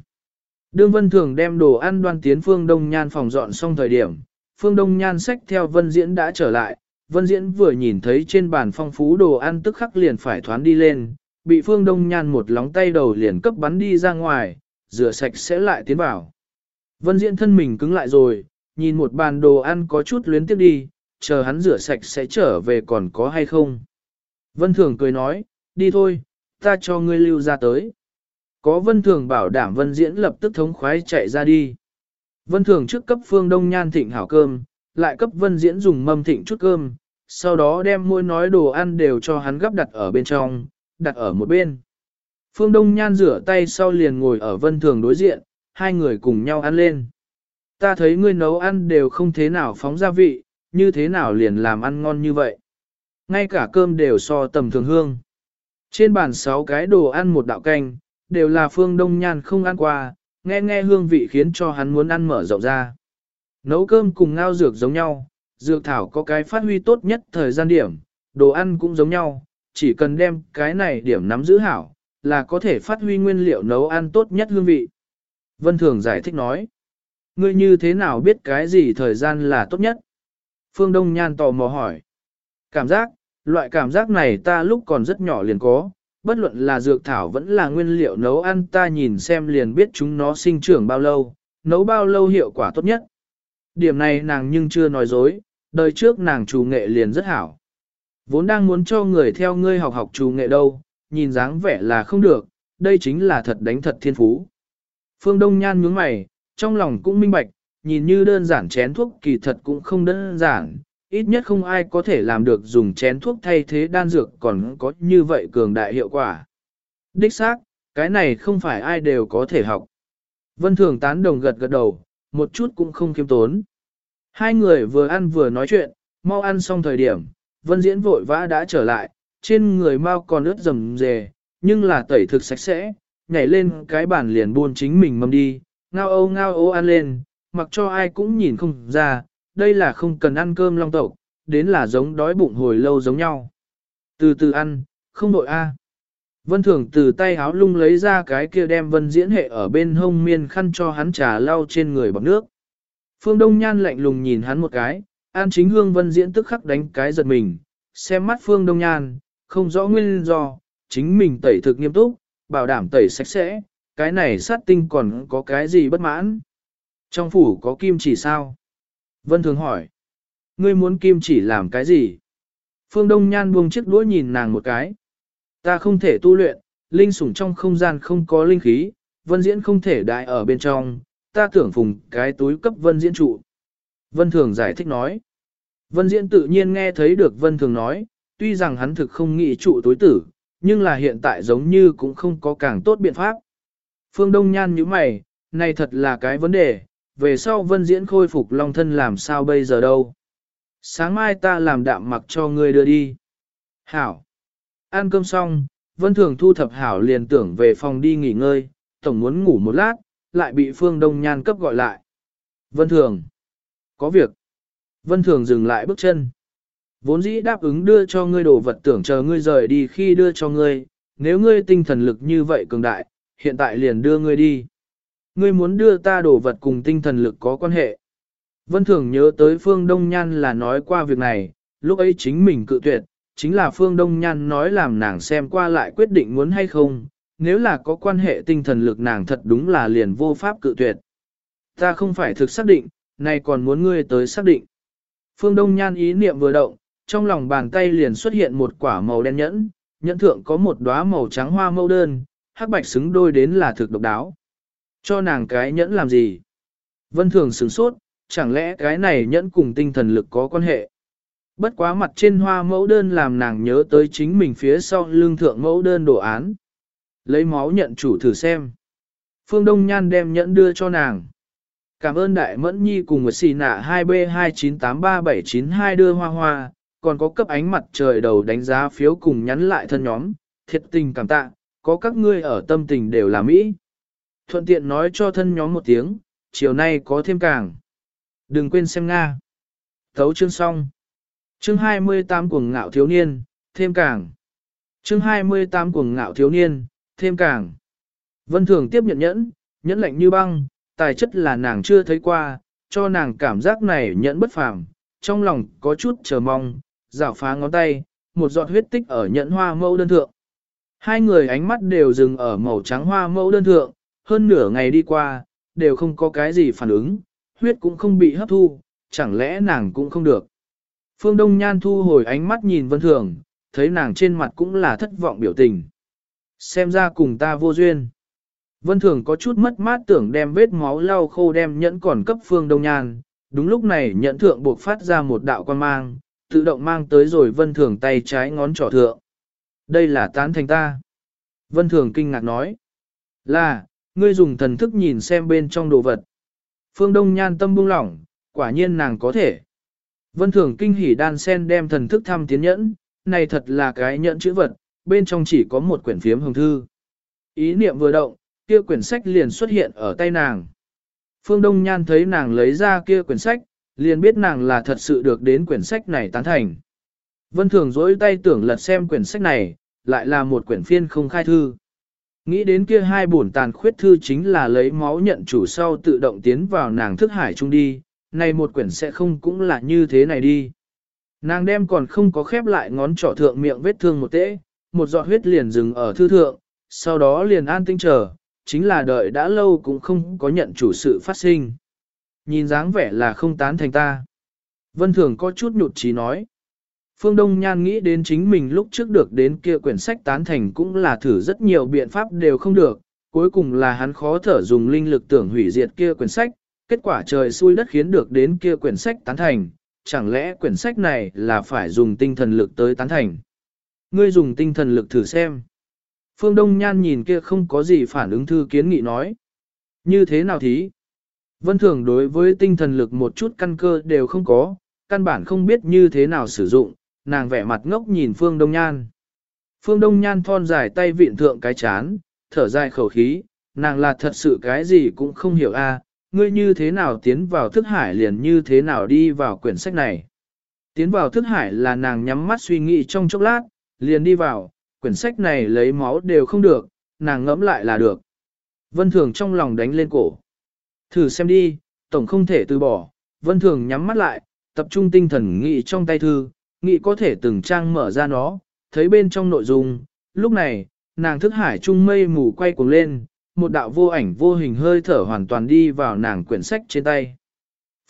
Đương Vân Thường đem đồ ăn đoan tiến Phương Đông Nhan phòng dọn xong thời điểm, Phương Đông Nhan xách theo Vân Diễn đã trở lại, Vân Diễn vừa nhìn thấy trên bàn phong phú đồ ăn tức khắc liền phải thoán đi lên, bị Phương Đông Nhan một lóng tay đầu liền cấp bắn đi ra ngoài, rửa sạch sẽ lại tiến vào. Vân Diễn thân mình cứng lại rồi, nhìn một bàn đồ ăn có chút luyến tiếp đi, chờ hắn rửa sạch sẽ trở về còn có hay không. Vân Thường cười nói, đi thôi, ta cho ngươi lưu ra tới. Có Vân Thường bảo đảm Vân Diễn lập tức thống khoái chạy ra đi. Vân Thường trước cấp Phương Đông Nhan thịnh hảo cơm, lại cấp Vân Diễn dùng mâm thịnh chút cơm, sau đó đem môi nói đồ ăn đều cho hắn gấp đặt ở bên trong, đặt ở một bên. Phương Đông Nhan rửa tay sau liền ngồi ở Vân Thường đối diện, hai người cùng nhau ăn lên. Ta thấy ngươi nấu ăn đều không thế nào phóng gia vị, như thế nào liền làm ăn ngon như vậy. Ngay cả cơm đều so tầm thường hương. Trên bàn sáu cái đồ ăn một đạo canh, đều là Phương Đông Nhan không ăn qua, nghe nghe hương vị khiến cho hắn muốn ăn mở rộng ra. Nấu cơm cùng ngao dược giống nhau, dược thảo có cái phát huy tốt nhất thời gian điểm, đồ ăn cũng giống nhau, chỉ cần đem cái này điểm nắm giữ hảo, là có thể phát huy nguyên liệu nấu ăn tốt nhất hương vị. Vân Thường giải thích nói, ngươi như thế nào biết cái gì thời gian là tốt nhất? Phương Đông Nhan tò mò hỏi. Cảm giác, loại cảm giác này ta lúc còn rất nhỏ liền có, bất luận là dược thảo vẫn là nguyên liệu nấu ăn ta nhìn xem liền biết chúng nó sinh trưởng bao lâu, nấu bao lâu hiệu quả tốt nhất. Điểm này nàng nhưng chưa nói dối, đời trước nàng chủ nghệ liền rất hảo. Vốn đang muốn cho người theo ngươi học học chủ nghệ đâu, nhìn dáng vẻ là không được, đây chính là thật đánh thật thiên phú. Phương Đông Nhan nhướng mày, trong lòng cũng minh bạch, nhìn như đơn giản chén thuốc kỳ thật cũng không đơn giản, ít nhất không ai có thể làm được dùng chén thuốc thay thế đan dược còn có như vậy cường đại hiệu quả. Đích xác, cái này không phải ai đều có thể học. Vân Thường tán đồng gật gật đầu, một chút cũng không kiêm tốn. Hai người vừa ăn vừa nói chuyện, mau ăn xong thời điểm, Vân Diễn vội vã đã trở lại, trên người mau còn ướt rầm rề, nhưng là tẩy thực sạch sẽ, nhảy lên cái bàn liền buôn chính mình mâm đi, ngao ô ngao ô ăn lên, mặc cho ai cũng nhìn không ra, đây là không cần ăn cơm long tộc, đến là giống đói bụng hồi lâu giống nhau. Từ từ ăn, không đội a. Vân Thường từ tay háo lung lấy ra cái kia đem Vân Diễn hệ ở bên hông miên khăn cho hắn trà lau trên người bọc nước. Phương Đông Nhan lạnh lùng nhìn hắn một cái, An Chính Hương Vân Diễn tức khắc đánh cái giật mình, xem mắt Phương Đông Nhan, không rõ nguyên do, chính mình tẩy thực nghiêm túc, bảo đảm tẩy sạch sẽ, cái này sát tinh còn có cái gì bất mãn. Trong phủ có kim chỉ sao? Vân Thường hỏi. Ngươi muốn kim chỉ làm cái gì? Phương Đông Nhan buông chiếc đũa nhìn nàng một cái. Ta không thể tu luyện, linh sủng trong không gian không có linh khí, vân diễn không thể đại ở bên trong, ta tưởng phùng cái túi cấp vân diễn trụ. Vân Thường giải thích nói. Vân diễn tự nhiên nghe thấy được Vân Thường nói, tuy rằng hắn thực không nghĩ trụ tối tử, nhưng là hiện tại giống như cũng không có càng tốt biện pháp. Phương Đông Nhan như mày, này thật là cái vấn đề, về sau vân diễn khôi phục long thân làm sao bây giờ đâu. Sáng mai ta làm đạm mặc cho ngươi đưa đi. Hảo. Ăn cơm xong, vân thường thu thập hảo liền tưởng về phòng đi nghỉ ngơi, tổng muốn ngủ một lát, lại bị phương đông nhan cấp gọi lại. Vân thường. Có việc. Vân thường dừng lại bước chân. Vốn dĩ đáp ứng đưa cho ngươi đồ vật tưởng chờ ngươi rời đi khi đưa cho ngươi, nếu ngươi tinh thần lực như vậy cường đại, hiện tại liền đưa ngươi đi. Ngươi muốn đưa ta đồ vật cùng tinh thần lực có quan hệ. Vân Thường nhớ tới Phương Đông Nhan là nói qua việc này, lúc ấy chính mình cự tuyệt, chính là Phương Đông Nhan nói làm nàng xem qua lại quyết định muốn hay không, nếu là có quan hệ tinh thần lực nàng thật đúng là liền vô pháp cự tuyệt. Ta không phải thực xác định, này còn muốn ngươi tới xác định. Phương Đông Nhan ý niệm vừa động, trong lòng bàn tay liền xuất hiện một quả màu đen nhẫn, nhẫn thượng có một đóa màu trắng hoa mẫu đơn, hắc bạch xứng đôi đến là thực độc đáo. Cho nàng cái nhẫn làm gì? Vân Thường sửng sốt, chẳng lẽ cái này nhẫn cùng tinh thần lực có quan hệ? Bất quá mặt trên hoa mẫu đơn làm nàng nhớ tới chính mình phía sau lương thượng mẫu đơn đồ án. Lấy máu nhận chủ thử xem. Phương Đông Nhan đem nhẫn đưa cho nàng. Cảm ơn Đại Mẫn Nhi cùng một xì nạ 2B2983792 đưa hoa hoa, còn có cấp ánh mặt trời đầu đánh giá phiếu cùng nhắn lại thân nhóm, thiệt tình cảm tạ, có các ngươi ở tâm tình đều là Mỹ. Thuận tiện nói cho thân nhóm một tiếng, chiều nay có thêm càng. Đừng quên xem Nga. Thấu chương xong. Chương 28 cuồng ngạo thiếu niên, thêm càng. Chương 28 cuồng ngạo thiếu niên, thêm càng. Vân Thường tiếp nhận nhẫn, nhẫn lạnh như băng, tài chất là nàng chưa thấy qua, cho nàng cảm giác này nhẫn bất phàm, trong lòng có chút chờ mong, rảo phá ngón tay, một giọt huyết tích ở nhẫn hoa mẫu đơn thượng. Hai người ánh mắt đều dừng ở màu trắng hoa mẫu đơn thượng, hơn nửa ngày đi qua, đều không có cái gì phản ứng, huyết cũng không bị hấp thu, chẳng lẽ nàng cũng không được. Phương Đông Nhan thu hồi ánh mắt nhìn Vân Thường, thấy nàng trên mặt cũng là thất vọng biểu tình. Xem ra cùng ta vô duyên. Vân Thường có chút mất mát tưởng đem vết máu lau khô đem nhẫn còn cấp Phương Đông Nhan. Đúng lúc này nhẫn thượng buộc phát ra một đạo quan mang, tự động mang tới rồi Vân Thường tay trái ngón trỏ thượng. Đây là tán thành ta. Vân Thường kinh ngạc nói. Là, ngươi dùng thần thức nhìn xem bên trong đồ vật. Phương Đông Nhan tâm buông lỏng, quả nhiên nàng có thể. Vân Thường kinh hỉ đan sen đem thần thức thăm tiến nhẫn, này thật là cái nhẫn chữ vật, bên trong chỉ có một quyển phiếm hồng thư. Ý niệm vừa động, kia quyển sách liền xuất hiện ở tay nàng. Phương Đông Nhan thấy nàng lấy ra kia quyển sách, liền biết nàng là thật sự được đến quyển sách này tán thành. Vân Thường dỗi tay tưởng lật xem quyển sách này, lại là một quyển phiên không khai thư. Nghĩ đến kia hai bổn tàn khuyết thư chính là lấy máu nhận chủ sau tự động tiến vào nàng thức hải chung đi, này một quyển sẽ không cũng là như thế này đi. Nàng đem còn không có khép lại ngón trỏ thượng miệng vết thương một tễ, một giọt huyết liền dừng ở thư thượng, sau đó liền an tinh chờ, chính là đợi đã lâu cũng không có nhận chủ sự phát sinh. Nhìn dáng vẻ là không tán thành ta. Vân Thường có chút nhụt chí nói. Phương Đông Nhan nghĩ đến chính mình lúc trước được đến kia quyển sách tán thành cũng là thử rất nhiều biện pháp đều không được, cuối cùng là hắn khó thở dùng linh lực tưởng hủy diệt kia quyển sách, kết quả trời xui đất khiến được đến kia quyển sách tán thành, chẳng lẽ quyển sách này là phải dùng tinh thần lực tới tán thành. Ngươi dùng tinh thần lực thử xem. Phương Đông Nhan nhìn kia không có gì phản ứng thư kiến nghị nói. Như thế nào thí? Vân Thường đối với tinh thần lực một chút căn cơ đều không có, căn bản không biết như thế nào sử dụng, nàng vẻ mặt ngốc nhìn Phương Đông Nhan. Phương Đông Nhan thon dài tay vịn thượng cái chán, thở dài khẩu khí, nàng là thật sự cái gì cũng không hiểu a, à, ngươi như thế nào tiến vào thức hải liền như thế nào đi vào quyển sách này. Tiến vào thức hải là nàng nhắm mắt suy nghĩ trong chốc lát, liền đi vào, quyển sách này lấy máu đều không được, nàng ngẫm lại là được. Vân Thường trong lòng đánh lên cổ. Thử xem đi, tổng không thể từ bỏ, Vân Thường nhắm mắt lại, tập trung tinh thần nghĩ trong tay thư, nghĩ có thể từng trang mở ra nó, thấy bên trong nội dung, lúc này, nàng thức hải trung mây mù quay cuồng lên, một đạo vô ảnh vô hình hơi thở hoàn toàn đi vào nàng quyển sách trên tay.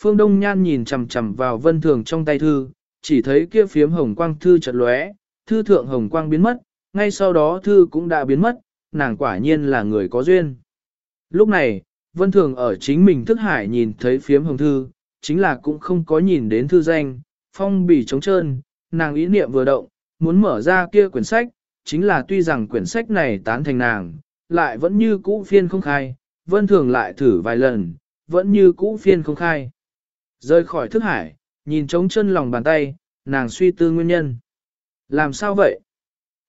Phương Đông Nhan nhìn chằm chằm vào vân thường trong tay thư, chỉ thấy kia phiếm hồng quang thư chợt lóe, thư thượng hồng quang biến mất, ngay sau đó thư cũng đã biến mất, nàng quả nhiên là người có duyên. Lúc này, vân thường ở chính mình thức hải nhìn thấy phiếm hồng thư, chính là cũng không có nhìn đến thư danh, phong bì trống trơn, nàng ý niệm vừa động, muốn mở ra kia quyển sách, chính là tuy rằng quyển sách này tán thành nàng, lại vẫn như cũ phiên không khai, vân thường lại thử vài lần, vẫn như cũ phiên không khai. Rơi khỏi thức hải, nhìn trống chân lòng bàn tay, nàng suy tư nguyên nhân. Làm sao vậy?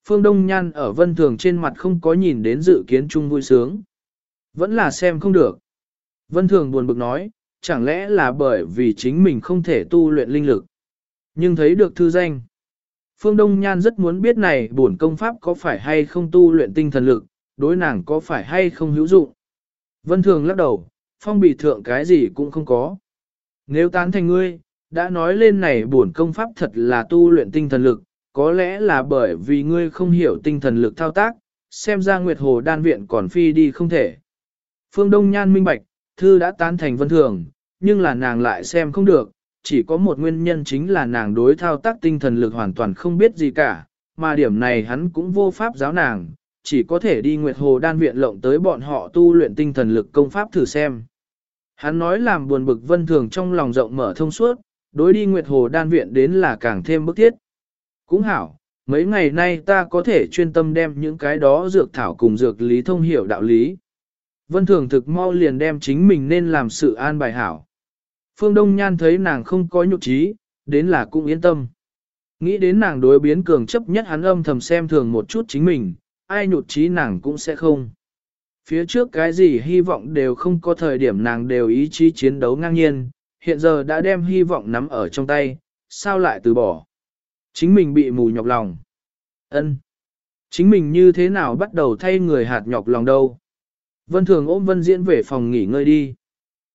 Phương Đông Nhan ở vân thường trên mặt không có nhìn đến dự kiến chung vui sướng. Vẫn là xem không được. Vân thường buồn bực nói, chẳng lẽ là bởi vì chính mình không thể tu luyện linh lực. Nhưng thấy được thư danh. Phương Đông Nhan rất muốn biết này bổn công pháp có phải hay không tu luyện tinh thần lực, đối nàng có phải hay không hữu dụng. Vân Thường lắc đầu, phong bị thượng cái gì cũng không có. Nếu tán thành ngươi, đã nói lên này bổn công pháp thật là tu luyện tinh thần lực, có lẽ là bởi vì ngươi không hiểu tinh thần lực thao tác, xem ra Nguyệt Hồ đan viện còn phi đi không thể. Phương Đông Nhan minh bạch, thư đã tán thành Vân Thường, nhưng là nàng lại xem không được, chỉ có một nguyên nhân chính là nàng đối thao tác tinh thần lực hoàn toàn không biết gì cả, mà điểm này hắn cũng vô pháp giáo nàng, chỉ có thể đi Nguyệt Hồ đan viện lộng tới bọn họ tu luyện tinh thần lực công pháp thử xem. Hắn nói làm buồn bực vân thường trong lòng rộng mở thông suốt, đối đi Nguyệt Hồ đan viện đến là càng thêm bức thiết. Cũng hảo, mấy ngày nay ta có thể chuyên tâm đem những cái đó dược thảo cùng dược lý thông hiểu đạo lý. Vân Thường thực mau liền đem chính mình nên làm sự an bài hảo. Phương Đông Nhan thấy nàng không có nhục trí, đến là cũng yên tâm. Nghĩ đến nàng đối biến cường chấp nhất hắn âm thầm xem thường một chút chính mình, ai nhụt trí nàng cũng sẽ không. Phía trước cái gì hy vọng đều không có thời điểm nàng đều ý chí chiến đấu ngang nhiên, hiện giờ đã đem hy vọng nắm ở trong tay, sao lại từ bỏ. Chính mình bị mù nhọc lòng. ân Chính mình như thế nào bắt đầu thay người hạt nhọc lòng đâu. Vân Thường ôm Vân Diễn về phòng nghỉ ngơi đi.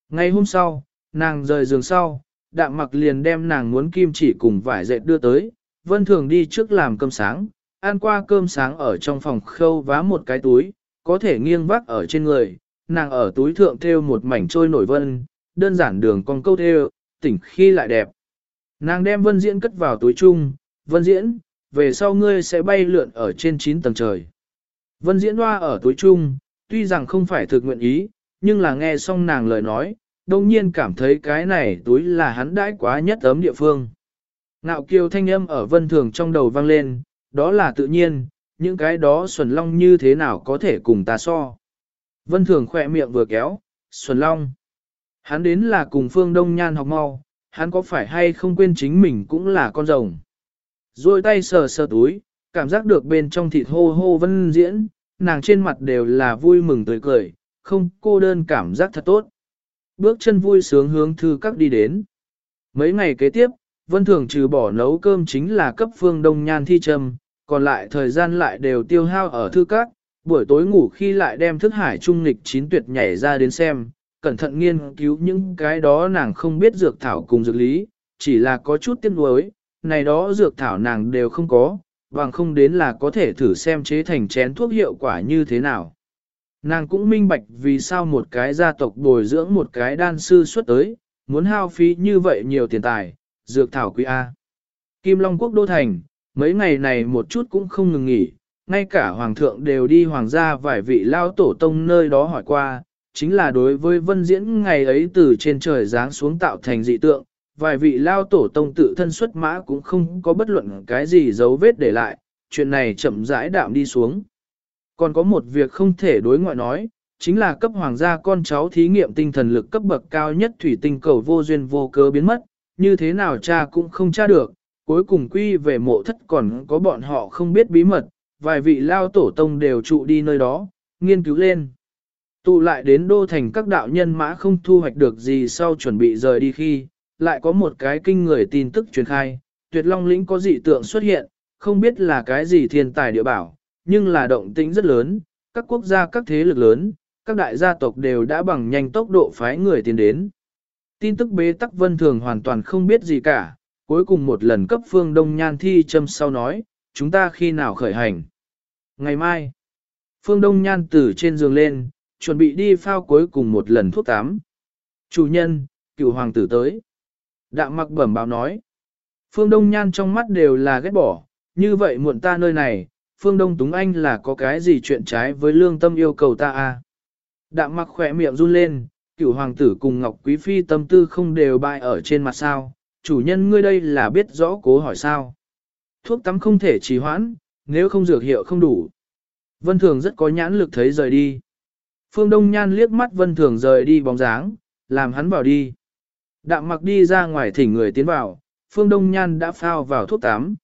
Ngày hôm sau, nàng rời giường sau, đạm mặc liền đem nàng muốn kim chỉ cùng vải dệt đưa tới. Vân Thường đi trước làm cơm sáng, ăn qua cơm sáng ở trong phòng khâu vá một cái túi, có thể nghiêng vác ở trên người. Nàng ở túi thượng thêu một mảnh trôi nổi vân, đơn giản đường con câu thêu, tỉnh khi lại đẹp. Nàng đem Vân Diễn cất vào túi chung, Vân Diễn, về sau ngươi sẽ bay lượn ở trên 9 tầng trời. Vân Diễn hoa ở túi chung, tuy rằng không phải thực nguyện ý, nhưng là nghe xong nàng lời nói, đồng nhiên cảm thấy cái này túi là hắn đãi quá nhất ấm địa phương. Nạo kiều thanh âm ở vân thường trong đầu vang lên, đó là tự nhiên, những cái đó Xuân Long như thế nào có thể cùng ta so. Vân thường khỏe miệng vừa kéo, Xuân Long. Hắn đến là cùng phương đông nhan học mau, hắn có phải hay không quên chính mình cũng là con rồng. Rồi tay sờ sờ túi, cảm giác được bên trong thịt hô hô vân diễn, nàng trên mặt đều là vui mừng tươi cười, không cô đơn cảm giác thật tốt. Bước chân vui sướng hướng thư các đi đến. Mấy ngày kế tiếp, Vân Thường trừ bỏ nấu cơm chính là cấp phương đông nhan thi trầm, còn lại thời gian lại đều tiêu hao ở thư các, buổi tối ngủ khi lại đem thức hải trung nghịch chín tuyệt nhảy ra đến xem, cẩn thận nghiên cứu những cái đó nàng không biết dược thảo cùng dược lý, chỉ là có chút tiếc nuối, này đó dược thảo nàng đều không có, bằng không đến là có thể thử xem chế thành chén thuốc hiệu quả như thế nào. Nàng cũng minh bạch vì sao một cái gia tộc bồi dưỡng một cái đan sư xuất tới, muốn hao phí như vậy nhiều tiền tài, dược thảo quý A. Kim Long Quốc Đô Thành, mấy ngày này một chút cũng không ngừng nghỉ, ngay cả Hoàng thượng đều đi Hoàng gia vài vị lao tổ tông nơi đó hỏi qua, chính là đối với vân diễn ngày ấy từ trên trời giáng xuống tạo thành dị tượng, vài vị lao tổ tông tự thân xuất mã cũng không có bất luận cái gì dấu vết để lại, chuyện này chậm rãi đạm đi xuống. Còn có một việc không thể đối ngoại nói, chính là cấp hoàng gia con cháu thí nghiệm tinh thần lực cấp bậc cao nhất thủy tinh cầu vô duyên vô cớ biến mất, như thế nào cha cũng không tra được, cuối cùng quy về mộ thất còn có bọn họ không biết bí mật, vài vị lao tổ tông đều trụ đi nơi đó, nghiên cứu lên. Tụ lại đến đô thành các đạo nhân mã không thu hoạch được gì sau chuẩn bị rời đi khi, lại có một cái kinh người tin tức truyền khai, tuyệt long lĩnh có dị tượng xuất hiện, không biết là cái gì thiên tài địa bảo, nhưng là động tĩnh rất lớn, các quốc gia các thế lực lớn, các đại gia tộc đều đã bằng nhanh tốc độ phái người tiến đến. Tin tức bế tắc vân thường hoàn toàn không biết gì cả, cuối cùng một lần cấp phương đông nhan thi châm sau nói, chúng ta khi nào khởi hành. Ngày mai, phương đông nhan từ trên giường lên, chuẩn bị đi phao cuối cùng một lần thuốc tám. Chủ nhân, cựu hoàng tử tới. Đạm mặc bẩm báo nói. Phương Đông Nhan trong mắt đều là ghét bỏ, như vậy muộn ta nơi này, Phương Đông Túng Anh là có cái gì chuyện trái với lương tâm yêu cầu ta à? Đạm mặc khỏe miệng run lên, cửu hoàng tử cùng Ngọc Quý Phi tâm tư không đều bại ở trên mặt sao, chủ nhân ngươi đây là biết rõ cố hỏi sao. Thuốc tắm không thể trì hoãn, nếu không dược hiệu không đủ. Vân Thường rất có nhãn lực thấy rời đi. Phương Đông Nhan liếc mắt Vân Thường rời đi bóng dáng, làm hắn bảo đi. Đạm mặc đi ra ngoài thỉnh người tiến vào, Phương Đông Nhan đã phao vào thuốc tắm.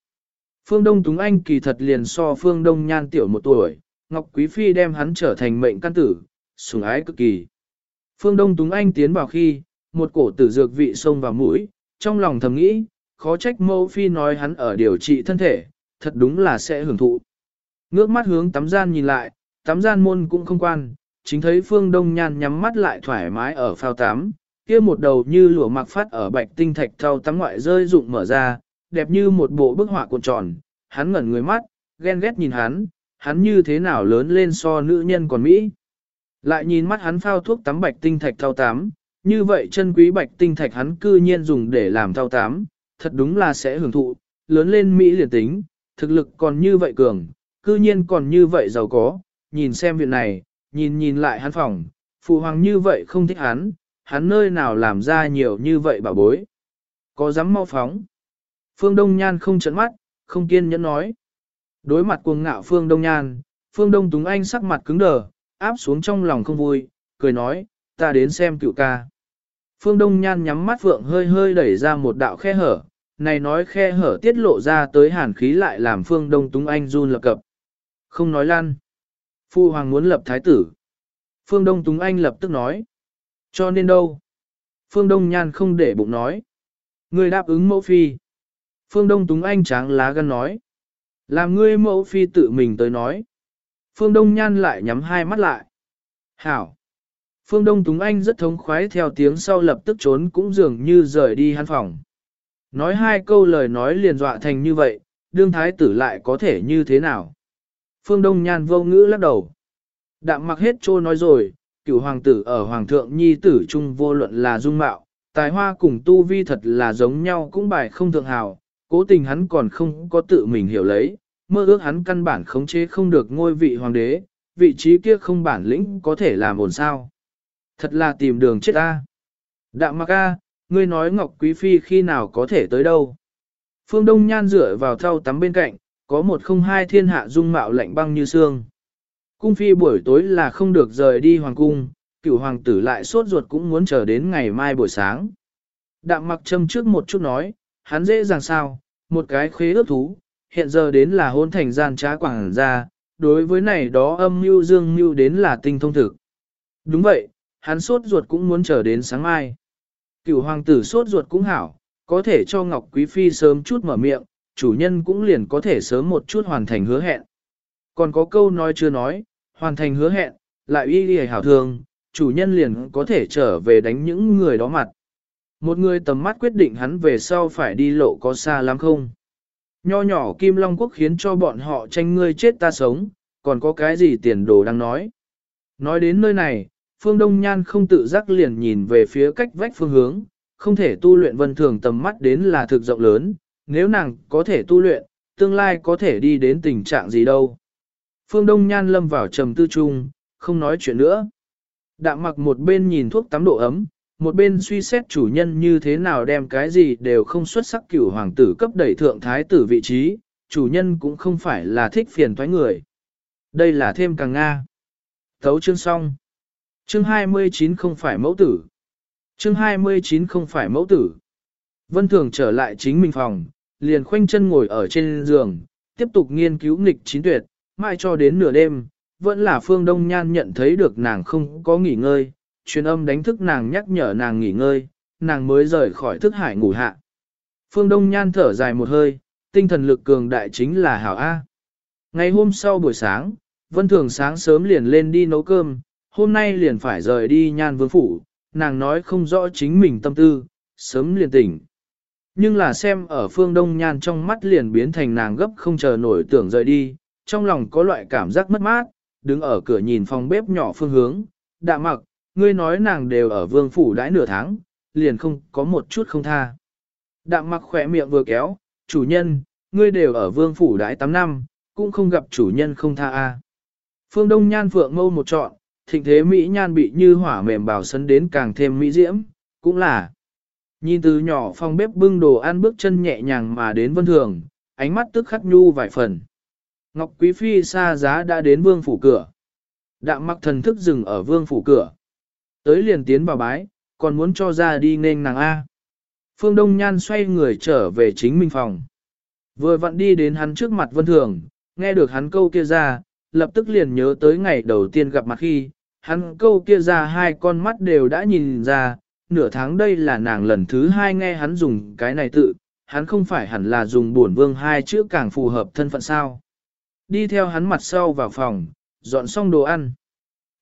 Phương Đông Túng Anh kỳ thật liền so Phương Đông Nhan tiểu một tuổi, Ngọc Quý Phi đem hắn trở thành mệnh căn tử, sủng ái cực kỳ. Phương Đông Túng Anh tiến vào khi, một cổ tử dược vị xông vào mũi, trong lòng thầm nghĩ, khó trách mâu Phi nói hắn ở điều trị thân thể, thật đúng là sẽ hưởng thụ. Ngước mắt hướng tắm gian nhìn lại, tắm gian môn cũng không quan, chính thấy Phương Đông Nhan nhắm mắt lại thoải mái ở phao tắm, kia một đầu như lụa mặc phát ở bạch tinh thạch thau tắm ngoại rơi rụng mở ra, đẹp như một bộ bức họa cuộn tròn, hắn ngẩn người mắt, ghen ghét nhìn hắn, hắn như thế nào lớn lên so nữ nhân còn Mỹ. Lại nhìn mắt hắn phao thuốc tắm bạch tinh thạch thau tám, như vậy chân quý bạch tinh thạch hắn cư nhiên dùng để làm thau tám, thật đúng là sẽ hưởng thụ, lớn lên Mỹ liền tính, thực lực còn như vậy cường, cư nhiên còn như vậy giàu có, nhìn xem việc này, nhìn nhìn lại hắn phòng, phụ hoàng như vậy không thích hắn, hắn nơi nào làm ra nhiều như vậy bà bối. Có dám mau phóng. Phương Đông Nhan không chấn mắt, không kiên nhẫn nói. Đối mặt cuồng ngạo Phương Đông Nhan, Phương Đông Túng Anh sắc mặt cứng đờ, áp xuống trong lòng không vui, cười nói, ta đến xem cựu ca. Phương Đông Nhan nhắm mắt vượng hơi hơi đẩy ra một đạo khe hở, này nói khe hở tiết lộ ra tới hàn khí lại làm Phương Đông Túng Anh run lập cập. Không nói lăn. Phu Hoàng muốn lập thái tử. Phương Đông Túng Anh lập tức nói. Cho nên đâu? Phương Đông Nhan không để bụng nói. Người đáp ứng mẫu phi. Phương Đông Túng Anh tráng lá gan nói. Làm ngươi mẫu phi tự mình tới nói. Phương Đông Nhan lại nhắm hai mắt lại. Hảo. Phương Đông Túng Anh rất thống khoái theo tiếng sau lập tức trốn cũng dường như rời đi hắn phòng. Nói hai câu lời nói liền dọa thành như vậy, đương thái tử lại có thể như thế nào? Phương Đông Nhan vô ngữ lắc đầu. Đạm mặc hết trô nói rồi, cựu hoàng tử ở hoàng thượng nhi tử trung vô luận là dung mạo, tài hoa cùng tu vi thật là giống nhau cũng bài không thượng hào, cố tình hắn còn không có tự mình hiểu lấy, mơ ước hắn căn bản khống chế không được ngôi vị hoàng đế, vị trí kia không bản lĩnh có thể làm ổn sao. Thật là tìm đường chết a. Đạm mặc a, ngươi nói Ngọc Quý Phi khi nào có thể tới đâu. Phương Đông Nhan dựa vào thau tắm bên cạnh, có một không hai thiên hạ dung mạo lạnh băng như xương. Cung Phi buổi tối là không được rời đi hoàng cung, cựu hoàng tử lại sốt ruột cũng muốn chờ đến ngày mai buổi sáng. Đạm mặc châm trước một chút nói, hắn dễ dàng sao, một cái khế ước thú, hiện giờ đến là hôn thành gian trá quảng ra, đối với này đó âm mưu dương mưu đến là tinh thông thực. Đúng vậy, hắn sốt ruột cũng muốn chờ đến sáng mai. Cựu hoàng tử sốt ruột cũng hảo, có thể cho Ngọc Quý Phi sớm chút mở miệng, chủ nhân cũng liền có thể sớm một chút hoàn thành hứa hẹn. Còn có câu nói chưa nói, hoàn thành hứa hẹn, lại y y hảo thường, chủ nhân liền có thể trở về đánh những người đó mặt. Một người tầm mắt quyết định hắn về sau phải đi lộ có xa lắm không? Nho nhỏ Kim Long Quốc khiến cho bọn họ tranh ngươi chết ta sống, còn có cái gì tiền đồ đang nói. Nói đến nơi này, Phương Đông Nhan không tự giác liền nhìn về phía cách vách phương hướng, không thể tu luyện vân thường tầm mắt đến là thực rộng lớn, nếu nàng có thể tu luyện, tương lai có thể đi đến tình trạng gì đâu. Phương Đông Nhan lâm vào trầm tư trung, không nói chuyện nữa. Đạm mặc một bên nhìn thuốc tắm độ ấm, một bên suy xét chủ nhân như thế nào đem cái gì đều không xuất sắc cửu hoàng tử cấp đẩy thượng thái tử vị trí, chủ nhân cũng không phải là thích phiền thoái người. Đây là thêm càng Nga. Thấu chương xong. Chương 29 không phải mẫu tử. Chương 29 không phải mẫu tử. Vân Thường trở lại chính mình phòng, liền khoanh chân ngồi ở trên giường, tiếp tục nghiên cứu nghịch chín tuyệt, mãi cho đến nửa đêm, vẫn là Phương Đông Nhan nhận thấy được nàng không có nghỉ ngơi, truyền âm đánh thức nàng nhắc nhở nàng nghỉ ngơi, nàng mới rời khỏi thức hải ngủ hạ. Phương Đông Nhan thở dài một hơi, tinh thần lực cường đại chính là hảo A. Ngày hôm sau buổi sáng, Vân Thường sáng sớm liền lên đi nấu cơm, hôm nay liền phải rời đi nhan vương phủ, nàng nói không rõ chính mình tâm tư, sớm liền tỉnh. Nhưng là xem ở phương đông nhan trong mắt liền biến thành nàng gấp không chờ nổi tưởng rời đi, trong lòng có loại cảm giác mất mát, đứng ở cửa nhìn phòng bếp nhỏ phương hướng, đạ mặc, ngươi nói nàng đều ở vương phủ đãi nửa tháng, liền không có một chút không tha. Đạm mặc khỏe miệng vừa kéo, chủ nhân, ngươi đều ở vương phủ đãi 8 năm, cũng không gặp chủ nhân không tha a. Phương Đông Nhan Phượng mâu một trọn, thịnh thế Mỹ Nhan bị như hỏa mềm bào sấn đến càng thêm Mỹ diễm, cũng là. Nhìn từ nhỏ phòng bếp bưng đồ ăn bước chân nhẹ nhàng mà đến vân thường, ánh mắt tức khắc nhu vài phần. Ngọc Quý Phi xa giá đã đến vương phủ cửa. Đạm mặc thần thức dừng ở vương phủ cửa. Tới liền tiến vào bái, còn muốn cho ra đi nên nàng A. Phương Đông Nhan xoay người trở về chính mình phòng. Vừa vặn đi đến hắn trước mặt vân thường, nghe được hắn câu kia ra, lập tức liền nhớ tới ngày đầu tiên gặp mặt khi, hắn câu kia ra hai con mắt đều đã nhìn ra, nửa tháng đây là nàng lần thứ hai nghe hắn dùng cái này tự, hắn không phải hẳn là dùng buồn vương hai chữ càng phù hợp thân phận sao. Đi theo hắn mặt sau vào phòng, dọn xong đồ ăn.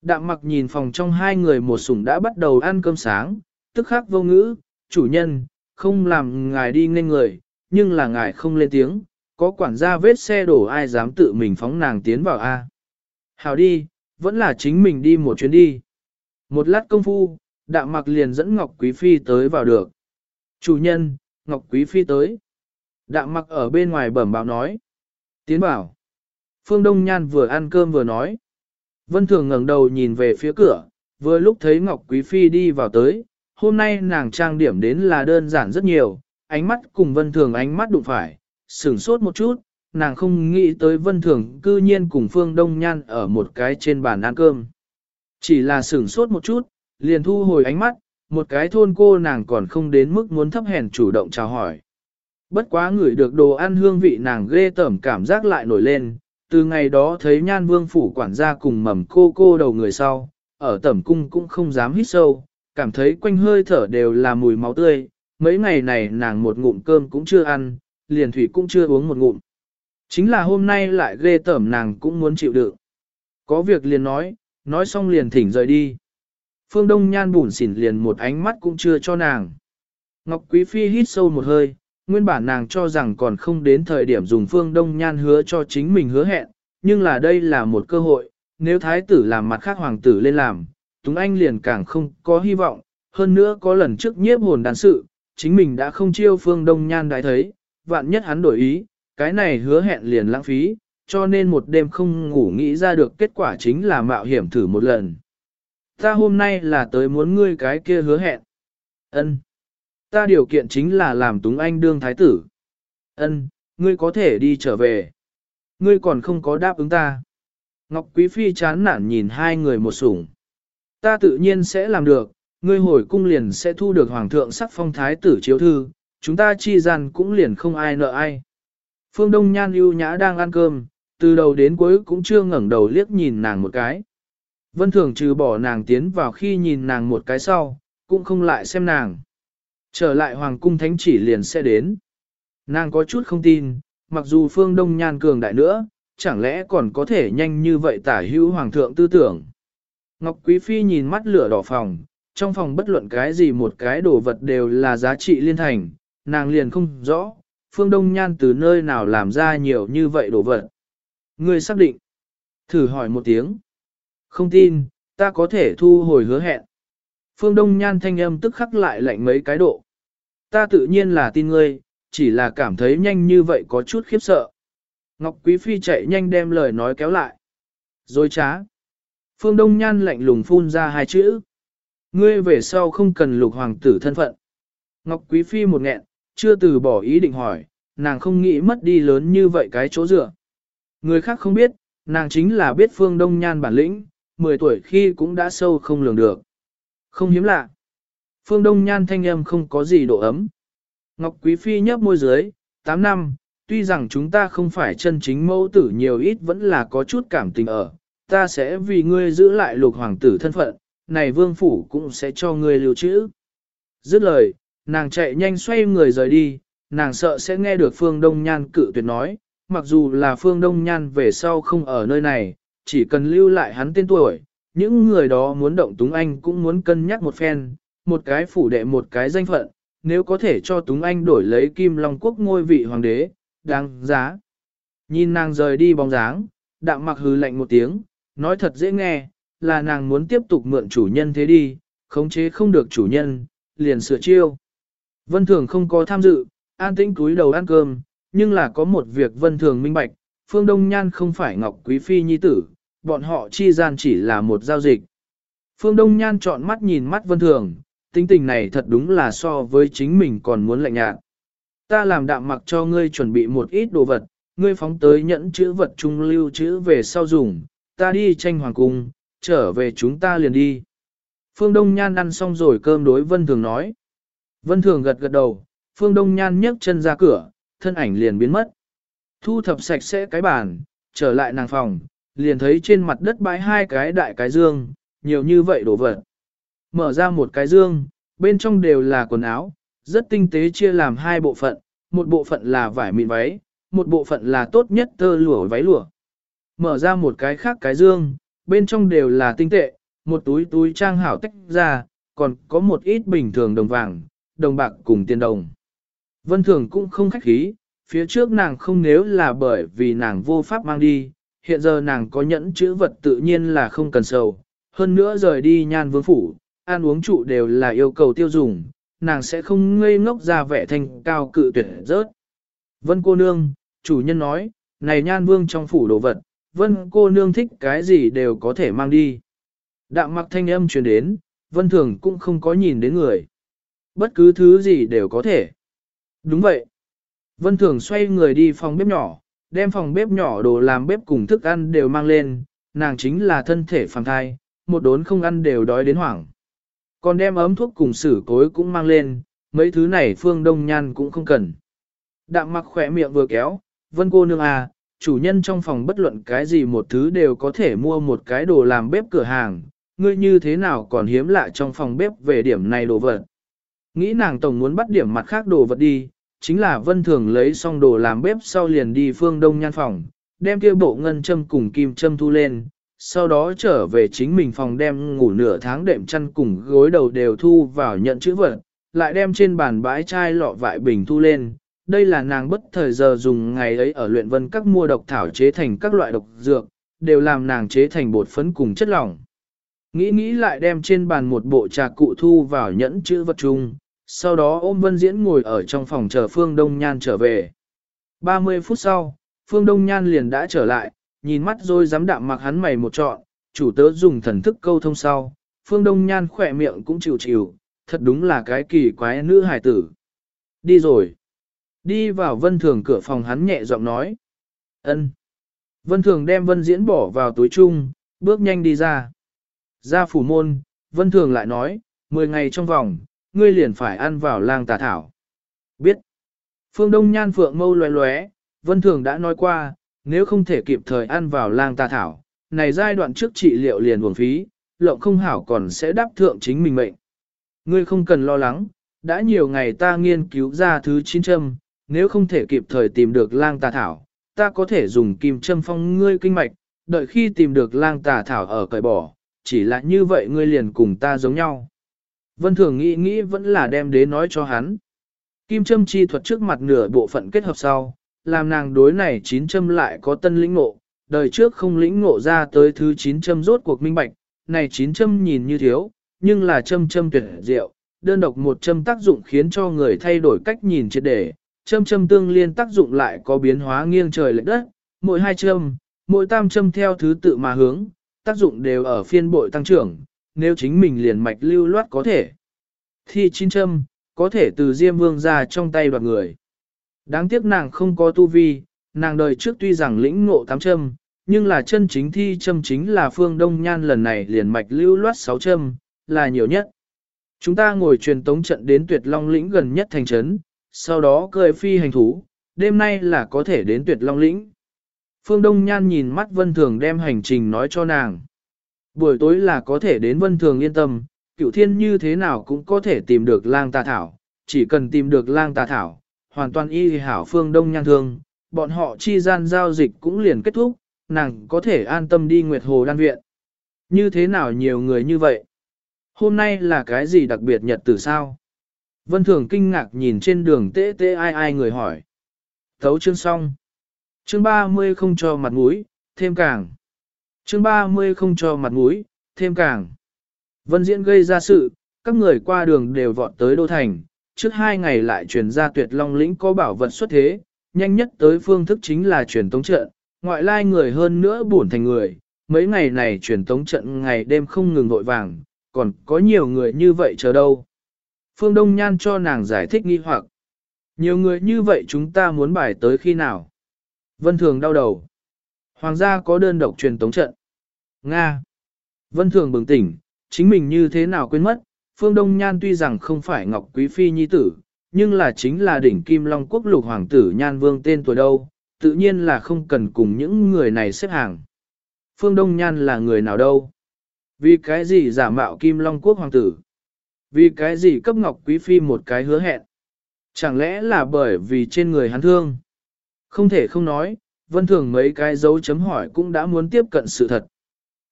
Đạm mặc nhìn phòng trong hai người một sủng đã bắt đầu ăn cơm sáng, tức khắc vô ngữ, chủ nhân, không làm ngài đi nên người, nhưng là ngài không lên tiếng, có quản gia vết xe đổ ai dám tự mình phóng nàng tiến vào a? Hào đi, vẫn là chính mình đi một chuyến đi. Một lát công phu, đạm mặc liền dẫn Ngọc Quý Phi tới vào được. Chủ nhân, Ngọc Quý Phi tới. Đạm mặc ở bên ngoài bẩm báo nói. Tiến bảo. Phương Đông Nhan vừa ăn cơm vừa nói. Vân Thường ngẩng đầu nhìn về phía cửa, vừa lúc thấy Ngọc Quý Phi đi vào tới. Hôm nay nàng trang điểm đến là đơn giản rất nhiều, ánh mắt cùng vân thường ánh mắt đụng phải, sửng sốt một chút, nàng không nghĩ tới vân thường cư nhiên cùng Phương Đông Nhan ở một cái trên bàn ăn cơm. Chỉ là sửng sốt một chút, liền thu hồi ánh mắt, một cái thôn cô nàng còn không đến mức muốn thấp hèn chủ động chào hỏi. Bất quá ngửi được đồ ăn hương vị nàng ghê tởm cảm giác lại nổi lên, từ ngày đó thấy nhan vương phủ quản gia cùng mầm cô cô đầu người sau, ở tẩm cung cũng không dám hít sâu, cảm thấy quanh hơi thở đều là mùi máu tươi, mấy ngày này nàng một ngụm cơm cũng chưa ăn, liền thủy cũng chưa uống một ngụm. Chính là hôm nay lại ghê tởm nàng cũng muốn chịu đựng. Có việc liền nói, nói xong liền thỉnh rời đi. Phương Đông Nhan bùn xỉn liền một ánh mắt cũng chưa cho nàng. Ngọc Quý Phi hít sâu một hơi, nguyên bản nàng cho rằng còn không đến thời điểm dùng Phương Đông Nhan hứa cho chính mình hứa hẹn, nhưng là đây là một cơ hội, nếu thái tử làm mặt khác hoàng tử lên làm, Túng Anh liền càng không có hy vọng, hơn nữa có lần trước nhiếp hồn đàn sự, chính mình đã không chiêu Phương Đông Nhan đại thấy, vạn nhất hắn đổi ý, cái này hứa hẹn liền lãng phí, cho nên một đêm không ngủ nghĩ ra được kết quả chính là mạo hiểm thử một lần. Ta hôm nay là tới muốn ngươi cái kia hứa hẹn. Ân. Ta điều kiện chính là làm Túng Anh đương thái tử. Ân, ngươi có thể đi trở về. Ngươi còn không có đáp ứng ta. Ngọc Quý Phi chán nản nhìn hai người một sủng. Ta tự nhiên sẽ làm được, ngươi hồi cung liền sẽ thu được hoàng thượng sắc phong thái tử chiếu thư, chúng ta chi gian cũng liền không ai nợ ai. Phương Đông Nhan ưu nhã đang ăn cơm, từ đầu đến cuối cũng chưa ngẩng đầu liếc nhìn nàng một cái. Vân Thường trừ bỏ nàng tiến vào khi nhìn nàng một cái sau, cũng không lại xem nàng. Trở lại Hoàng cung Thánh chỉ liền sẽ đến. Nàng có chút không tin, mặc dù Phương Đông Nhan cường đại nữa, chẳng lẽ còn có thể nhanh như vậy tả hữu Hoàng thượng tư tưởng. Ngọc Quý Phi nhìn mắt lửa đỏ phòng, trong phòng bất luận cái gì một cái đồ vật đều là giá trị liên thành, nàng liền không rõ, Phương Đông Nhan từ nơi nào làm ra nhiều như vậy đồ vật. Ngươi xác định. Thử hỏi một tiếng. Không tin, ta có thể thu hồi hứa hẹn. Phương Đông Nhan thanh âm tức khắc lại lạnh mấy cái độ. Ta tự nhiên là tin ngươi, chỉ là cảm thấy nhanh như vậy có chút khiếp sợ. Ngọc Quý Phi chạy nhanh đem lời nói kéo lại. Rồi trá. Phương Đông Nhan lạnh lùng phun ra hai chữ. Ngươi về sau không cần lục hoàng tử thân phận. Ngọc Quý Phi một nghẹn, chưa từ bỏ ý định hỏi, nàng không nghĩ mất đi lớn như vậy cái chỗ dựa. Người khác không biết, nàng chính là biết Phương Đông Nhan bản lĩnh, 10 tuổi khi cũng đã sâu không lường được. Không hiếm lạ. Phương Đông Nhan thanh âm không có gì độ ấm. Ngọc Quý Phi nhấp môi dưới, 8 năm, tuy rằng chúng ta không phải chân chính mẫu tử nhiều ít vẫn là có chút cảm tình ở, ta sẽ vì ngươi giữ lại lục hoàng tử thân phận, này vương phủ cũng sẽ cho ngươi lưu trữ. Dứt lời, nàng chạy nhanh xoay người rời đi, nàng sợ sẽ nghe được Phương Đông Nhan cự tuyệt nói, mặc dù là Phương Đông Nhan về sau không ở nơi này, chỉ cần lưu lại hắn tên tuổi, những người đó muốn động Túng Anh cũng muốn cân nhắc một phen, một cái phủ đệ một cái danh phận, nếu có thể cho Túng Anh đổi lấy Kim Long Quốc ngôi vị hoàng đế, đáng giá. Nhìn nàng rời đi bóng dáng, đạm mặc hừ lạnh một tiếng, nói thật dễ nghe, là nàng muốn tiếp tục mượn chủ nhân thế đi, khống chế không được chủ nhân, liền sửa chiêu. Vân Thường không có tham dự, an tĩnh cúi đầu ăn cơm, nhưng là có một việc Vân Thường minh bạch, Phương Đông Nhan không phải Ngọc Quý Phi nhi tử, bọn họ chi gian chỉ là một giao dịch. Phương Đông Nhan chọn mắt nhìn mắt Vân Thường, tính tình này thật đúng là so với chính mình còn muốn lạnh nhạt. Ta làm đạm mặc cho ngươi chuẩn bị một ít đồ vật, ngươi phóng tới nhẫn chữ vật trung lưu chữ về sau dùng, ta đi tranh hoàng cung, trở về chúng ta liền đi. Phương Đông Nhan ăn xong rồi cơm đối Vân Thường nói. Vân Thường gật gật đầu, Phương Đông Nhan nhấc chân ra cửa, thân ảnh liền biến mất. Thu thập sạch sẽ cái bàn, trở lại nàng phòng, liền thấy trên mặt đất bãi hai cái đại cái dương, nhiều như vậy đồ vật. Mở ra một cái dương, bên trong đều là quần áo, rất tinh tế chia làm hai bộ phận, một bộ phận là vải mịn váy, một bộ phận là tốt nhất tơ lụa váy lụa. Mở ra một cái khác cái dương, bên trong đều là tinh tệ, một túi túi trang hảo tách ra, còn có một ít bình thường đồng vàng, đồng bạc cùng tiền đồng. Vân Thường cũng không khách khí, phía trước nàng không nếu là bởi vì nàng vô pháp mang đi, hiện giờ nàng có nhẫn chữ vật tự nhiên là không cần sầu, hơn nữa rời đi nhan vương phủ, ăn uống trụ đều là yêu cầu tiêu dùng, nàng sẽ không ngây ngốc ra vẻ thành cao cự tuyệt rớt. Vân cô nương, chủ nhân nói, này nhan vương trong phủ đồ vật, vân cô nương thích cái gì đều có thể mang đi. Đạm mặc thanh âm truyền đến, vân thường cũng không có nhìn đến người. Bất cứ thứ gì đều có thể. Đúng vậy. Vân Thường xoay người đi phòng bếp nhỏ, đem phòng bếp nhỏ đồ làm bếp cùng thức ăn đều mang lên, nàng chính là thân thể phàm thai, một đốn không ăn đều đói đến hoảng. Còn đem ấm thuốc cùng sử cối cũng mang lên, mấy thứ này phương đông nhan cũng không cần. Đạm mặc khỏe miệng vừa kéo, vân cô nương à, chủ nhân trong phòng bất luận cái gì một thứ đều có thể mua một cái đồ làm bếp cửa hàng, ngươi như thế nào còn hiếm lạ trong phòng bếp về điểm này đồ vật. Nghĩ nàng tổng muốn bắt điểm mặt khác đồ vật đi, chính là vân thường lấy xong đồ làm bếp sau liền đi phương đông nhan phòng, đem kia bộ ngân châm cùng kim châm thu lên, sau đó trở về chính mình phòng đem ngủ nửa tháng đệm chăn cùng gối đầu đều thu vào nhận chữ vật, lại đem trên bàn bãi chai lọ vại bình thu lên. Đây là nàng bất thời giờ dùng ngày ấy ở luyện vân các mua độc thảo chế thành các loại độc dược, đều làm nàng chế thành bột phấn cùng chất lỏng. Nghĩ nghĩ lại đem trên bàn một bộ trà cụ thu vào nhẫn chữ vật chung, sau đó ôm Vân Diễn ngồi ở trong phòng chờ Phương Đông Nhan trở về. 30 phút sau, Phương Đông Nhan liền đã trở lại, nhìn mắt rồi dám đạm mặc hắn mày một trọn, chủ tớ dùng thần thức câu thông sau, Phương Đông Nhan khỏe miệng cũng chịu chịu, thật đúng là cái kỳ quái nữ hải tử. Đi rồi. Đi vào Vân Thường cửa phòng hắn nhẹ giọng nói. ân. Vân Thường đem Vân Diễn bỏ vào túi chung, bước nhanh đi ra. Ra phủ môn, Vân Thường lại nói, 10 ngày trong vòng, ngươi liền phải ăn vào lang tà thảo. Biết. Phương Đông Nhan Phượng mâu loé loé, Vân Thường đã nói qua, nếu không thể kịp thời ăn vào lang tà thảo, này giai đoạn trước trị liệu liền uổng phí, lộng không hảo còn sẽ đáp thượng chính mình mệnh. Ngươi không cần lo lắng, đã nhiều ngày ta nghiên cứu ra thứ chín châm, nếu không thể kịp thời tìm được lang tà thảo, ta có thể dùng kim châm phong ngươi kinh mạch, đợi khi tìm được lang tà thảo ở cởi bỏ, chỉ là như vậy ngươi liền cùng ta giống nhau. Vân Thường nghĩ nghĩ vẫn là đem đế nói cho hắn. Kim châm chi thuật trước mặt nửa bộ phận kết hợp sau, làm nàng đối này chín châm lại có tân lĩnh ngộ, đời trước không lĩnh ngộ ra tới thứ chín châm rốt cuộc minh bạch, này chín châm nhìn như thiếu, nhưng là châm châm tuyệt diệu, đơn độc một châm tác dụng khiến cho người thay đổi cách nhìn triệt để, châm châm tương liên tác dụng lại có biến hóa nghiêng trời lệch đất, mỗi hai châm, mỗi tam châm theo thứ tự mà hướng, tác dụng đều ở phiên bội tăng trưởng, nếu chính mình liền mạch lưu loát có thể. thì chín châm, có thể từ Diêm Vương ra trong tay đoạt người. Đáng tiếc nàng không có tu vi, nàng đời trước tuy rằng lĩnh ngộ tám châm, nhưng là chân chính thi châm chính là phương đông nhan lần này liền mạch lưu loát sáu châm, là nhiều nhất. Chúng ta ngồi truyền tống trận đến tuyệt long lĩnh gần nhất thành trấn, sau đó cười phi hành thú, đêm nay là có thể đến tuyệt long lĩnh. Phương Đông Nhan nhìn mắt Vân Thường đem hành trình nói cho nàng. Buổi tối là có thể đến Vân Thường yên tâm, cựu thiên như thế nào cũng có thể tìm được lang tà thảo, chỉ cần tìm được lang tà thảo, hoàn toàn y hảo Phương Đông Nhan thương, bọn họ chi gian giao dịch cũng liền kết thúc, nàng có thể an tâm đi Nguyệt Hồ Đan Viện. Như thế nào nhiều người như vậy? Hôm nay là cái gì đặc biệt nhật từ sao? Vân Thường kinh ngạc nhìn trên đường tê tê ai ai người hỏi. Thấu chương xong. Chương 30 không cho mặt mũi, thêm càng. Chương 30 không cho mặt mũi, thêm càng. Vân Diễn gây ra sự, các người qua đường đều vọt tới Đô Thành, trước hai ngày lại truyền ra tuyệt long lĩnh có bảo vật xuất thế, nhanh nhất tới phương thức chính là truyền tống trận, ngoại lai người hơn nữa buồn thành người, mấy ngày này truyền tống trận ngày đêm không ngừng vội vàng, còn có nhiều người như vậy chờ đâu. Phương Đông Nhan cho nàng giải thích nghi hoặc. Nhiều người như vậy chúng ta muốn bài tới khi nào? Vân Thường đau đầu. Hoàng gia có đơn độc truyền tống trận. Nga. Vân Thường bừng tỉnh, chính mình như thế nào quên mất, Phương Đông Nhan tuy rằng không phải Ngọc Quý Phi Nhi Tử, nhưng là chính là đỉnh Kim Long Quốc lục hoàng tử Nhan Vương tên tuổi đâu, tự nhiên là không cần cùng những người này xếp hàng. Phương Đông Nhan là người nào đâu? Vì cái gì giả mạo Kim Long Quốc hoàng tử? Vì cái gì cấp Ngọc Quý Phi một cái hứa hẹn? Chẳng lẽ là bởi vì trên người hắn thương? Không thể không nói, vân thường mấy cái dấu chấm hỏi cũng đã muốn tiếp cận sự thật.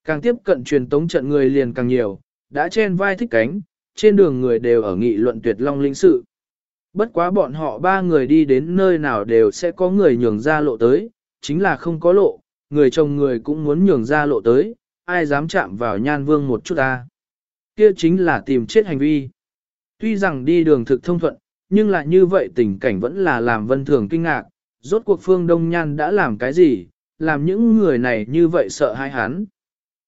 Càng tiếp cận truyền tống trận người liền càng nhiều, đã chen vai thích cánh, trên đường người đều ở nghị luận tuyệt long linh sự. Bất quá bọn họ ba người đi đến nơi nào đều sẽ có người nhường ra lộ tới, chính là không có lộ, người chồng người cũng muốn nhường ra lộ tới, ai dám chạm vào nhan vương một chút ta. Kia chính là tìm chết hành vi. Tuy rằng đi đường thực thông thuận, nhưng lại như vậy tình cảnh vẫn là làm vân thường kinh ngạc, rốt cuộc phương Đông Nhan đã làm cái gì, làm những người này như vậy sợ hai hắn.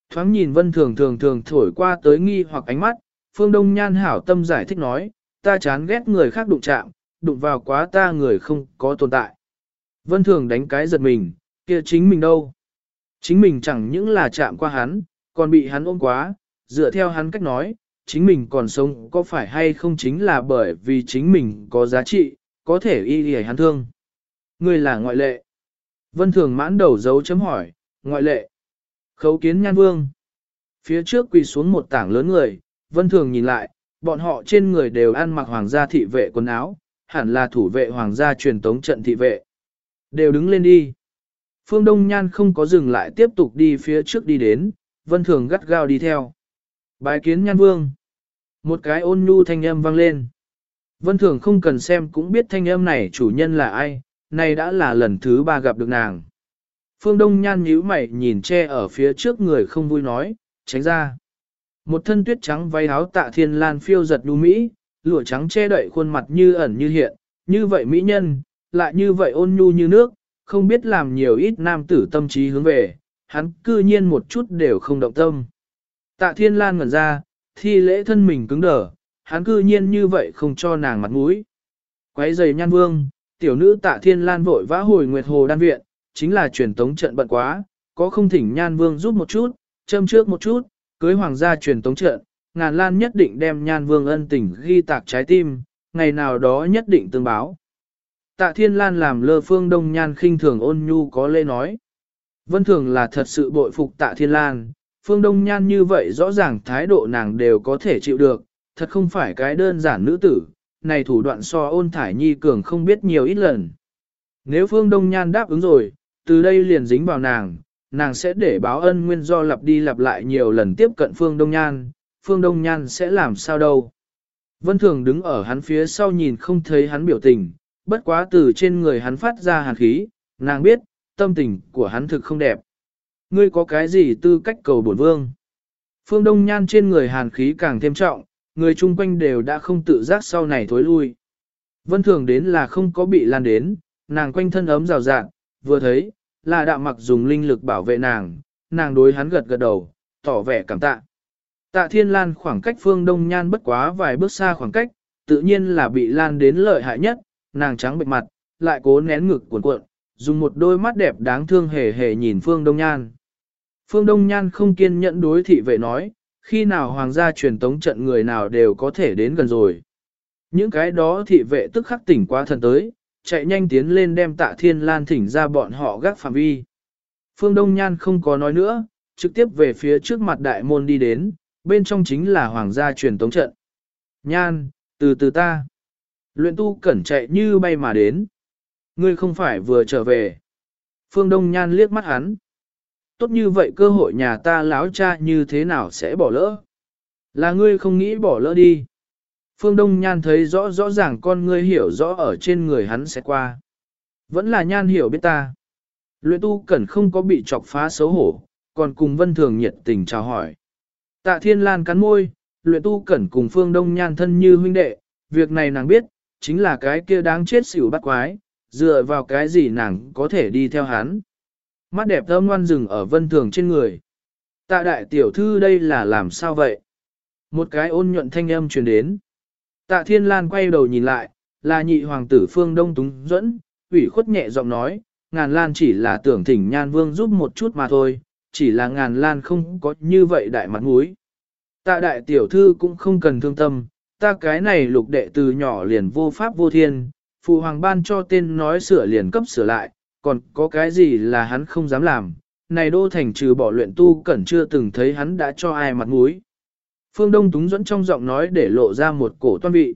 Thoáng nhìn vân thường thường thường thổi qua tới nghi hoặc ánh mắt, phương Đông Nhan hảo tâm giải thích nói, ta chán ghét người khác đụng chạm, đụng vào quá ta người không có tồn tại. Vân Thường đánh cái giật mình, kia chính mình đâu? Chính mình chẳng những là chạm qua hắn, còn bị hắn ôm quá, dựa theo hắn cách nói, chính mình còn sống có phải hay không chính là bởi vì chính mình có giá trị, có thể y y hắn thương. Người là ngoại lệ. Vân Thường mãn đầu dấu chấm hỏi, ngoại lệ. Khấu kiến nhan vương. Phía trước quỳ xuống một tảng lớn người, Vân Thường nhìn lại, bọn họ trên người đều ăn mặc hoàng gia thị vệ quần áo, hẳn là thủ vệ hoàng gia truyền tống trận thị vệ. Đều đứng lên đi. Phương Đông Nhan không có dừng lại tiếp tục đi phía trước đi đến, Vân Thường gắt gao đi theo. Bái kiến Nhan Vương. Một cái ôn nhu thanh âm vang lên. Vân Thường không cần xem cũng biết thanh âm này chủ nhân là ai, này đã là lần thứ ba gặp được nàng. Phương Đông Nhan nhíu mày nhìn che ở phía trước người không vui nói, tránh ra. Một thân tuyết trắng váy áo tạ thiên lan phiêu giật đu mỹ, lụa trắng che đậy khuôn mặt như ẩn như hiện, như vậy mỹ nhân, lại như vậy ôn nhu như nước, không biết làm nhiều ít nam tử tâm trí hướng về, hắn cư nhiên một chút đều không động tâm. Tạ thiên lan ngẩn ra, thi lễ thân mình cứng đờ, hắn cư nhiên như vậy không cho nàng mặt mũi. Quấy giày nhan vương, tiểu nữ tạ thiên lan vội vã hồi nguyệt hồ đan viện, chính là truyền tống trận bận quá, có không thỉnh nhan vương giúp một chút, châm trước một chút, cưới hoàng gia truyền tống trận, ngàn lan nhất định đem nhan vương ân tình ghi tạc trái tim, ngày nào đó nhất định tương báo. Tạ thiên lan làm lơ phương đông nhan khinh thường ôn nhu có lê nói. Vân thường là thật sự bội phục tạ thiên lan, phương đông nhan như vậy rõ ràng thái độ nàng đều có thể chịu được, thật không phải cái đơn giản nữ tử, này thủ đoạn so ôn thải nhi cường không biết nhiều ít lần. Nếu phương đông nhan đáp ứng rồi, từ đây liền dính vào nàng, nàng sẽ để báo ân nguyên do lặp đi lặp lại nhiều lần tiếp cận phương đông nhan, phương đông nhan sẽ làm sao đâu. Vân thường đứng ở hắn phía sau nhìn không thấy hắn biểu tình, bất quá từ trên người hắn phát ra hàn khí, nàng biết, tâm tình của hắn thực không đẹp. Ngươi có cái gì tư cách cầu bổn vương? Phương Đông Nhan trên người hàn khí càng thêm trọng, người chung quanh đều đã không tự giác sau này thối lui. Vân thường đến là không có bị lan đến, nàng quanh thân ấm rào rạng, vừa thấy, là đạo mặc dùng linh lực bảo vệ nàng, nàng đối hắn gật gật đầu, tỏ vẻ cảm tạ. Tạ thiên lan khoảng cách phương đông nhan bất quá vài bước xa khoảng cách, tự nhiên là bị lan đến lợi hại nhất, nàng trắng bệnh mặt, lại cố nén ngực cuộn cuộn, dùng một đôi mắt đẹp đáng thương hề hề nhìn phương đông nhan. Phương đông nhan không kiên nhẫn đối thị vệ nói, khi nào hoàng gia truyền tống trận người nào đều có thể đến gần rồi. Những cái đó thị vệ tức khắc tỉnh qua thần tới, chạy nhanh tiến lên đem tạ thiên lan thỉnh ra bọn họ gác phạm vi. Phương Đông Nhan không có nói nữa, trực tiếp về phía trước mặt đại môn đi đến, bên trong chính là hoàng gia truyền tống trận. Nhan, từ từ ta. Luyện tu cẩn chạy như bay mà đến. Ngươi không phải vừa trở về. Phương Đông Nhan liếc mắt hắn. Tốt như vậy cơ hội nhà ta láo cha như thế nào sẽ bỏ lỡ? Là ngươi không nghĩ bỏ lỡ đi. Phương Đông Nhan thấy rõ rõ ràng con ngươi hiểu rõ ở trên người hắn sẽ qua. Vẫn là Nhan hiểu biết ta. Luyện tu cẩn không có bị chọc phá xấu hổ, còn cùng vân thường nhiệt tình chào hỏi. Tạ Thiên Lan cắn môi, luyện tu cẩn cùng Phương Đông Nhan thân như huynh đệ, việc này nàng biết, chính là cái kia đáng chết xỉu bắt quái, dựa vào cái gì nàng có thể đi theo hắn. Mắt đẹp thơm ngoan rừng ở vân thường trên người. Tạ đại tiểu thư đây là làm sao vậy? Một cái ôn nhuận thanh âm truyền đến. Tạ Thiên Lan quay đầu nhìn lại, là nhị hoàng tử Phương Đông Túng dẫn, ủy khuất nhẹ giọng nói, ngàn lan chỉ là tưởng thỉnh nhan vương giúp một chút mà thôi, chỉ là ngàn lan không có như vậy đại mặt mũi. Tạ đại tiểu thư cũng không cần thương tâm, ta cái này lục đệ từ nhỏ liền vô pháp vô thiên, phụ hoàng ban cho tên nói sửa liền cấp sửa lại, còn có cái gì là hắn không dám làm, này đô thành trừ bỏ luyện tu cẩn chưa từng thấy hắn đã cho ai mặt mũi. Phương Đông Túng dẫn trong giọng nói để lộ ra một cổ toan vị.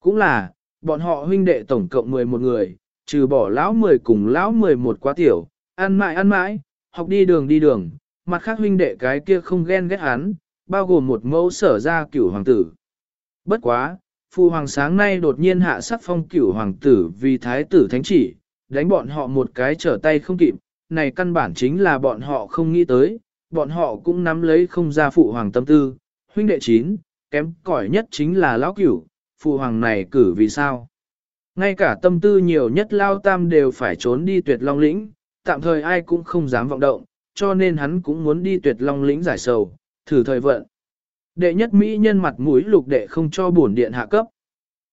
Cũng là, bọn họ huynh đệ tổng cộng 11 người, trừ bỏ lão 10 cùng lão 11 quá tiểu, ăn mãi ăn mãi, học đi đường đi đường, mặt khác huynh đệ cái kia không ghen ghét hắn, bao gồm một mẫu sở ra cửu hoàng tử. Bất quá, phu hoàng sáng nay đột nhiên hạ sắc phong cửu hoàng tử vì thái tử thánh chỉ, đánh bọn họ một cái trở tay không kịp, này căn bản chính là bọn họ không nghĩ tới, bọn họ cũng nắm lấy không ra phụ hoàng tâm tư, huynh đệ chín, kém cỏi nhất chính là lão cửu, phụ hoàng này cử vì sao. Ngay cả tâm tư nhiều nhất lao tam đều phải trốn đi tuyệt long lĩnh, tạm thời ai cũng không dám vọng động, cho nên hắn cũng muốn đi tuyệt long lĩnh giải sầu, thử thời vận. Đệ nhất Mỹ nhân mặt mũi lục đệ không cho bổn điện hạ cấp.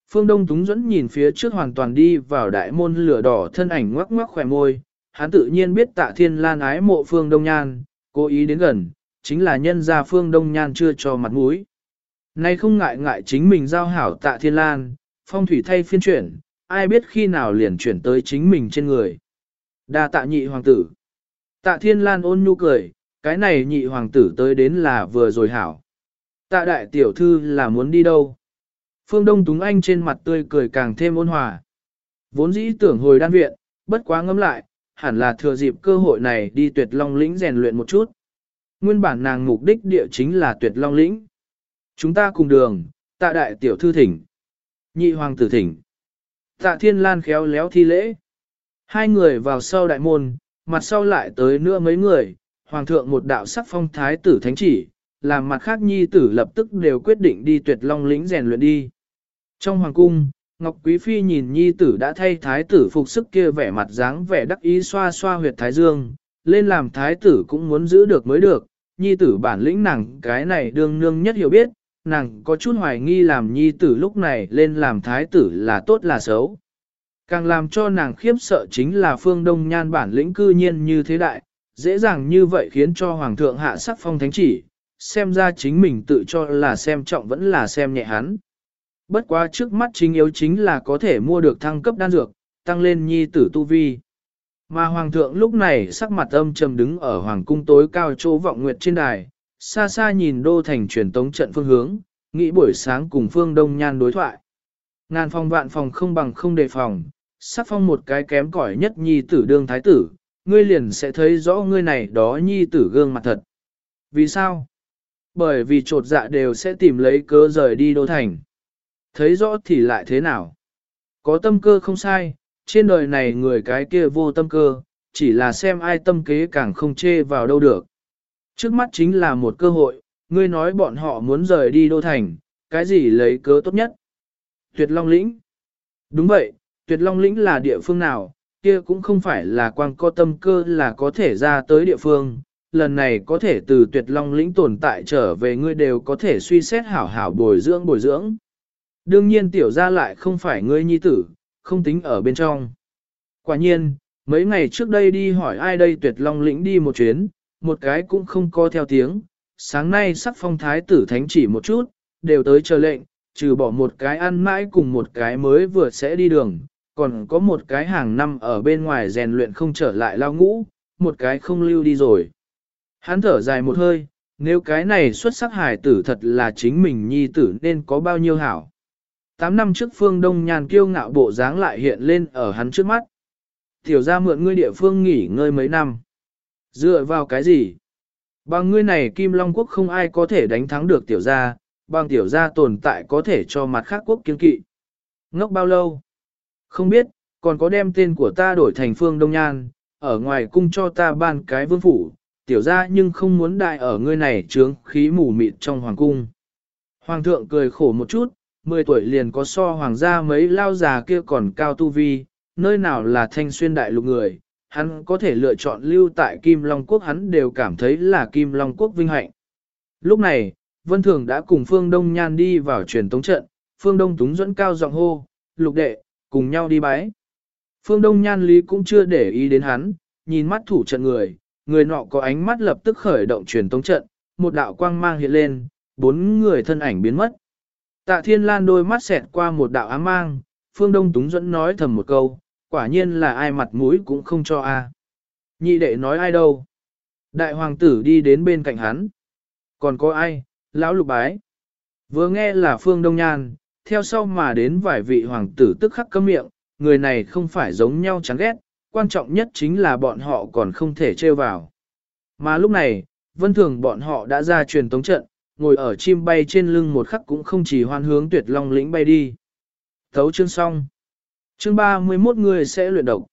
Phương Đông Túng dẫn nhìn phía trước hoàn toàn đi vào đại môn lửa đỏ thân ảnh ngoắc ngoắc khỏe môi, hắn tự nhiên biết tạ thiên lan ái mộ Phương Đông Nhan, cố ý đến gần, chính là nhân gia Phương Đông Nhan chưa cho mặt mũi. Nay không ngại ngại chính mình giao hảo tạ thiên lan, phong thủy thay phiên chuyển, ai biết khi nào liền chuyển tới chính mình trên người. Đa tạ nhị hoàng tử. Tạ thiên lan ôn nhu cười, cái này nhị hoàng tử tới đến là vừa rồi hảo. Tạ đại tiểu thư là muốn đi đâu? Phương Đông Túng Anh trên mặt tươi cười càng thêm ôn hòa. Vốn dĩ tưởng hồi đan viện, bất quá ngẫm lại, hẳn là thừa dịp cơ hội này đi tuyệt long lĩnh rèn luyện một chút. Nguyên bản nàng mục đích địa chính là tuyệt long lĩnh. Chúng ta cùng đường, tạ đại tiểu thư thỉnh. Nhị hoàng tử thỉnh. Tạ thiên lan khéo léo thi lễ. Hai người vào sau đại môn, mặt sau lại tới nữa mấy người, hoàng thượng một đạo sắc phong thái tử thánh chỉ, làm mặt khác nhi tử lập tức đều quyết định đi tuyệt long lĩnh rèn luyện đi. Trong hoàng cung, Ngọc Quý Phi nhìn nhi tử đã thay thái tử phục sức kia vẻ mặt dáng vẻ đắc ý xoa xoa huyệt thái dương, lên làm thái tử cũng muốn giữ được mới được, nhi tử bản lĩnh nàng cái này đương nương nhất hiểu biết, nàng có chút hoài nghi làm nhi tử lúc này lên làm thái tử là tốt là xấu. Càng làm cho nàng khiếp sợ chính là phương đông nhan bản lĩnh cư nhiên như thế đại, dễ dàng như vậy khiến cho hoàng thượng hạ sắc phong thánh chỉ, xem ra chính mình tự cho là xem trọng vẫn là xem nhẹ hắn. Bất quá trước mắt chính yếu chính là có thể mua được thăng cấp đan dược, tăng lên nhi tử tu vi. Mà hoàng thượng lúc này sắc mặt âm trầm đứng ở hoàng cung tối cao chỗ vọng nguyệt trên đài, xa xa nhìn đô thành truyền tống trận phương hướng, nghĩ buổi sáng cùng phương đông nhan đối thoại. Ngàn phòng vạn phòng không bằng không đề phòng, sắc phong một cái kém cỏi nhất nhi tử đương thái tử, ngươi liền sẽ thấy rõ ngươi này đó nhi tử gương mặt thật. Vì sao? Bởi vì trột dạ đều sẽ tìm lấy cớ rời đi đô thành. Thấy rõ thì lại thế nào? Có tâm cơ không sai, trên đời này người cái kia vô tâm cơ, chỉ là xem ai tâm kế càng không chê vào đâu được. Trước mắt chính là một cơ hội, ngươi nói bọn họ muốn rời đi đô thành, cái gì lấy cớ tốt nhất? Tuyệt Long Lĩnh. Đúng vậy, Tuyệt Long Lĩnh là địa phương nào, kia cũng không phải là quang co tâm cơ là có thể ra tới địa phương. Lần này có thể từ Tuyệt Long Lĩnh tồn tại trở về ngươi đều có thể suy xét hảo hảo bồi dưỡng bồi dưỡng. Đương nhiên tiểu ra lại không phải ngươi nhi tử, không tính ở bên trong. Quả nhiên, mấy ngày trước đây đi hỏi ai đây tuyệt long lĩnh đi một chuyến, một cái cũng không có theo tiếng, sáng nay sắc phong thái tử thánh chỉ một chút, đều tới chờ lệnh, trừ bỏ một cái ăn mãi cùng một cái mới vừa sẽ đi đường, còn có một cái hàng năm ở bên ngoài rèn luyện không trở lại lao ngũ, một cái không lưu đi rồi. Hắn thở dài một hơi, nếu cái này xuất sắc hài tử thật là chính mình nhi tử nên có bao nhiêu hảo. Tám năm trước phương đông nhàn kiêu ngạo bộ dáng lại hiện lên ở hắn trước mắt. Tiểu ra mượn ngươi địa phương nghỉ ngơi mấy năm. Dựa vào cái gì? Bằng ngươi này Kim Long Quốc không ai có thể đánh thắng được tiểu gia, bằng tiểu gia tồn tại có thể cho mặt khác quốc kiên kỵ. Ngốc bao lâu? Không biết, còn có đem tên của ta đổi thành phương Đông Nhan, ở ngoài cung cho ta ban cái vương phủ, tiểu gia nhưng không muốn đại ở ngươi này trướng khí mù mịt trong hoàng cung. Hoàng thượng cười khổ một chút, 10 tuổi liền có so hoàng gia mấy lao già kia còn cao tu vi, nơi nào là thanh xuyên đại lục người, hắn có thể lựa chọn lưu tại Kim Long Quốc hắn đều cảm thấy là Kim Long Quốc vinh hạnh. Lúc này, Vân Thường đã cùng Phương Đông Nhan đi vào truyền tống trận, Phương Đông Túng dẫn cao giọng hô, lục đệ, cùng nhau đi bái. Phương Đông Nhan Lý cũng chưa để ý đến hắn, nhìn mắt thủ trận người, người nọ có ánh mắt lập tức khởi động truyền tống trận, một đạo quang mang hiện lên, bốn người thân ảnh biến mất. Tạ Thiên Lan đôi mắt xẹt qua một đạo ám mang, Phương Đông Túng dẫn nói thầm một câu, quả nhiên là ai mặt mũi cũng không cho a. Nhị đệ nói ai đâu. Đại hoàng tử đi đến bên cạnh hắn. Còn có ai, lão lục bái. Vừa nghe là Phương Đông Nhan, theo sau mà đến vài vị hoàng tử tức khắc cấm miệng, người này không phải giống nhau chán ghét, quan trọng nhất chính là bọn họ còn không thể trêu vào. Mà lúc này, vân thường bọn họ đã ra truyền tống trận, ngồi ở chim bay trên lưng một khắc cũng không chỉ hoan hướng tuyệt long lĩnh bay đi. Thấu chương xong. Chương 31 người sẽ luyện độc.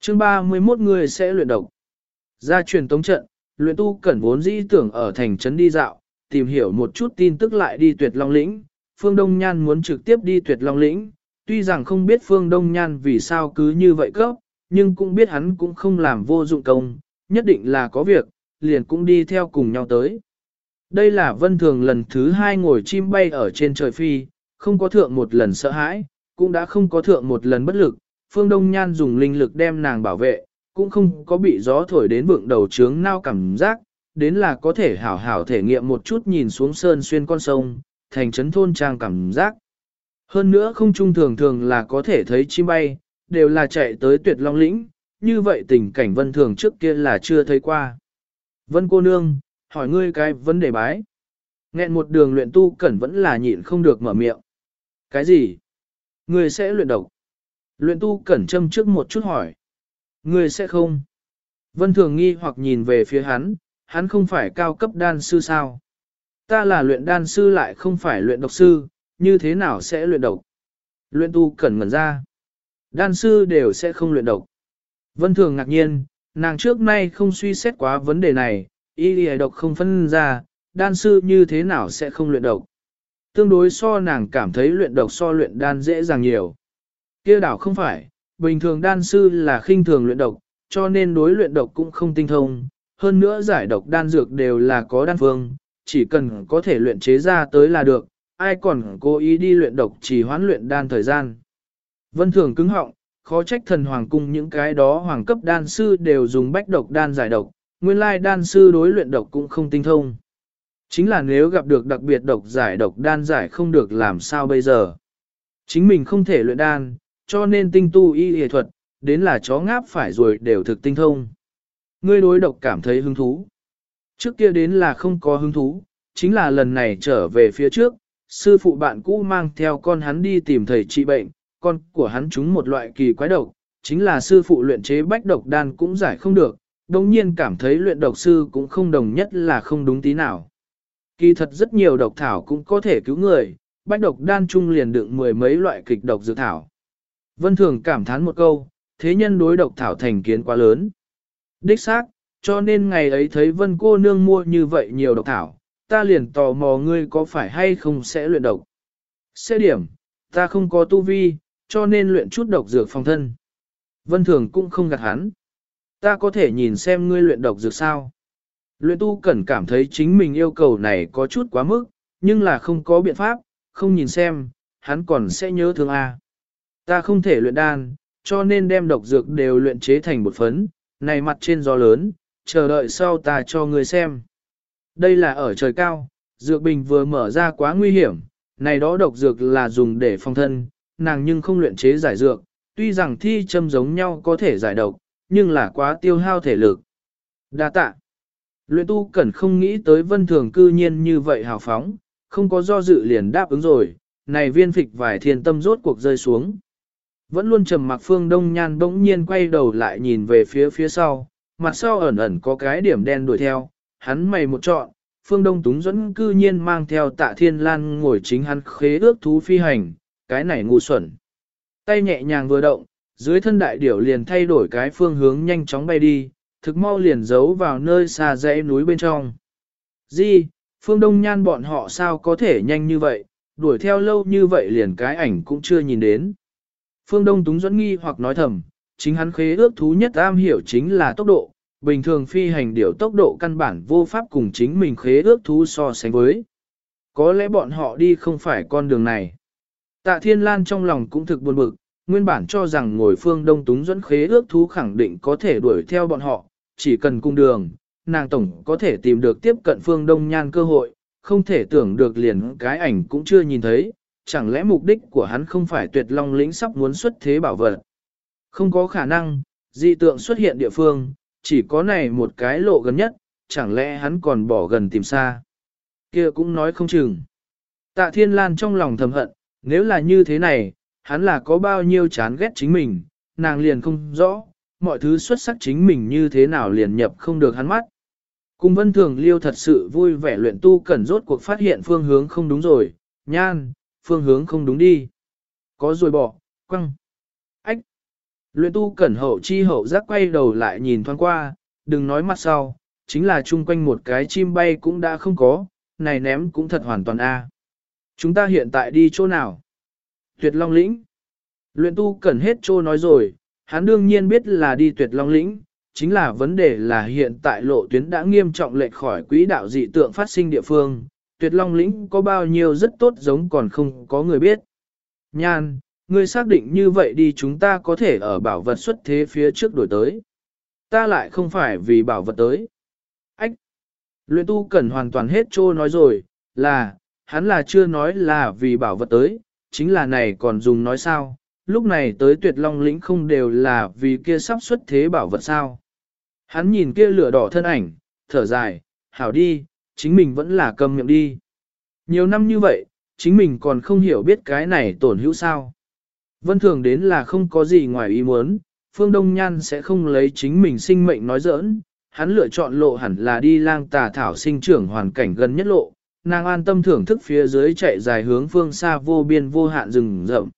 Chương 31 người sẽ luyện độc. Ra truyền tống trận, luyện tu cẩn vốn dĩ tưởng ở thành trấn đi dạo, tìm hiểu một chút tin tức lại đi tuyệt long lĩnh. Phương Đông Nhan muốn trực tiếp đi tuyệt long lĩnh, tuy rằng không biết Phương Đông Nhan vì sao cứ như vậy cấp, nhưng cũng biết hắn cũng không làm vô dụng công, nhất định là có việc, liền cũng đi theo cùng nhau tới. Đây là vân thường lần thứ hai ngồi chim bay ở trên trời phi, không có thượng một lần sợ hãi, cũng đã không có thượng một lần bất lực, Phương Đông Nhan dùng linh lực đem nàng bảo vệ, cũng không có bị gió thổi đến vượng đầu trướng nao cảm giác, đến là có thể hảo hảo thể nghiệm một chút nhìn xuống sơn xuyên con sông, thành trấn thôn trang cảm giác. Hơn nữa không trung thường thường là có thể thấy chim bay, đều là chạy tới tuyệt long lĩnh, như vậy tình cảnh vân thường trước kia là chưa thấy qua. Vân cô nương, hỏi ngươi cái vấn đề bái. Nghẹn một đường luyện tu cẩn vẫn là nhịn không được mở miệng. Cái gì? Ngươi sẽ luyện độc. Luyện tu cẩn châm trước một chút hỏi. Ngươi sẽ không? Vân thường nghi hoặc nhìn về phía hắn, hắn không phải cao cấp đan sư sao? Ta là luyện đan sư lại không phải luyện độc sư, như thế nào sẽ luyện độc? Luyện tu cẩn ngẩn ra. Đan sư đều sẽ không luyện độc. Vân thường ngạc nhiên, nàng trước nay không suy xét quá vấn đề này, y lìa độc không phân ra, đan sư như thế nào sẽ không luyện độc. Tương đối so nàng cảm thấy luyện độc so luyện đan dễ dàng nhiều. kia đảo không phải, bình thường đan sư là khinh thường luyện độc, cho nên đối luyện độc cũng không tinh thông, hơn nữa giải độc đan dược đều là có đan phương, chỉ cần có thể luyện chế ra tới là được, ai còn cố ý đi luyện độc chỉ hoán luyện đan thời gian. Vân thường cứng họng, khó trách thần hoàng cung những cái đó hoàng cấp đan sư đều dùng bách độc đan giải độc, nguyên lai đan sư đối luyện độc cũng không tinh thông. Chính là nếu gặp được đặc biệt độc giải độc đan giải không được làm sao bây giờ. Chính mình không thể luyện đan, cho nên tinh tu y y thuật, đến là chó ngáp phải rồi đều thực tinh thông. Ngươi đối độc cảm thấy hứng thú. Trước kia đến là không có hứng thú, chính là lần này trở về phía trước, sư phụ bạn cũ mang theo con hắn đi tìm thầy trị bệnh, con của hắn trúng một loại kỳ quái độc, chính là sư phụ luyện chế bách độc đan cũng giải không được, đồng nhiên cảm thấy luyện độc sư cũng không đồng nhất là không đúng tí nào. Kỳ thật rất nhiều độc thảo cũng có thể cứu người, bách độc đan chung liền đựng mười mấy loại kịch độc dược thảo. Vân Thường cảm thán một câu, thế nhân đối độc thảo thành kiến quá lớn. Đích xác, cho nên ngày ấy thấy Vân cô nương mua như vậy nhiều độc thảo, ta liền tò mò ngươi có phải hay không sẽ luyện độc. xe điểm, ta không có tu vi, cho nên luyện chút độc dược phòng thân. Vân Thường cũng không gạt hắn. Ta có thể nhìn xem ngươi luyện độc dược sao. Luyện tu cẩn cảm thấy chính mình yêu cầu này có chút quá mức, nhưng là không có biện pháp, không nhìn xem, hắn còn sẽ nhớ thương A. Ta không thể luyện đan, cho nên đem độc dược đều luyện chế thành một phấn, này mặt trên gió lớn, chờ đợi sau ta cho ngươi xem. Đây là ở trời cao, dược bình vừa mở ra quá nguy hiểm, này đó độc dược là dùng để phòng thân, nàng nhưng không luyện chế giải dược, tuy rằng thi châm giống nhau có thể giải độc, nhưng là quá tiêu hao thể lực. Đa tạ. Luyện tu cẩn không nghĩ tới vân thường cư nhiên như vậy hào phóng, không có do dự liền đáp ứng rồi, này viên phịch vài thiên tâm rốt cuộc rơi xuống. Vẫn luôn trầm mặc phương đông nhan bỗng nhiên quay đầu lại nhìn về phía phía sau, mặt sau ẩn ẩn có cái điểm đen đuổi theo, hắn mày một trọn, phương đông túng dẫn cư nhiên mang theo tạ thiên lan ngồi chính hắn khế ước thú phi hành, cái này ngu xuẩn. Tay nhẹ nhàng vừa động, dưới thân đại điểu liền thay đổi cái phương hướng nhanh chóng bay đi, thực mau liền giấu vào nơi xa dãy núi bên trong. Di, phương đông nhan bọn họ sao có thể nhanh như vậy, đuổi theo lâu như vậy liền cái ảnh cũng chưa nhìn đến. Phương Đông Túng dẫn nghi hoặc nói thầm, chính hắn khế ước thú nhất am hiểu chính là tốc độ, bình thường phi hành điều tốc độ căn bản vô pháp cùng chính mình khế ước thú so sánh với. Có lẽ bọn họ đi không phải con đường này. Tạ Thiên Lan trong lòng cũng thực buồn bực, nguyên bản cho rằng ngồi phương đông túng dẫn khế ước thú khẳng định có thể đuổi theo bọn họ, chỉ cần cung đường, nàng tổng có thể tìm được tiếp cận phương đông nhan cơ hội, không thể tưởng được liền cái ảnh cũng chưa nhìn thấy, chẳng lẽ mục đích của hắn không phải tuyệt long lĩnh sắp muốn xuất thế bảo vật. Không có khả năng, dị tượng xuất hiện địa phương, chỉ có này một cái lộ gần nhất, chẳng lẽ hắn còn bỏ gần tìm xa. kia cũng nói không chừng. Tạ Thiên Lan trong lòng thầm hận, nếu là như thế này, hắn là có bao nhiêu chán ghét chính mình, nàng liền không rõ, mọi thứ xuất sắc chính mình như thế nào liền nhập không được hắn mắt. Cùng vân thường liêu thật sự vui vẻ luyện tu cần rốt cuộc phát hiện phương hướng không đúng rồi, nhan, phương hướng không đúng đi. Có rồi bỏ, quăng. Ách. Luyện tu cẩn hậu chi hậu giác quay đầu lại nhìn thoáng qua, đừng nói mặt sau, chính là chung quanh một cái chim bay cũng đã không có, này ném cũng thật hoàn toàn a. Chúng ta hiện tại đi chỗ nào? Tuyệt Long Lĩnh. Luyện tu cần hết trô nói rồi, hắn đương nhiên biết là đi Tuyệt Long Lĩnh, chính là vấn đề là hiện tại lộ tuyến đã nghiêm trọng lệch khỏi quỹ đạo dị tượng phát sinh địa phương, tuyệt long lĩnh có bao nhiêu rất tốt giống còn không có người biết. Nhan, ngươi xác định như vậy đi chúng ta có thể ở bảo vật xuất thế phía trước đổi tới. Ta lại không phải vì bảo vật tới. Ách! Luyện tu cần hoàn toàn hết trô nói rồi, là, hắn là chưa nói là vì bảo vật tới, chính là này còn dùng nói sao, lúc này tới tuyệt long lĩnh không đều là vì kia sắp xuất thế bảo vật sao. Hắn nhìn kia lửa đỏ thân ảnh, thở dài, hảo đi, chính mình vẫn là cầm miệng đi. Nhiều năm như vậy, chính mình còn không hiểu biết cái này tổn hữu sao. Vân thường đến là không có gì ngoài ý muốn, Phương Đông Nhan sẽ không lấy chính mình sinh mệnh nói giỡn, hắn lựa chọn lộ hẳn là đi lang tà thảo sinh trưởng hoàn cảnh gần nhất lộ, nàng an tâm thưởng thức phía dưới chạy dài hướng phương xa vô biên vô hạn rừng rậm.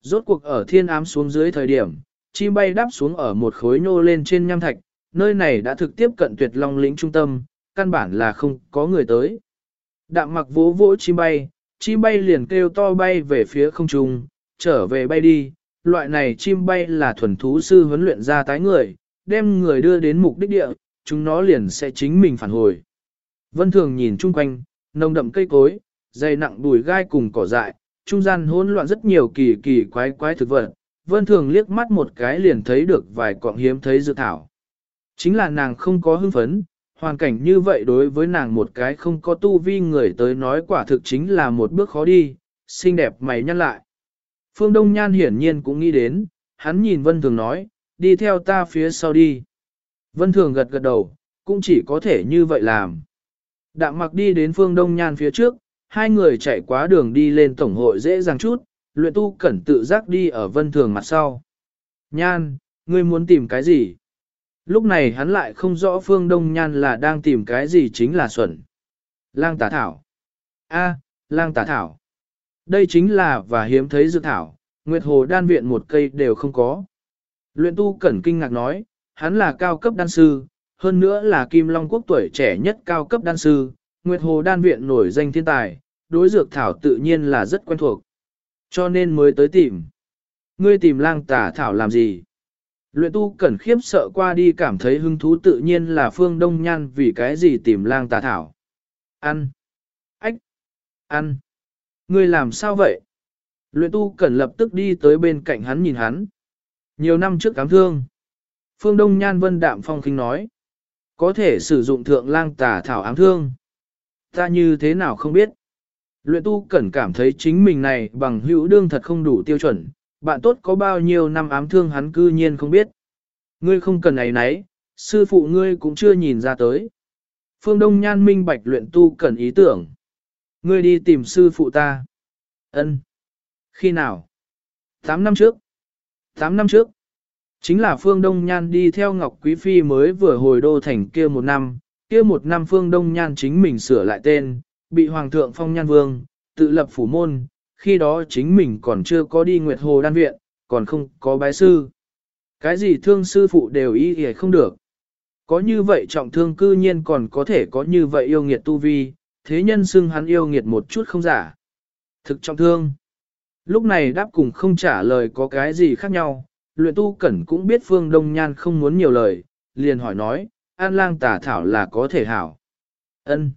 Rốt cuộc ở thiên ám xuống dưới thời điểm, chim bay đáp xuống ở một khối nô lên trên nham thạch, nơi này đã thực tiếp cận tuyệt long lĩnh trung tâm, căn bản là không có người tới. Đạm mặc vỗ vỗ chim bay, chim bay liền kêu to bay về phía không trung, trở về bay đi, loại này chim bay là thuần thú sư huấn luyện ra tái người, đem người đưa đến mục đích địa, chúng nó liền sẽ chính mình phản hồi. Vân Thường nhìn chung quanh, nồng đậm cây cối, dày nặng bùi gai cùng cỏ dại, trung gian hỗn loạn rất nhiều kỳ kỳ quái quái thực vật. Vân Thường liếc mắt một cái liền thấy được vài quạng hiếm thấy dược thảo. Chính là nàng không có hưng phấn, hoàn cảnh như vậy đối với nàng một cái không có tu vi người tới nói quả thực chính là một bước khó đi, xinh đẹp mày nhăn lại. Phương Đông Nhan hiển nhiên cũng nghĩ đến, hắn nhìn Vân Thường nói, đi theo ta phía sau đi. Vân Thường gật gật đầu, cũng chỉ có thể như vậy làm. Đạm mặc đi đến Phương Đông Nhan phía trước, hai người chạy quá đường đi lên tổng hội dễ dàng chút, luyện tu cẩn tự giác đi ở Vân Thường mặt sau. Nhan, ngươi muốn tìm cái gì? Lúc này hắn lại không rõ Phương Đông Nhan là đang tìm cái gì chính là xuẩn. Lang tả thảo. A, lang tả thảo. Đây chính là và hiếm thấy dược thảo, Nguyệt Hồ đan viện một cây đều không có. Luyện tu cẩn kinh ngạc nói, hắn là cao cấp đan sư, hơn nữa là Kim Long Quốc tuổi trẻ nhất cao cấp đan sư, Nguyệt Hồ đan viện nổi danh thiên tài, đối dược thảo tự nhiên là rất quen thuộc. Cho nên mới tới tìm. Ngươi tìm lang tả thảo làm gì? Luyện tu cẩn khiếp sợ qua đi cảm thấy hứng thú tự nhiên là phương đông nhan vì cái gì tìm lang tà thảo. Ăn. Ách. Ăn. Ngươi làm sao vậy? Luyện tu cẩn lập tức đi tới bên cạnh hắn nhìn hắn. Nhiều năm trước cám thương. Phương Đông Nhan Vân Đạm Phong khinh nói. Có thể sử dụng thượng lang tà thảo ám thương. Ta như thế nào không biết. Luyện tu cẩn cảm thấy chính mình này bằng hữu đương thật không đủ tiêu chuẩn, bạn tốt có bao nhiêu năm ám thương hắn cư nhiên không biết. Ngươi không cần ấy nấy, sư phụ ngươi cũng chưa nhìn ra tới. Phương Đông Nhan minh bạch luyện tu cần ý tưởng. Ngươi đi tìm sư phụ ta. Ân. Khi nào? Tám năm trước. Tám năm trước. Chính là Phương Đông Nhan đi theo Ngọc Quý Phi mới vừa hồi đô thành kia một năm, kia một năm Phương Đông Nhan chính mình sửa lại tên, bị Hoàng thượng Phong Nhan Vương, tự lập phủ môn, khi đó chính mình còn chưa có đi Nguyệt Hồ Đan Viện, còn không có bái sư. Cái gì thương sư phụ đều ý hề không được. Có như vậy trọng thương cư nhiên còn có thể có như vậy yêu nghiệt tu vi, thế nhân xưng hắn yêu nghiệt một chút không giả. Thực trọng thương. Lúc này đáp cùng không trả lời có cái gì khác nhau, luyện tu cẩn cũng biết phương đông nhan không muốn nhiều lời, liền hỏi nói, an lang tả thảo là có thể hảo. ân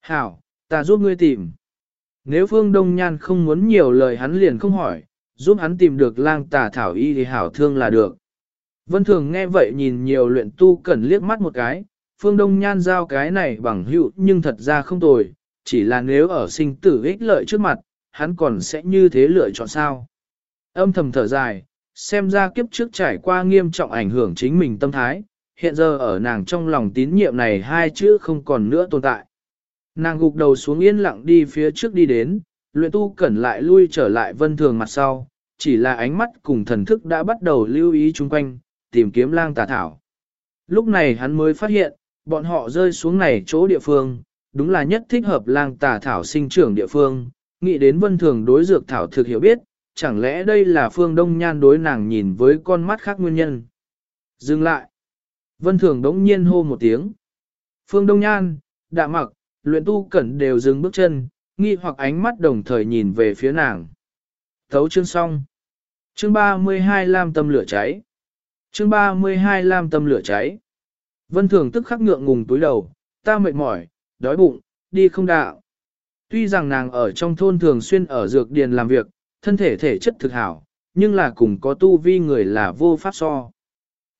Hảo, ta giúp ngươi tìm. Nếu phương đông nhan không muốn nhiều lời hắn liền không hỏi, giúp hắn tìm được lang tả thảo y thì hảo thương là được. Vân Thường nghe vậy nhìn nhiều luyện tu cẩn liếc mắt một cái, phương đông nhan giao cái này bằng hữu nhưng thật ra không tồi, chỉ là nếu ở sinh tử ích lợi trước mặt, hắn còn sẽ như thế lựa chọn sao. Âm thầm thở dài, xem ra kiếp trước trải qua nghiêm trọng ảnh hưởng chính mình tâm thái, hiện giờ ở nàng trong lòng tín nhiệm này hai chữ không còn nữa tồn tại. Nàng gục đầu xuống yên lặng đi phía trước đi đến, luyện tu cẩn lại lui trở lại vân thường mặt sau, chỉ là ánh mắt cùng thần thức đã bắt đầu lưu ý chung quanh, tìm kiếm lang tà thảo. Lúc này hắn mới phát hiện, bọn họ rơi xuống này chỗ địa phương, đúng là nhất thích hợp lang tà thảo sinh trưởng địa phương, nghĩ đến vân thường đối dược thảo thực hiểu biết, chẳng lẽ đây là phương đông nhan đối nàng nhìn với con mắt khác nguyên nhân. Dừng lại. Vân thường đống nhiên hô một tiếng. Phương đông nhan, đạ mặc, luyện tu cẩn đều dừng bước chân, nghi hoặc ánh mắt đồng thời nhìn về phía nàng. Thấu chương xong. Chương 32 Lam tâm lửa cháy. Chương 32 Lam tâm lửa cháy. Vân Thường tức khắc ngượng ngùng túi đầu, ta mệt mỏi, đói bụng, đi không đạo. Tuy rằng nàng ở trong thôn thường xuyên ở dược điền làm việc, thân thể thể chất thực hảo, nhưng là cùng có tu vi người là vô pháp so.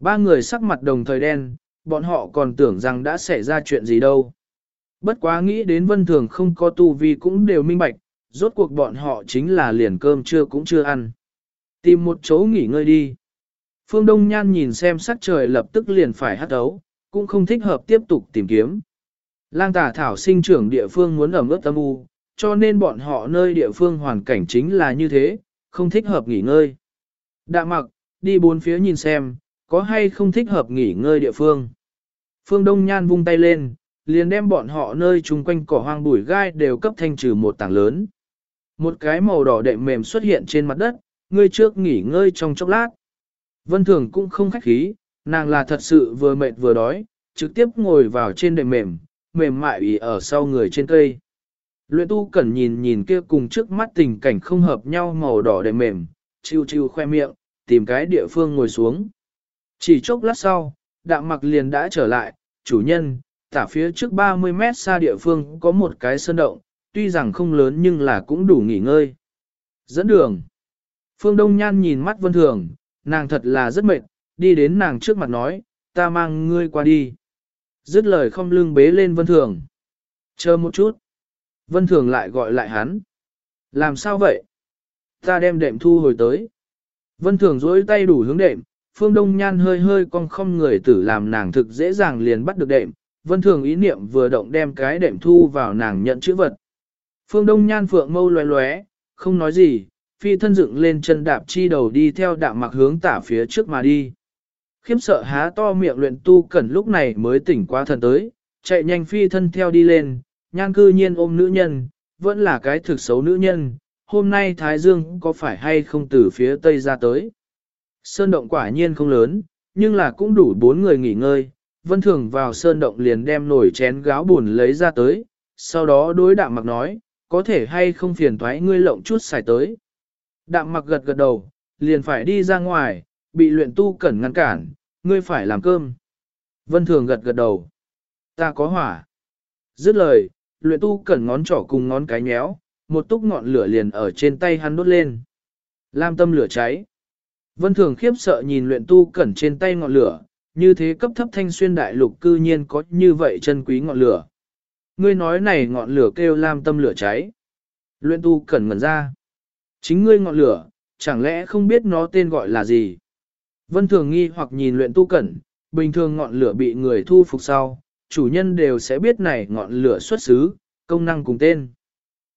Ba người sắc mặt đồng thời đen, bọn họ còn tưởng rằng đã xảy ra chuyện gì đâu. Bất quá nghĩ đến vân thường không có tu vi cũng đều minh bạch, rốt cuộc bọn họ chính là liền cơm trưa cũng chưa ăn. Tìm một chỗ nghỉ ngơi đi. Phương Đông Nhan nhìn xem sắc trời lập tức liền phải hắt ấu, cũng không thích hợp tiếp tục tìm kiếm. Lang tả thảo sinh trưởng địa phương muốn ẩm ướt tâm u, cho nên bọn họ nơi địa phương hoàn cảnh chính là như thế, không thích hợp nghỉ ngơi. Đạ mặc, đi bốn phía nhìn xem, có hay không thích hợp nghỉ ngơi địa phương. Phương Đông Nhan vung tay lên, liền đem bọn họ nơi chung quanh cỏ hoang bụi gai đều cấp thanh trừ một tảng lớn. Một cái màu đỏ đệm mềm xuất hiện trên mặt đất, ngươi trước nghỉ ngơi trong chốc lát. Vân Thường cũng không khách khí, nàng là thật sự vừa mệt vừa đói, trực tiếp ngồi vào trên đệm mềm, mềm mại ủy ở sau người trên cây. Luyện tu cẩn nhìn nhìn kia cùng trước mắt tình cảnh không hợp nhau màu đỏ đệm mềm, chiêu chiêu khoe miệng, tìm cái địa phương ngồi xuống. Chỉ chốc lát sau, đạm mặc liền đã trở lại, chủ nhân, tả phía trước 30 mét xa địa phương có một cái sơn động, tuy rằng không lớn nhưng là cũng đủ nghỉ ngơi. Dẫn đường. Phương Đông Nhan nhìn mắt Vân Thường, nàng thật là rất mệt, đi đến nàng trước mặt nói, ta mang ngươi qua đi. Dứt lời không lưng bế lên Vân Thường. Chờ một chút. Vân Thường lại gọi lại hắn. Làm sao vậy? Ta đem đệm thu hồi tới. Vân Thường dối tay đủ hướng đệm, Phương Đông Nhan hơi hơi cong không người tử làm nàng thực dễ dàng liền bắt được đệm. Vân Thường ý niệm vừa động đem cái đệm thu vào nàng nhận chữ vật. Phương Đông Nhan phượng mâu loé loé, không nói gì, phi thân dựng lên chân đạp chi đầu đi theo đạm mặc hướng tả phía trước mà đi. Khiếm sợ há to miệng luyện tu cẩn lúc này mới tỉnh qua thần tới, chạy nhanh phi thân theo đi lên, nhan cư nhiên ôm nữ nhân, vẫn là cái thực xấu nữ nhân, hôm nay Thái Dương có phải hay không từ phía tây ra tới. Sơn động quả nhiên không lớn, nhưng là cũng đủ bốn người nghỉ ngơi, vân thường vào sơn động liền đem nổi chén gáo buồn lấy ra tới, sau đó đối đạm mặc nói, có thể hay không phiền thoái ngươi lộng chút xài tới. Đạm mặc gật gật đầu, liền phải đi ra ngoài, bị luyện tu cẩn ngăn cản, ngươi phải làm cơm. Vân thường gật gật đầu. Ta có hỏa. Dứt lời, luyện tu cẩn ngón trỏ cùng ngón cái nhéo, một túc ngọn lửa liền ở trên tay hắn đốt lên. Lam tâm lửa cháy. Vân thường khiếp sợ nhìn luyện tu cẩn trên tay ngọn lửa, như thế cấp thấp thanh xuyên đại lục cư nhiên có như vậy chân quý ngọn lửa. Ngươi nói này ngọn lửa kêu lam tâm lửa cháy. Luyện tu cẩn ngẩn ra. Chính ngươi ngọn lửa, chẳng lẽ không biết nó tên gọi là gì? Vân thường nghi hoặc nhìn luyện tu cẩn, bình thường ngọn lửa bị người thu phục sau, chủ nhân đều sẽ biết này ngọn lửa xuất xứ, công năng cùng tên.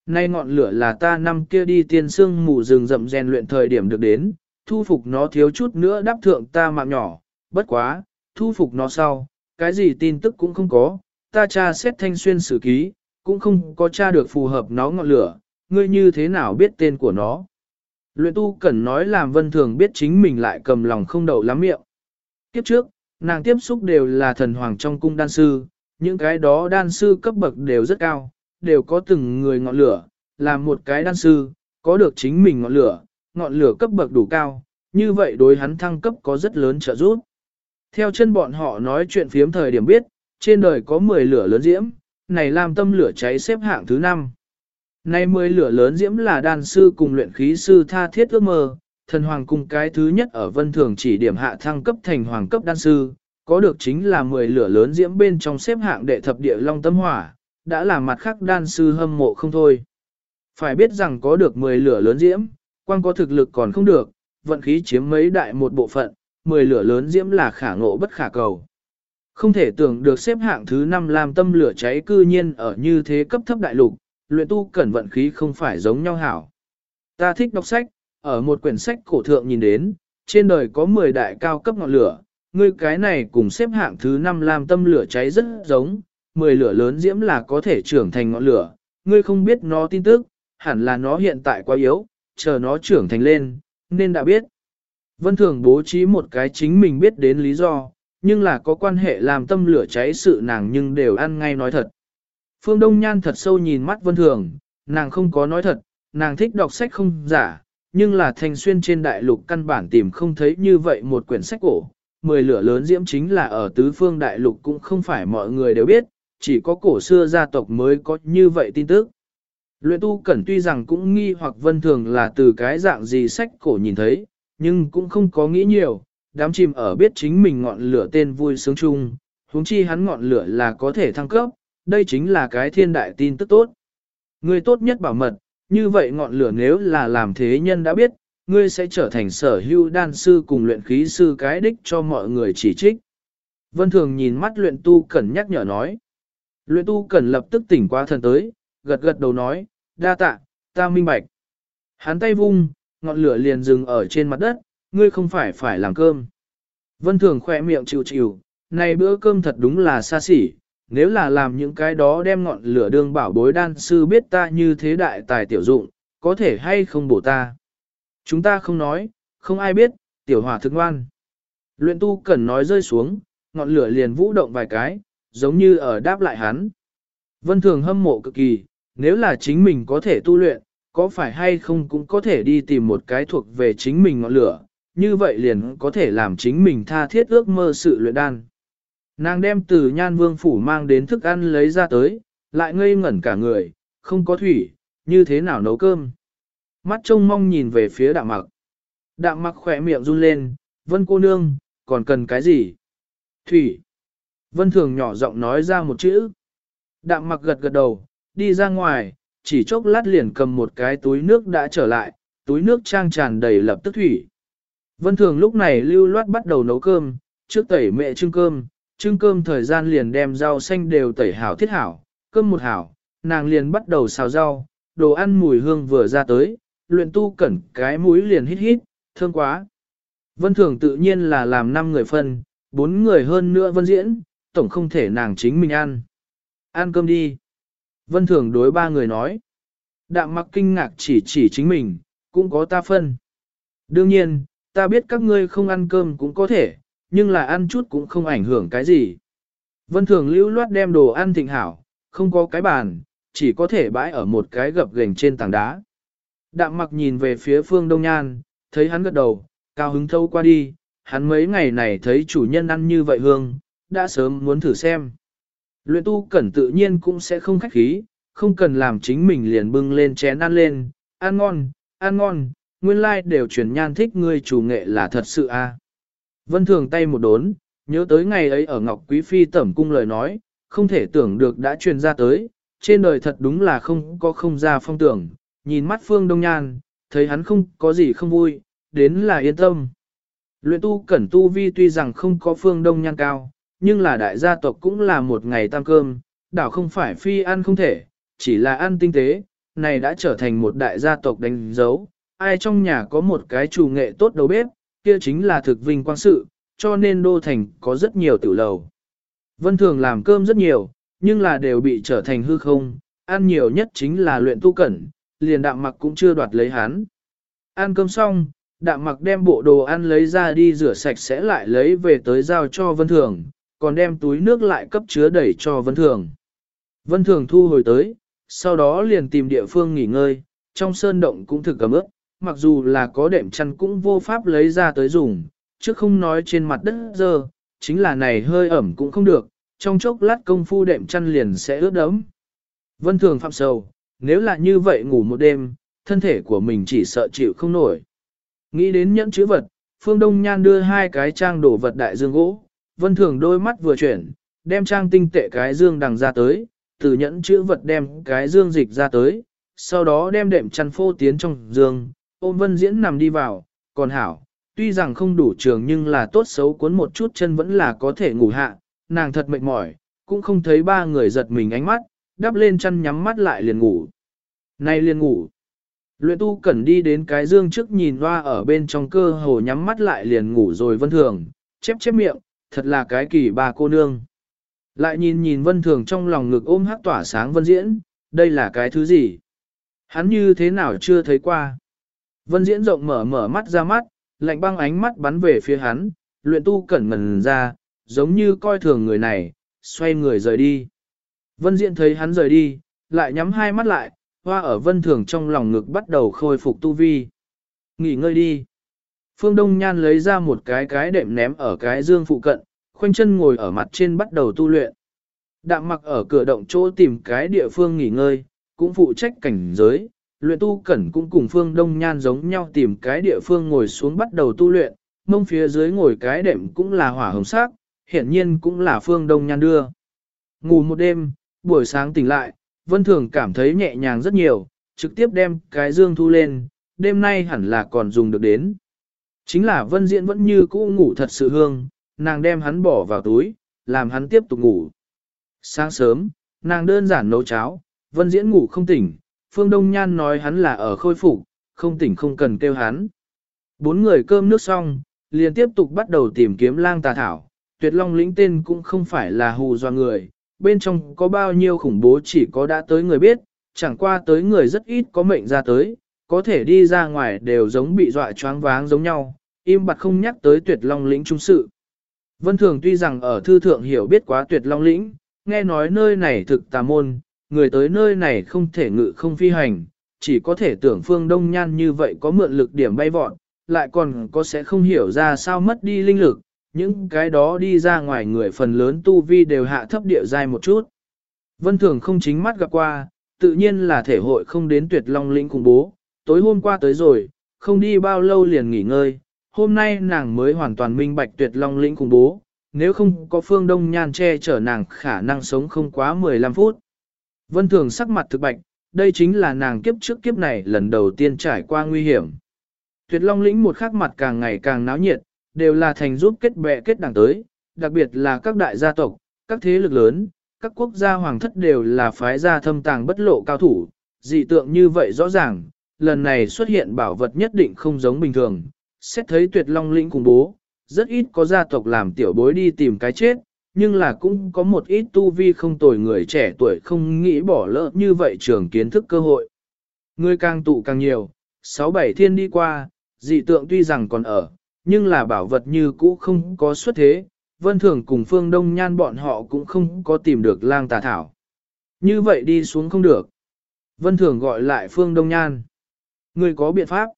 Nay ngọn lửa là ta năm kia đi tiên sương mù rừng rậm rèn luyện thời điểm được đến, thu phục nó thiếu chút nữa đáp thượng ta mạng nhỏ, bất quá, thu phục nó sau, cái gì tin tức cũng không có, ta tra xét thanh xuyên sử ký, cũng không có tra được phù hợp nó ngọn lửa, ngươi như thế nào biết tên của nó. Luyện tu cần nói làm vân thường biết chính mình lại cầm lòng không đầu lắm miệng. Kiếp trước, nàng tiếp xúc đều là thần hoàng trong cung đan sư, những cái đó đan sư cấp bậc đều rất cao, đều có từng người ngọn lửa, làm một cái đan sư, có được chính mình ngọn lửa, ngọn lửa cấp bậc đủ cao, như vậy đối hắn thăng cấp có rất lớn trợ giúp. Theo chân bọn họ nói chuyện phiếm thời điểm biết, trên đời có 10 lửa lớn diễm, này làm tâm lửa cháy xếp hạng thứ 5. Này 10 lửa lớn diễm là đan sư cùng luyện khí sư tha thiết ước mơ, thần hoàng cung cái thứ nhất ở vân thường chỉ điểm hạ thăng cấp thành hoàng cấp đan sư, có được chính là 10 lửa lớn diễm bên trong xếp hạng đệ thập địa long tâm hỏa, đã là mặt khác đan sư hâm mộ không thôi. Phải biết rằng có được 10 lửa lớn diễm, quan có thực lực còn không được, vận khí chiếm mấy đại một bộ phận, 10 lửa lớn diễm là khả ngộ bất khả cầu. Không thể tưởng được xếp hạng thứ 5 làm tâm lửa cháy cư nhiên ở như thế cấp thấp đại lục, luyện tu cẩn vận khí không phải giống nhau hảo. Ta thích đọc sách, ở một quyển sách cổ thượng nhìn đến, trên đời có 10 đại cao cấp ngọn lửa, ngươi cái này cùng xếp hạng thứ 5 làm tâm lửa cháy rất giống, 10 lửa lớn diễm là có thể trưởng thành ngọn lửa, ngươi không biết nó tin tức, hẳn là nó hiện tại quá yếu, chờ nó trưởng thành lên, nên đã biết. Vân Thường bố trí một cái chính mình biết đến lý do, nhưng là có quan hệ làm tâm lửa cháy sự nàng nhưng đều ăn ngay nói thật. Phương Đông Nhan thật sâu nhìn mắt Vân Thường, nàng không có nói thật, nàng thích đọc sách không giả, nhưng là thành xuyên trên đại lục căn bản tìm không thấy như vậy một quyển sách cổ. Mười lửa lớn diễm chính là ở tứ phương đại lục cũng không phải mọi người đều biết, chỉ có cổ xưa gia tộc mới có như vậy tin tức. Luyện tu cẩn tuy rằng cũng nghi hoặc vân thường là từ cái dạng gì sách cổ nhìn thấy, nhưng cũng không có nghĩ nhiều, đám chìm ở biết chính mình ngọn lửa tên vui sướng chung, huống chi hắn ngọn lửa là có thể thăng cấp, đây chính là cái thiên đại tin tức tốt. Người tốt nhất bảo mật, như vậy ngọn lửa nếu là làm thế nhân đã biết, ngươi sẽ trở thành sở hưu đan sư cùng luyện khí sư cái đích cho mọi người chỉ trích. Vân Thường nhìn mắt luyện tu cẩn nhắc nhở nói. Luyện tu cẩn lập tức tỉnh qua thần tới, gật gật đầu nói, đa tạ, ta minh bạch. Hắn tay vung, ngọn lửa liền dừng ở trên mặt đất, ngươi không phải phải làm cơm. Vân Thường khỏe miệng chịu chịu, này bữa cơm thật đúng là xa xỉ, nếu là làm những cái đó đem ngọn lửa đương bảo bối đan sư biết ta như thế đại tài tiểu dụng, có thể hay không bổ ta. Chúng ta không nói, không ai biết, tiểu hỏa thức ngoan. Luyện tu cần nói rơi xuống, ngọn lửa liền vũ động vài cái, giống như ở đáp lại hắn. Vân thường hâm mộ cực kỳ, nếu là chính mình có thể tu luyện, có phải hay không cũng có thể đi tìm một cái thuộc về chính mình ngọn lửa, như vậy liền có thể làm chính mình tha thiết ước mơ sự luyện đan. Nàng đem từ nhan vương phủ mang đến thức ăn lấy ra tới, lại ngây ngẩn cả người, không có thủy, như thế nào nấu cơm. Mắt trông mong nhìn về phía đạm mặc. Đạm mặc khỏe miệng run lên, vân cô nương, còn cần cái gì? Thủy. Vân thường nhỏ giọng nói ra một chữ. Đạm mặc gật gật đầu, đi ra ngoài, chỉ chốc lát liền cầm một cái túi nước đã trở lại, túi nước trang tràn đầy lập tức thủy. Vân thường lúc này lưu loát bắt đầu nấu cơm, trước tẩy mẹ trưng cơm, trưng cơm thời gian liền đem rau xanh đều tẩy hảo thiết hảo, cơm một hảo, nàng liền bắt đầu xào rau, đồ ăn mùi hương vừa ra tới, luyện tu cẩn cái mũi liền hít hít, thương quá. Vân thường tự nhiên là làm 5 người phân, 4 người hơn nữa vân diễn, tổng không thể nàng chính mình ăn. Ăn cơm đi. Vân thường đối ba người nói. Đạm mặc kinh ngạc chỉ chỉ chính mình, cũng có ta phân. Đương nhiên, ta biết các ngươi không ăn cơm cũng có thể, nhưng là ăn chút cũng không ảnh hưởng cái gì. Vân thường lưu loát đem đồ ăn thịnh hảo, không có cái bàn, chỉ có thể bãi ở một cái gập gành trên tảng đá. Đạm mặc nhìn về phía phương Đông Nhan, thấy hắn gật đầu, cao hứng thâu qua đi, hắn mấy ngày này thấy chủ nhân ăn như vậy hương, đã sớm muốn thử xem. Luyện tu cẩn tự nhiên cũng sẽ không khách khí, không cần làm chính mình liền bưng lên chén ăn lên, ăn ngon, ăn ngon, nguyên lai like đều chuyển nhan thích ngươi chủ nghệ là thật sự a. À. Vân thường tay một đốn, nhớ tới ngày ấy ở Ngọc Quý Phi tẩm cung lời nói, không thể tưởng được đã truyền ra tới, trên đời thật đúng là không có không ra phong tưởng, nhìn mắt phương đông nhan, thấy hắn không có gì không vui, đến là yên tâm. Luyện tu cẩn tu vi tuy rằng không có phương đông nhan cao, nhưng là đại gia tộc cũng là một ngày tam cơm, đảo không phải phi ăn không thể, chỉ là ăn tinh tế, này đã trở thành một đại gia tộc đánh dấu, ai trong nhà có một cái chủ nghệ tốt đầu bếp, kia chính là thực vinh quang sự, cho nên đô thành có rất nhiều tiểu lầu. Vân thường làm cơm rất nhiều, nhưng là đều bị trở thành hư không, ăn nhiều nhất chính là luyện tu cẩn, liền đạm mặc cũng chưa đoạt lấy hắn. Ăn cơm xong, đạm mặc đem bộ đồ ăn lấy ra đi rửa sạch sẽ lại lấy về tới giao cho Vân Thường, còn đem túi nước lại cấp chứa đẩy cho Vân Thường. Vân Thường thu hồi tới, sau đó liền tìm địa phương nghỉ ngơi, trong sơn động cũng thực cầm ướp, mặc dù là có đệm chăn cũng vô pháp lấy ra tới dùng, chứ không nói trên mặt đất dơ, chính là này hơi ẩm cũng không được, trong chốc lát công phu đệm chăn liền sẽ ướt đẫm. Vân Thường phạm sầu, nếu là như vậy ngủ một đêm, thân thể của mình chỉ sợ chịu không nổi. Nghĩ đến nhẫn chữ vật, Phương Đông Nhan đưa hai cái trang đổ vật đại dương gỗ, Vân Thường đôi mắt vừa chuyển, đem trang tinh tệ cái dương đằng ra tới, từ nhẫn chữ vật đem cái dương dịch ra tới, sau đó đem đệm chăn phô tiến trong dương, ôm Vân Diễn nằm đi vào, còn hảo, tuy rằng không đủ trường nhưng là tốt xấu cuốn một chút chân vẫn là có thể ngủ hạ, nàng thật mệt mỏi, cũng không thấy ba người giật mình ánh mắt, đắp lên chăn nhắm mắt lại liền ngủ. Nay liền ngủ. Luyện tu cẩn đi đến cái dương trước nhìn hoa ở bên trong cơ hồ nhắm mắt lại liền ngủ rồi vân thường, chép chép miệng, thật là cái kỳ bà cô nương. Lại nhìn nhìn vân thường trong lòng ngực ôm hát tỏa sáng vân diễn, đây là cái thứ gì? Hắn như thế nào chưa thấy qua? Vân diễn rộng mở mở mắt ra mắt, lạnh băng ánh mắt bắn về phía hắn, luyện tu cẩn ngần ra, giống như coi thường người này, xoay người rời đi. Vân diễn thấy hắn rời đi, lại nhắm hai mắt lại, hoa ở vân thường trong lòng ngực bắt đầu khôi phục tu vi. Nghỉ ngơi đi. Phương Đông Nhan lấy ra một cái cái đệm ném ở cái dương phụ cận, khoanh chân ngồi ở mặt trên bắt đầu tu luyện. Đạm mặc ở cửa động chỗ tìm cái địa phương nghỉ ngơi, cũng phụ trách cảnh giới, luyện tu cẩn cũng cùng phương đông nhan giống nhau tìm cái địa phương ngồi xuống bắt đầu tu luyện, mông phía dưới ngồi cái đệm cũng là hỏa hồng sắc, hiển nhiên cũng là phương đông nhan đưa. Ngủ một đêm, buổi sáng tỉnh lại, vân thường cảm thấy nhẹ nhàng rất nhiều, trực tiếp đem cái dương thu lên, đêm nay hẳn là còn dùng được đến. Chính là vân diễn vẫn như cũ ngủ thật sự hương, nàng đem hắn bỏ vào túi, làm hắn tiếp tục ngủ. Sáng sớm, nàng đơn giản nấu cháo, vân diễn ngủ không tỉnh, phương đông nhan nói hắn là ở khôi phục, không tỉnh không cần kêu hắn. Bốn người cơm nước xong, liền tiếp tục bắt đầu tìm kiếm lang tà thảo, tuyệt long lĩnh tên cũng không phải là hù do người, bên trong có bao nhiêu khủng bố chỉ có đã tới người biết, chẳng qua tới người rất ít có mệnh ra tới, có thể đi ra ngoài đều giống bị dọa choáng váng giống nhau, im bặt không nhắc tới tuyệt long lĩnh trung sự. Vân Thường tuy rằng ở thư thượng hiểu biết quá tuyệt long lĩnh, nghe nói nơi này thực tà môn, người tới nơi này không thể ngự không phi hành, chỉ có thể tưởng phương đông nhan như vậy có mượn lực điểm bay vọt, lại còn có sẽ không hiểu ra sao mất đi linh lực, những cái đó đi ra ngoài người phần lớn tu vi đều hạ thấp địa dài một chút. Vân Thường không chính mắt gặp qua, tự nhiên là thể hội không đến tuyệt long lĩnh khủng bố, tối hôm qua tới rồi, không đi bao lâu liền nghỉ ngơi, hôm nay nàng mới hoàn toàn minh bạch tuyệt long lĩnh khủng bố, nếu không có phương đông nhan che chở nàng khả năng sống không quá 15 phút. Vân Thường sắc mặt thực bạch, đây chính là nàng kiếp trước kiếp này lần đầu tiên trải qua nguy hiểm. Tuyệt long lĩnh một khắc mặt càng ngày càng náo nhiệt, đều là thành giúp kết bè kết đảng tới, đặc biệt là các đại gia tộc, các thế lực lớn, các quốc gia hoàng thất đều là phái gia thâm tàng bất lộ cao thủ, dị tượng như vậy rõ ràng, lần này xuất hiện bảo vật nhất định không giống bình thường, xét thấy tuyệt long lĩnh cùng bố, rất ít có gia tộc làm tiểu bối đi tìm cái chết, nhưng là cũng có một ít tu vi không tồi người trẻ tuổi không nghĩ bỏ lỡ như vậy trường kiến thức cơ hội. Người càng tụ càng nhiều, sáu bảy thiên đi qua, dị tượng tuy rằng còn ở, nhưng là bảo vật như cũ không có xuất thế, vân thường cùng phương đông nhan bọn họ cũng không có tìm được lang tà thảo. Như vậy đi xuống không được. Vân thường gọi lại phương đông nhan. Người có biện pháp.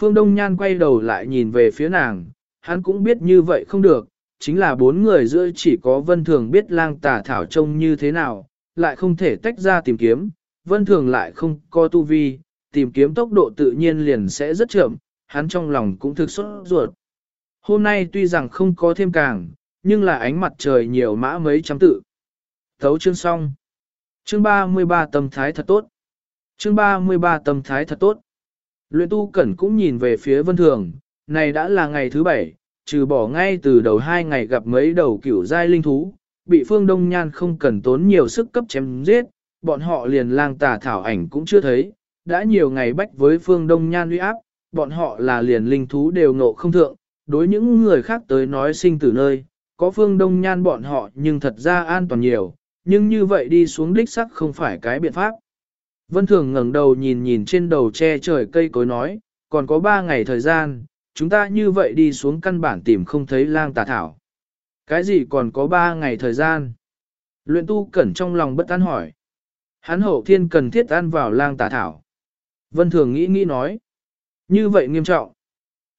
Phương Đông Nhan quay đầu lại nhìn về phía nàng, hắn cũng biết như vậy không được, chính là bốn người giữa chỉ có Vân Thường biết lang tà thảo trông như thế nào, lại không thể tách ra tìm kiếm, Vân Thường lại không có tu vi, tìm kiếm tốc độ tự nhiên liền sẽ rất chậm, hắn trong lòng cũng thực xuất ruột. Hôm nay tuy rằng không có thêm càng, nhưng là ánh mặt trời nhiều mã mấy trăm tự. Thấu chương xong. Chương 33 tâm thái thật tốt. Chương 33 tâm thái thật tốt. Luyện tu cẩn cũng nhìn về phía vân thường, này đã là ngày thứ bảy, trừ bỏ ngay từ đầu hai ngày gặp mấy đầu cửu giai linh thú, bị phương đông nhan không cần tốn nhiều sức cấp chém giết, bọn họ liền lang tà thảo ảnh cũng chưa thấy, đã nhiều ngày bách với phương đông nhan uy áp, bọn họ là liền linh thú đều ngộ không thượng, đối những người khác tới nói sinh từ nơi, có phương đông nhan bọn họ nhưng thật ra an toàn nhiều, nhưng như vậy đi xuống đích sắc không phải cái biện pháp. Vân Thường ngẩng đầu nhìn nhìn trên đầu che trời cây cối nói, còn có ba ngày thời gian, chúng ta như vậy đi xuống căn bản tìm không thấy lang tà thảo. Cái gì còn có ba ngày thời gian? Luyện tu cẩn trong lòng bất an hỏi. Hắn hậu thiên cần thiết ăn vào lang tà thảo. Vân Thường nghĩ nghĩ nói. Như vậy nghiêm trọng.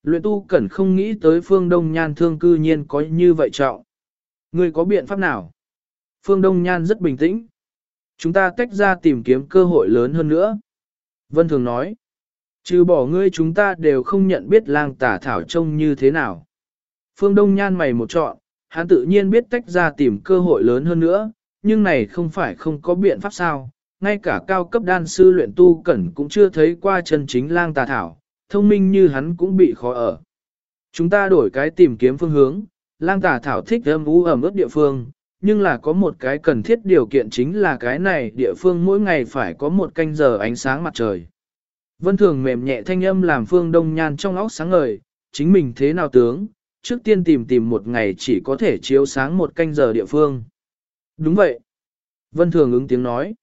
Luyện tu cẩn không nghĩ tới phương đông nhan thương cư nhiên có như vậy trọng. Người có biện pháp nào? Phương đông nhan rất bình tĩnh. Chúng ta tách ra tìm kiếm cơ hội lớn hơn nữa. Vân Thường nói, trừ bỏ ngươi chúng ta đều không nhận biết lang tả thảo trông như thế nào. Phương Đông nhan mày một chọn, hắn tự nhiên biết tách ra tìm cơ hội lớn hơn nữa, nhưng này không phải không có biện pháp sao. Ngay cả cao cấp đan sư luyện tu cẩn cũng chưa thấy qua chân chính lang tà thảo, thông minh như hắn cũng bị khó ở. Chúng ta đổi cái tìm kiếm phương hướng, lang tà thảo thích âm ú ẩm ướt địa phương, nhưng là có một cái cần thiết điều kiện chính là cái này địa phương mỗi ngày phải có một canh giờ ánh sáng mặt trời. Vân thường mềm nhẹ thanh âm làm phương đông nhan trong óc sáng ngời, chính mình thế nào tướng, trước tiên tìm tìm một ngày chỉ có thể chiếu sáng một canh giờ địa phương. Đúng vậy. Vân thường ứng tiếng nói.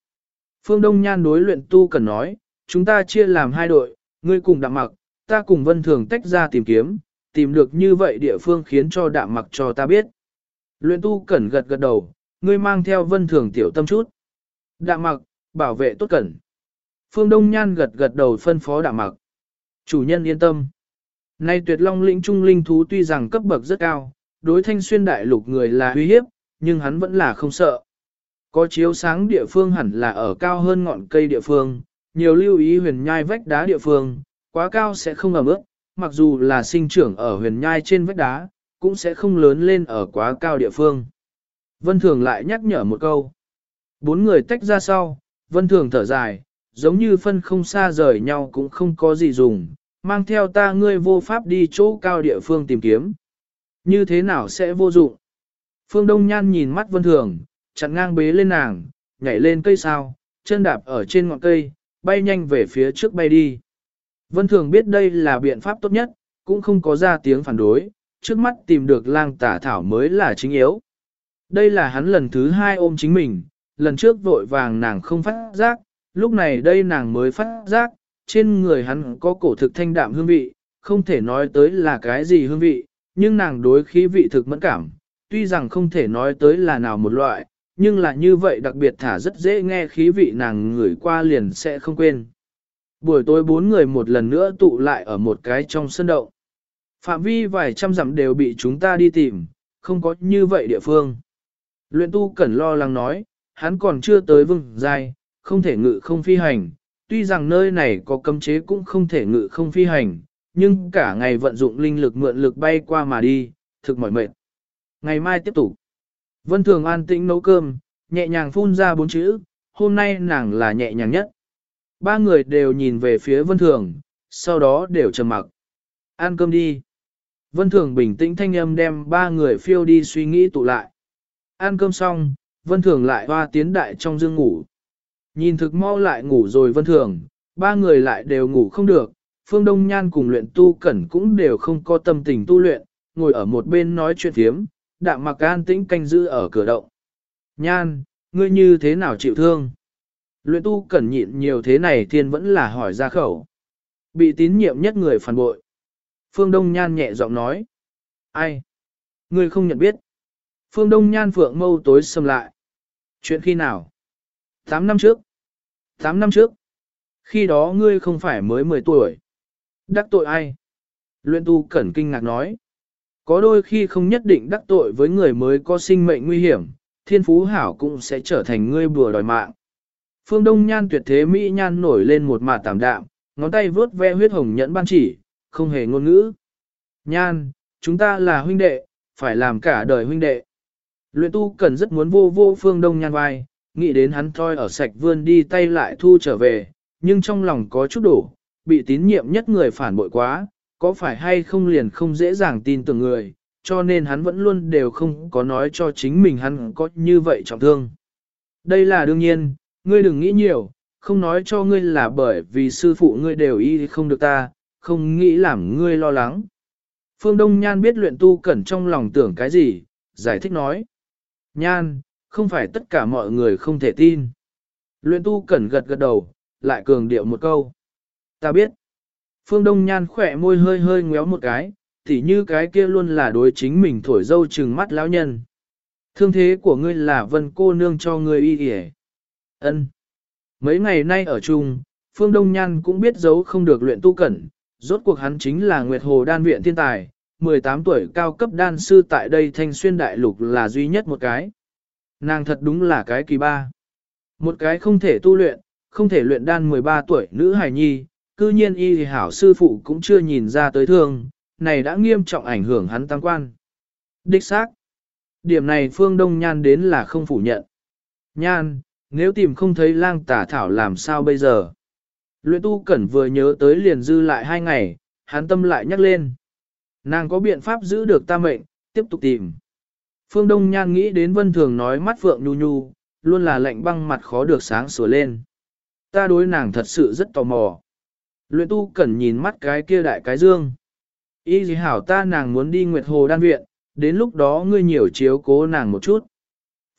Phương Đông Nhan đối luyện tu cần nói, chúng ta chia làm hai đội, ngươi cùng đạm mặc, ta cùng vân thường tách ra tìm kiếm, tìm được như vậy địa phương khiến cho đạm mặc cho ta biết. Luyện tu cẩn gật gật đầu, ngươi mang theo vân thường tiểu tâm chút. Đạm mặc, bảo vệ tốt cẩn. Phương Đông Nhan gật gật đầu phân phó đạm mặc. Chủ nhân yên tâm. Nay tuyệt long lĩnh trung linh thú tuy rằng cấp bậc rất cao, đối thanh xuyên đại lục người là uy hiếp, nhưng hắn vẫn là không sợ. Có chiếu sáng địa phương hẳn là ở cao hơn ngọn cây địa phương, nhiều lưu ý huyền nhai vách đá địa phương, quá cao sẽ không ẩm ướt, mặc dù là sinh trưởng ở huyền nhai trên vách đá, cũng sẽ không lớn lên ở quá cao địa phương. Vân Thường lại nhắc nhở một câu. Bốn người tách ra sau, Vân Thường thở dài, giống như phân không xa rời nhau cũng không có gì dùng, mang theo ta ngươi vô pháp đi chỗ cao địa phương tìm kiếm. Như thế nào sẽ vô dụng? Phương Đông Nhan nhìn mắt Vân Thường, chặn ngang bế lên nàng, nhảy lên cây sao, chân đạp ở trên ngọn cây, bay nhanh về phía trước bay đi. Vân Thường biết đây là biện pháp tốt nhất, cũng không có ra tiếng phản đối, trước mắt tìm được lang tả thảo mới là chính yếu. Đây là hắn lần thứ hai ôm chính mình, lần trước vội vàng nàng không phát giác, lúc này đây nàng mới phát giác, trên người hắn có cổ thực thanh đạm hương vị, không thể nói tới là cái gì hương vị, nhưng nàng đối khí vị thực mẫn cảm, tuy rằng không thể nói tới là nào một loại, nhưng là như vậy đặc biệt thả rất dễ nghe khí vị nàng ngửi qua liền sẽ không quên. Buổi tối bốn người một lần nữa tụ lại ở một cái trong sân động. Phạm vi vài trăm dặm đều bị chúng ta đi tìm, không có như vậy địa phương. Luyện tu cẩn lo lắng nói, hắn còn chưa tới vương giai, không thể ngự không phi hành, tuy rằng nơi này có cấm chế cũng không thể ngự không phi hành, nhưng cả ngày vận dụng linh lực mượn lực bay qua mà đi, thực mỏi mệt. Ngày mai tiếp tục. Vân Thường an tĩnh nấu cơm, nhẹ nhàng phun ra bốn chữ, hôm nay nàng là nhẹ nhàng nhất. Ba người đều nhìn về phía Vân Thường, sau đó đều trầm mặc. Ăn cơm đi. Vân Thường bình tĩnh thanh âm đem ba người phiêu đi suy nghĩ tụ lại. Ăn cơm xong, Vân Thường lại hoa tiến đại trong dương ngủ. Nhìn thực mau lại ngủ rồi Vân Thường, ba người lại đều ngủ không được. Phương Đông Nhan cùng luyện tu cẩn cũng đều không có tâm tình tu luyện, ngồi ở một bên nói chuyện thiếm, đạm mặc an tĩnh canh giữ ở cửa động. Nhan, ngươi như thế nào chịu thương? Luyện tu cẩn nhịn nhiều thế này thiên vẫn là hỏi ra khẩu. Bị tín nhiệm nhất người phản bội. Phương Đông Nhan nhẹ giọng nói. Ai? Ngươi không nhận biết. Phương Đông Nhan phượng mâu tối sầm lại. Chuyện khi nào? Tám năm trước. Tám năm trước. Khi đó ngươi không phải mới 10 tuổi. Đắc tội ai? Luyện tu cẩn kinh ngạc nói. Có đôi khi không nhất định đắc tội với người mới có sinh mệnh nguy hiểm, thiên phú hảo cũng sẽ trở thành ngươi bùa đòi mạng. Phương Đông Nhan tuyệt thế Mỹ Nhan nổi lên một mạt tạm đạm, ngón tay vướt ve huyết hồng nhẫn ban chỉ, không hề ngôn ngữ. Nhan, chúng ta là huynh đệ, phải làm cả đời huynh đệ. Luyện tu cần rất muốn vô vô Phương Đông Nhan vai, nghĩ đến hắn thoi ở sạch vươn đi tay lại thu trở về, nhưng trong lòng có chút đổ, bị tín nhiệm nhất người phản bội quá, có phải hay không liền không dễ dàng tin tưởng người, cho nên hắn vẫn luôn đều không có nói cho chính mình hắn có như vậy trọng thương. Đây là đương nhiên, ngươi đừng nghĩ nhiều, không nói cho ngươi là bởi vì sư phụ ngươi đều y không được ta, không nghĩ làm ngươi lo lắng. Phương Đông Nhan biết luyện tu cẩn trong lòng tưởng cái gì, giải thích nói. Nhan, không phải tất cả mọi người không thể tin. Luyện tu cẩn gật gật đầu, lại cường điệu một câu. Ta biết. Phương Đông Nhan khỏe môi hơi hơi ngéo một cái, tỉ như cái kia luôn là đối chính mình thổi dâu trừng mắt lão nhân. Thương thế của ngươi là vân cô nương cho ngươi y yể. ân Mấy ngày nay ở chung, Phương Đông Nhan cũng biết giấu không được luyện tu cẩn, rốt cuộc hắn chính là Nguyệt Hồ Đan Viện Thiên Tài, 18 tuổi cao cấp đan sư tại đây thanh xuyên đại lục là duy nhất một cái. Nàng thật đúng là cái kỳ ba. Một cái không thể tu luyện, không thể luyện đan 13 tuổi nữ hài nhi, cư nhiên y thì hảo sư phụ cũng chưa nhìn ra tới thương, này đã nghiêm trọng ảnh hưởng hắn tăng quan. Đích xác. Điểm này Phương Đông Nhan đến là không phủ nhận. Nhan, nếu tìm không thấy lang tả thảo làm sao bây giờ? Luyện tu cẩn vừa nhớ tới liền dư lại hai ngày, hắn tâm lại nhắc lên. Nàng có biện pháp giữ được ta mệnh, tiếp tục tìm. Phương Đông Nhan nghĩ đến Vân Thường nói mắt vượng Nhu Nhu, luôn là lạnh băng mặt khó được sáng sủa lên. Ta đối nàng thật sự rất tò mò. Luyện tu cẩn nhìn mắt cái kia đại cái dương. Ý gì hảo ta nàng muốn đi Nguyệt Hồ đan viện, đến lúc đó ngươi nhiều chiếu cố nàng một chút.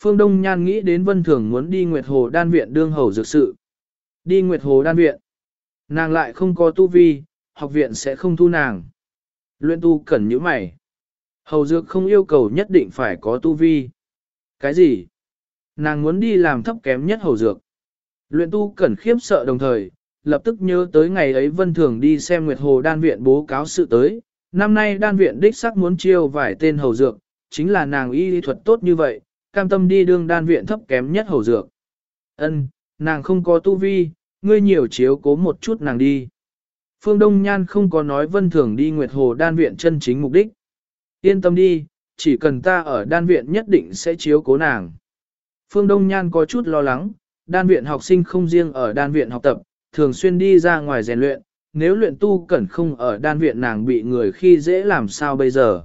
Phương Đông Nhan nghĩ đến Vân Thường muốn đi Nguyệt Hồ đan viện đương hầu dược sự. Đi Nguyệt Hồ đan viện. Nàng lại không có tu vi, học viện sẽ không thu nàng. Luyện tu cẩn như mày. Hầu dược không yêu cầu nhất định phải có tu vi. Cái gì? Nàng muốn đi làm thấp kém nhất hầu dược. Luyện tu cẩn khiếp sợ đồng thời, lập tức nhớ tới ngày ấy Vân Thường đi xem Nguyệt Hồ đan viện bố cáo sự tới. Năm nay đan viện đích sắc muốn chiêu vài tên hầu dược, chính là nàng y lý thuật tốt như vậy, cam tâm đi đương đan viện thấp kém nhất hầu dược. Ân, nàng không có tu vi, ngươi nhiều chiếu cố một chút nàng đi. Phương Đông Nhan không có nói vân thường đi Nguyệt Hồ đan viện chân chính mục đích. Yên tâm đi, chỉ cần ta ở đan viện nhất định sẽ chiếu cố nàng. Phương Đông Nhan có chút lo lắng, đan viện học sinh không riêng ở đan viện học tập, thường xuyên đi ra ngoài rèn luyện, nếu luyện tu cẩn không ở đan viện nàng bị người khi dễ làm sao bây giờ.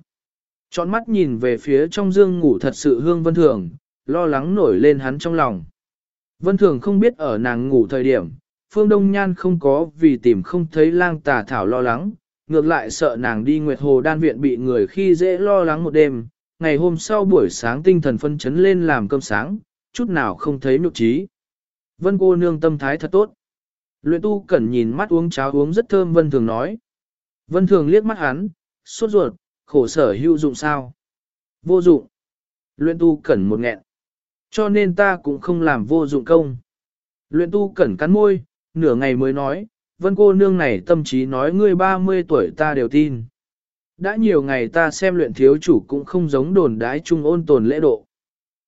Chọn mắt nhìn về phía trong dương ngủ thật sự hương vân thường, lo lắng nổi lên hắn trong lòng. Vân thường không biết ở nàng ngủ thời điểm, Phương Đông Nhan không có vì tìm không thấy lang tà thảo lo lắng, ngược lại sợ nàng đi Nguyệt Hồ đan viện bị người khi dễ lo lắng một đêm, ngày hôm sau buổi sáng tinh thần phân chấn lên làm cơm sáng, chút nào không thấy nhục trí. Vân cô nương tâm thái thật tốt. Luyện tu cẩn nhìn mắt uống cháo uống rất thơm Vân Thường nói. Vân Thường liếc mắt hắn, sốt ruột, khổ sở hữu dụng sao? Vô dụng. Luyện tu cẩn một nghẹn. Cho nên ta cũng không làm vô dụng công. Luyện tu cẩn cắn môi, nửa ngày mới nói, vân cô nương này tâm trí nói ngươi 30 tuổi ta đều tin. Đã nhiều ngày ta xem luyện thiếu chủ cũng không giống đồn đái trung ôn tồn lễ độ.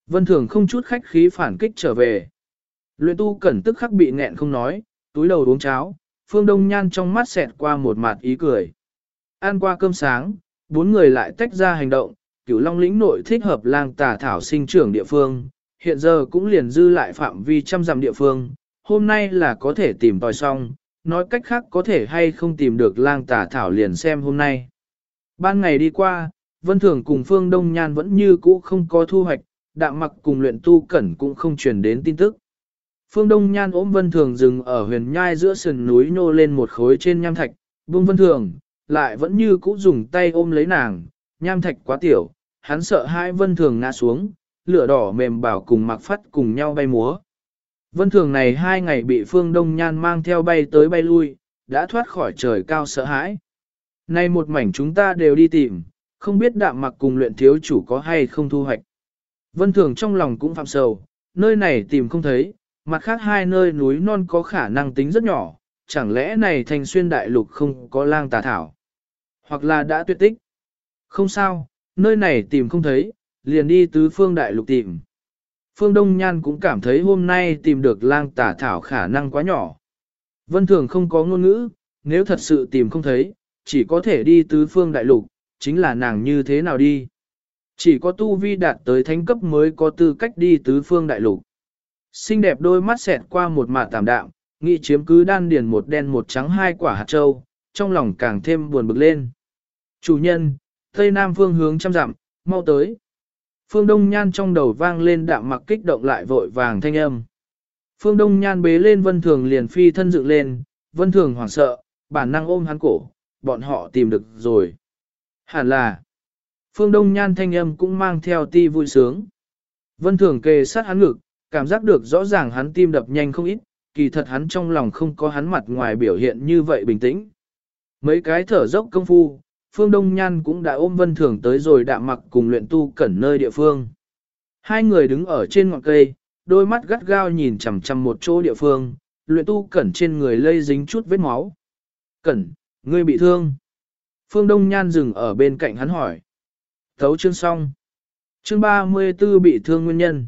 Vân thường không chút khách khí phản kích trở về. Luyện tu cẩn tức khắc bị nghẹn không nói, túi đầu uống cháo, phương đông nhan trong mắt xẹt qua một mặt ý cười. Ăn qua cơm sáng, bốn người lại tách ra hành động, cửu long lĩnh nội thích hợp lang tà thảo sinh trưởng địa phương, hiện giờ cũng liền dư lại phạm vi trăm dặm địa phương, hôm nay là có thể tìm tòi xong, nói cách khác có thể hay không tìm được lang tả thảo liền xem hôm nay. Ban ngày đi qua, Vân Thường cùng Phương Đông Nhan vẫn như cũ không có thu hoạch, đạm mặc cùng luyện tu cẩn cũng không truyền đến tin tức. Phương Đông Nhan ôm Vân Thường dừng ở huyền nhai giữa sườn núi nô lên một khối trên nham thạch, buông Vân Thường, lại vẫn như cũ dùng tay ôm lấy nàng, nham thạch quá tiểu, hắn sợ hai Vân Thường ngã xuống, lửa đỏ mềm bảo cùng mặc phát cùng nhau bay múa. Vân Thường này hai ngày bị Phương Đông Nhan mang theo bay tới bay lui, đã thoát khỏi trời cao sợ hãi. Nay một mảnh chúng ta đều đi tìm, không biết đạm mặc cùng luyện thiếu chủ có hay không thu hoạch. Vân Thường trong lòng cũng phạm sầu, nơi này tìm không thấy, mặt khác hai nơi núi non có khả năng tính rất nhỏ, chẳng lẽ này thành xuyên đại lục không có lang tà thảo, hoặc là đã tuyệt tích. Không sao, nơi này tìm không thấy, liền đi tứ phương đại lục tìm. Phương Đông Nhan cũng cảm thấy hôm nay tìm được lang Tả thảo khả năng quá nhỏ. Vân Thường không có ngôn ngữ, nếu thật sự tìm không thấy, chỉ có thể đi tứ phương đại lục, chính là nàng như thế nào đi. Chỉ có tu vi đạt tới thánh cấp mới có tư cách đi tứ phương đại lục. Xinh đẹp đôi mắt xẹt qua một mạ tạm đạm, nghị chiếm cứ đan điền một đen một trắng hai quả hạt châu, trong lòng càng thêm buồn bực lên. Chủ nhân, Tây Nam phương hướng trăm dặm, mau tới. Phương Đông Nhan trong đầu vang lên đạm mặc kích động lại vội vàng thanh âm. Phương Đông Nhan bế lên Vân Thường liền phi thân dựng lên, Vân Thường hoảng sợ, bản năng ôm hắn cổ, bọn họ tìm được rồi. Hẳn là, Phương Đông Nhan thanh âm cũng mang theo ti vui sướng. Vân Thường kề sát hắn ngực, cảm giác được rõ ràng hắn tim đập nhanh không ít, kỳ thật hắn trong lòng không có hắn mặt ngoài biểu hiện như vậy bình tĩnh. Mấy cái thở dốc công phu, Phương Đông Nhan cũng đã ôm Vân Thường tới rồi đạm mặc cùng luyện tu cẩn nơi địa phương. Hai người đứng ở trên ngọn cây, đôi mắt gắt gao nhìn chằm chằm một chỗ địa phương, luyện tu cẩn trên người lây dính chút vết máu. Cẩn, ngươi bị thương. Phương Đông Nhan dừng ở bên cạnh hắn hỏi. Thấu chương xong. Chương 34 bị thương nguyên nhân.